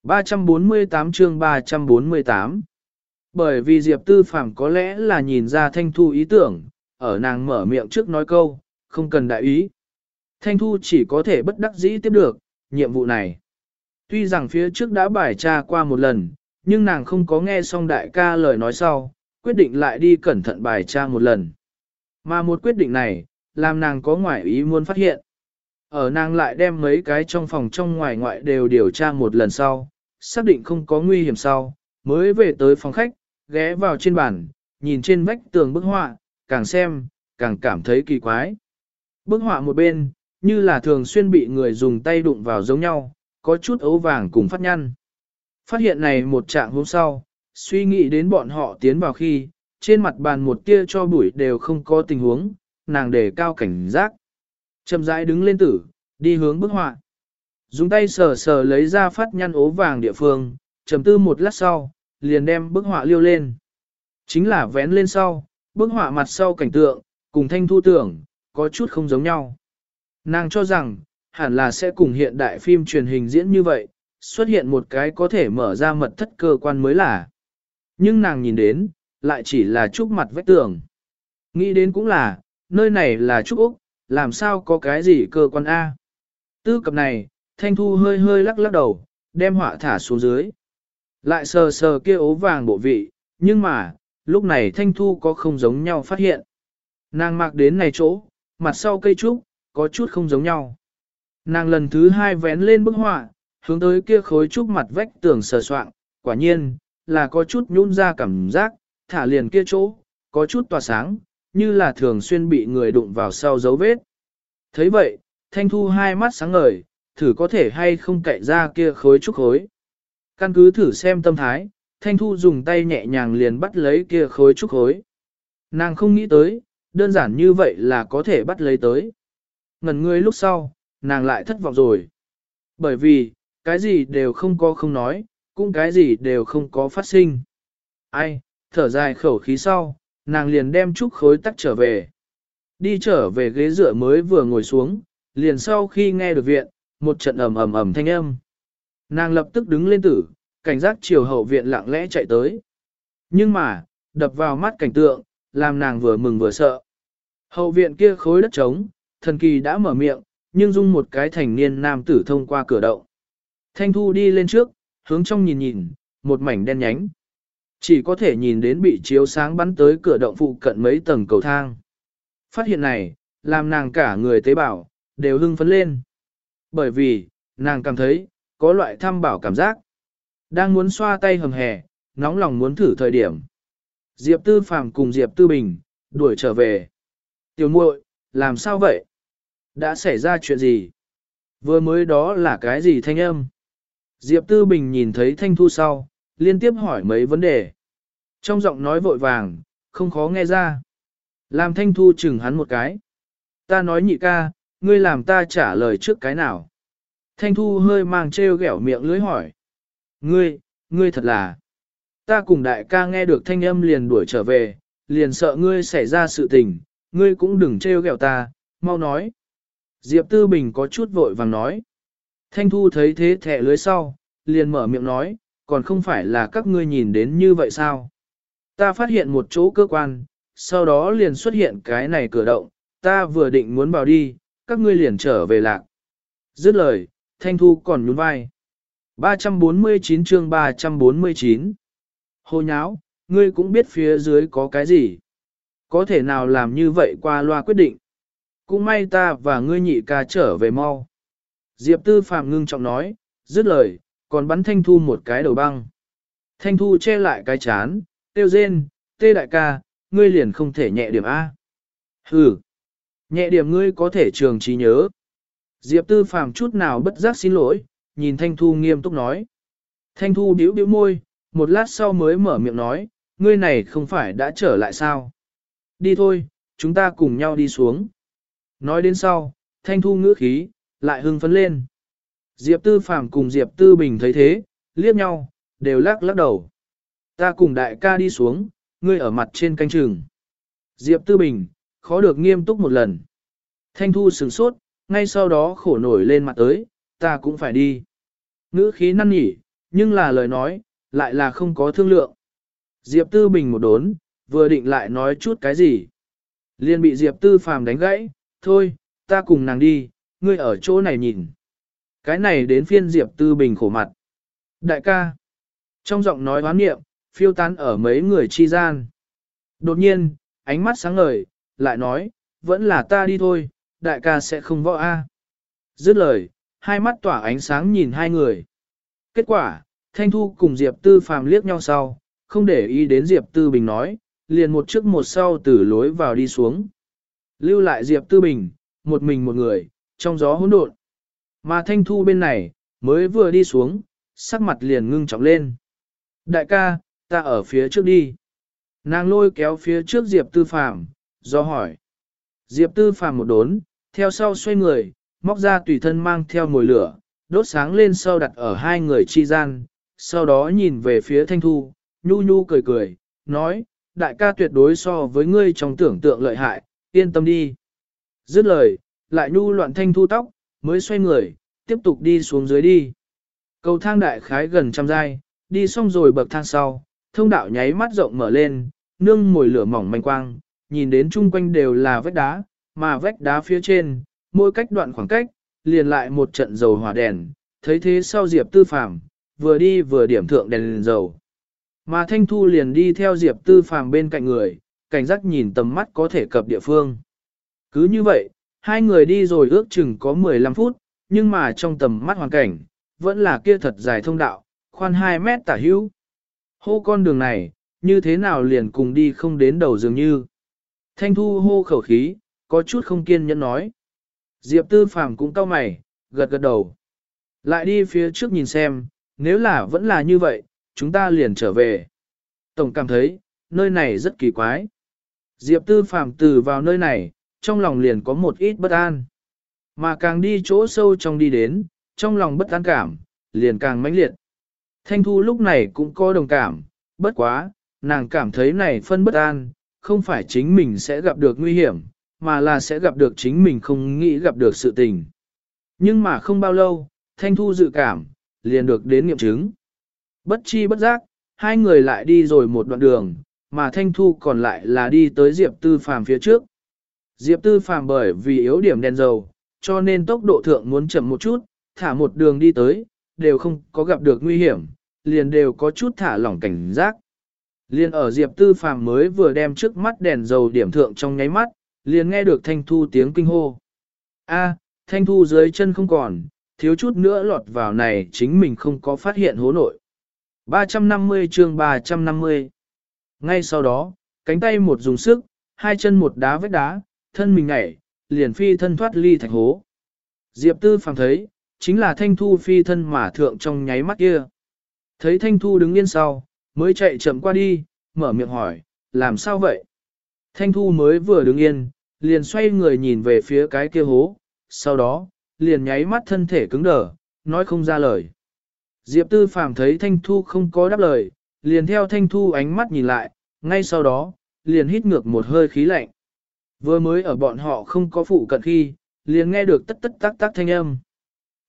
348 chương 348 Bởi vì Diệp Tư Phạm có lẽ là nhìn ra Thanh Thu ý tưởng, ở nàng mở miệng trước nói câu, không cần đại ý. Thanh Thu chỉ có thể bất đắc dĩ tiếp được, nhiệm vụ này. Tuy rằng phía trước đã bài tra qua một lần, nhưng nàng không có nghe xong đại ca lời nói sau, quyết định lại đi cẩn thận bài tra một lần. Mà một quyết định này, làm nàng có ngoại ý muốn phát hiện. Ở nàng lại đem mấy cái trong phòng trong ngoài ngoại đều điều tra một lần sau, xác định không có nguy hiểm sau, mới về tới phòng khách, ghé vào trên bàn, nhìn trên vách tường bức họa, càng xem, càng cảm thấy kỳ quái. Bức họa một bên, như là thường xuyên bị người dùng tay đụng vào giống nhau, có chút ấu vàng cùng phát nhăn. Phát hiện này một trạng hôm sau, suy nghĩ đến bọn họ tiến vào khi, trên mặt bàn một tia cho bụi đều không có tình huống, nàng đề cao cảnh giác. Chậm rãi đứng lên tử, đi hướng bức họa. Dùng tay sờ sờ lấy ra phát nhăn ố vàng địa phương, trầm tư một lát sau, liền đem bức họa liêu lên. Chính là vén lên sau, bức họa mặt sau cảnh tượng, cùng thanh thu tưởng, có chút không giống nhau. Nàng cho rằng, hẳn là sẽ cùng hiện đại phim truyền hình diễn như vậy, xuất hiện một cái có thể mở ra mật thất cơ quan mới là. Nhưng nàng nhìn đến, lại chỉ là trúc mặt vách tường. Nghĩ đến cũng là, nơi này là trúc Úc, làm sao có cái gì cơ quan A. Tư cập này, Thanh Thu hơi hơi lắc lắc đầu, đem họa thả xuống dưới. Lại sờ sờ kia ố vàng bộ vị, nhưng mà, lúc này Thanh Thu có không giống nhau phát hiện. Nàng mặc đến này chỗ, mặt sau cây trúc, có chút không giống nhau. Nàng lần thứ hai vén lên bức họa, hướng tới kia khối trúc mặt vách tường sờ soạng, quả nhiên, là có chút nhún ra cảm giác, thả liền kia chỗ, có chút tỏa sáng, như là thường xuyên bị người đụng vào sau dấu vết. thấy vậy, Thanh Thu hai mắt sáng ngời, thử có thể hay không cậy ra kia khối trúc khối. Căn cứ thử xem tâm thái, Thanh Thu dùng tay nhẹ nhàng liền bắt lấy kia khối trúc khối. Nàng không nghĩ tới, đơn giản như vậy là có thể bắt lấy tới. Ngần người lúc sau, nàng lại thất vọng rồi. Bởi vì, cái gì đều không có không nói, cũng cái gì đều không có phát sinh. Ai, thở dài khẩu khí sau, nàng liền đem trúc khối tắc trở về. Đi trở về ghế dựa mới vừa ngồi xuống, liền sau khi nghe được viện, một trận ầm ầm ầm thanh âm. Nàng lập tức đứng lên tử, cảnh giác chiều hậu viện lặng lẽ chạy tới. Nhưng mà, đập vào mắt cảnh tượng, làm nàng vừa mừng vừa sợ. Hậu viện kia khối đất trống, thần kỳ đã mở miệng, nhưng dung một cái thành niên nam tử thông qua cửa động. Thanh Thu đi lên trước, hướng trong nhìn nhìn, một mảnh đen nhánh. Chỉ có thể nhìn đến bị chiếu sáng bắn tới cửa động phụ cận mấy tầng cầu thang. Phát hiện này, làm nàng cả người tế bào, đều hưng phấn lên. Bởi vì, nàng cảm thấy, có loại thăm bảo cảm giác. Đang muốn xoa tay hầm hè, nóng lòng muốn thử thời điểm. Diệp Tư Phàm cùng Diệp Tư Bình, đuổi trở về. Tiểu muội, làm sao vậy? Đã xảy ra chuyện gì? Vừa mới đó là cái gì thanh âm? Diệp Tư Bình nhìn thấy Thanh Thu sau, liên tiếp hỏi mấy vấn đề. Trong giọng nói vội vàng, không khó nghe ra. Làm Thanh Thu chừng hắn một cái. Ta nói nhị ca, ngươi làm ta trả lời trước cái nào. Thanh Thu hơi mang trêu ghẹo miệng lưới hỏi. Ngươi, ngươi thật là. Ta cùng đại ca nghe được thanh âm liền đuổi trở về, liền sợ ngươi xảy ra sự tình, ngươi cũng đừng trêu ghẹo ta, mau nói. Diệp Tư Bình có chút vội vàng nói. Thanh Thu thấy thế thẻ lưới sau, liền mở miệng nói, còn không phải là các ngươi nhìn đến như vậy sao? Ta phát hiện một chỗ cơ quan, sau đó liền xuất hiện cái này cửa động, ta vừa định muốn vào đi, các ngươi liền trở về lạc. Dứt lời, Thanh Thu còn nhún vai. 349 chương 349 Hồ nháo, ngươi cũng biết phía dưới có cái gì. Có thể nào làm như vậy qua loa quyết định. Cũng may ta và ngươi nhị ca trở về mau. Diệp Tư Phạm ngưng trọng nói, dứt lời, còn bắn Thanh Thu một cái đầu băng. Thanh Thu che lại cái chán, tiêu rên, tê đại ca, ngươi liền không thể nhẹ điểm A. Hừ, nhẹ điểm ngươi có thể trường trí nhớ. Diệp Tư Phạm chút nào bất giác xin lỗi, nhìn Thanh Thu nghiêm túc nói. Thanh Thu biểu biểu môi, một lát sau mới mở miệng nói, ngươi này không phải đã trở lại sao? Đi thôi, chúng ta cùng nhau đi xuống. Nói đến sau, Thanh Thu ngữ khí, lại hưng phấn lên. Diệp Tư Phạm cùng Diệp Tư Bình thấy thế, liếc nhau, đều lắc lắc đầu. Ta cùng đại ca đi xuống, ngươi ở mặt trên canh trường. Diệp Tư Bình, khó được nghiêm túc một lần. Thanh Thu sửng sốt, ngay sau đó khổ nổi lên mặt tới, ta cũng phải đi. Ngữ khí năn nỉ, nhưng là lời nói, lại là không có thương lượng. Diệp Tư Bình một đốn, vừa định lại nói chút cái gì. Liên bị Diệp Tư Phàm đánh gãy, thôi, ta cùng nàng đi, ngươi ở chỗ này nhìn. Cái này đến phiên Diệp Tư Bình khổ mặt. Đại ca, trong giọng nói hoán niệm, phiêu tán ở mấy người chi gian. Đột nhiên, ánh mắt sáng ngời, lại nói, vẫn là ta đi thôi, đại ca sẽ không võ a. Dứt lời, hai mắt tỏa ánh sáng nhìn hai người. Kết quả, Thanh Thu cùng Diệp Tư Phàm liếc nhau sau, không để ý đến Diệp Tư Bình nói, liền một trước một sau từ lối vào đi xuống. Lưu lại Diệp Tư Bình, một mình một người, trong gió hỗn độn. Mà Thanh Thu bên này, mới vừa đi xuống, sắc mặt liền ngưng trọng lên. Đại ca, ta ở phía trước đi. Nàng lôi kéo phía trước Diệp Tư Phàm, do hỏi. Diệp Tư Phàm một đốn, theo sau xoay người, móc ra tùy thân mang theo mồi lửa, đốt sáng lên sau đặt ở hai người chi gian, sau đó nhìn về phía Thanh Thu, nhu nhu cười cười, nói, đại ca tuyệt đối so với ngươi trong tưởng tượng lợi hại, yên tâm đi. Dứt lời, lại nhu loạn Thanh Thu tóc, mới xoay người, tiếp tục đi xuống dưới đi. Cầu thang đại khái gần trăm dai, đi xong rồi bậc thang sau, thông đạo nháy mắt rộng mở lên, nương mồi lửa mỏng manh quang, nhìn đến chung quanh đều là vách đá, mà vách đá phía trên, mỗi cách đoạn khoảng cách, liền lại một trận dầu hỏa đèn, thấy thế sau Diệp Tư Phàm vừa đi vừa điểm thượng đèn, liền dầu. Mà Thanh Thu liền đi theo Diệp Tư Phàm bên cạnh người, cảnh giác nhìn tầm mắt có thể cập địa phương. Cứ như vậy, hai người đi rồi ước chừng có 15 phút, nhưng mà trong tầm mắt hoàn cảnh, vẫn là kia thật dài thông đạo, khoan 2 mét tả hữu. Hô con đường này, như thế nào liền cùng đi không đến đầu dường như. Thanh Thu hô khẩu khí, có chút không kiên nhẫn nói. Diệp Tư Phàm cũng cau mày, gật gật đầu. Lại đi phía trước nhìn xem, nếu là vẫn là như vậy, chúng ta liền trở về. Tổng cảm thấy, nơi này rất kỳ quái. Diệp Tư Phàm từ vào nơi này, trong lòng liền có một ít bất an. Mà càng đi chỗ sâu trong đi đến, trong lòng bất an cảm, liền càng mãnh liệt. Thanh Thu lúc này cũng có đồng cảm, bất quá, nàng cảm thấy này phân bất an, không phải chính mình sẽ gặp được nguy hiểm, mà là sẽ gặp được chính mình không nghĩ gặp được sự tình. Nhưng mà không bao lâu, Thanh Thu dự cảm, liền được đến nghiệm chứng. Bất chi bất giác, hai người lại đi rồi một đoạn đường, mà Thanh Thu còn lại là đi tới Diệp Tư Phàm phía trước. Diệp Tư Phàm bởi vì yếu điểm đèn dầu, cho nên tốc độ thượng muốn chậm một chút, thả một đường đi tới, đều không có gặp được nguy hiểm, liền đều có chút thả lỏng cảnh giác. Liền ở Diệp Tư Phàm mới vừa đem trước mắt đèn dầu điểm thượng trong nháy mắt, liền nghe được Thanh Thu tiếng kinh hô. A, Thanh Thu dưới chân không còn, thiếu chút nữa lọt vào này chính mình không có phát hiện hố nội. 350 chương 350 Ngay sau đó, cánh tay một dùng sức, hai chân một đá vết đá, thân mình nhảy, liền phi thân thoát ly thành hố. Diệp Tư phàm thấy, chính là Thanh Thu phi thân mà thượng trong nháy mắt kia. Thấy Thanh Thu đứng yên sau, mới chạy chậm qua đi, mở miệng hỏi, làm sao vậy? Thanh Thu mới vừa đứng yên, liền xoay người nhìn về phía cái kia hố, sau đó, liền nháy mắt thân thể cứng đờ, nói không ra lời. Diệp Tư Phàm thấy Thanh Thu không có đáp lời, liền theo Thanh Thu ánh mắt nhìn lại, ngay sau đó, liền hít ngược một hơi khí lạnh. Vừa mới ở bọn họ không có phụ cận khi, liền nghe được tất tất tác tác thanh âm.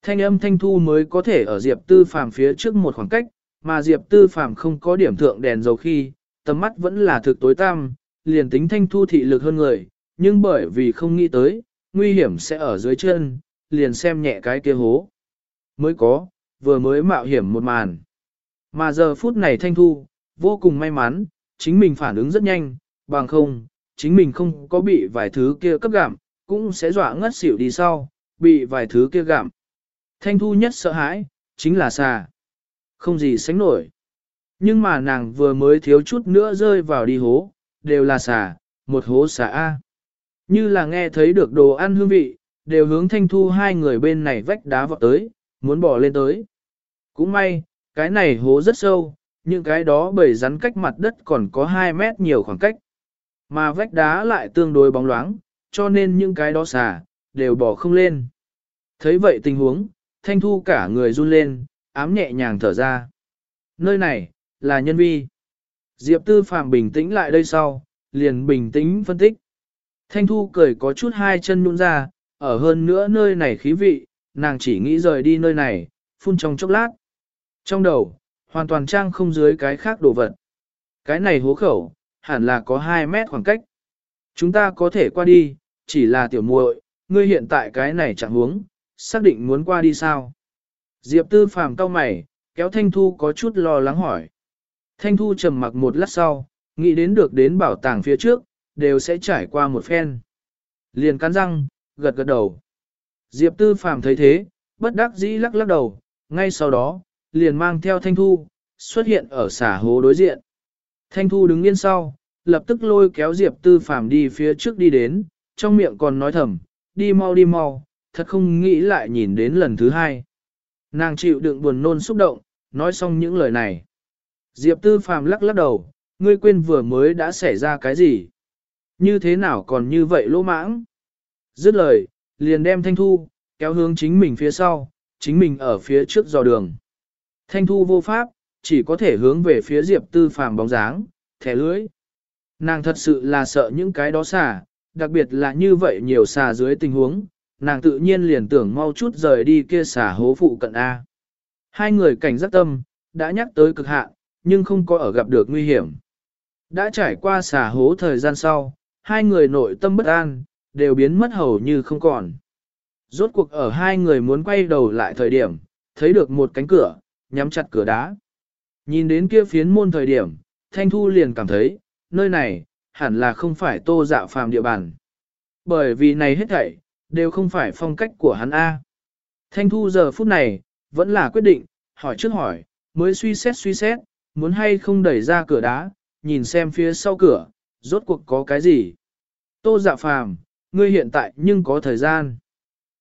Thanh âm Thanh Thu mới có thể ở Diệp Tư Phàm phía trước một khoảng cách, mà Diệp Tư Phàm không có điểm thượng đèn dầu khi, tầm mắt vẫn là thực tối tăm, liền tính Thanh Thu thị lực hơn người, nhưng bởi vì không nghĩ tới, nguy hiểm sẽ ở dưới chân, liền xem nhẹ cái kia hố. Mới có, vừa mới mạo hiểm một màn. Mà giờ phút này Thanh Thu, vô cùng may mắn, chính mình phản ứng rất nhanh, bằng không, chính mình không có bị vài thứ kia cấp gặm, cũng sẽ dọa ngất xỉu đi sau, bị vài thứ kia gặm. Thanh Thu nhất sợ hãi, chính là xà. Không gì sánh nổi. Nhưng mà nàng vừa mới thiếu chút nữa rơi vào đi hố, đều là xà, một hố xà A. Như là nghe thấy được đồ ăn hương vị, đều hướng thanh thu hai người bên này vách đá vọt tới, muốn bỏ lên tới. Cũng may, cái này hố rất sâu, nhưng cái đó bởi rắn cách mặt đất còn có 2 mét nhiều khoảng cách. Mà vách đá lại tương đối bóng loáng, cho nên những cái đó xà, đều bỏ không lên. Thấy vậy tình huống, thanh thu cả người run lên, ám nhẹ nhàng thở ra. Nơi này, là nhân vi. Diệp Tư Phạm bình tĩnh lại đây sau, liền bình tĩnh phân tích. Thanh Thu cười có chút hai chân nhũn ra, ở hơn nữa nơi này khí vị, nàng chỉ nghĩ rời đi nơi này, phun trong chốc lát. Trong đầu, hoàn toàn trang không dưới cái khác đồ vật. Cái này hố khẩu, hẳn là có 2 mét khoảng cách. Chúng ta có thể qua đi, chỉ là tiểu muội, ngươi hiện tại cái này chẳng huống, xác định muốn qua đi sao? Diệp Tư Phàm cau mày, kéo Thanh Thu có chút lo lắng hỏi. Thanh Thu trầm mặc một lát sau, nghĩ đến được đến bảo tàng phía trước, đều sẽ trải qua một phen. Liền cắn răng, gật gật đầu. Diệp Tư Phàm thấy thế, bất đắc dĩ lắc lắc đầu, ngay sau đó, liền mang theo Thanh Thu, xuất hiện ở xả hố đối diện. Thanh Thu đứng yên sau, lập tức lôi kéo Diệp Tư Phàm đi phía trước đi đến, trong miệng còn nói thầm, đi mau đi mau, thật không nghĩ lại nhìn đến lần thứ hai. Nàng chịu đựng buồn nôn xúc động, nói xong những lời này. Diệp Tư Phàm lắc lắc đầu, ngươi quên vừa mới đã xảy ra cái gì? Như thế nào còn như vậy lỗ mãng? Dứt lời, liền đem Thanh Thu, kéo hướng chính mình phía sau, chính mình ở phía trước dò đường. Thanh Thu vô pháp, chỉ có thể hướng về phía Diệp Tư Phàm bóng dáng, thẻ lưới. Nàng thật sự là sợ những cái đó xà, đặc biệt là như vậy nhiều xà dưới tình huống, nàng tự nhiên liền tưởng mau chút rời đi kia xà hố phụ cận A. Hai người cảnh giác tâm, đã nhắc tới cực hạn, nhưng không có ở gặp được nguy hiểm. Đã trải qua xà hố thời gian sau, hai người nội tâm bất an, đều biến mất hầu như không còn. Rốt cuộc ở hai người muốn quay đầu lại thời điểm, thấy được một cánh cửa, nhắm chặt cửa đá. Nhìn đến kia phiến môn thời điểm, Thanh Thu liền cảm thấy, nơi này, hẳn là không phải tô dạ phàm địa bàn. Bởi vì này hết thảy, đều không phải phong cách của hắn A. Thanh Thu giờ phút này, vẫn là quyết định, hỏi trước hỏi, mới suy xét suy xét, muốn hay không đẩy ra cửa đá, nhìn xem phía sau cửa, rốt cuộc có cái gì. Tô dạ phàm, ngươi hiện tại nhưng có thời gian.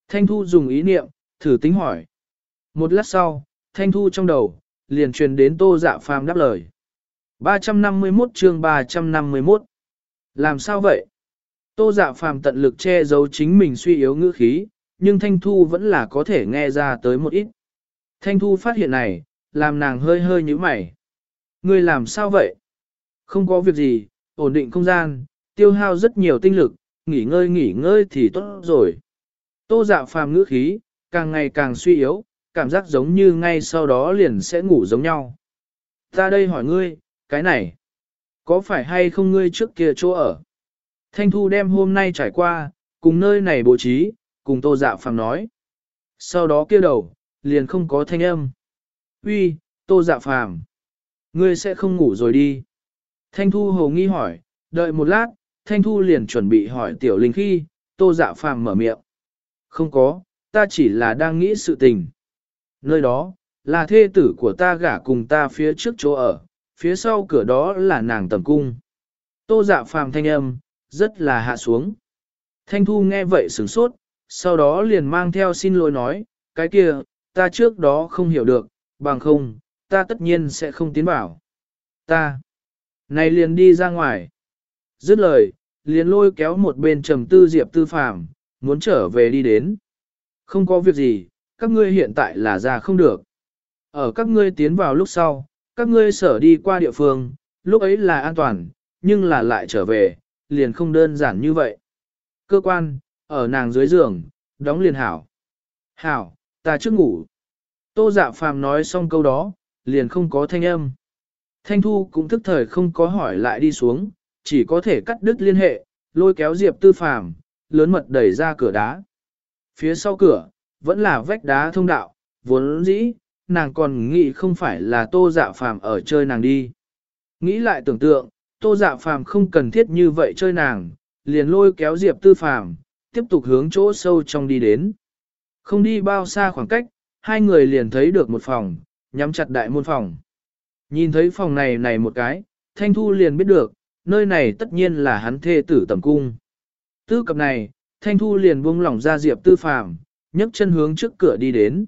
Thanh Thu dùng ý niệm, thử tính hỏi. Một lát sau, Thanh Thu trong đầu, liền truyền đến tô dạ phàm đáp lời. 351 chương 351 Làm sao vậy? Tô dạ phàm tận lực che giấu chính mình suy yếu ngữ khí, nhưng Thanh Thu vẫn là có thể nghe ra tới một ít. Thanh Thu phát hiện này, làm nàng hơi hơi như mày. Ngươi làm sao vậy? Không có việc gì, ổn định không gian, tiêu hao rất nhiều tinh lực, nghỉ ngơi nghỉ ngơi thì tốt rồi. Tô dạ phàm ngữ khí, càng ngày càng suy yếu, cảm giác giống như ngay sau đó liền sẽ ngủ giống nhau. Ta đây hỏi ngươi, cái này, có phải hay không ngươi trước kia chỗ ở? Thanh Thu đem hôm nay trải qua, cùng nơi này bố trí, cùng tô dạ phàm nói. Sau đó kia đầu, liền không có thanh âm. Uy, tô dạ phàm. Ngươi sẽ không ngủ rồi đi. Thanh Thu hồ nghi hỏi, đợi một lát, Thanh Thu liền chuẩn bị hỏi Tiểu Linh khi, Tô Dạ Phàm mở miệng. Không có, ta chỉ là đang nghĩ sự tình. Nơi đó, là thê tử của ta gả cùng ta phía trước chỗ ở, phía sau cửa đó là nàng tầm cung. Tô Dạ Phàm thanh âm, rất là hạ xuống. Thanh Thu nghe vậy sửng sốt, sau đó liền mang theo xin lỗi nói, cái kia, ta trước đó không hiểu được, bằng không, ta tất nhiên sẽ không tiến bảo. Ta, này liền đi ra ngoài. Dứt lời, liền lôi kéo một bên trầm tư Diệp Tư Phàm muốn trở về đi đến. Không có việc gì, các ngươi hiện tại là ra không được. Ở các ngươi tiến vào lúc sau, các ngươi sở đi qua địa phương, lúc ấy là an toàn, nhưng là lại trở về, liền không đơn giản như vậy. Cơ quan, ở nàng dưới giường, đóng liền hảo. Hảo, ta trước ngủ. Tô dạ phàm nói xong câu đó, liền không có thanh âm. Thanh Thu cũng thức thời không có hỏi lại đi xuống, chỉ có thể cắt đứt liên hệ, lôi kéo Diệp Tư Phàm, lớn mật đẩy ra cửa đá. Phía sau cửa, vẫn là vách đá thông đạo, vốn dĩ, nàng còn nghĩ không phải là tô dạ phàm ở chơi nàng đi. Nghĩ lại tưởng tượng, tô dạ phàm không cần thiết như vậy chơi nàng, liền lôi kéo Diệp Tư Phàm tiếp tục hướng chỗ sâu trong đi đến. Không đi bao xa khoảng cách, hai người liền thấy được một phòng, nhắm chặt đại môn phòng. Nhìn thấy phòng này này một cái, Thanh Thu liền biết được, nơi này tất nhiên là hắn thê tử tầm cung. Tư cập này, Thanh Thu liền buông lỏng ra Diệp Tư Phàm, nhấc chân hướng trước cửa đi đến.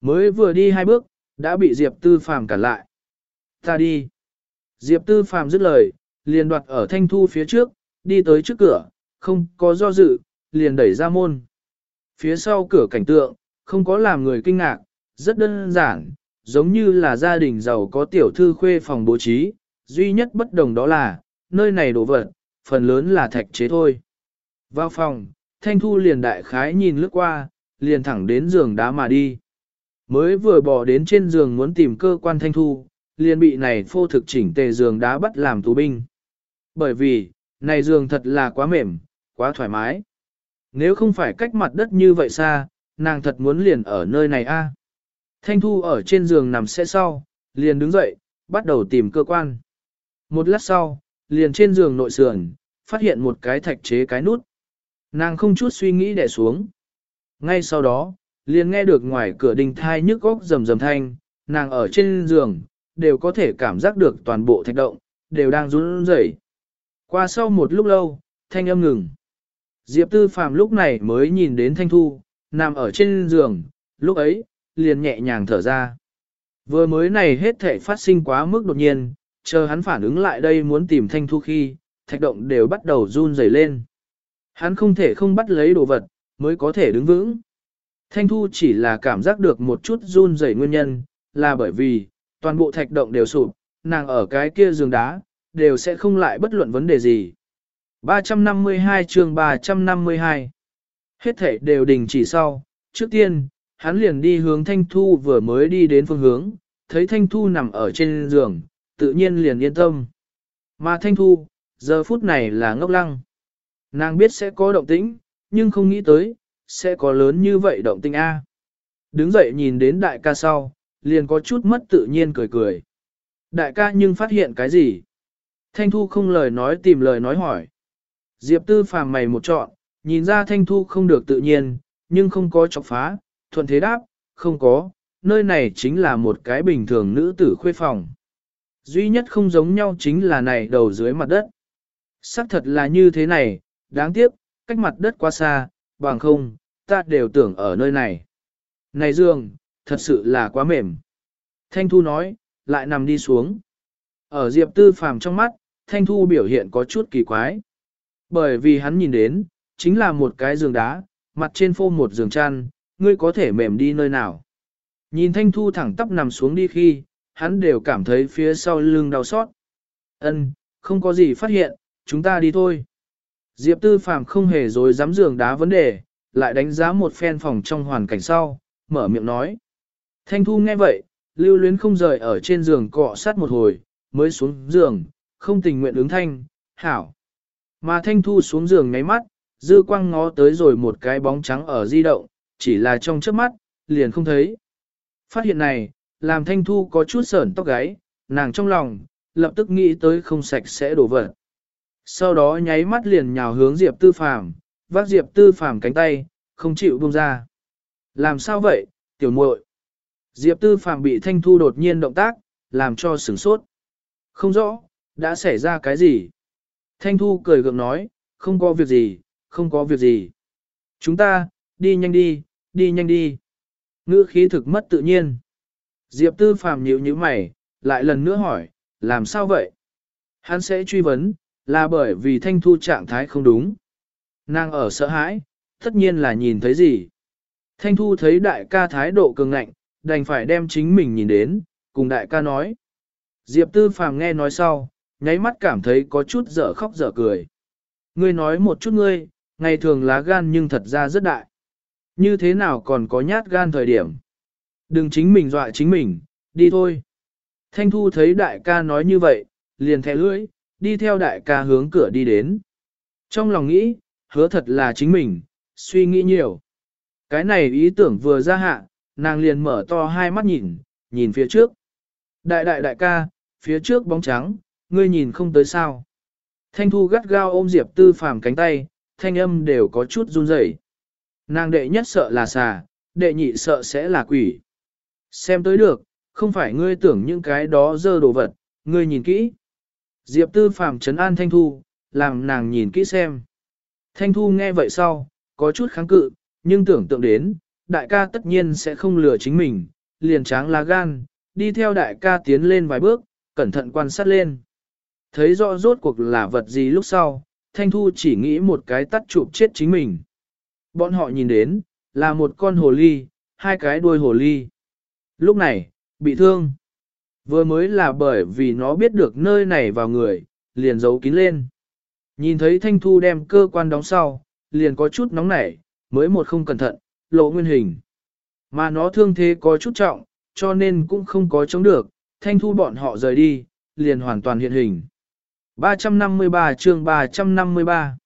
Mới vừa đi hai bước, đã bị Diệp Tư Phàm cản lại. Ta đi. Diệp Tư Phàm dứt lời, liền đoạt ở Thanh Thu phía trước, đi tới trước cửa, không có do dự, liền đẩy ra môn. Phía sau cửa cảnh tượng, không có làm người kinh ngạc, rất đơn giản, giống như là gia đình giàu có tiểu thư khuê phòng bố trí, duy nhất bất đồng đó là, nơi này đồ vật, phần lớn là thạch chế thôi. Vào phòng, Thanh Thu liền đại khái nhìn lướt qua, liền thẳng đến giường đá mà đi. Mới vừa bỏ đến trên giường muốn tìm cơ quan Thanh Thu, liền bị này phô thực chỉnh tề giường đá bắt làm tù binh. Bởi vì, này giường thật là quá mềm, quá thoải mái. Nếu không phải cách mặt đất như vậy xa, nàng thật muốn liền ở nơi này a. Thanh Thu ở trên giường nằm sẽ sau, liền đứng dậy, bắt đầu tìm cơ quan. Một lát sau, liền trên giường nội sườn, phát hiện một cái thạch chế cái nút. Nàng không chút suy nghĩ đè xuống. Ngay sau đó, liền nghe được ngoài cửa đình thai nhức góc rầm rầm thanh, nàng ở trên giường, đều có thể cảm giác được toàn bộ thạch động, đều đang run rẩy. Qua sau một lúc lâu, thanh âm ngừng. Diệp Tư Phàm lúc này mới nhìn đến Thanh Thu, nằm ở trên giường, lúc ấy, liền nhẹ nhàng thở ra. Vừa mới này hết thể phát sinh quá mức đột nhiên, chờ hắn phản ứng lại đây muốn tìm Thanh Thu khi, thạch động đều bắt đầu run rẩy lên. Hắn không thể không bắt lấy đồ vật, mới có thể đứng vững. Thanh Thu chỉ là cảm giác được một chút run rẩy nguyên nhân, là bởi vì, toàn bộ thạch động đều sụp, nàng ở cái kia giường đá, đều sẽ không lại bất luận vấn đề gì. 352 chương 352 Hết thể đều đình chỉ sau, trước tiên, hắn liền đi hướng Thanh Thu vừa mới đi đến phương hướng, thấy Thanh Thu nằm ở trên giường, tự nhiên liền yên tâm. Mà Thanh Thu, giờ phút này là ngốc lăng. Nàng biết sẽ có động tĩnh, nhưng không nghĩ tới, sẽ có lớn như vậy động tinh A. Đứng dậy nhìn đến đại ca sau, liền có chút mất tự nhiên cười cười. Đại ca nhưng phát hiện cái gì? Thanh Thu không lời nói tìm lời nói hỏi. Diệp Tư phàm mày một trọn, nhìn ra Thanh Thu không được tự nhiên, nhưng không có chọc phá, thuận thế đáp, không có, nơi này chính là một cái bình thường nữ tử khuê phòng. Duy nhất không giống nhau chính là này đầu dưới mặt đất. Sắc thật là như thế này, đáng tiếc, cách mặt đất quá xa, bằng không, ta đều tưởng ở nơi này. Này Dương, thật sự là quá mềm. Thanh Thu nói, lại nằm đi xuống. Ở Diệp Tư Phàm trong mắt, Thanh Thu biểu hiện có chút kỳ quái. Bởi vì hắn nhìn đến, chính là một cái giường đá, mặt trên phô một giường chăn, ngươi có thể mềm đi nơi nào. Nhìn Thanh Thu thẳng tắp nằm xuống đi khi, hắn đều cảm thấy phía sau lưng đau xót. Ân, không có gì phát hiện, chúng ta đi thôi. Diệp Tư Phàm không hề dối dám giường đá vấn đề, lại đánh giá một phen phòng trong hoàn cảnh sau, mở miệng nói. Thanh Thu nghe vậy, lưu luyến không rời ở trên giường cọ sát một hồi, mới xuống giường, không tình nguyện ứng thanh, hảo. Mà Thanh Thu xuống giường ngáy mắt, dư quang ngó tới rồi một cái bóng trắng ở di động, chỉ là trong trước mắt, liền không thấy. Phát hiện này, làm Thanh Thu có chút sởn tóc gáy, nàng trong lòng, lập tức nghĩ tới không sạch sẽ đổ vật. Sau đó nháy mắt liền nhào hướng Diệp Tư Phàm, vác Diệp Tư Phàm cánh tay, không chịu buông ra. Làm sao vậy, tiểu muội? Diệp Tư Phàm bị Thanh Thu đột nhiên động tác, làm cho sửng sốt. Không rõ, đã xảy ra cái gì? Thanh Thu cười gượng nói, không có việc gì, không có việc gì. Chúng ta, đi nhanh đi, đi nhanh đi. Ngữ khí thực mất tự nhiên. Diệp Tư Phàm nhíu nhíu mày, lại lần nữa hỏi, làm sao vậy? Hắn sẽ truy vấn, là bởi vì thanh thu trạng thái không đúng. Nàng ở sợ hãi, tất nhiên là nhìn thấy gì. Thanh thu thấy đại ca thái độ cường ngạnh, đành phải đem chính mình nhìn đến, cùng đại ca nói. Diệp tư phàm nghe nói sau, nháy mắt cảm thấy có chút dở khóc dở cười. Ngươi nói một chút ngươi, ngày thường lá gan nhưng thật ra rất đại. Như thế nào còn có nhát gan thời điểm. Đừng chính mình dọa chính mình, đi thôi. Thanh Thu thấy đại ca nói như vậy, liền thẻ lưỡi, đi theo đại ca hướng cửa đi đến. Trong lòng nghĩ, hứa thật là chính mình, suy nghĩ nhiều. Cái này ý tưởng vừa ra hạ, nàng liền mở to hai mắt nhìn, nhìn phía trước. Đại đại đại ca, phía trước bóng trắng, ngươi nhìn không tới sao. Thanh Thu gắt gao ôm Diệp Tư Phàm cánh tay, thanh âm đều có chút run rẩy. Nàng đệ nhất sợ là xà, đệ nhị sợ sẽ là quỷ. Xem tới được, không phải ngươi tưởng những cái đó dơ đồ vật, ngươi nhìn kỹ. Diệp Tư Phàm trấn an Thanh Thu, làm nàng nhìn kỹ xem. Thanh Thu nghe vậy sau, có chút kháng cự, nhưng tưởng tượng đến, đại ca tất nhiên sẽ không lừa chính mình, liền tráng lá gan, đi theo đại ca tiến lên vài bước, cẩn thận quan sát lên. Thấy rõ rốt cuộc là vật gì lúc sau, Thanh Thu chỉ nghĩ một cái tắt chụp chết chính mình. Bọn họ nhìn đến, là một con hồ ly, hai cái đuôi hồ ly. Lúc này, bị thương. Vừa mới là bởi vì nó biết được nơi này vào người, liền giấu kín lên. Nhìn thấy Thanh Thu đem cơ quan đóng sau, liền có chút nóng nảy, mới một không cẩn thận, lộ nguyên hình. Mà nó thương thế có chút trọng, cho nên cũng không có chống được, Thanh Thu bọn họ rời đi, liền hoàn toàn hiện hình. 353 chương 353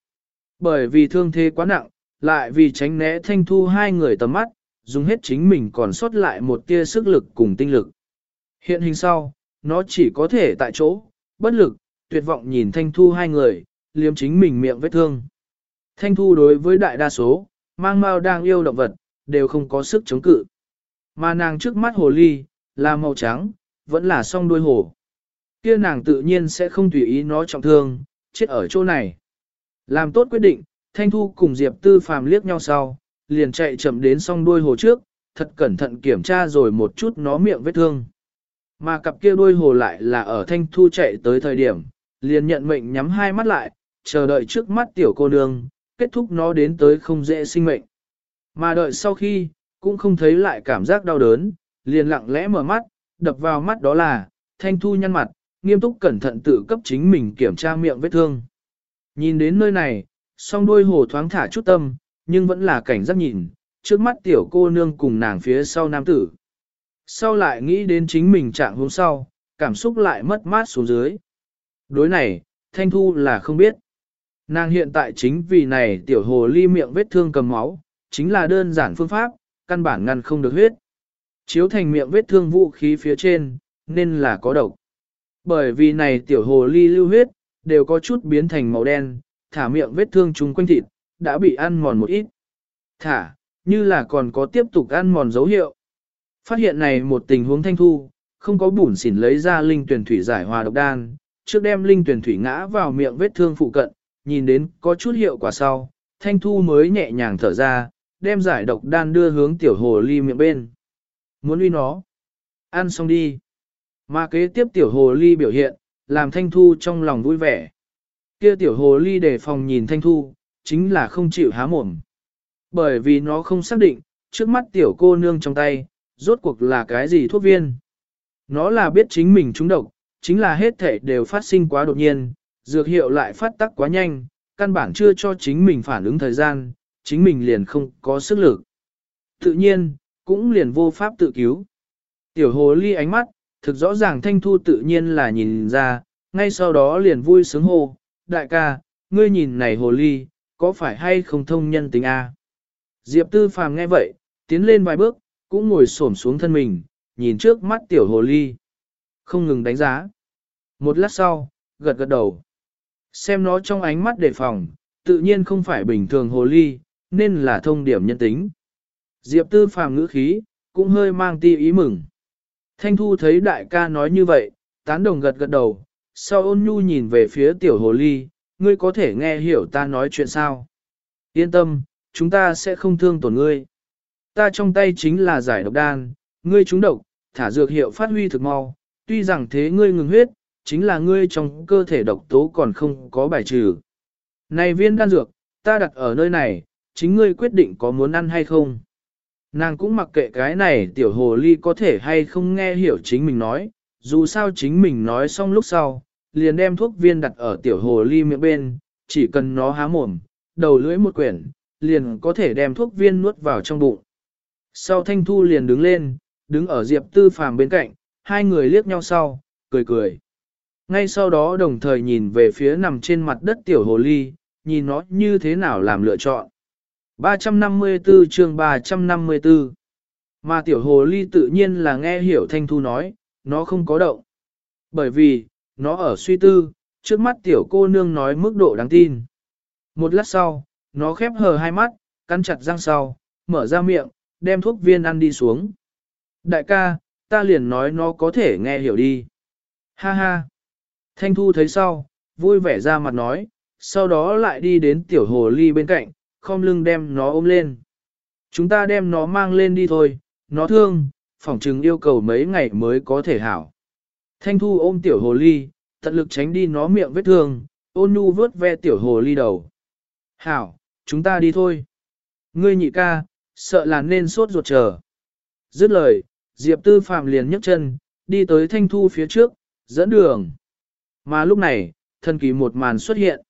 Bởi vì thương thế quá nặng, lại vì tránh né Thanh Thu hai người tầm mắt, dùng hết chính mình còn sót lại một tia sức lực cùng tinh lực. Hiện hình sau, nó chỉ có thể tại chỗ, bất lực, tuyệt vọng nhìn Thanh Thu hai người, liếm chính mình miệng vết thương. Thanh Thu đối với đại đa số, mang mau đang yêu động vật, đều không có sức chống cự. Mà nàng trước mắt hồ ly, là màu trắng, vẫn là song đuôi hồ. Kia nàng tự nhiên sẽ không tùy ý nó trọng thương, chết ở chỗ này. Làm tốt quyết định, Thanh Thu cùng Diệp Tư Phàm liếc nhau sau, liền chạy chậm đến song đuôi hồ trước, thật cẩn thận kiểm tra rồi một chút nó miệng vết thương. Mà cặp kia đuôi hồ lại là ở Thanh Thu chạy tới thời điểm, liền nhận mệnh nhắm hai mắt lại, chờ đợi trước mắt tiểu cô nương, kết thúc nó đến tới không dễ sinh mệnh. Mà đợi sau khi, cũng không thấy lại cảm giác đau đớn, liền lặng lẽ mở mắt, đập vào mắt đó là, Thanh Thu nhăn mặt, nghiêm túc cẩn thận tự cấp chính mình kiểm tra miệng vết thương. Nhìn đến nơi này, song đuôi hồ thoáng thả chút tâm, nhưng vẫn là cảnh giác nhìn, trước mắt tiểu cô nương cùng nàng phía sau nam tử. Sau lại nghĩ đến chính mình trạng hôm sau, cảm xúc lại mất mát xuống dưới. Đối này, Thanh Thu là không biết. Nàng hiện tại chính vì này tiểu hồ ly miệng vết thương cầm máu, chính là đơn giản phương pháp, căn bản ngăn không được huyết. Chiếu thành miệng vết thương vũ khí phía trên, nên là có độc. Bởi vì này tiểu hồ ly lưu huyết, đều có chút biến thành màu đen, thả miệng vết thương chung quanh thịt, đã bị ăn mòn một ít. Thả, như là còn có tiếp tục ăn mòn dấu hiệu. Phát hiện này một tình huống thanh thu, không có bùn xỉn lấy ra linh tuyển thủy giải hòa độc đan, trước đem linh tuyển thủy ngã vào miệng vết thương phụ cận, nhìn đến có chút hiệu quả sau, thanh thu mới nhẹ nhàng thở ra, đem giải độc đan đưa hướng tiểu hồ ly miệng bên. Muốn uy nó, ăn xong đi. Mà kế tiếp tiểu hồ ly biểu hiện, làm thanh thu trong lòng vui vẻ. Kia tiểu hồ ly đề phòng nhìn thanh thu, chính là không chịu há mồm. Bởi vì nó không xác định, trước mắt tiểu cô nương trong tay, rốt cuộc là cái gì thuốc viên. Nó là biết chính mình trúng độc, chính là hết thể đều phát sinh quá đột nhiên, dược hiệu lại phát tắc quá nhanh, căn bản chưa cho chính mình phản ứng thời gian, chính mình liền không có sức lực. Tự nhiên, cũng liền vô pháp tự cứu. Tiểu hồ ly ánh mắt, thực rõ ràng thanh thu tự nhiên là nhìn ra, ngay sau đó liền vui sướng hô, đại ca, ngươi nhìn này hồ ly, có phải hay không thông nhân tính A? Diệp tư phàm nghe vậy, tiến lên vài bước, cũng ngồi xổm xuống thân mình, nhìn trước mắt tiểu hồ ly. Không ngừng đánh giá. Một lát sau, gật gật đầu. Xem nó trong ánh mắt đề phòng, tự nhiên không phải bình thường hồ ly, nên là thông điểm nhân tính. Diệp tư phàm ngữ khí, cũng hơi mang ti ý mừng. Thanh Thu thấy đại ca nói như vậy, tán đồng gật gật đầu, sau ôn nhu nhìn về phía tiểu hồ ly, ngươi có thể nghe hiểu ta nói chuyện sao. Yên tâm, chúng ta sẽ không thương tổn ngươi. Ta trong tay chính là giải độc đan, ngươi trúng độc, thả dược hiệu phát huy thực mau, tuy rằng thế ngươi ngừng huyết, chính là ngươi trong cơ thể độc tố còn không có bài trừ. Này viên đan dược, ta đặt ở nơi này, chính ngươi quyết định có muốn ăn hay không. Nàng cũng mặc kệ cái này tiểu hồ ly có thể hay không nghe hiểu chính mình nói, dù sao chính mình nói xong lúc sau, liền đem thuốc viên đặt ở tiểu hồ ly miệng bên, chỉ cần nó há mồm, đầu lưỡi một quyển, liền có thể đem thuốc viên nuốt vào trong bụng. Sau thanh thu liền đứng lên, đứng ở Diệp Tư Phàm bên cạnh, hai người liếc nhau sau, cười cười. Ngay sau đó đồng thời nhìn về phía nằm trên mặt đất tiểu hồ ly, nhìn nó như thế nào làm lựa chọn. 354 chương 354 Mà tiểu hồ ly tự nhiên là nghe hiểu thanh thu nói, nó không có động. Bởi vì, nó ở suy tư, trước mắt tiểu cô nương nói mức độ đáng tin. Một lát sau, nó khép hờ hai mắt, cắn chặt răng sau, mở ra miệng, đem thuốc viên ăn đi xuống. Đại ca, ta liền nói nó có thể nghe hiểu đi. Ha ha. Thanh Thu thấy sau, vui vẻ ra mặt nói, sau đó lại đi đến tiểu hồ ly bên cạnh, không lưng đem nó ôm lên. Chúng ta đem nó mang lên đi thôi, nó thương, phỏng chừng yêu cầu mấy ngày mới có thể hảo. Thanh Thu ôm tiểu hồ ly, tận lực tránh đi nó miệng vết thương, ôn nhu vớt ve tiểu hồ ly đầu. Hảo, chúng ta đi thôi. Ngươi nhị ca, sợ là nên sốt ruột chờ. Dứt lời, Diệp Tư Phạm liền nhấc chân, đi tới Thanh Thu phía trước, dẫn đường. Mà lúc này, thần kỳ một màn xuất hiện.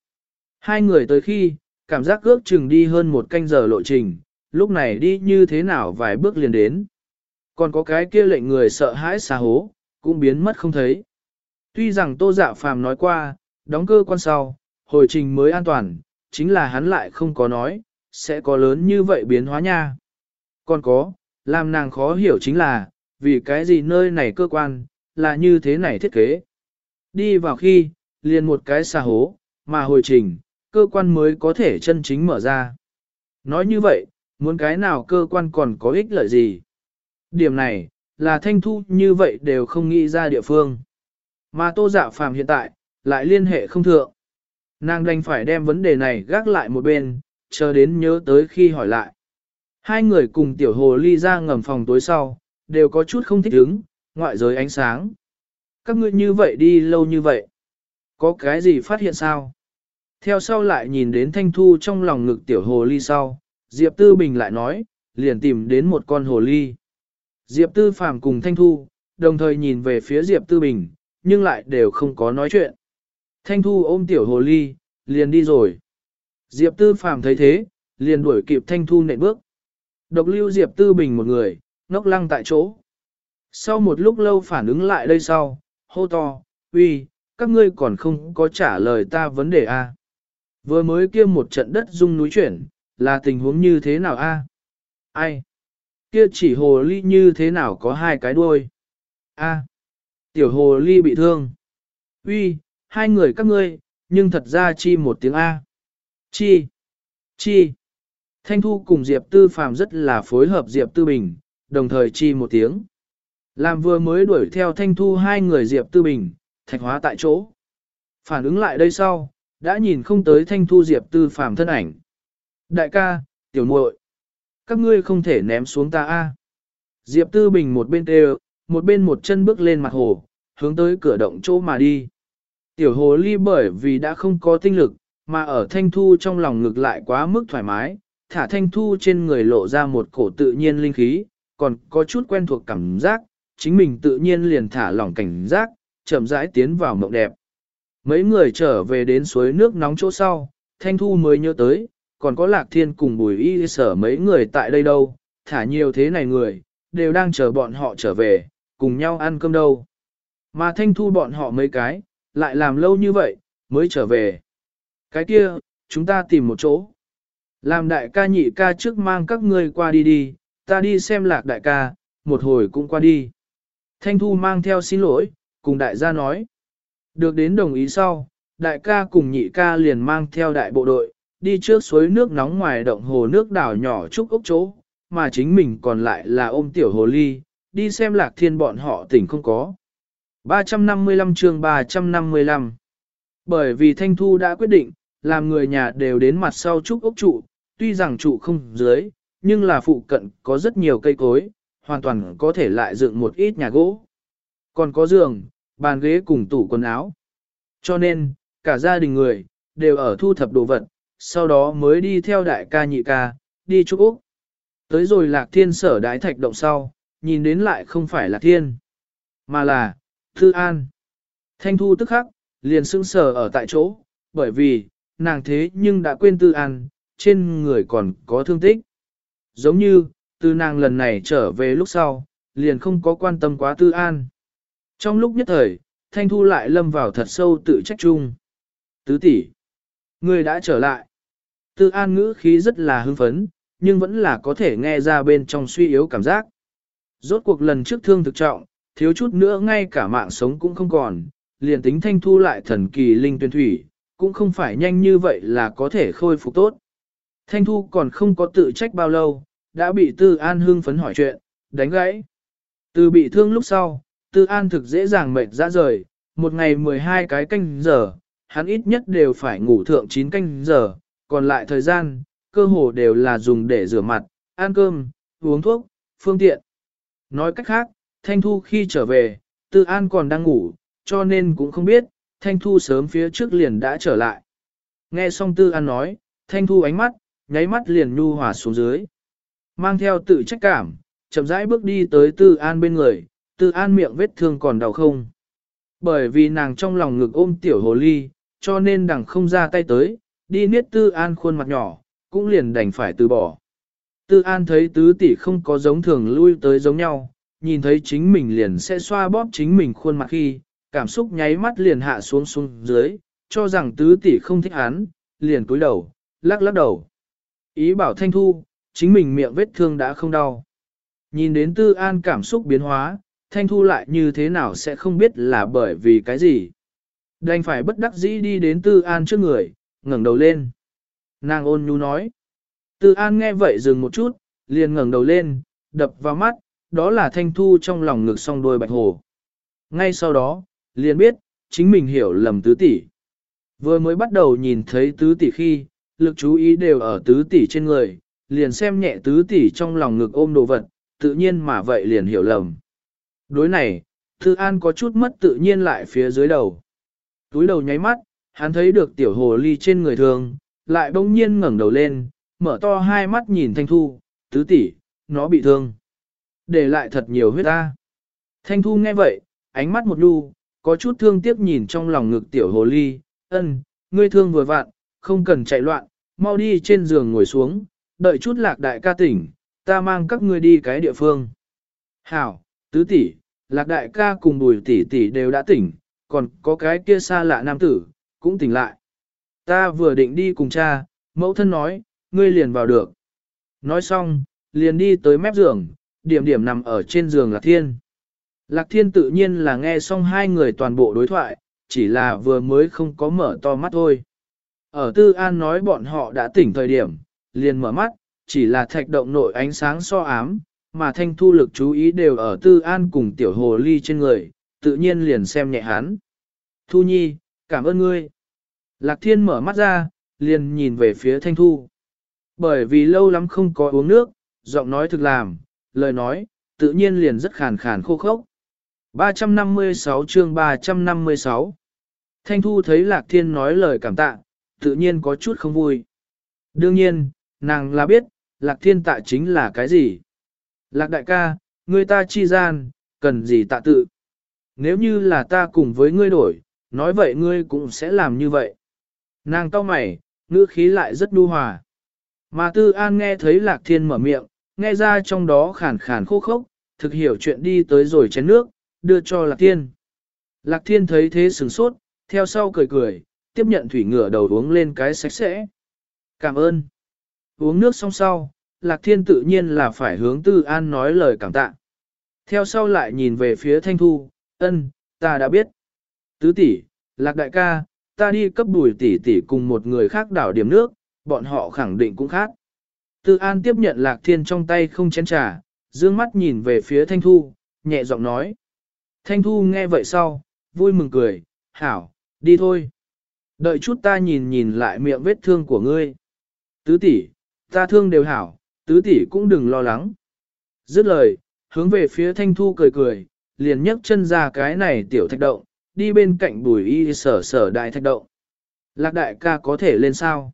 Hai người tới khi, cảm giác ước chừng đi hơn một canh giờ lộ trình, lúc này đi như thế nào vài bước liền đến. Còn có cái kia lệnh người sợ hãi xa hố, cũng biến mất không thấy. Tuy rằng Tô Dạ Phàm nói qua, đóng cơ quan sau, hồi trình mới an toàn, chính là hắn lại không có nói, sẽ có lớn như vậy biến hóa nha. Còn có, làm nàng khó hiểu chính là, vì cái gì nơi này cơ quan, là như thế này thiết kế. Đi vào khi, liền một cái xà hố, mà hồi trình, cơ quan mới có thể chân chính mở ra. Nói như vậy, muốn cái nào cơ quan còn có ích lợi gì? Điểm này, là thanh thu như vậy đều không nghĩ ra địa phương. Mà tô dạ phàm hiện tại, lại liên hệ không thượng. Nàng đành phải đem vấn đề này gác lại một bên, chờ đến nhớ tới khi hỏi lại. Hai người cùng tiểu hồ ly ra ngầm phòng tối sau, đều có chút không thích ứng, ngoại giới ánh sáng. Các ngươi như vậy đi lâu như vậy. Có cái gì phát hiện sao? Theo sau lại nhìn đến thanh thu trong lòng ngực tiểu hồ ly sau, Diệp Tư Bình lại nói, liền tìm đến một con hồ ly. Diệp Tư Phàm cùng thanh thu, đồng thời nhìn về phía Diệp Tư Bình, nhưng lại đều không có nói chuyện. Thanh thu ôm tiểu hồ ly, liền đi rồi. Diệp Tư Phàm thấy thế, liền đuổi kịp thanh thu nện bước. Độc lưu Diệp Tư Bình một người, ngốc lăng tại chỗ. Sau một lúc lâu phản ứng lại đây sau, hô to, uy, các ngươi còn không có trả lời ta vấn đề a. Vừa mới kia một trận đất rung núi chuyển, là tình huống như thế nào a? Ai? Kia chỉ hồ ly như thế nào có hai cái đuôi? A. Tiểu hồ ly bị thương. Uy, hai người các ngươi, nhưng thật ra chi một tiếng A. Chi. Chi. Thanh Thu cùng Diệp Tư Phàm rất là phối hợp Diệp Tư Bình, đồng thời chi một tiếng. Làm vừa mới đuổi theo Thanh Thu hai người Diệp Tư Bình, thạch hóa tại chỗ. Phản ứng lại đây sau, đã nhìn không tới Thanh Thu Diệp Tư Phàm thân ảnh. Đại ca, tiểu muội, các ngươi không thể ném xuống ta a. Diệp Tư Bình một bên đều, một bên một chân bước lên mặt hồ, hướng tới cửa động chỗ mà đi. Tiểu hồ ly bởi vì đã không có tinh lực, mà ở Thanh Thu trong lòng ngực lại quá mức thoải mái, thả Thanh Thu trên người lộ ra một cổ tự nhiên linh khí, còn có chút quen thuộc cảm giác, chính mình tự nhiên liền thả lỏng cảnh giác, chậm rãi tiến vào mộng đẹp. Mấy người trở về đến suối nước nóng chỗ sau, Thanh Thu mới nhớ tới, còn có Lạc Thiên cùng Bùi Y sở mấy người tại đây đâu, thả nhiều thế này người, đều đang chờ bọn họ trở về, cùng nhau ăn cơm đâu. Mà Thanh Thu bọn họ mấy cái, lại làm lâu như vậy, mới trở về. Cái kia, chúng ta tìm một chỗ. Làm đại ca nhị ca trước mang các ngươi qua đi đi, ta đi xem lạc đại ca, một hồi cũng qua đi. Thanh Thu mang theo xin lỗi, cùng đại gia nói. Được đến đồng ý sau, đại ca cùng nhị ca liền mang theo đại bộ đội, đi trước suối nước nóng ngoài động hồ nước đảo nhỏ trúc ốc chỗ, mà chính mình còn lại là ôm tiểu hồ ly, đi xem lạc thiên bọn họ tỉnh không có. 355 chương 355 Bởi vì Thanh Thu đã quyết định, làm người nhà đều đến mặt sau trúc ốc trụ, tuy rằng trụ không dưới, nhưng là phụ cận có rất nhiều cây cối, hoàn toàn có thể lại dựng một ít nhà gỗ. Còn có giường, bàn ghế cùng tủ quần áo. Cho nên, cả gia đình người, đều ở thu thập đồ vật, sau đó mới đi theo đại ca nhị ca, đi trúc Úc. Tới rồi lạc thiên sở đái thạch động sau, nhìn đến lại không phải lạc thiên, mà là, Thư An. Thanh Thu tức khắc, liền sưng sờ ở tại chỗ, bởi vì, nàng thế nhưng đã quên Tư An, trên người còn có thương tích. Giống như, từ nàng lần này trở về lúc sau, liền không có quan tâm quá Tư An. Trong lúc nhất thời, Thanh Thu lại lâm vào thật sâu tự trách chung. Tứ tỷ, người đã trở lại. Tư An ngữ khí rất là hưng phấn, nhưng vẫn là có thể nghe ra bên trong suy yếu cảm giác. Rốt cuộc lần trước thương thực trọng, thiếu chút nữa ngay cả mạng sống cũng không còn, liền tính thanh thu lại thần kỳ linh tuyên thủy, cũng không phải nhanh như vậy là có thể khôi phục tốt. Thanh thu còn không có tự trách bao lâu, đã bị Tư An hưng phấn hỏi chuyện, đánh gãy. Từ bị thương lúc sau, Tư An thực dễ dàng mệt ra rời, một ngày 12 cái canh giờ, hắn ít nhất đều phải ngủ thượng 9 canh giờ, còn lại thời gian, cơ hồ đều là dùng để rửa mặt, ăn cơm, uống thuốc, phương tiện. Nói cách khác, Thanh Thu khi trở về, Tư An còn đang ngủ, cho nên cũng không biết, Thanh Thu sớm phía trước liền đã trở lại. Nghe xong Tư An nói, Thanh Thu ánh mắt, nháy mắt liền nhu hòa xuống dưới. Mang theo tự trách cảm, chậm rãi bước đi tới Tư An bên người, Tư An miệng vết thương còn đau không. Bởi vì nàng trong lòng ngực ôm tiểu hồ ly, cho nên đằng không ra tay tới, đi niết Tư An khuôn mặt nhỏ, cũng liền đành phải từ bỏ. Tư An thấy tứ tỷ không có giống thường lui tới giống nhau, nhìn thấy chính mình liền sẽ xoa bóp chính mình khuôn mặt khi, cảm xúc nháy mắt liền hạ xuống xuống dưới, cho rằng tứ tỷ không thích hắn, liền cúi đầu, lắc lắc đầu. Ý bảo Thanh Thu, chính mình miệng vết thương đã không đau. Nhìn đến Tư An cảm xúc biến hóa, Thanh Thu lại như thế nào sẽ không biết là bởi vì cái gì. Đành phải bất đắc dĩ đi đến Tư An trước người, ngẩng đầu lên. Nàng ôn nhu nói. Tư An nghe vậy dừng một chút, liền ngẩng đầu lên, đập vào mắt, đó là thanh thu trong lòng ngực song đôi bạch hồ. Ngay sau đó, liền biết, chính mình hiểu lầm tứ tỷ. Vừa mới bắt đầu nhìn thấy tứ tỷ khi, lực chú ý đều ở tứ tỷ trên người, liền xem nhẹ tứ tỷ trong lòng ngực ôm đồ vật, tự nhiên mà vậy liền hiểu lầm. Đối này, Thư An có chút mất tự nhiên lại phía dưới đầu. Túi đầu nháy mắt, hắn thấy được tiểu hồ ly trên người thường, lại bỗng nhiên ngẩng đầu lên, mở to hai mắt nhìn Thanh Thu, tứ tỷ, nó bị thương. Để lại thật nhiều huyết ta. Thanh Thu nghe vậy, ánh mắt một lưu, có chút thương tiếc nhìn trong lòng ngực tiểu hồ ly, ân, ngươi thương vừa vặn, không cần chạy loạn, mau đi trên giường ngồi xuống, đợi chút lạc đại ca tỉnh, ta mang các ngươi đi cái địa phương. Hảo, tứ tỷ, lạc đại ca cùng bùi tỷ tỷ đều đã tỉnh, còn có cái kia xa lạ nam tử, cũng tỉnh lại. Ta vừa định đi cùng cha, mẫu thân nói, ngươi liền vào được. Nói xong, liền đi tới mép giường, điểm điểm nằm ở trên giường là Thiên. Lạc Thiên tự nhiên là nghe xong hai người toàn bộ đối thoại, chỉ là vừa mới không có mở to mắt thôi. Ở Tư An nói bọn họ đã tỉnh thời điểm, liền mở mắt, chỉ là thạch động nội ánh sáng so ám, mà thanh thu lực chú ý đều ở Tư An cùng tiểu hồ ly trên người, tự nhiên liền xem nhẹ hắn. Thu Nhi, cảm ơn ngươi. Lạc Thiên mở mắt ra, liền nhìn về phía Thanh Thu. Bởi vì lâu lắm không có uống nước, giọng nói thực làm, lời nói, tự nhiên liền rất khàn khàn khô khốc. 356 chương 356 Thanh Thu thấy Lạc Thiên nói lời cảm tạ, tự nhiên có chút không vui. Đương nhiên, nàng là biết, Lạc Thiên tạ chính là cái gì. Lạc đại ca, người ta chi gian, cần gì tạ tự. Nếu như là ta cùng với ngươi đổi, nói vậy ngươi cũng sẽ làm như vậy. Nàng cau mày, ngữ khí lại rất đu hòa. Mà Tư An nghe thấy Lạc Thiên mở miệng, nghe ra trong đó khản khản khô khốc, thực hiểu chuyện đi tới rồi chén nước, đưa cho Lạc Thiên. Lạc Thiên thấy thế sửng sốt, theo sau cười cười, tiếp nhận thủy ngửa đầu uống lên cái sạch sẽ. Cảm ơn. Uống nước xong sau, Lạc Thiên tự nhiên là phải hướng Tư An nói lời cảm tạ. Theo sau lại nhìn về phía Thanh Thu, ân, ta đã biết. Tứ tỷ, Lạc đại ca, ta đi cấp đùi tỷ tỷ cùng một người khác đảo điểm nước, bọn họ khẳng định cũng khác. Tư An tiếp nhận Lạc Thiên trong tay không chén trà, dương mắt nhìn về phía Thanh Thu, nhẹ giọng nói. Thanh Thu nghe vậy sau, vui mừng cười, hảo, đi thôi. Đợi chút ta nhìn nhìn lại miệng vết thương của ngươi. Tứ tỷ, ta thương đều hảo, tứ tỷ cũng đừng lo lắng. Dứt lời, hướng về phía Thanh Thu cười cười, liền nhấc chân ra cái này tiểu thạch động, đi bên cạnh bùi y sở sở đại thạch động. Lạc đại ca có thể lên sao?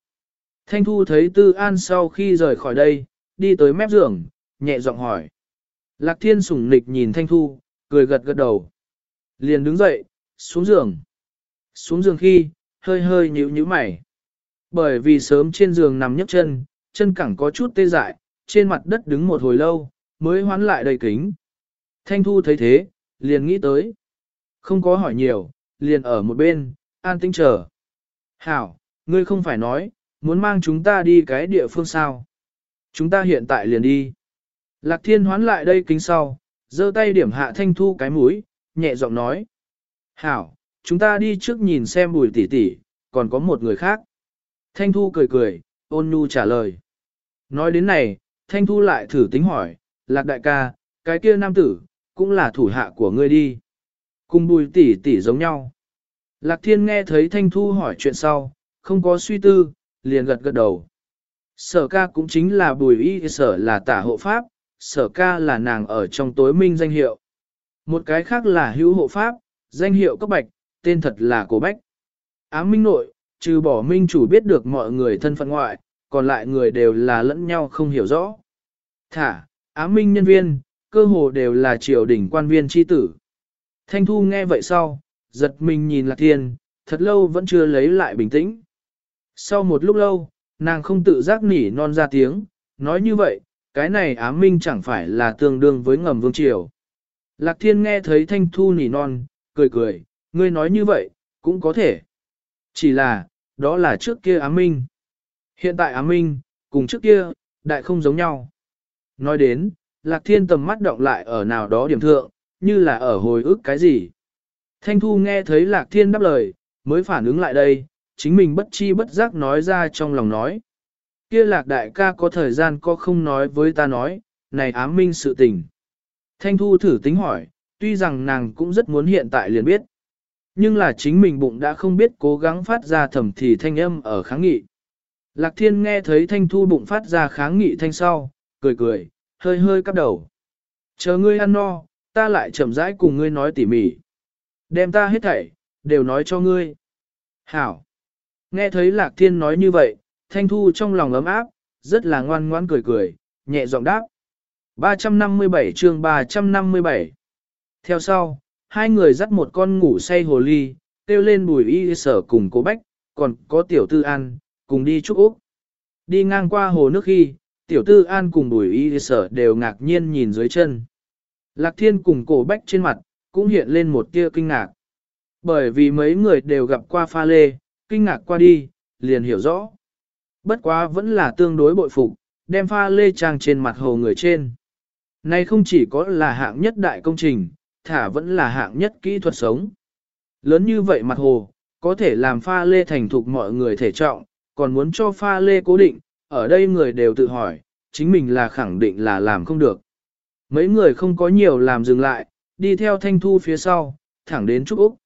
Thanh Thu thấy Tư An sau khi rời khỏi đây, đi tới mép giường, nhẹ giọng hỏi. Lạc Thiên sủng nịch nhìn Thanh Thu, cười gật gật đầu. Liền đứng dậy, xuống giường. Xuống giường khi, hơi hơi nhíu nhíu mày. Bởi vì sớm trên giường nằm nhấc chân, chân cẳng có chút tê dại, trên mặt đất đứng một hồi lâu, mới hoán lại đầy kính. Thanh Thu thấy thế, liền nghĩ tới. Không có hỏi nhiều, liền ở một bên, an tinh chờ. Hảo, ngươi không phải nói, muốn mang chúng ta đi cái địa phương sao. Chúng ta hiện tại liền đi. Lạc thiên hoán lại đây kính sau, giơ tay điểm hạ thanh thu cái mũi, nhẹ giọng nói. Hảo, chúng ta đi trước nhìn xem bùi tỷ tỷ, còn có một người khác. Thanh thu cười cười, ôn nhu trả lời. Nói đến này, thanh thu lại thử tính hỏi, lạc đại ca, cái kia nam tử, cũng là thủ hạ của ngươi đi. Cùng bùi tỷ tỷ giống nhau. Lạc thiên nghe thấy thanh thu hỏi chuyện sau, không có suy tư, liền gật gật đầu. Sở ca cũng chính là bùi y sở là tả hộ pháp, sở ca là nàng ở trong tối minh danh hiệu. Một cái khác là hữu hộ pháp, danh hiệu cấp bạch, tên thật là cổ bách. Ám minh nội, trừ bỏ minh chủ biết được mọi người thân phận ngoại, còn lại người đều là lẫn nhau không hiểu rõ. Thả, ám minh nhân viên, cơ hồ đều là triều đình quan viên chi tử. Thanh Thu nghe vậy sau, giật mình nhìn Lạc Thiên, thật lâu vẫn chưa lấy lại bình tĩnh. Sau một lúc lâu, nàng không tự giác nỉ non ra tiếng, nói như vậy, cái này ám minh chẳng phải là tương đương với ngầm vương triều. Lạc thiên nghe thấy thanh thu nỉ non, cười cười, ngươi nói như vậy, cũng có thể. Chỉ là, đó là trước kia ám minh. Hiện tại ám minh, cùng trước kia, đại không giống nhau. Nói đến, lạc thiên tầm mắt động lại ở nào đó điểm thượng, như là ở hồi ức cái gì. Thanh thu nghe thấy lạc thiên đáp lời, mới phản ứng lại đây, chính mình bất chi bất giác nói ra trong lòng nói. Kia lạc đại ca có thời gian có không nói với ta nói, này ám minh sự tình. Thanh Thu thử tính hỏi, tuy rằng nàng cũng rất muốn hiện tại liền biết. Nhưng là chính mình bụng đã không biết cố gắng phát ra thầm thì thanh âm ở kháng nghị. Lạc thiên nghe thấy thanh thu bụng phát ra kháng nghị thanh sau, cười cười, hơi hơi cắp đầu. Chờ ngươi ăn no, ta lại chậm rãi cùng ngươi nói tỉ mỉ. Đem ta hết thảy, đều nói cho ngươi. Hảo. Nghe thấy Lạc Thiên nói như vậy, Thanh Thu trong lòng ấm áp, rất là ngoan ngoãn cười cười, nhẹ giọng đáp. 357 chương 357 Theo sau, hai người dắt một con ngủ say hồ ly, kêu lên bùi y sở cùng cố bách, còn có tiểu tư an, cùng đi chúc Úc. Đi ngang qua hồ nước khi, tiểu tư an cùng bùi y sở đều ngạc nhiên nhìn dưới chân. Lạc thiên cùng cổ bách trên mặt, cũng hiện lên một tia kinh ngạc. Bởi vì mấy người đều gặp qua pha lê, kinh ngạc qua đi, liền hiểu rõ. Bất quá vẫn là tương đối bội phục, đem pha lê trang trên mặt hồ người trên. Này không chỉ có là hạng nhất đại công trình, thả vẫn là hạng nhất kỹ thuật sống. Lớn như vậy mặt hồ, có thể làm pha lê thành thục mọi người thể trọng, còn muốn cho pha lê cố định, ở đây người đều tự hỏi, chính mình là khẳng định là làm không được. Mấy người không có nhiều làm dừng lại, đi theo thanh thu phía sau, thẳng đến Trúc Úc.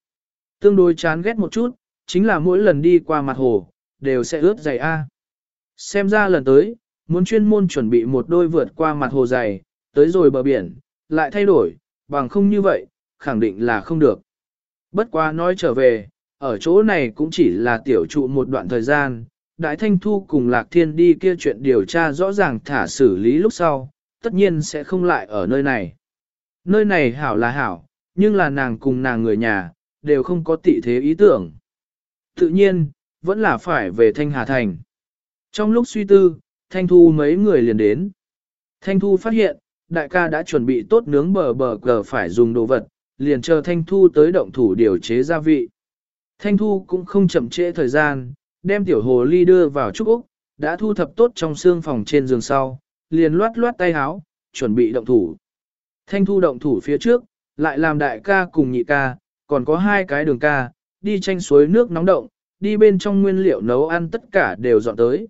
Tương đối chán ghét một chút, chính là mỗi lần đi qua mặt hồ, đều sẽ ướt giày A. Xem ra lần tới, muốn chuyên môn chuẩn bị một đôi vượt qua mặt hồ dày, tới rồi bờ biển, lại thay đổi, bằng không như vậy, khẳng định là không được. Bất quá nói trở về, ở chỗ này cũng chỉ là tiểu trụ một đoạn thời gian, Đại Thanh Thu cùng Lạc Thiên đi kia chuyện điều tra rõ ràng thả xử lý lúc sau, tất nhiên sẽ không lại ở nơi này. Nơi này hảo là hảo, nhưng là nàng cùng nàng người nhà, đều không có tị thế ý tưởng. Tự nhiên, vẫn là phải về Thanh Hà Thành. Trong lúc suy tư, Thanh Thu mấy người liền đến. Thanh Thu phát hiện, đại ca đã chuẩn bị tốt nướng bờ bờ cờ phải dùng đồ vật, liền chờ Thanh Thu tới động thủ điều chế gia vị. Thanh Thu cũng không chậm trễ thời gian, đem tiểu hồ ly đưa vào trúc Úc, đã thu thập tốt trong xương phòng trên giường sau, liền loát loát tay háo, chuẩn bị động thủ. Thanh Thu động thủ phía trước, lại làm đại ca cùng nhị ca, còn có hai cái đường ca, đi tranh suối nước nóng động, đi bên trong nguyên liệu nấu ăn tất cả đều dọn tới.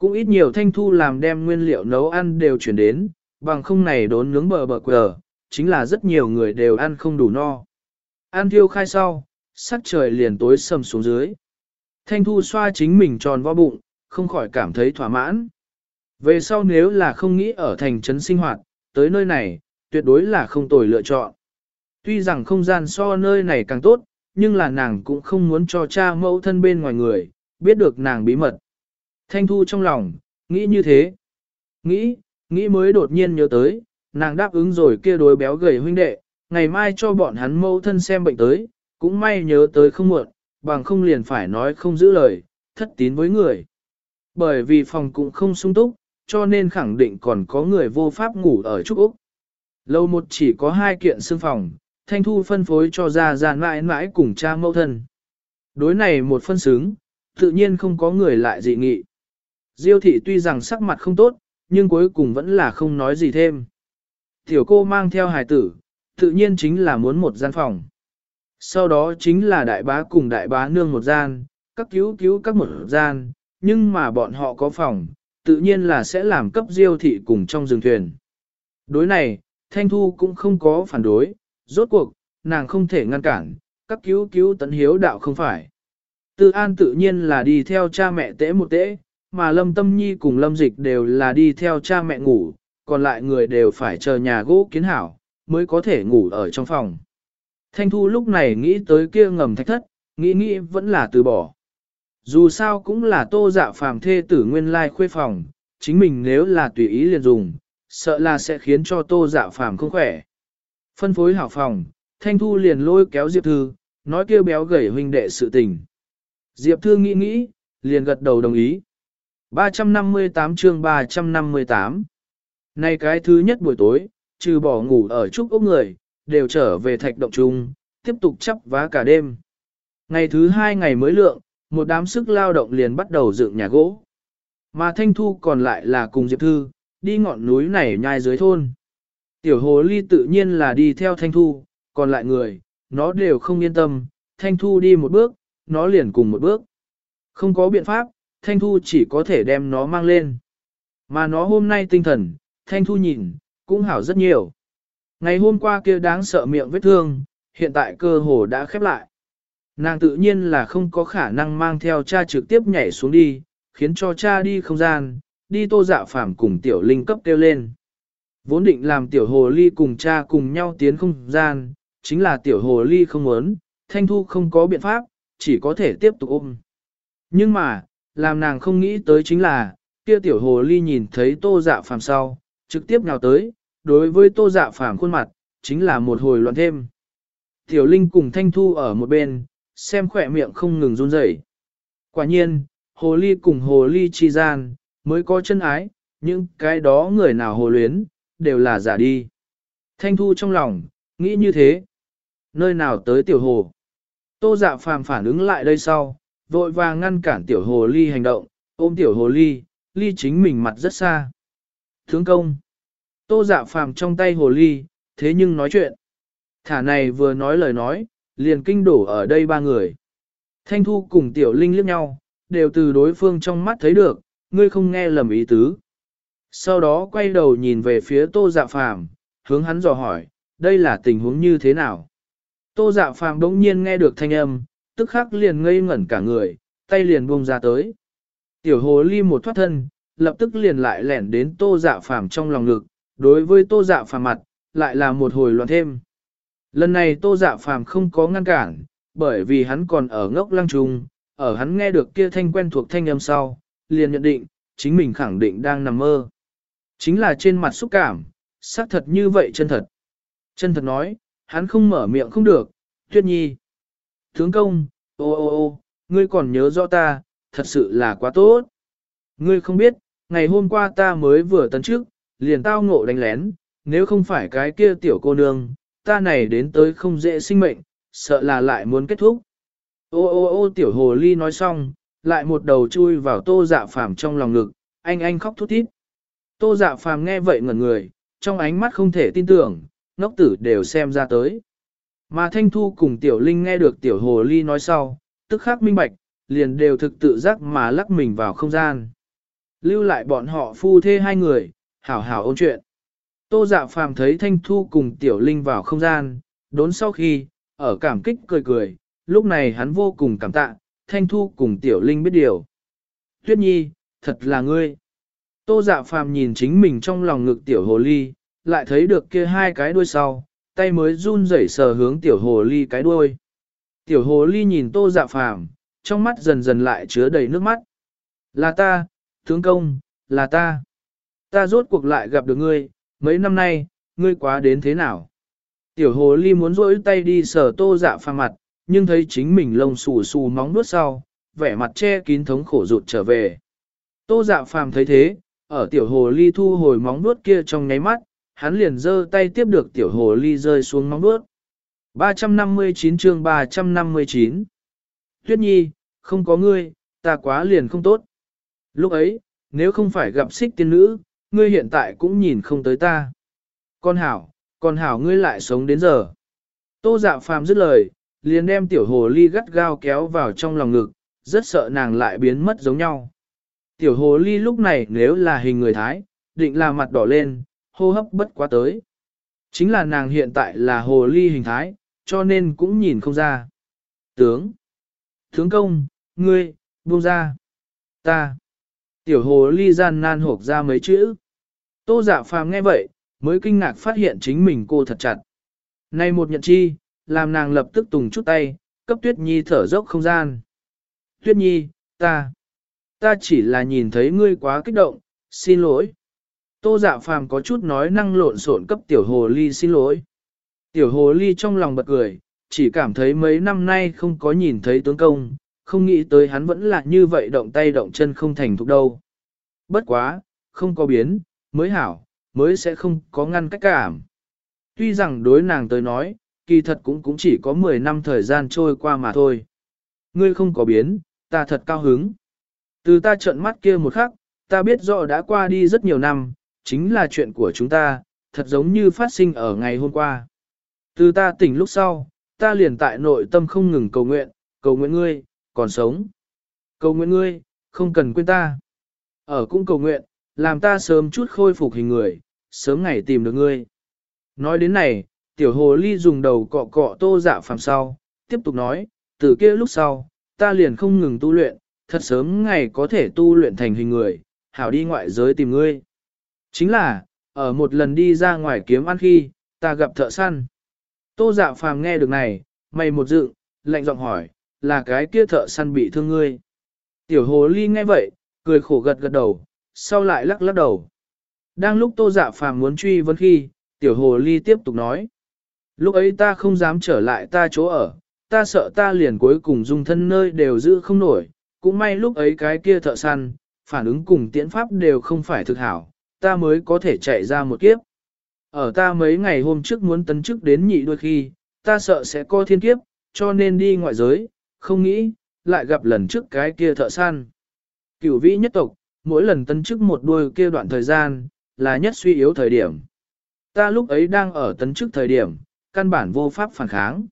Cũng ít nhiều thanh thu làm đem nguyên liệu nấu ăn đều chuyển đến, bằng không này đốn nướng bờ bờ quờ, chính là rất nhiều người đều ăn không đủ no. Ăn thiêu khai sau, sắc trời liền tối sầm xuống dưới. Thanh thu xoa chính mình tròn vo bụng, không khỏi cảm thấy thỏa mãn. Về sau nếu là không nghĩ ở thành trấn sinh hoạt, tới nơi này, tuyệt đối là không tồi lựa chọn. Tuy rằng không gian so nơi này càng tốt, nhưng là nàng cũng không muốn cho cha mẫu thân bên ngoài người, biết được nàng bí mật. Thanh Thu trong lòng, nghĩ như thế. Nghĩ, nghĩ mới đột nhiên nhớ tới, nàng đáp ứng rồi kia đối béo gầy huynh đệ, ngày mai cho bọn hắn mẫu thân xem bệnh tới, cũng may nhớ tới không muộn, bằng không liền phải nói không giữ lời, thất tín với người. Bởi vì phòng cũng không sung túc, cho nên khẳng định còn có người vô pháp ngủ ở Trúc Úc. Lâu một chỉ có hai kiện xương phòng, Thanh Thu phân phối cho ra ra mãi mãi cùng cha mẫu thân. Đối này một phân xứng, tự nhiên không có người lại dị nghị. Diêu thị tuy rằng sắc mặt không tốt, nhưng cuối cùng vẫn là không nói gì thêm. Tiểu cô mang theo hài tử, tự nhiên chính là muốn một gian phòng. Sau đó chính là đại bá cùng đại bá nương một gian, các cứu cứu các một gian, nhưng mà bọn họ có phòng, tự nhiên là sẽ làm cấp diêu thị cùng trong rừng thuyền. Đối này, Thanh Thu cũng không có phản đối, rốt cuộc, nàng không thể ngăn cản, các cứu cứu tấn hiếu đạo không phải. Tư An tự nhiên là đi theo cha mẹ tễ một tễ, mà Lâm Tâm Nhi cùng Lâm Dịch đều là đi theo cha mẹ ngủ, còn lại người đều phải chờ nhà gỗ kiến hảo, mới có thể ngủ ở trong phòng. Thanh Thu lúc này nghĩ tới kia ngầm thạch thất, nghĩ nghĩ vẫn là từ bỏ. Dù sao cũng là tô dạ phàm thê tử nguyên lai khuê phòng, chính mình nếu là tùy ý liền dùng, sợ là sẽ khiến cho tô dạ phàm không khỏe. Phân phối hảo phòng, Thanh Thu liền lôi kéo Diệp Thư, nói kêu béo gầy huynh đệ sự tình. Diệp Thư nghĩ nghĩ, liền gật đầu đồng ý. 358 chương 358 Nay cái thứ nhất buổi tối, trừ bỏ ngủ ở trúc ốc người, đều trở về thạch động trung, tiếp tục chấp vá cả đêm. Ngày thứ hai ngày mới lượng, một đám sức lao động liền bắt đầu dựng nhà gỗ. Mà Thanh Thu còn lại là cùng Diệp Thư, đi ngọn núi này nhai dưới thôn. Tiểu hồ ly tự nhiên là đi theo Thanh Thu, còn lại người, nó đều không yên tâm, Thanh Thu đi một bước, nó liền cùng một bước. Không có biện pháp, Thanh Thu chỉ có thể đem nó mang lên. Mà nó hôm nay tinh thần, Thanh Thu nhìn, cũng hảo rất nhiều. Ngày hôm qua kia đáng sợ miệng vết thương, hiện tại cơ hồ đã khép lại. Nàng tự nhiên là không có khả năng mang theo cha trực tiếp nhảy xuống đi, khiến cho cha đi không gian, đi tô dạ phàm cùng tiểu linh cấp kêu lên. Vốn định làm tiểu hồ ly cùng cha cùng nhau tiến không gian, chính là tiểu hồ ly không muốn, thanh thu không có biện pháp, chỉ có thể tiếp tục ôm. Nhưng mà, làm nàng không nghĩ tới chính là, kia tiểu hồ ly nhìn thấy tô dạ phàm sau, trực tiếp nào tới, đối với tô dạ phàm khuôn mặt, chính là một hồi loạn thêm. Tiểu linh cùng thanh thu ở một bên, xem khỏe miệng không ngừng run rẩy. Quả nhiên, hồ ly cùng hồ ly chi gian, mới có chân ái, nhưng cái đó người nào hồ luyến, đều là giả đi. Thanh thu trong lòng, nghĩ như thế. Nơi nào tới tiểu hồ? Tô dạ phàm phản ứng lại đây sau, vội vàng ngăn cản tiểu hồ ly hành động, ôm tiểu hồ ly, ly chính mình mặt rất xa. Thướng công. Tô dạ phàm trong tay hồ ly, thế nhưng nói chuyện. Thả này vừa nói lời nói, liền kinh đổ ở đây ba người. Thanh Thu cùng Tiểu Linh liếc nhau, đều từ đối phương trong mắt thấy được, ngươi không nghe lầm ý tứ. Sau đó quay đầu nhìn về phía Tô Dạ Phàm, hướng hắn dò hỏi, đây là tình huống như thế nào? Tô Dạ Phàm đống nhiên nghe được thanh âm, tức khắc liền ngây ngẩn cả người, tay liền buông ra tới. Tiểu hồ ly một thoát thân, lập tức liền lại lẻn đến Tô Dạ Phàm trong lòng ngực, đối với Tô Dạ Phàm mặt, lại là một hồi loạn thêm. Lần này tô dạ phàm không có ngăn cản, bởi vì hắn còn ở ngốc lăng trung, ở hắn nghe được kia thanh quen thuộc thanh âm sau, liền nhận định, chính mình khẳng định đang nằm mơ. Chính là trên mặt xúc cảm, xác thật như vậy chân thật. Chân thật nói, hắn không mở miệng không được, tuyết nhi. Tướng công, ô ô ô, ngươi còn nhớ rõ ta, thật sự là quá tốt. Ngươi không biết, ngày hôm qua ta mới vừa tấn trước, liền tao ngộ đánh lén, nếu không phải cái kia tiểu cô nương, ta này đến tới không dễ sinh mệnh, sợ là lại muốn kết thúc. Ô ô ô tiểu hồ ly nói xong, lại một đầu chui vào tô dạ phàm trong lòng ngực, anh anh khóc thút thít. Tô dạ phàm nghe vậy ngẩn người, trong ánh mắt không thể tin tưởng, ngốc tử đều xem ra tới. Mà Thanh Thu cùng Tiểu Linh nghe được Tiểu Hồ Ly nói sau, tức khắc minh bạch, liền đều thực tự giác mà lắc mình vào không gian. Lưu lại bọn họ phu thê hai người, hảo hảo ôn chuyện. Tô dạ phàm thấy Thanh Thu cùng Tiểu Linh vào không gian, đốn sau khi, ở cảm kích cười cười, lúc này hắn vô cùng cảm tạ, Thanh Thu cùng Tiểu Linh biết điều. Tuyết Nhi, thật là ngươi. Tô dạ phàm nhìn chính mình trong lòng ngực Tiểu Hồ Ly, lại thấy được kia hai cái đuôi sau, tay mới run rẩy sờ hướng Tiểu Hồ Ly cái đuôi. Tiểu hồ ly nhìn tô dạ phàm, trong mắt dần dần lại chứa đầy nước mắt. Là ta, tướng công, là ta. Ta rốt cuộc lại gặp được ngươi, mấy năm nay, ngươi quá đến thế nào? Tiểu hồ ly muốn rỗi tay đi sờ tô dạ phàm mặt, nhưng thấy chính mình lông xù xù móng nuốt sau, vẻ mặt che kín thống khổ rụt trở về. Tô dạ phàm thấy thế, ở tiểu hồ ly thu hồi móng nuốt kia trong nháy mắt, hắn liền giơ tay tiếp được tiểu hồ ly rơi xuống móng bước. 359 chương 359 Tuyết nhi, không có ngươi, ta quá liền không tốt. Lúc ấy, nếu không phải gặp xích tiên nữ, ngươi hiện tại cũng nhìn không tới ta. Con hảo, con hảo ngươi lại sống đến giờ. Tô dạ phàm dứt lời, liền đem tiểu hồ ly gắt gao kéo vào trong lòng ngực, rất sợ nàng lại biến mất giống nhau. Tiểu hồ ly lúc này nếu là hình người Thái, định là mặt đỏ lên, hô hấp bất quá tới. Chính là nàng hiện tại là hồ ly hình thái, cho nên cũng nhìn không ra. Tướng! Tướng công, ngươi, buông ra. Ta! Tiểu hồ ly gian nan hộp ra mấy chữ. Tô dạ phàm nghe vậy, mới kinh ngạc phát hiện chính mình cô thật chặt. Này một nhận chi, làm nàng lập tức tùng chút tay, cấp tuyết nhi thở dốc không gian. Tuyết nhi, ta, ta chỉ là nhìn thấy ngươi quá kích động, xin lỗi. Tô dạ phàm có chút nói năng lộn xộn cấp tiểu hồ ly xin lỗi. Tiểu hồ ly trong lòng bật cười, chỉ cảm thấy mấy năm nay không có nhìn thấy tướng công, không nghĩ tới hắn vẫn là như vậy động tay động chân không thành thục đâu. Bất quá, không có biến, mới hảo, mới sẽ không có ngăn cách cảm. Tuy rằng đối nàng tới nói, kỳ thật cũng cũng chỉ có 10 năm thời gian trôi qua mà thôi. Ngươi không có biến, ta thật cao hứng. Từ ta trợn mắt kia một khắc, ta biết rõ đã qua đi rất nhiều năm, chính là chuyện của chúng ta, thật giống như phát sinh ở ngày hôm qua. Từ ta tỉnh lúc sau, ta liền tại nội tâm không ngừng cầu nguyện, cầu nguyện ngươi, còn sống. Cầu nguyện ngươi, không cần quên ta. Ở cũng cầu nguyện, làm ta sớm chút khôi phục hình người, sớm ngày tìm được ngươi. Nói đến này, tiểu hồ ly dùng đầu cọ cọ tô dạ phàm sau, tiếp tục nói, từ kia lúc sau, ta liền không ngừng tu luyện, thật sớm ngày có thể tu luyện thành hình người, hảo đi ngoại giới tìm ngươi. Chính là, ở một lần đi ra ngoài kiếm ăn khi, ta gặp thợ săn. Tô dạ phàm nghe được này, mày một dựng, lạnh giọng hỏi, là cái kia thợ săn bị thương ngươi. Tiểu hồ ly nghe vậy, cười khổ gật gật đầu, sau lại lắc lắc đầu. Đang lúc tô dạ phàm muốn truy vấn khi, tiểu hồ ly tiếp tục nói. Lúc ấy ta không dám trở lại ta chỗ ở, ta sợ ta liền cuối cùng dung thân nơi đều giữ không nổi, cũng may lúc ấy cái kia thợ săn, phản ứng cùng tiễn pháp đều không phải thực hảo, ta mới có thể chạy ra một kiếp. Ở ta mấy ngày hôm trước muốn tấn chức đến nhị đôi khi, ta sợ sẽ có thiên kiếp, cho nên đi ngoại giới, không nghĩ, lại gặp lần trước cái kia thợ săn. Cửu vĩ nhất tộc, mỗi lần tấn chức một đuôi kia đoạn thời gian, là nhất suy yếu thời điểm. Ta lúc ấy đang ở tấn chức thời điểm, căn bản vô pháp phản kháng.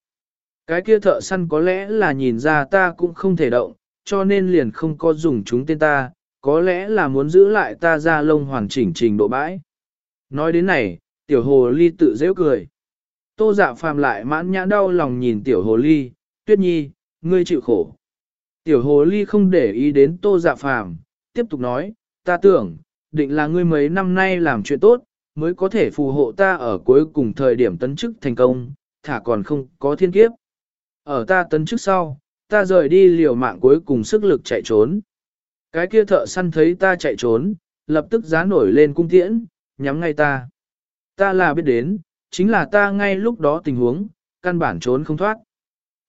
Cái kia thợ săn có lẽ là nhìn ra ta cũng không thể động, cho nên liền không có dùng chúng tên ta, có lẽ là muốn giữ lại ta ra lông hoàn chỉnh trình độ bãi. Nói đến này, tiểu hồ ly tự dễ cười. Tô dạ phàm lại mãn nhãn đau lòng nhìn tiểu hồ ly, tuyết nhi, ngươi chịu khổ. Tiểu hồ ly không để ý đến tô dạ phàm, tiếp tục nói, ta tưởng, định là ngươi mấy năm nay làm chuyện tốt, mới có thể phù hộ ta ở cuối cùng thời điểm tấn chức thành công, thả còn không có thiên kiếp. Ở ta tấn chức sau, ta rời đi liều mạng cuối cùng sức lực chạy trốn. Cái kia thợ săn thấy ta chạy trốn, lập tức giá nổi lên cung tiễn, nhắm ngay ta. Ta là biết đến, chính là ta ngay lúc đó tình huống, căn bản trốn không thoát.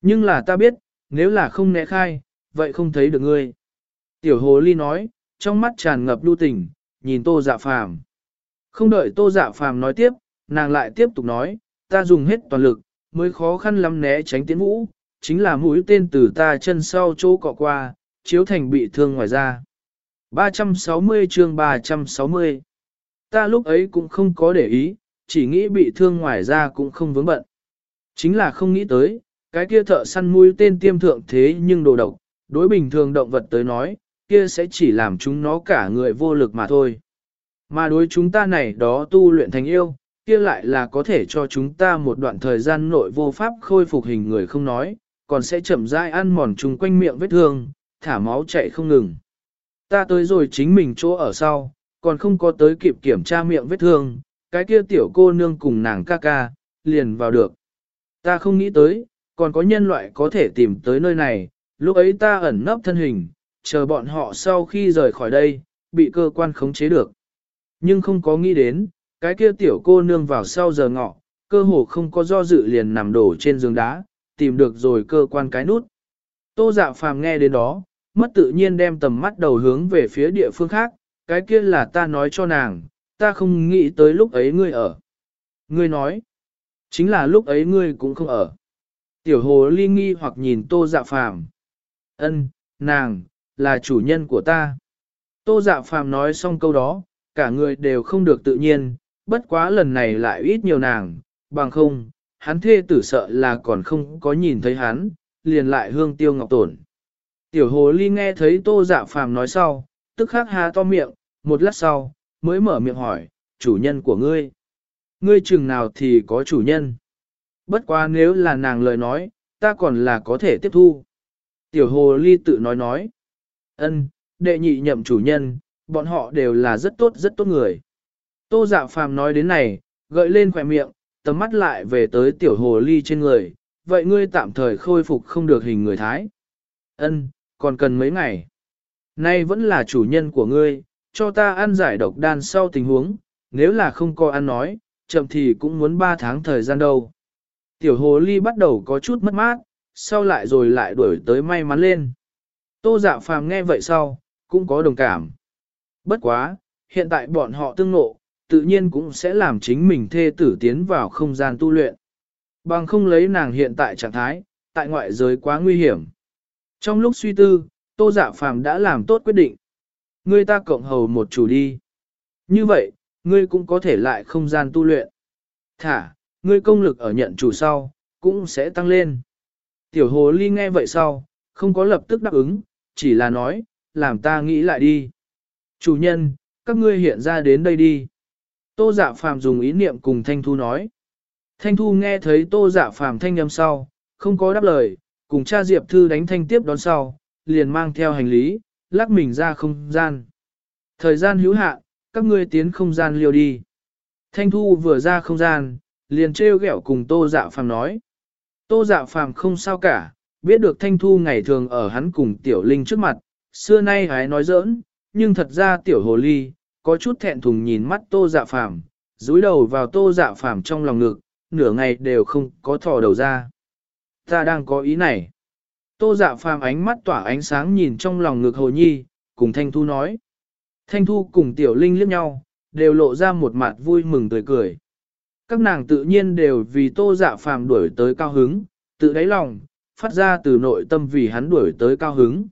Nhưng là ta biết, nếu là không né khai, vậy không thấy được ngươi. Tiểu hồ ly nói, trong mắt tràn ngập lưu tình, nhìn tô dạ phàm. Không đợi tô dạ phàm nói tiếp, nàng lại tiếp tục nói, ta dùng hết toàn lực, mới khó khăn lắm né tránh tiến vũ, chính là mũi tên từ ta chân sau chỗ cọ qua, chiếu thành bị thương ngoài ra. 360 chương 360 Ta lúc ấy cũng không có để ý, chỉ nghĩ bị thương ngoài ra cũng không vướng bận. Chính là không nghĩ tới, cái kia thợ săn mũi tên tiêm thượng thế nhưng đồ độc, đối bình thường động vật tới nói, kia sẽ chỉ làm chúng nó cả người vô lực mà thôi. Mà đối chúng ta này đó tu luyện thành yêu, kia lại là có thể cho chúng ta một đoạn thời gian nội vô pháp khôi phục hình người không nói, còn sẽ chậm rãi ăn mòn chung quanh miệng vết thương, thả máu chạy không ngừng. Ta tới rồi chính mình chỗ ở sau, còn không có tới kịp kiểm tra miệng vết thương, cái kia tiểu cô nương cùng nàng ca ca, liền vào được. Ta không nghĩ tới, còn có nhân loại có thể tìm tới nơi này, lúc ấy ta ẩn nấp thân hình, chờ bọn họ sau khi rời khỏi đây, bị cơ quan khống chế được. Nhưng không có nghĩ đến, cái kia tiểu cô nương vào sau giờ ngọ, cơ hồ không có do dự liền nằm đổ trên giường đá, tìm được rồi cơ quan cái nút. Tô dạ phàm nghe đến đó, mất tự nhiên đem tầm mắt đầu hướng về phía địa phương khác, cái kia là ta nói cho nàng, ta không nghĩ tới lúc ấy ngươi ở. Ngươi nói, chính là lúc ấy ngươi cũng không ở. Tiểu hồ ly nghi hoặc nhìn tô dạ phàm. ân nàng, là chủ nhân của ta. Tô dạ phàm nói xong câu đó, cả người đều không được tự nhiên, bất quá lần này lại ít nhiều nàng, bằng không, hắn thê tử sợ là còn không có nhìn thấy hắn, liền lại hương tiêu ngọc tổn. Tiểu hồ ly nghe thấy tô dạ phàm nói sau, tức khắc há to miệng, một lát sau, mới mở miệng hỏi, chủ nhân của ngươi. Ngươi chừng nào thì có chủ nhân. Bất quá nếu là nàng lời nói, ta còn là có thể tiếp thu. Tiểu hồ ly tự nói nói. ân, đệ nhị nhậm chủ nhân, bọn họ đều là rất tốt rất tốt người. Tô dạ phàm nói đến này, gợi lên khỏe miệng, tầm mắt lại về tới tiểu hồ ly trên người, vậy ngươi tạm thời khôi phục không được hình người thái. Ân, còn cần mấy ngày. Nay vẫn là chủ nhân của ngươi, cho ta ăn giải độc đan sau tình huống, nếu là không có ăn nói, chậm thì cũng muốn 3 tháng thời gian đâu. Tiểu hồ ly bắt đầu có chút mất mát, sau lại rồi lại đuổi tới may mắn lên. Tô dạ phàm nghe vậy sau, cũng có đồng cảm. Bất quá, hiện tại bọn họ tương nộ, tự nhiên cũng sẽ làm chính mình thê tử tiến vào không gian tu luyện. Bằng không lấy nàng hiện tại trạng thái, tại ngoại giới quá nguy hiểm. Trong lúc suy tư, Tô Dạ Phàm đã làm tốt quyết định. Ngươi ta cộng hầu một chủ đi. Như vậy, ngươi cũng có thể lại không gian tu luyện. Thả, ngươi công lực ở nhận chủ sau, cũng sẽ tăng lên. Tiểu hồ ly nghe vậy sau, không có lập tức đáp ứng, chỉ là nói, làm ta nghĩ lại đi. Chủ nhân, các ngươi hiện ra đến đây đi. Tô dạ phàm dùng ý niệm cùng Thanh Thu nói. Thanh Thu nghe thấy tô dạ phàm thanh âm sau, không có đáp lời, cùng cha Diệp Thư đánh thanh tiếp đón sau, liền mang theo hành lý, lắc mình ra không gian. Thời gian hữu hạn, các ngươi tiến không gian liều đi. Thanh Thu vừa ra không gian, liền trêu ghẹo cùng Tô Dạ Phàm nói. Tô Dạ Phàm không sao cả, biết được Thanh Thu ngày thường ở hắn cùng Tiểu Linh trước mặt, xưa nay hái nói giỡn, nhưng thật ra Tiểu Hồ Ly, có chút thẹn thùng nhìn mắt Tô Dạ Phàm, dúi đầu vào Tô Dạ Phàm trong lòng ngực, nửa ngày đều không có thò đầu ra. Ta đang có ý này. Tô Dạ Phàm ánh mắt tỏa ánh sáng nhìn trong lòng ngực Hồ Nhi, cùng Thanh Thu nói. Thanh Thu cùng Tiểu Linh liếc nhau, đều lộ ra một mặt vui mừng tươi cười. Các nàng tự nhiên đều vì Tô Dạ Phàm đuổi tới cao hứng, tự đáy lòng, phát ra từ nội tâm vì hắn đuổi tới cao hứng.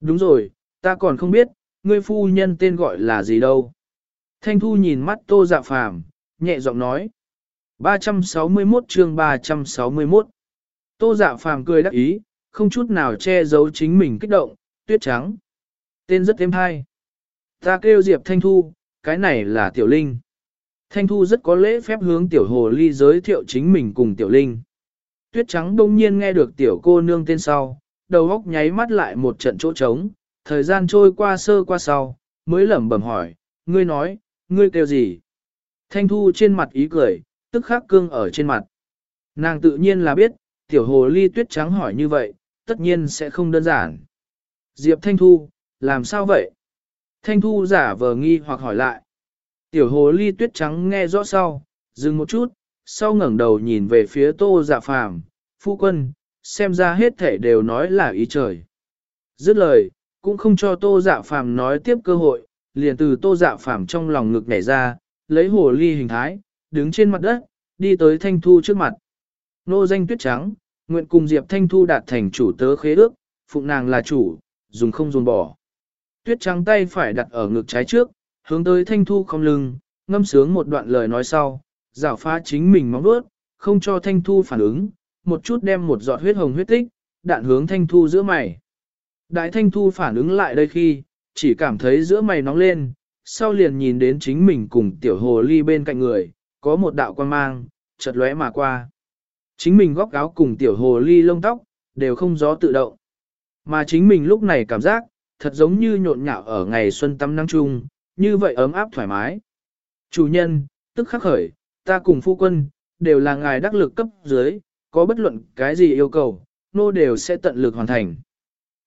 Đúng rồi, ta còn không biết, ngươi phu nhân tên gọi là gì đâu. Thanh Thu nhìn mắt Tô Dạ Phàm, nhẹ giọng nói. 361 chương 361 Tô Dạ Phàm cười đắc ý, không chút nào che giấu chính mình kích động, tuyết trắng. Tên rất êm hay. Ta kêu Diệp Thanh Thu, cái này là Tiểu Linh. Thanh Thu rất có lễ phép hướng Tiểu Hồ Ly giới thiệu chính mình cùng Tiểu Linh. Tuyết trắng đông nhiên nghe được Tiểu cô nương tên sau, đầu óc nháy mắt lại một trận chỗ trống, thời gian trôi qua sơ qua sau, mới lẩm bẩm hỏi, ngươi nói, ngươi kêu gì? Thanh Thu trên mặt ý cười, tức khắc cương ở trên mặt. Nàng tự nhiên là biết, Tiểu Hồ Ly tuyết trắng hỏi như vậy, tất nhiên sẽ không đơn giản. Diệp Thanh Thu, làm sao vậy? Thanh Thu giả vờ nghi hoặc hỏi lại. Tiểu hồ ly tuyết trắng nghe rõ sau, dừng một chút, sau ngẩng đầu nhìn về phía tô dạ phàm, phu quân, xem ra hết thể đều nói là ý trời. Dứt lời, cũng không cho tô dạ phàm nói tiếp cơ hội, liền từ tô dạ phàm trong lòng ngực nhảy ra, lấy hồ ly hình thái, đứng trên mặt đất, đi tới thanh thu trước mặt. Nô danh tuyết trắng, nguyện cùng Diệp Thanh Thu đạt thành chủ tớ khế ước, phụng nàng là chủ, dùng không dùng bỏ. Tuyết trắng tay phải đặt ở ngực trái trước, hướng tới thanh thu không lưng, ngâm sướng một đoạn lời nói sau, rảo phá chính mình móng vuốt, không cho thanh thu phản ứng, một chút đem một giọt huyết hồng huyết tích, đạn hướng thanh thu giữa mày. Đại thanh thu phản ứng lại đây khi, chỉ cảm thấy giữa mày nóng lên, sau liền nhìn đến chính mình cùng tiểu hồ ly bên cạnh người, có một đạo quan mang, chợt lóe mà qua. Chính mình góc áo cùng tiểu hồ ly lông tóc, đều không gió tự động. Mà chính mình lúc này cảm giác, thật giống như nhộn nhạo ở ngày xuân tắm nắng chung, như vậy ấm áp thoải mái. Chủ nhân, tức khắc khởi, ta cùng phu quân, đều là ngài đắc lực cấp dưới, có bất luận cái gì yêu cầu, nô đều sẽ tận lực hoàn thành.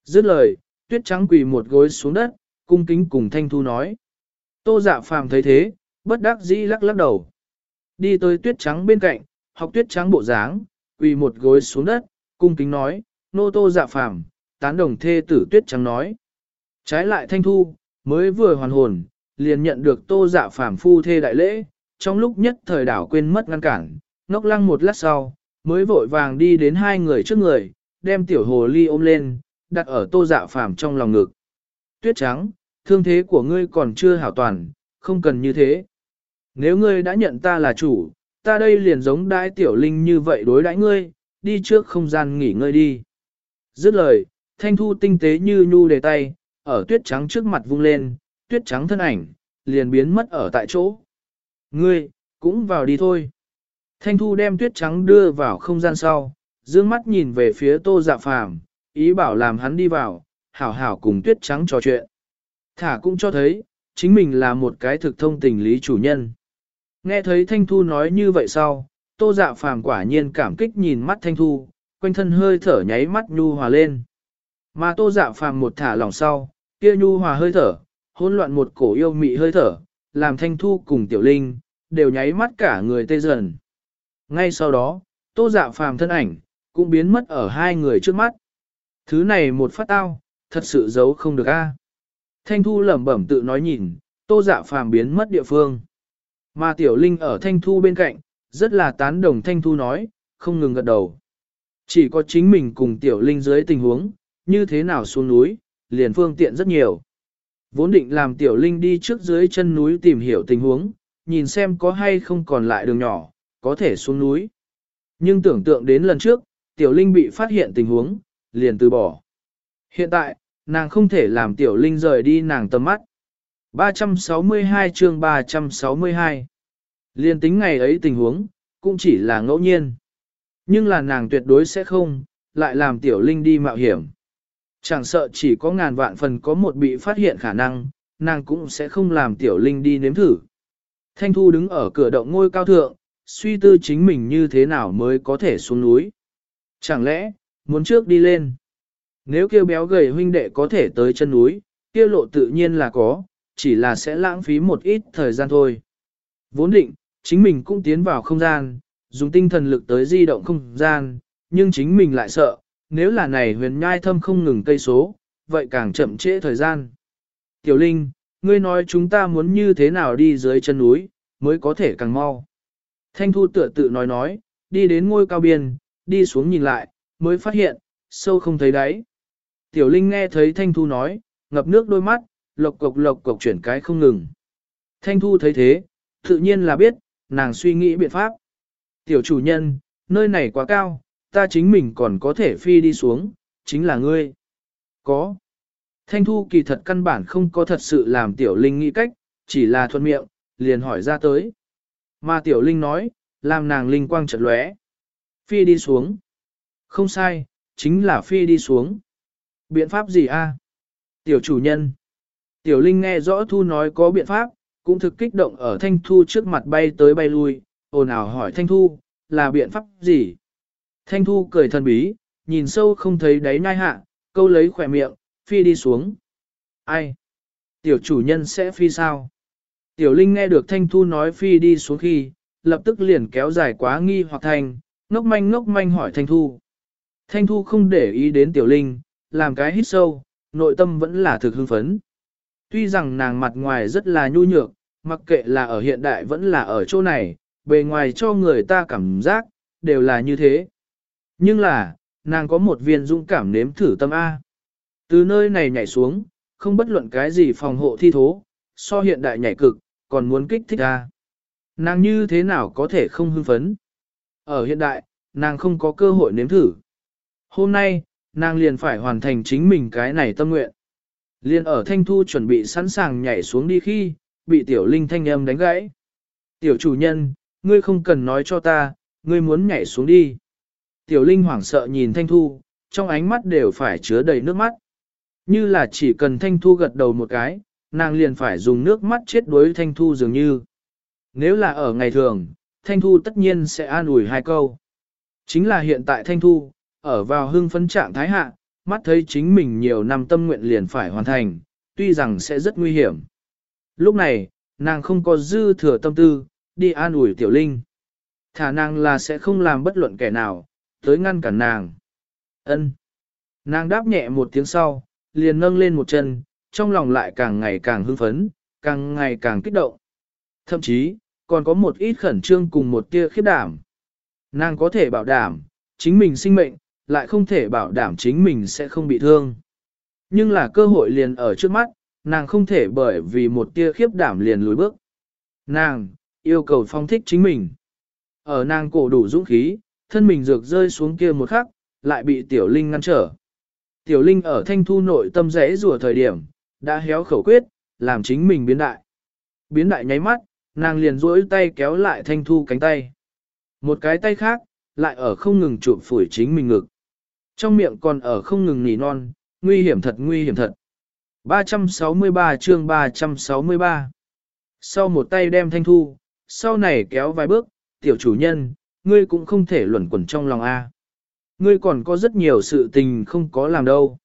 Dứt lời, tuyết trắng quỳ một gối xuống đất, cung kính cùng thanh thu nói. Tô dạ phàm thấy thế, bất đắc dĩ lắc lắc đầu. Đi tới tuyết trắng bên cạnh, học tuyết trắng bộ dáng, quỳ một gối xuống đất, cung kính nói, nô tô dạ phàm, tán đồng thê tử tuyết trắng nói. Trái lại thanh thu, mới vừa hoàn hồn, liền nhận được tô dạ phàm phu thê đại lễ, trong lúc nhất thời đảo quên mất ngăn cản, ngốc lăng một lát sau, mới vội vàng đi đến hai người trước người, đem tiểu hồ ly ôm lên, đặt ở tô dạ phàm trong lòng ngực. Tuyết trắng, thương thế của ngươi còn chưa hảo toàn, không cần như thế. Nếu ngươi đã nhận ta là chủ, ta đây liền giống đãi tiểu linh như vậy đối đãi ngươi, đi trước không gian nghỉ ngơi đi. Dứt lời, thanh thu tinh tế như nhu đề tay, ở tuyết trắng trước mặt vung lên, tuyết trắng thân ảnh, liền biến mất ở tại chỗ. Ngươi, cũng vào đi thôi. Thanh thu đem tuyết trắng đưa vào không gian sau, dương mắt nhìn về phía tô dạ phàm, ý bảo làm hắn đi vào, hảo hảo cùng tuyết trắng trò chuyện. Thả cũng cho thấy, chính mình là một cái thực thông tình lý chủ nhân. Nghe thấy Thanh Thu nói như vậy sau, tô dạ phàm quả nhiên cảm kích nhìn mắt Thanh Thu, quanh thân hơi thở nháy mắt nhu hòa lên. Mà tô dạ phàm một thả lòng sau, kia nhu hòa hơi thở, hỗn loạn một cổ yêu mị hơi thở, làm Thanh Thu cùng Tiểu Linh, đều nháy mắt cả người tê dần. Ngay sau đó, tô dạ phàm thân ảnh, cũng biến mất ở hai người trước mắt. Thứ này một phát tao, thật sự giấu không được a. Thanh Thu lẩm bẩm tự nói nhìn, tô dạ phàm biến mất địa phương. Mà Tiểu Linh ở Thanh Thu bên cạnh, rất là tán đồng Thanh Thu nói, không ngừng gật đầu. Chỉ có chính mình cùng Tiểu Linh dưới tình huống, như thế nào xuống núi, liền phương tiện rất nhiều. Vốn định làm Tiểu Linh đi trước dưới chân núi tìm hiểu tình huống, nhìn xem có hay không còn lại đường nhỏ, có thể xuống núi. Nhưng tưởng tượng đến lần trước, Tiểu Linh bị phát hiện tình huống, liền từ bỏ. Hiện tại, nàng không thể làm Tiểu Linh rời đi nàng tầm mắt. 362 chương 362 Liên tính ngày ấy tình huống, cũng chỉ là ngẫu nhiên. Nhưng là nàng tuyệt đối sẽ không, lại làm Tiểu Linh đi mạo hiểm. Chẳng sợ chỉ có ngàn vạn phần có một bị phát hiện khả năng, nàng cũng sẽ không làm Tiểu Linh đi nếm thử. Thanh Thu đứng ở cửa động ngôi cao thượng, suy tư chính mình như thế nào mới có thể xuống núi. Chẳng lẽ, muốn trước đi lên? Nếu kêu béo gầy huynh đệ có thể tới chân núi, kia lộ tự nhiên là có, chỉ là sẽ lãng phí một ít thời gian thôi. Vốn định, chính mình cũng tiến vào không gian, dùng tinh thần lực tới di động không gian, nhưng chính mình lại sợ, nếu là này huyền nhai thâm không ngừng cây số, vậy càng chậm trễ thời gian. Tiểu Linh, ngươi nói chúng ta muốn như thế nào đi dưới chân núi, mới có thể càng mau. Thanh Thu tựa tự nói nói, đi đến ngôi cao biên, đi xuống nhìn lại, mới phát hiện, sâu không thấy đáy. Tiểu Linh nghe thấy Thanh Thu nói, ngập nước đôi mắt, lộc cộc lộc cộc chuyển cái không ngừng. Thanh Thu thấy thế, tự nhiên là biết, nàng suy nghĩ biện pháp. Tiểu chủ nhân, nơi này quá cao, ta chính mình còn có thể phi đi xuống, chính là ngươi. Có. Thanh Thu kỳ thật căn bản không có thật sự làm Tiểu Linh nghĩ cách, chỉ là thuận miệng, liền hỏi ra tới. Mà Tiểu Linh nói, làm nàng linh quang chợt lóe. Phi đi xuống. Không sai, chính là phi đi xuống. Biện pháp gì a? Tiểu chủ nhân. Tiểu Linh nghe rõ Thu nói có biện pháp, cũng thực kích động ở Thanh Thu trước mặt bay tới bay lui, ồn ào hỏi Thanh Thu, là biện pháp gì? Thanh Thu cười thần bí, nhìn sâu không thấy đáy nhai hạ, câu lấy khỏe miệng, phi đi xuống. Ai? Tiểu chủ nhân sẽ phi sao? Tiểu Linh nghe được Thanh Thu nói phi đi xuống khi, lập tức liền kéo dài quá nghi hoặc thành, ngốc manh ngốc manh hỏi Thanh Thu. Thanh Thu không để ý đến Tiểu Linh, làm cái hít sâu, nội tâm vẫn là thực hưng phấn. Tuy rằng nàng mặt ngoài rất là nhu nhược, mặc kệ là ở hiện đại vẫn là ở chỗ này, bề ngoài cho người ta cảm giác, đều là như thế. Nhưng là, nàng có một viên dũng cảm nếm thử tâm A. Từ nơi này nhảy xuống, không bất luận cái gì phòng hộ thi thố, so hiện đại nhảy cực, còn muốn kích thích A. Nàng như thế nào có thể không hưng phấn? Ở hiện đại, nàng không có cơ hội nếm thử. Hôm nay, nàng liền phải hoàn thành chính mình cái này tâm nguyện. Liên ở Thanh Thu chuẩn bị sẵn sàng nhảy xuống đi khi, bị Tiểu Linh thanh âm đánh gãy. Tiểu chủ nhân, ngươi không cần nói cho ta, ngươi muốn nhảy xuống đi. Tiểu Linh hoảng sợ nhìn Thanh Thu, trong ánh mắt đều phải chứa đầy nước mắt. Như là chỉ cần Thanh Thu gật đầu một cái, nàng liền phải dùng nước mắt chết đuối Thanh Thu dường như. Nếu là ở ngày thường, Thanh Thu tất nhiên sẽ an ủi hai câu. Chính là hiện tại Thanh Thu, ở vào hưng phấn trạng thái hạ, mắt thấy chính mình nhiều năm tâm nguyện liền phải hoàn thành, tuy rằng sẽ rất nguy hiểm. Lúc này, nàng không có dư thừa tâm tư, đi an ủi tiểu linh. Thả nàng là sẽ không làm bất luận kẻ nào, tới ngăn cản nàng. ân Nàng đáp nhẹ một tiếng sau, liền nâng lên một chân, trong lòng lại càng ngày càng hưng phấn, càng ngày càng kích động. Thậm chí, còn có một ít khẩn trương cùng một tia khiếp đảm. Nàng có thể bảo đảm, chính mình sinh mệnh, lại không thể bảo đảm chính mình sẽ không bị thương. Nhưng là cơ hội liền ở trước mắt, nàng không thể bởi vì một tia khiếp đảm liền lùi bước. Nàng, yêu cầu phong thích chính mình. Ở nàng cổ đủ dũng khí, thân mình dược rơi xuống kia một khắc, lại bị tiểu linh ngăn trở. Tiểu linh ở thanh thu nội tâm rẽ rùa thời điểm, đã héo khẩu quyết, làm chính mình biến đại. Biến đại nháy mắt, nàng liền duỗi tay kéo lại thanh thu cánh tay. Một cái tay khác, lại ở không ngừng chụp phủi chính mình ngực. Trong miệng còn ở không ngừng nỉ non, nguy hiểm thật nguy hiểm thật. 363 chương 363 Sau một tay đem thanh thu, sau này kéo vài bước, tiểu chủ nhân, ngươi cũng không thể luẩn quẩn trong lòng A. Ngươi còn có rất nhiều sự tình không có làm đâu.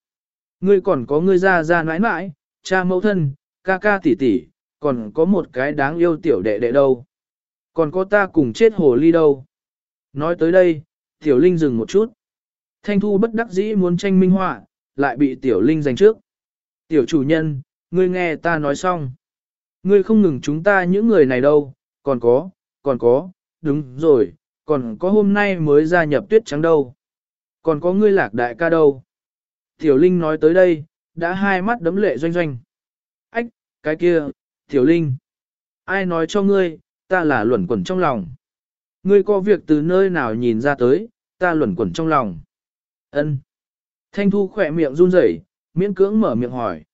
Ngươi còn có ngươi ra ra nãi nãi, cha mẫu thân, ca ca tỷ tỷ, còn có một cái đáng yêu tiểu đệ đệ đâu. Còn có ta cùng chết hồ ly đâu. Nói tới đây, tiểu linh dừng một chút. Thanh thu bất đắc dĩ muốn tranh minh họa, lại bị tiểu linh giành trước. Tiểu chủ nhân, ngươi nghe ta nói xong. Ngươi không ngừng chúng ta những người này đâu, còn có, còn có, đúng rồi, còn có hôm nay mới gia nhập tuyết trắng đâu. Còn có ngươi lạc đại ca đâu. Tiểu Linh nói tới đây, đã hai mắt đấm lệ doanh doanh. Ách, cái kia, Tiểu Linh. Ai nói cho ngươi, ta là luẩn quẩn trong lòng. Ngươi có việc từ nơi nào nhìn ra tới, ta luẩn quẩn trong lòng. Ân. Thanh Thu khỏe miệng run rẩy, miễn cưỡng mở miệng hỏi.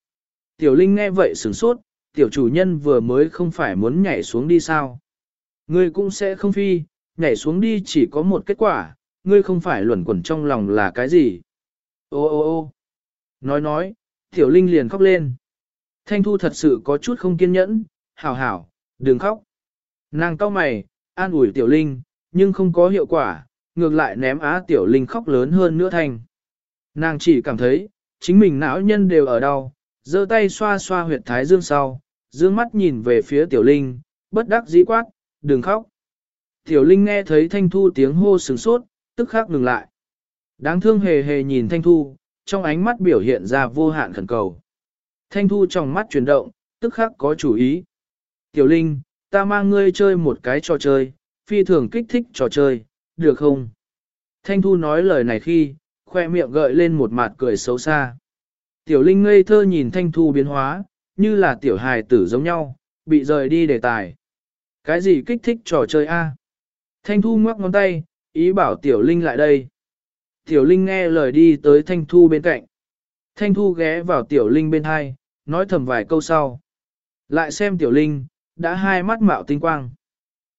Tiểu Linh nghe vậy sửng sốt, tiểu chủ nhân vừa mới không phải muốn nhảy xuống đi sao. Ngươi cũng sẽ không phi, nhảy xuống đi chỉ có một kết quả, ngươi không phải luẩn quẩn trong lòng là cái gì. Ô ô ô nói nói, tiểu linh liền khóc lên. Thanh thu thật sự có chút không kiên nhẫn, hảo hảo, đừng khóc. Nàng cau mày, an ủi tiểu linh, nhưng không có hiệu quả, ngược lại ném á tiểu linh khóc lớn hơn nữa thành. Nàng chỉ cảm thấy, chính mình não nhân đều ở đau, giơ tay xoa xoa huyệt thái dương sau, dương mắt nhìn về phía tiểu linh, bất đắc dĩ quát, đừng khóc. Tiểu linh nghe thấy thanh thu tiếng hô sừng sốt, tức khắc ngừng lại. Đáng thương hề hề nhìn thanh thu, trong ánh mắt biểu hiện ra vô hạn khẩn cầu. Thanh thu trong mắt chuyển động, tức khắc có chủ ý. Tiểu linh, ta mang ngươi chơi một cái trò chơi, phi thường kích thích trò chơi, được không? Thanh thu nói lời này khi, khoe miệng gợi lên một mặt cười xấu xa. Tiểu linh ngây thơ nhìn thanh thu biến hóa, như là tiểu hài tử giống nhau, bị rời đi đề tài. Cái gì kích thích trò chơi a? Thanh thu ngoắc ngón tay, ý bảo tiểu linh lại đây. Tiểu linh nghe lời đi tới thanh thu bên cạnh. Thanh thu ghé vào tiểu linh bên hai, nói thầm vài câu sau. Lại xem tiểu linh, đã hai mắt mạo tinh quang.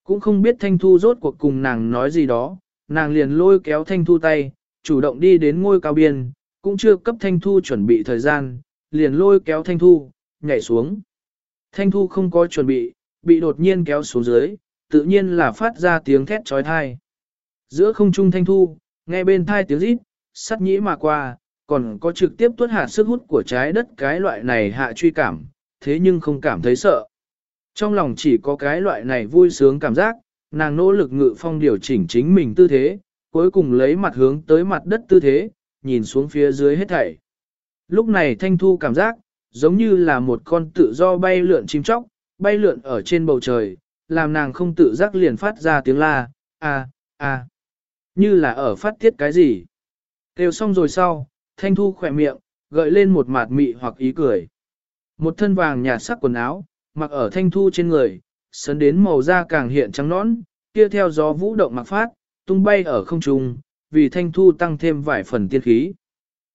Cũng không biết thanh thu rốt cuộc cùng nàng nói gì đó, nàng liền lôi kéo thanh thu tay, chủ động đi đến ngôi cao biên, cũng chưa cấp thanh thu chuẩn bị thời gian, liền lôi kéo thanh thu, nhảy xuống. Thanh thu không có chuẩn bị, bị đột nhiên kéo xuống dưới, tự nhiên là phát ra tiếng thét trói thai. Giữa không trung thanh thu, nghe bên thai tiếng rít, sắt nhĩ mà qua, còn có trực tiếp tuốt hạ sức hút của trái đất cái loại này hạ truy cảm, thế nhưng không cảm thấy sợ. Trong lòng chỉ có cái loại này vui sướng cảm giác, nàng nỗ lực ngự phong điều chỉnh chính mình tư thế, cuối cùng lấy mặt hướng tới mặt đất tư thế, nhìn xuống phía dưới hết thảy. Lúc này thanh thu cảm giác, giống như là một con tự do bay lượn chim chóc, bay lượn ở trên bầu trời, làm nàng không tự giác liền phát ra tiếng la, a, a, như là ở phát tiết cái gì. Kêu xong rồi sau, thanh thu khỏe miệng, gợi lên một mạt mị hoặc ý cười. Một thân vàng nhạt sắc quần áo, mặc ở thanh thu trên người, sấn đến màu da càng hiện trắng nõn, kia theo gió vũ động mặc phát, tung bay ở không trung, vì thanh thu tăng thêm vài phần tiên khí.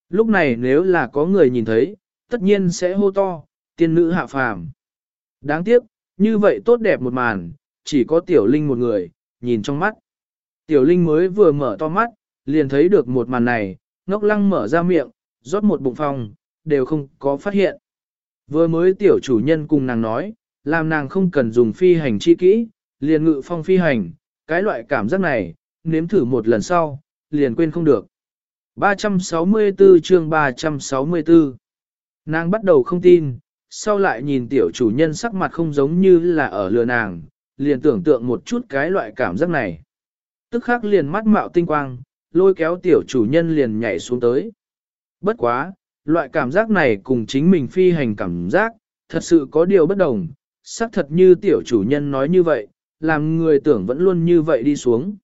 Lúc này nếu là có người nhìn thấy, tất nhiên sẽ hô to, tiên nữ hạ phàm. Đáng tiếc, như vậy tốt đẹp một màn, chỉ có tiểu linh một người, nhìn trong mắt. Tiểu linh mới vừa mở to mắt, liền thấy được một màn này, ngốc lăng mở ra miệng, rót một bụng phòng, đều không có phát hiện. Vừa mới tiểu chủ nhân cùng nàng nói, làm nàng không cần dùng phi hành chi kỹ, liền ngự phong phi hành, cái loại cảm giác này, nếm thử một lần sau, liền quên không được. 364 chương 364 Nàng bắt đầu không tin, sau lại nhìn tiểu chủ nhân sắc mặt không giống như là ở lừa nàng, liền tưởng tượng một chút cái loại cảm giác này. Tức khắc liền mắt mạo tinh quang, lôi kéo tiểu chủ nhân liền nhảy xuống tới. Bất quá, loại cảm giác này cùng chính mình phi hành cảm giác, thật sự có điều bất đồng, xác thật như tiểu chủ nhân nói như vậy, làm người tưởng vẫn luôn như vậy đi xuống.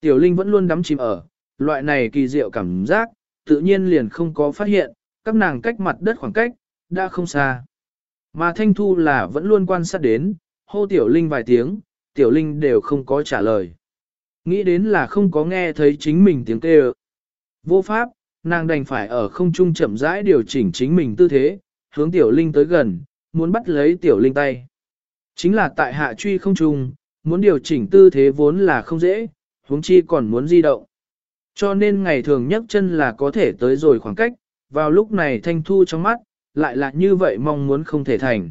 Tiểu Linh vẫn luôn đắm chìm ở, loại này kỳ diệu cảm giác, tự nhiên liền không có phát hiện, các nàng cách mặt đất khoảng cách, đã không xa. Mà Thanh Thu là vẫn luôn quan sát đến, hô Tiểu Linh vài tiếng, Tiểu Linh đều không có trả lời. Nghĩ đến là không có nghe thấy chính mình tiếng kêu. Vô pháp, nàng đành phải ở không trung chậm rãi điều chỉnh chính mình tư thế, hướng Tiểu Linh tới gần, muốn bắt lấy Tiểu Linh tay. Chính là tại hạ truy không trung, muốn điều chỉnh tư thế vốn là không dễ, huống chi còn muốn di động. Cho nên ngày thường nhấc chân là có thể tới rồi khoảng cách, vào lúc này thanh thu trong mắt, lại là như vậy mong muốn không thể thành.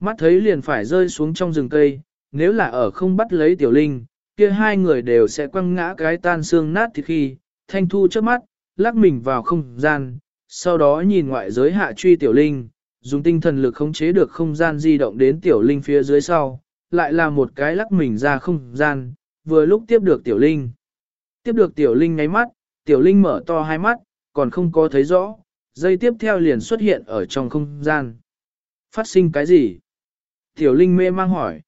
Mắt thấy liền phải rơi xuống trong rừng cây, nếu là ở không bắt lấy tiểu linh, kia hai người đều sẽ quăng ngã cái tan xương nát thì khi, thanh thu trước mắt, lắc mình vào không gian, sau đó nhìn ngoại giới hạ truy tiểu linh, dùng tinh thần lực khống chế được không gian di động đến tiểu linh phía dưới sau, lại là một cái lắc mình ra không gian, vừa lúc tiếp được tiểu linh. Tiếp được tiểu linh ngáy mắt, tiểu linh mở to hai mắt, còn không có thấy rõ, dây tiếp theo liền xuất hiện ở trong không gian. Phát sinh cái gì? Tiểu linh mê mang hỏi.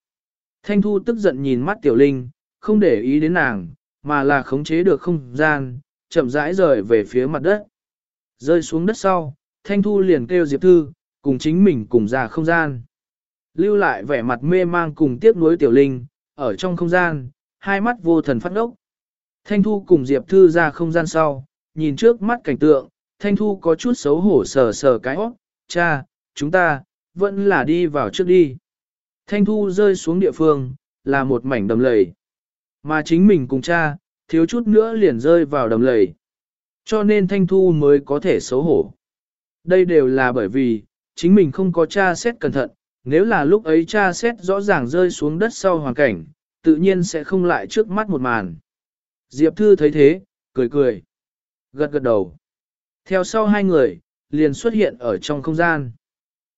Thanh thu tức giận nhìn mắt tiểu linh, không để ý đến nàng, mà là khống chế được không gian, chậm rãi rời về phía mặt đất. Rơi xuống đất sau, Thanh Thu liền kêu Diệp Thư, cùng chính mình cùng ra không gian. Lưu lại vẻ mặt mê mang cùng tiếc nuối tiểu linh, ở trong không gian, hai mắt vô thần phát ngốc. Thanh Thu cùng Diệp Thư ra không gian sau, nhìn trước mắt cảnh tượng, Thanh Thu có chút xấu hổ sờ sờ cái óc, cha, chúng ta, vẫn là đi vào trước đi. Thanh Thu rơi xuống địa phương, là một mảnh đầm lầy. Mà chính mình cùng cha, thiếu chút nữa liền rơi vào đầm lầy. Cho nên Thanh Thu mới có thể xấu hổ. Đây đều là bởi vì, chính mình không có tra xét cẩn thận, nếu là lúc ấy tra xét rõ ràng rơi xuống đất sau hoàn cảnh, tự nhiên sẽ không lại trước mắt một màn. Diệp Thư thấy thế, cười cười, gật gật đầu. Theo sau hai người, liền xuất hiện ở trong không gian.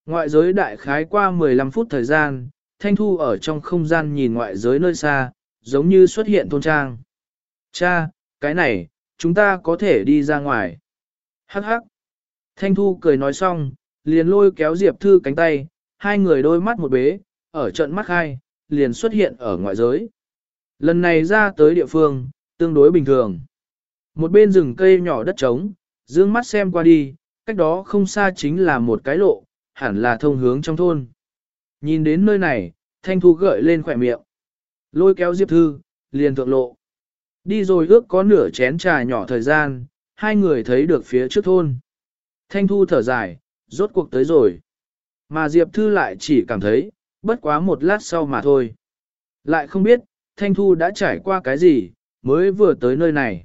Ngoại giới đại khái qua 15 phút thời gian, Thanh Thu ở trong không gian nhìn ngoại giới nơi xa, giống như xuất hiện thôn trang. Cha, cái này, chúng ta có thể đi ra ngoài. Hắc hắc. Thanh Thu cười nói xong, liền lôi kéo Diệp Thư cánh tay, hai người đôi mắt một bế, ở trận mắt hai, liền xuất hiện ở ngoại giới. Lần này ra tới địa phương, tương đối bình thường. Một bên rừng cây nhỏ đất trống, dương mắt xem qua đi, cách đó không xa chính là một cái lộ, hẳn là thông hướng trong thôn. Nhìn đến nơi này, Thanh Thu gợi lên khỏe miệng. Lôi kéo Diệp Thư, liền thượng lộ. Đi rồi ước có nửa chén trà nhỏ thời gian, hai người thấy được phía trước thôn. Thanh Thu thở dài, rốt cuộc tới rồi. Mà Diệp Thư lại chỉ cảm thấy, bất quá một lát sau mà thôi. Lại không biết, Thanh Thu đã trải qua cái gì, mới vừa tới nơi này.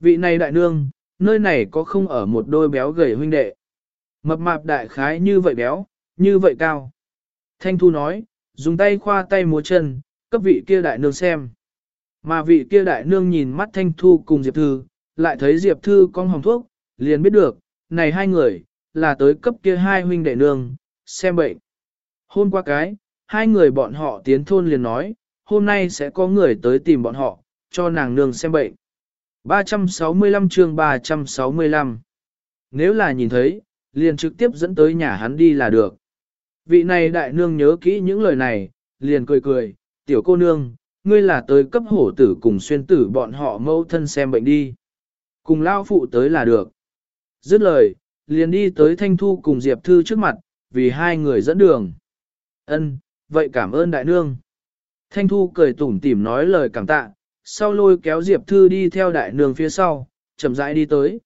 Vị này đại nương, nơi này có không ở một đôi béo gầy huynh đệ. Mập mạp đại khái như vậy béo, như vậy cao. Thanh Thu nói, dùng tay khoa tay múa chân, cấp vị kia đại nương xem. Mà vị kia đại nương nhìn mắt Thanh Thu cùng Diệp Thư, lại thấy Diệp Thư con hồng thuốc, liền biết được, này hai người, là tới cấp kia hai huynh đệ nương, xem bệnh. Hôm qua cái, hai người bọn họ tiến thôn liền nói, hôm nay sẽ có người tới tìm bọn họ, cho nàng nương xem bệnh. 365 chương 365 Nếu là nhìn thấy, liền trực tiếp dẫn tới nhà hắn đi là được. Vị này đại nương nhớ kỹ những lời này, liền cười cười, tiểu cô nương, ngươi là tới cấp hổ tử cùng xuyên tử bọn họ mâu thân xem bệnh đi. Cùng lao phụ tới là được. Dứt lời, liền đi tới Thanh Thu cùng Diệp Thư trước mặt, vì hai người dẫn đường. Ân, vậy cảm ơn đại nương. Thanh Thu cười tủm tỉm nói lời cảm tạ, sau lôi kéo Diệp Thư đi theo đại nương phía sau, chậm rãi đi tới.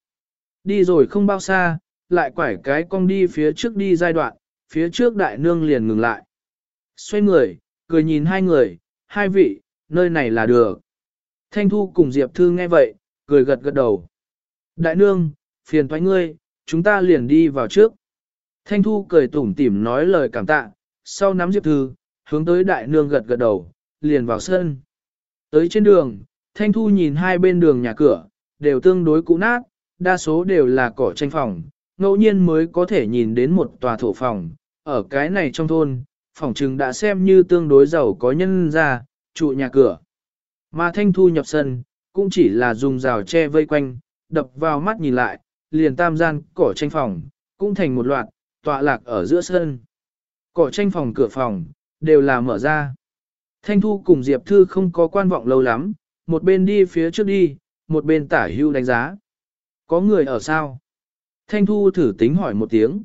Đi rồi không bao xa, lại quải cái cong đi phía trước đi giai đoạn, phía trước đại nương liền ngừng lại. Xoay người, cười nhìn hai người, hai vị, nơi này là được. Thanh Thu cùng Diệp Thư nghe vậy, cười gật gật đầu. Đại nương, phiền thoái ngươi, chúng ta liền đi vào trước. Thanh Thu cười tủm tỉm nói lời cảm tạ, sau nắm Diệp Thư, hướng tới đại nương gật gật đầu, liền vào sân. Tới trên đường, Thanh Thu nhìn hai bên đường nhà cửa, đều tương đối cũ nát, đa số đều là cỏ tranh phòng, ngẫu nhiên mới có thể nhìn đến một tòa thổ phòng. Ở cái này trong thôn, phòng trừng đã xem như tương đối giàu có nhân ra, trụ nhà cửa. Mà Thanh Thu nhập sân, cũng chỉ là dùng rào tre vây quanh, đập vào mắt nhìn lại, liền tam gian cỏ tranh phòng, cũng thành một loạt, tọa lạc ở giữa sân. Cỏ tranh phòng cửa phòng, đều là mở ra. Thanh Thu cùng Diệp Thư không có quan vọng lâu lắm, một bên đi phía trước đi, một bên tả hưu đánh giá. Có người ở sao? Thanh Thu thử tính hỏi một tiếng.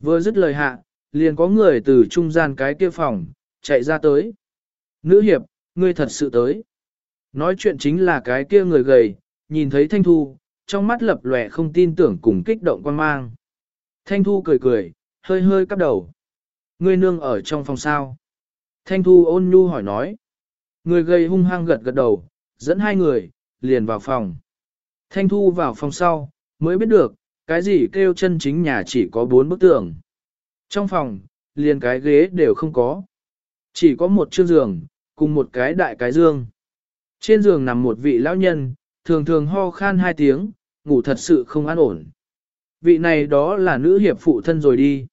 Vừa dứt lời hạ, liền có người từ trung gian cái kia phòng, chạy ra tới. Nữ hiệp, ngươi thật sự tới. Nói chuyện chính là cái kia người gầy, nhìn thấy Thanh Thu, trong mắt lập lòe không tin tưởng cùng kích động quan mang. Thanh Thu cười cười, hơi hơi cắp đầu. Ngươi nương ở trong phòng sao? Thanh Thu ôn nhu hỏi nói. Người gầy hung hăng gật gật đầu, dẫn hai người, liền vào phòng. Thanh Thu vào phòng sau, mới biết được, cái gì kêu chân chính nhà chỉ có bốn bức tường. Trong phòng, liền cái ghế đều không có. Chỉ có một chiếc giường, cùng một cái đại cái dương. Trên giường nằm một vị lão nhân, thường thường ho khan hai tiếng, ngủ thật sự không an ổn. Vị này đó là nữ hiệp phụ thân rồi đi.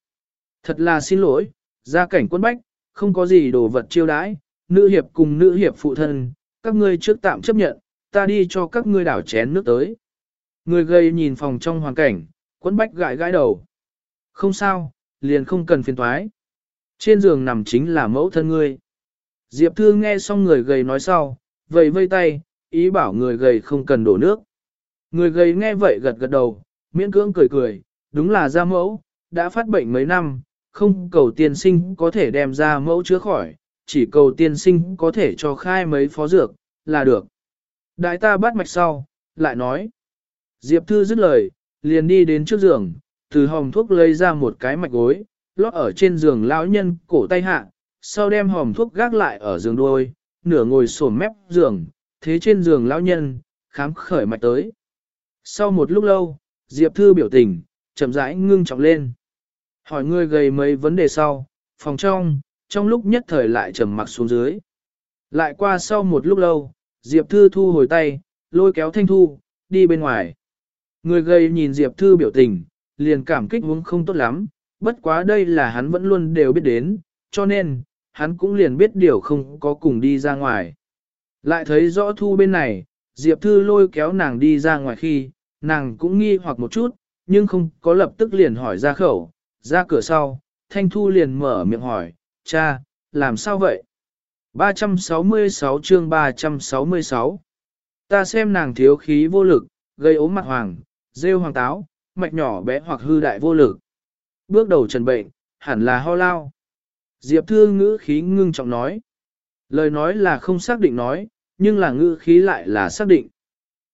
Thật là xin lỗi, gia cảnh quân bách, không có gì đồ vật chiêu đãi, nữ hiệp cùng nữ hiệp phụ thân, các ngươi trước tạm chấp nhận, ta đi cho các ngươi đảo chén nước tới. Người gây nhìn phòng trong hoàn cảnh, quân bách gãi gãi đầu. Không sao, liền không cần phiền thoái. Trên giường nằm chính là mẫu thân ngươi. Diệp Thư nghe xong người gầy nói sau, vầy vây tay, ý bảo người gầy không cần đổ nước. Người gầy nghe vậy gật gật đầu, miễn cưỡng cười cười, đúng là ra mẫu, đã phát bệnh mấy năm, không cầu tiên sinh có thể đem ra mẫu chữa khỏi, chỉ cầu tiên sinh có thể cho khai mấy phó dược, là được. Đại ta bắt mạch sau, lại nói. Diệp Thư dứt lời, liền đi đến trước giường, từ hòm thuốc lấy ra một cái mạch gối, lót ở trên giường lão nhân, cổ tay hạ, sau đem hòm thuốc gác lại ở giường đuôi, nửa ngồi sổm mép giường, thế trên giường lão nhân, khám khởi mạch tới. Sau một lúc lâu, Diệp Thư biểu tình, chậm rãi ngưng trọng lên. Hỏi người gầy mấy vấn đề sau, phòng trong, trong lúc nhất thời lại trầm mặc xuống dưới. Lại qua sau một lúc lâu, Diệp Thư thu hồi tay, lôi kéo Thanh Thu, đi bên ngoài. Người gầy nhìn Diệp Thư biểu tình, liền cảm kích uống không tốt lắm, bất quá đây là hắn vẫn luôn đều biết đến, cho nên, hắn cũng liền biết điều không có cùng đi ra ngoài. Lại thấy rõ Thu bên này, Diệp Thư lôi kéo nàng đi ra ngoài khi, nàng cũng nghi hoặc một chút, nhưng không có lập tức liền hỏi ra khẩu, ra cửa sau, Thanh Thu liền mở miệng hỏi, cha, làm sao vậy? 366 chương 366 Ta xem nàng thiếu khí vô lực, gây ốm mặt hoàng, rêu hoàng táo, mạch nhỏ bé hoặc hư đại vô lực. Bước đầu trần bệnh, hẳn là ho lao. Diệp Thư ngữ khí ngưng trọng nói. Lời nói là không xác định nói, nhưng là ngữ khí lại là xác định.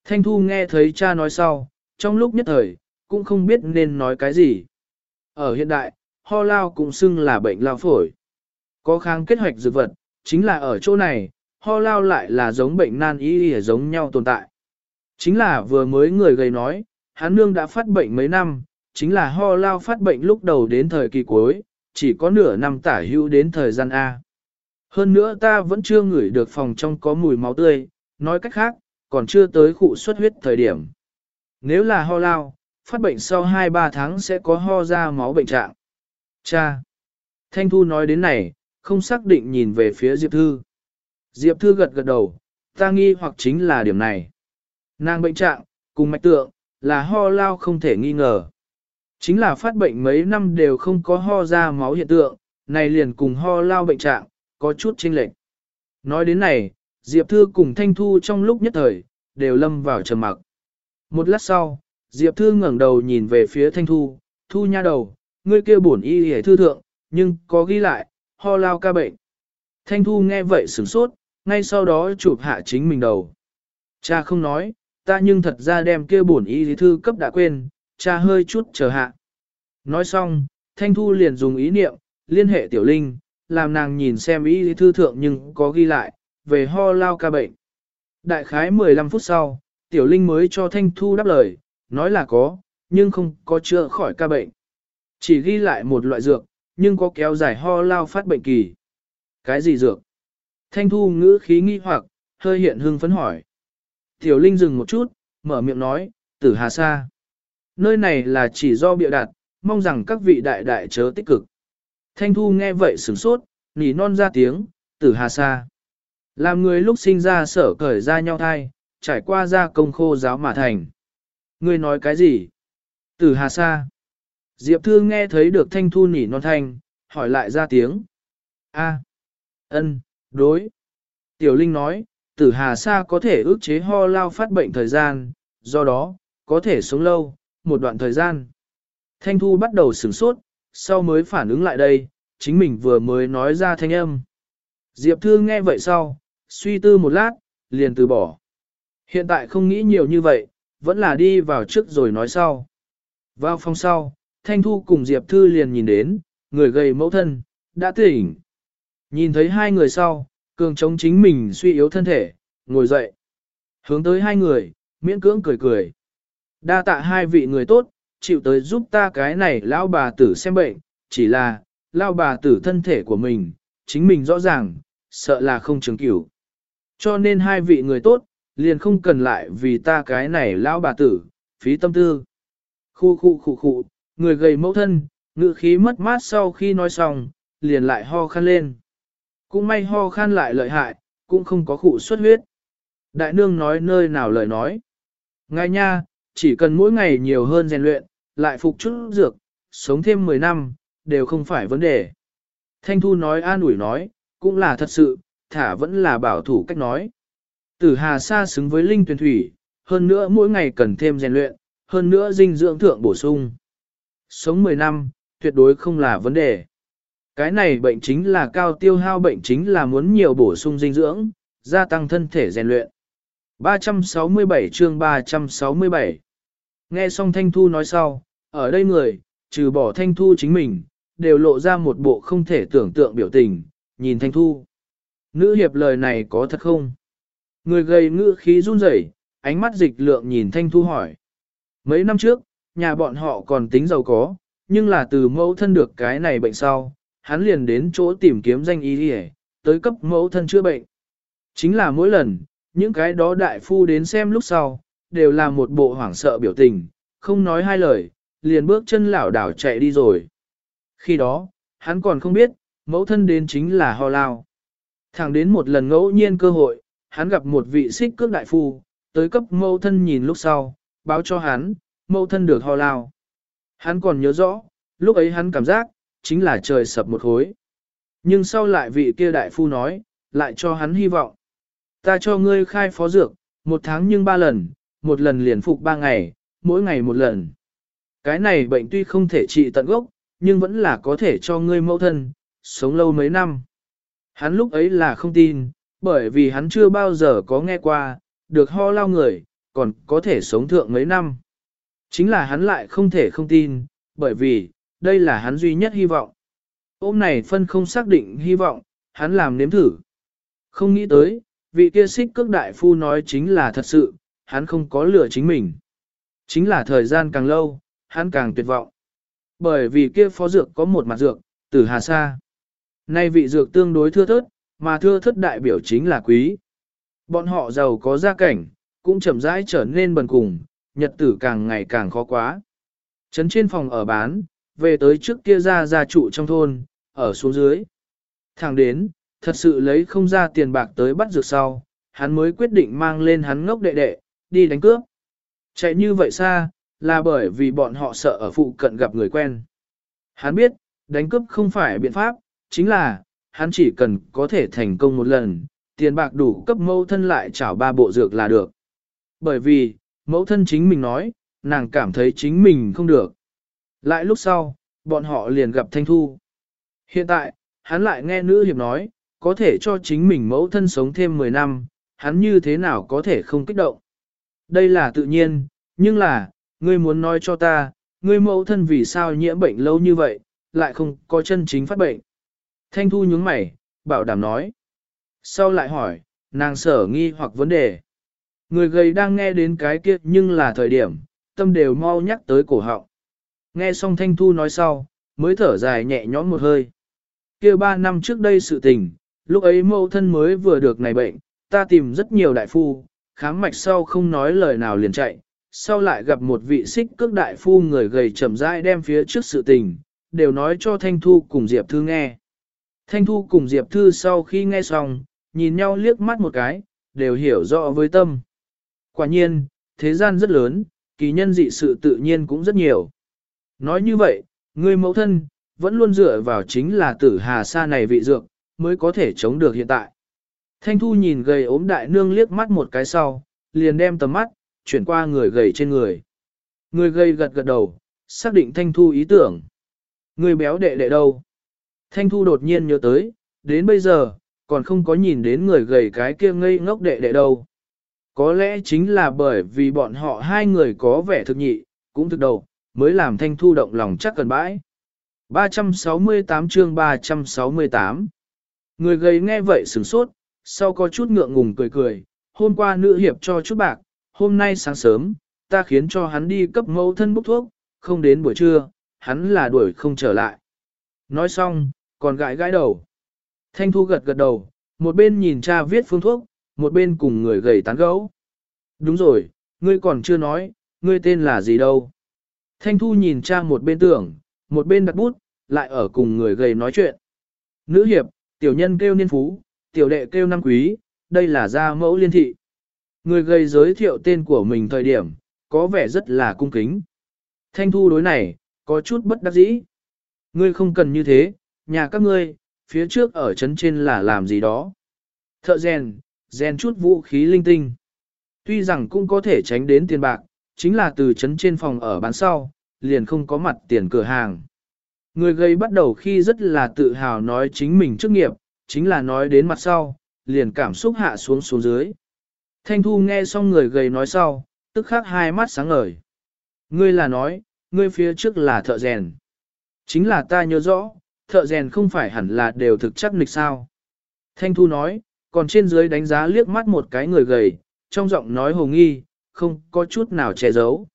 Thanh Thu nghe thấy cha nói sau, trong lúc nhất thời, cũng không biết nên nói cái gì. Ở hiện đại, ho lao cũng xưng là bệnh lao phổi. Có kháng kết hoạch dược vật, chính là ở chỗ này, ho lao lại là giống bệnh nan y y giống nhau tồn tại. Chính là vừa mới người gầy nói, hắn nương đã phát bệnh mấy năm, chính là ho lao phát bệnh lúc đầu đến thời kỳ cuối, chỉ có nửa năm tả hữu đến thời gian A. Hơn nữa ta vẫn chưa ngửi được phòng trong có mùi máu tươi, nói cách khác, còn chưa tới khu xuất huyết thời điểm. Nếu là ho lao, phát bệnh sau 2-3 tháng sẽ có ho ra máu bệnh trạng. Cha! Thanh Thu nói đến này, không xác định nhìn về phía Diệp Thư. Diệp Thư gật gật đầu, ta nghi hoặc chính là điểm này. Nàng bệnh trạng, cùng mạch tượng, là ho lao không thể nghi ngờ. Chính là phát bệnh mấy năm đều không có ho ra máu hiện tượng, này liền cùng ho lao bệnh trạng, có chút chênh lệch. Nói đến này, Diệp Thư cùng Thanh Thu trong lúc nhất thời, đều lâm vào trầm mặc. Một lát sau, Diệp Thư ngẩng đầu nhìn về phía Thanh Thu, Thu nha đầu, ngươi kia bổn y hề thư thượng, nhưng có ghi lại, ho lao ca bệnh. Thanh Thu nghe vậy sửng sốt, ngay sau đó chụp hạ chính mình đầu. Cha không nói, ta nhưng thật ra đem kia bổn y thư cấp đã quên, cha hơi chút chờ hạ. Nói xong, Thanh Thu liền dùng ý niệm, liên hệ Tiểu Linh, làm nàng nhìn xem ý thư thượng nhưng có ghi lại, về ho lao ca bệnh. Đại khái 15 phút sau, Tiểu Linh mới cho Thanh Thu đáp lời, nói là có, nhưng không có chữa khỏi ca bệnh. Chỉ ghi lại một loại dược, nhưng có kéo dài ho lao phát bệnh kỳ. Cái gì dược? Thanh Thu ngữ khí nghi hoặc, hơi hiện hưng phấn hỏi. Tiểu Linh dừng một chút, mở miệng nói, tử hà sa. Nơi này là chỉ do bịa đặt, mong rằng các vị đại đại chớ tích cực. Thanh Thu nghe vậy sửng sốt, nỉ non ra tiếng, tử hà sa. Làm người lúc sinh ra sở cởi ra nhau thai, trải qua ra công khô giáo mà thành. Người nói cái gì? Tử hà sa. Diệp Thư nghe thấy được Thanh Thu nỉ non thanh, hỏi lại ra tiếng. A, ân, đối. Tiểu Linh nói, tử hà sa có thể ước chế ho lao phát bệnh thời gian, do đó, có thể sống lâu, một đoạn thời gian. Thanh Thu bắt đầu sửng sốt, sau mới phản ứng lại đây, chính mình vừa mới nói ra thanh âm. Diệp Thư nghe vậy sau, suy tư một lát, liền từ bỏ. Hiện tại không nghĩ nhiều như vậy, vẫn là đi vào trước rồi nói sau. Vào phòng sau, Thanh Thu cùng Diệp Thư liền nhìn đến, người gầy mẫu thân, đã tỉnh. Nhìn thấy hai người sau, cường chống chính mình suy yếu thân thể, ngồi dậy. Hướng tới hai người, miễn cưỡng cười cười. Đa tạ hai vị người tốt, chịu tới giúp ta cái này lão bà tử xem bệnh, chỉ là, lão bà tử thân thể của mình, chính mình rõ ràng, sợ là không trường cửu. Cho nên hai vị người tốt, liền không cần lại vì ta cái này lão bà tử, phí tâm tư. Khu khu khu khu, người gầy mẫu thân, ngự khí mất mát sau khi nói xong, liền lại ho khăn lên. Cũng may ho khan lại lợi hại, cũng không có khụ xuất huyết. Đại nương nói nơi nào lời nói. Ngài nha, chỉ cần mỗi ngày nhiều hơn rèn luyện, lại phục chút dược, sống thêm 10 năm, đều không phải vấn đề. Thanh Thu nói an ủi nói, cũng là thật sự, thả vẫn là bảo thủ cách nói. Tử Hà xa xứng với Linh Tuyền Thủy, hơn nữa mỗi ngày cần thêm rèn luyện, hơn nữa dinh dưỡng thượng bổ sung. Sống 10 năm, tuyệt đối không là vấn đề. Cái này bệnh chính là cao tiêu hao bệnh chính là muốn nhiều bổ sung dinh dưỡng, gia tăng thân thể rèn luyện. 367 chương 367 Nghe xong Thanh Thu nói sau, ở đây người, trừ bỏ Thanh Thu chính mình, đều lộ ra một bộ không thể tưởng tượng biểu tình, nhìn Thanh Thu. Nữ hiệp lời này có thật không? Người gầy ngữ khí run rẩy, ánh mắt dịch lượng nhìn Thanh Thu hỏi. Mấy năm trước, nhà bọn họ còn tính giàu có, nhưng là từ mẫu thân được cái này bệnh sau, hắn liền đến chỗ tìm kiếm danh y đi tới cấp mẫu thân chữa bệnh. Chính là mỗi lần, những cái đó đại phu đến xem lúc sau, đều là một bộ hoảng sợ biểu tình, không nói hai lời, liền bước chân lảo đảo chạy đi rồi. Khi đó, hắn còn không biết, mẫu thân đến chính là ho lao. Thẳng đến một lần ngẫu nhiên cơ hội, hắn gặp một vị xích cước đại phu, tới cấp mẫu thân nhìn lúc sau, báo cho hắn, mẫu thân được ho lao. Hắn còn nhớ rõ, lúc ấy hắn cảm giác, chính là trời sập một khối. Nhưng sau lại vị kia đại phu nói, lại cho hắn hy vọng. Ta cho ngươi khai phó dược, một tháng nhưng ba lần, một lần liền phục ba ngày, mỗi ngày một lần. Cái này bệnh tuy không thể trị tận gốc, nhưng vẫn là có thể cho ngươi mẫu thân, sống lâu mấy năm. Hắn lúc ấy là không tin, bởi vì hắn chưa bao giờ có nghe qua, được ho lao người, còn có thể sống thượng mấy năm. Chính là hắn lại không thể không tin, bởi vì, đây là hắn duy nhất hy vọng. Ôm này phân không xác định hy vọng, hắn làm nếm thử. Không nghĩ tới, vị kia xích cước đại phu nói chính là thật sự, hắn không có lừa chính mình. Chính là thời gian càng lâu, hắn càng tuyệt vọng. Bởi vì kia phó dược có một mặt dược, từ Hà Sa. Nay vị dược tương đối thưa thớt, mà thưa thớt đại biểu chính là quý. Bọn họ giàu có gia cảnh, cũng chậm rãi trở nên bần cùng, nhật tử càng ngày càng khó quá. Trấn trên phòng ở bán, về tới trước kia ra gia trụ trong thôn, ở xuống dưới. Thẳng đến, thật sự lấy không ra tiền bạc tới bắt dược sau, hắn mới quyết định mang lên hắn ngốc đệ đệ, đi đánh cướp. Chạy như vậy xa, là bởi vì bọn họ sợ ở phụ cận gặp người quen. Hắn biết, đánh cướp không phải biện pháp, chính là, hắn chỉ cần có thể thành công một lần, tiền bạc đủ cấp mẫu thân lại trả ba bộ dược là được. Bởi vì, mẫu thân chính mình nói, nàng cảm thấy chính mình không được. Lại lúc sau, bọn họ liền gặp Thanh Thu. Hiện tại, hắn lại nghe nữ hiệp nói, có thể cho chính mình mẫu thân sống thêm 10 năm, hắn như thế nào có thể không kích động. Đây là tự nhiên, nhưng là, ngươi muốn nói cho ta, ngươi mẫu thân vì sao nhiễm bệnh lâu như vậy, lại không có chân chính phát bệnh. Thanh Thu nhướng mày, bảo đảm nói. Sau lại hỏi, nàng sở nghi hoặc vấn đề. Người gầy đang nghe đến cái kia nhưng là thời điểm, tâm đều mau nhắc tới cổ họng. Nghe xong Thanh Thu nói sau, mới thở dài nhẹ nhõm một hơi. kia ba năm trước đây sự tình, lúc ấy mẫu thân mới vừa được này bệnh, ta tìm rất nhiều đại phu, khám mạch sau không nói lời nào liền chạy, sau lại gặp một vị xích cước đại phu người gầy chậm rãi đem phía trước sự tình, đều nói cho Thanh Thu cùng Diệp Thư nghe. Thanh Thu cùng Diệp Thư sau khi nghe xong, nhìn nhau liếc mắt một cái, đều hiểu rõ với tâm. Quả nhiên, thế gian rất lớn, kỳ nhân dị sự tự nhiên cũng rất nhiều. Nói như vậy, người mẫu thân, vẫn luôn dựa vào chính là tử hà sa này vị dược, mới có thể chống được hiện tại. Thanh Thu nhìn gầy ốm đại nương liếc mắt một cái sau, liền đem tầm mắt, chuyển qua người gầy trên người. Người gầy gật gật đầu, xác định Thanh Thu ý tưởng. Người béo đệ đệ đâu? Thanh Thu đột nhiên nhớ tới, đến bây giờ, còn không có nhìn đến người gầy cái kia ngây ngốc đệ đệ đâu. Có lẽ chính là bởi vì bọn họ hai người có vẻ thực nhị, cũng thực đầu, mới làm Thanh Thu động lòng chắc cần bãi. 368 chương 368 Người gầy nghe vậy sửng sốt, sau có chút ngượng ngùng cười cười, hôm qua nữ hiệp cho chút bạc, hôm nay sáng sớm, ta khiến cho hắn đi cấp mẫu thân bốc thuốc, không đến buổi trưa, hắn là đuổi không trở lại. Nói xong, còn gãi gãi đầu. Thanh Thu gật gật đầu, một bên nhìn cha viết phương thuốc, một bên cùng người gầy tán gẫu. Đúng rồi, ngươi còn chưa nói, ngươi tên là gì đâu. Thanh Thu nhìn cha một bên tưởng, một bên đặt bút, lại ở cùng người gầy nói chuyện. Nữ hiệp, tiểu nhân kêu niên phú, tiểu đệ kêu năm quý, đây là gia mẫu liên thị. Người gây giới thiệu tên của mình thời điểm, có vẻ rất là cung kính. Thanh thu đối này, có chút bất đắc dĩ. Ngươi không cần như thế, nhà các ngươi, phía trước ở trấn trên là làm gì đó. Thợ rèn, rèn chút vũ khí linh tinh. Tuy rằng cũng có thể tránh đến tiền bạc, chính là từ trấn trên phòng ở bán sau, liền không có mặt tiền cửa hàng. Người gây bắt đầu khi rất là tự hào nói chính mình chức nghiệp, chính là nói đến mặt sau, liền cảm xúc hạ xuống xuống dưới. Thanh Thu nghe xong người gầy nói sau, tức khắc hai mắt sáng ngời. Ngươi là nói, ngươi phía trước là thợ rèn. Chính là ta nhớ rõ, thợ rèn không phải hẳn là đều thực chắc nịch sao. Thanh Thu nói, còn trên dưới đánh giá liếc mắt một cái người gầy, trong giọng nói hồ nghi, không có chút nào che giấu.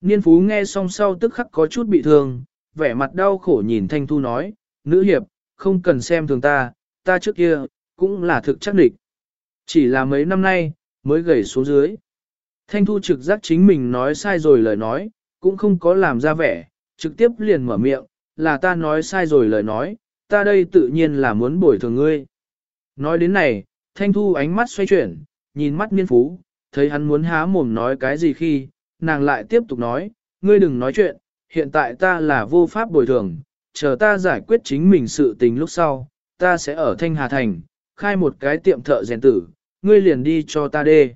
Niên Phú nghe xong sau tức khắc có chút bị thương, vẻ mặt đau khổ nhìn Thanh Thu nói, nữ hiệp, không cần xem thường ta, ta trước kia, cũng là thực chắc địch. Chỉ là mấy năm nay, mới gầy xuống dưới. Thanh Thu trực giác chính mình nói sai rồi lời nói, cũng không có làm ra vẻ, trực tiếp liền mở miệng, là ta nói sai rồi lời nói, ta đây tự nhiên là muốn bồi thường ngươi. Nói đến này, Thanh Thu ánh mắt xoay chuyển, nhìn mắt miên phú, thấy hắn muốn há mồm nói cái gì khi, nàng lại tiếp tục nói, ngươi đừng nói chuyện, hiện tại ta là vô pháp bồi thường, chờ ta giải quyết chính mình sự tình lúc sau, ta sẽ ở Thanh Hà Thành, khai một cái tiệm thợ rèn tử, ngươi liền đi cho ta đê.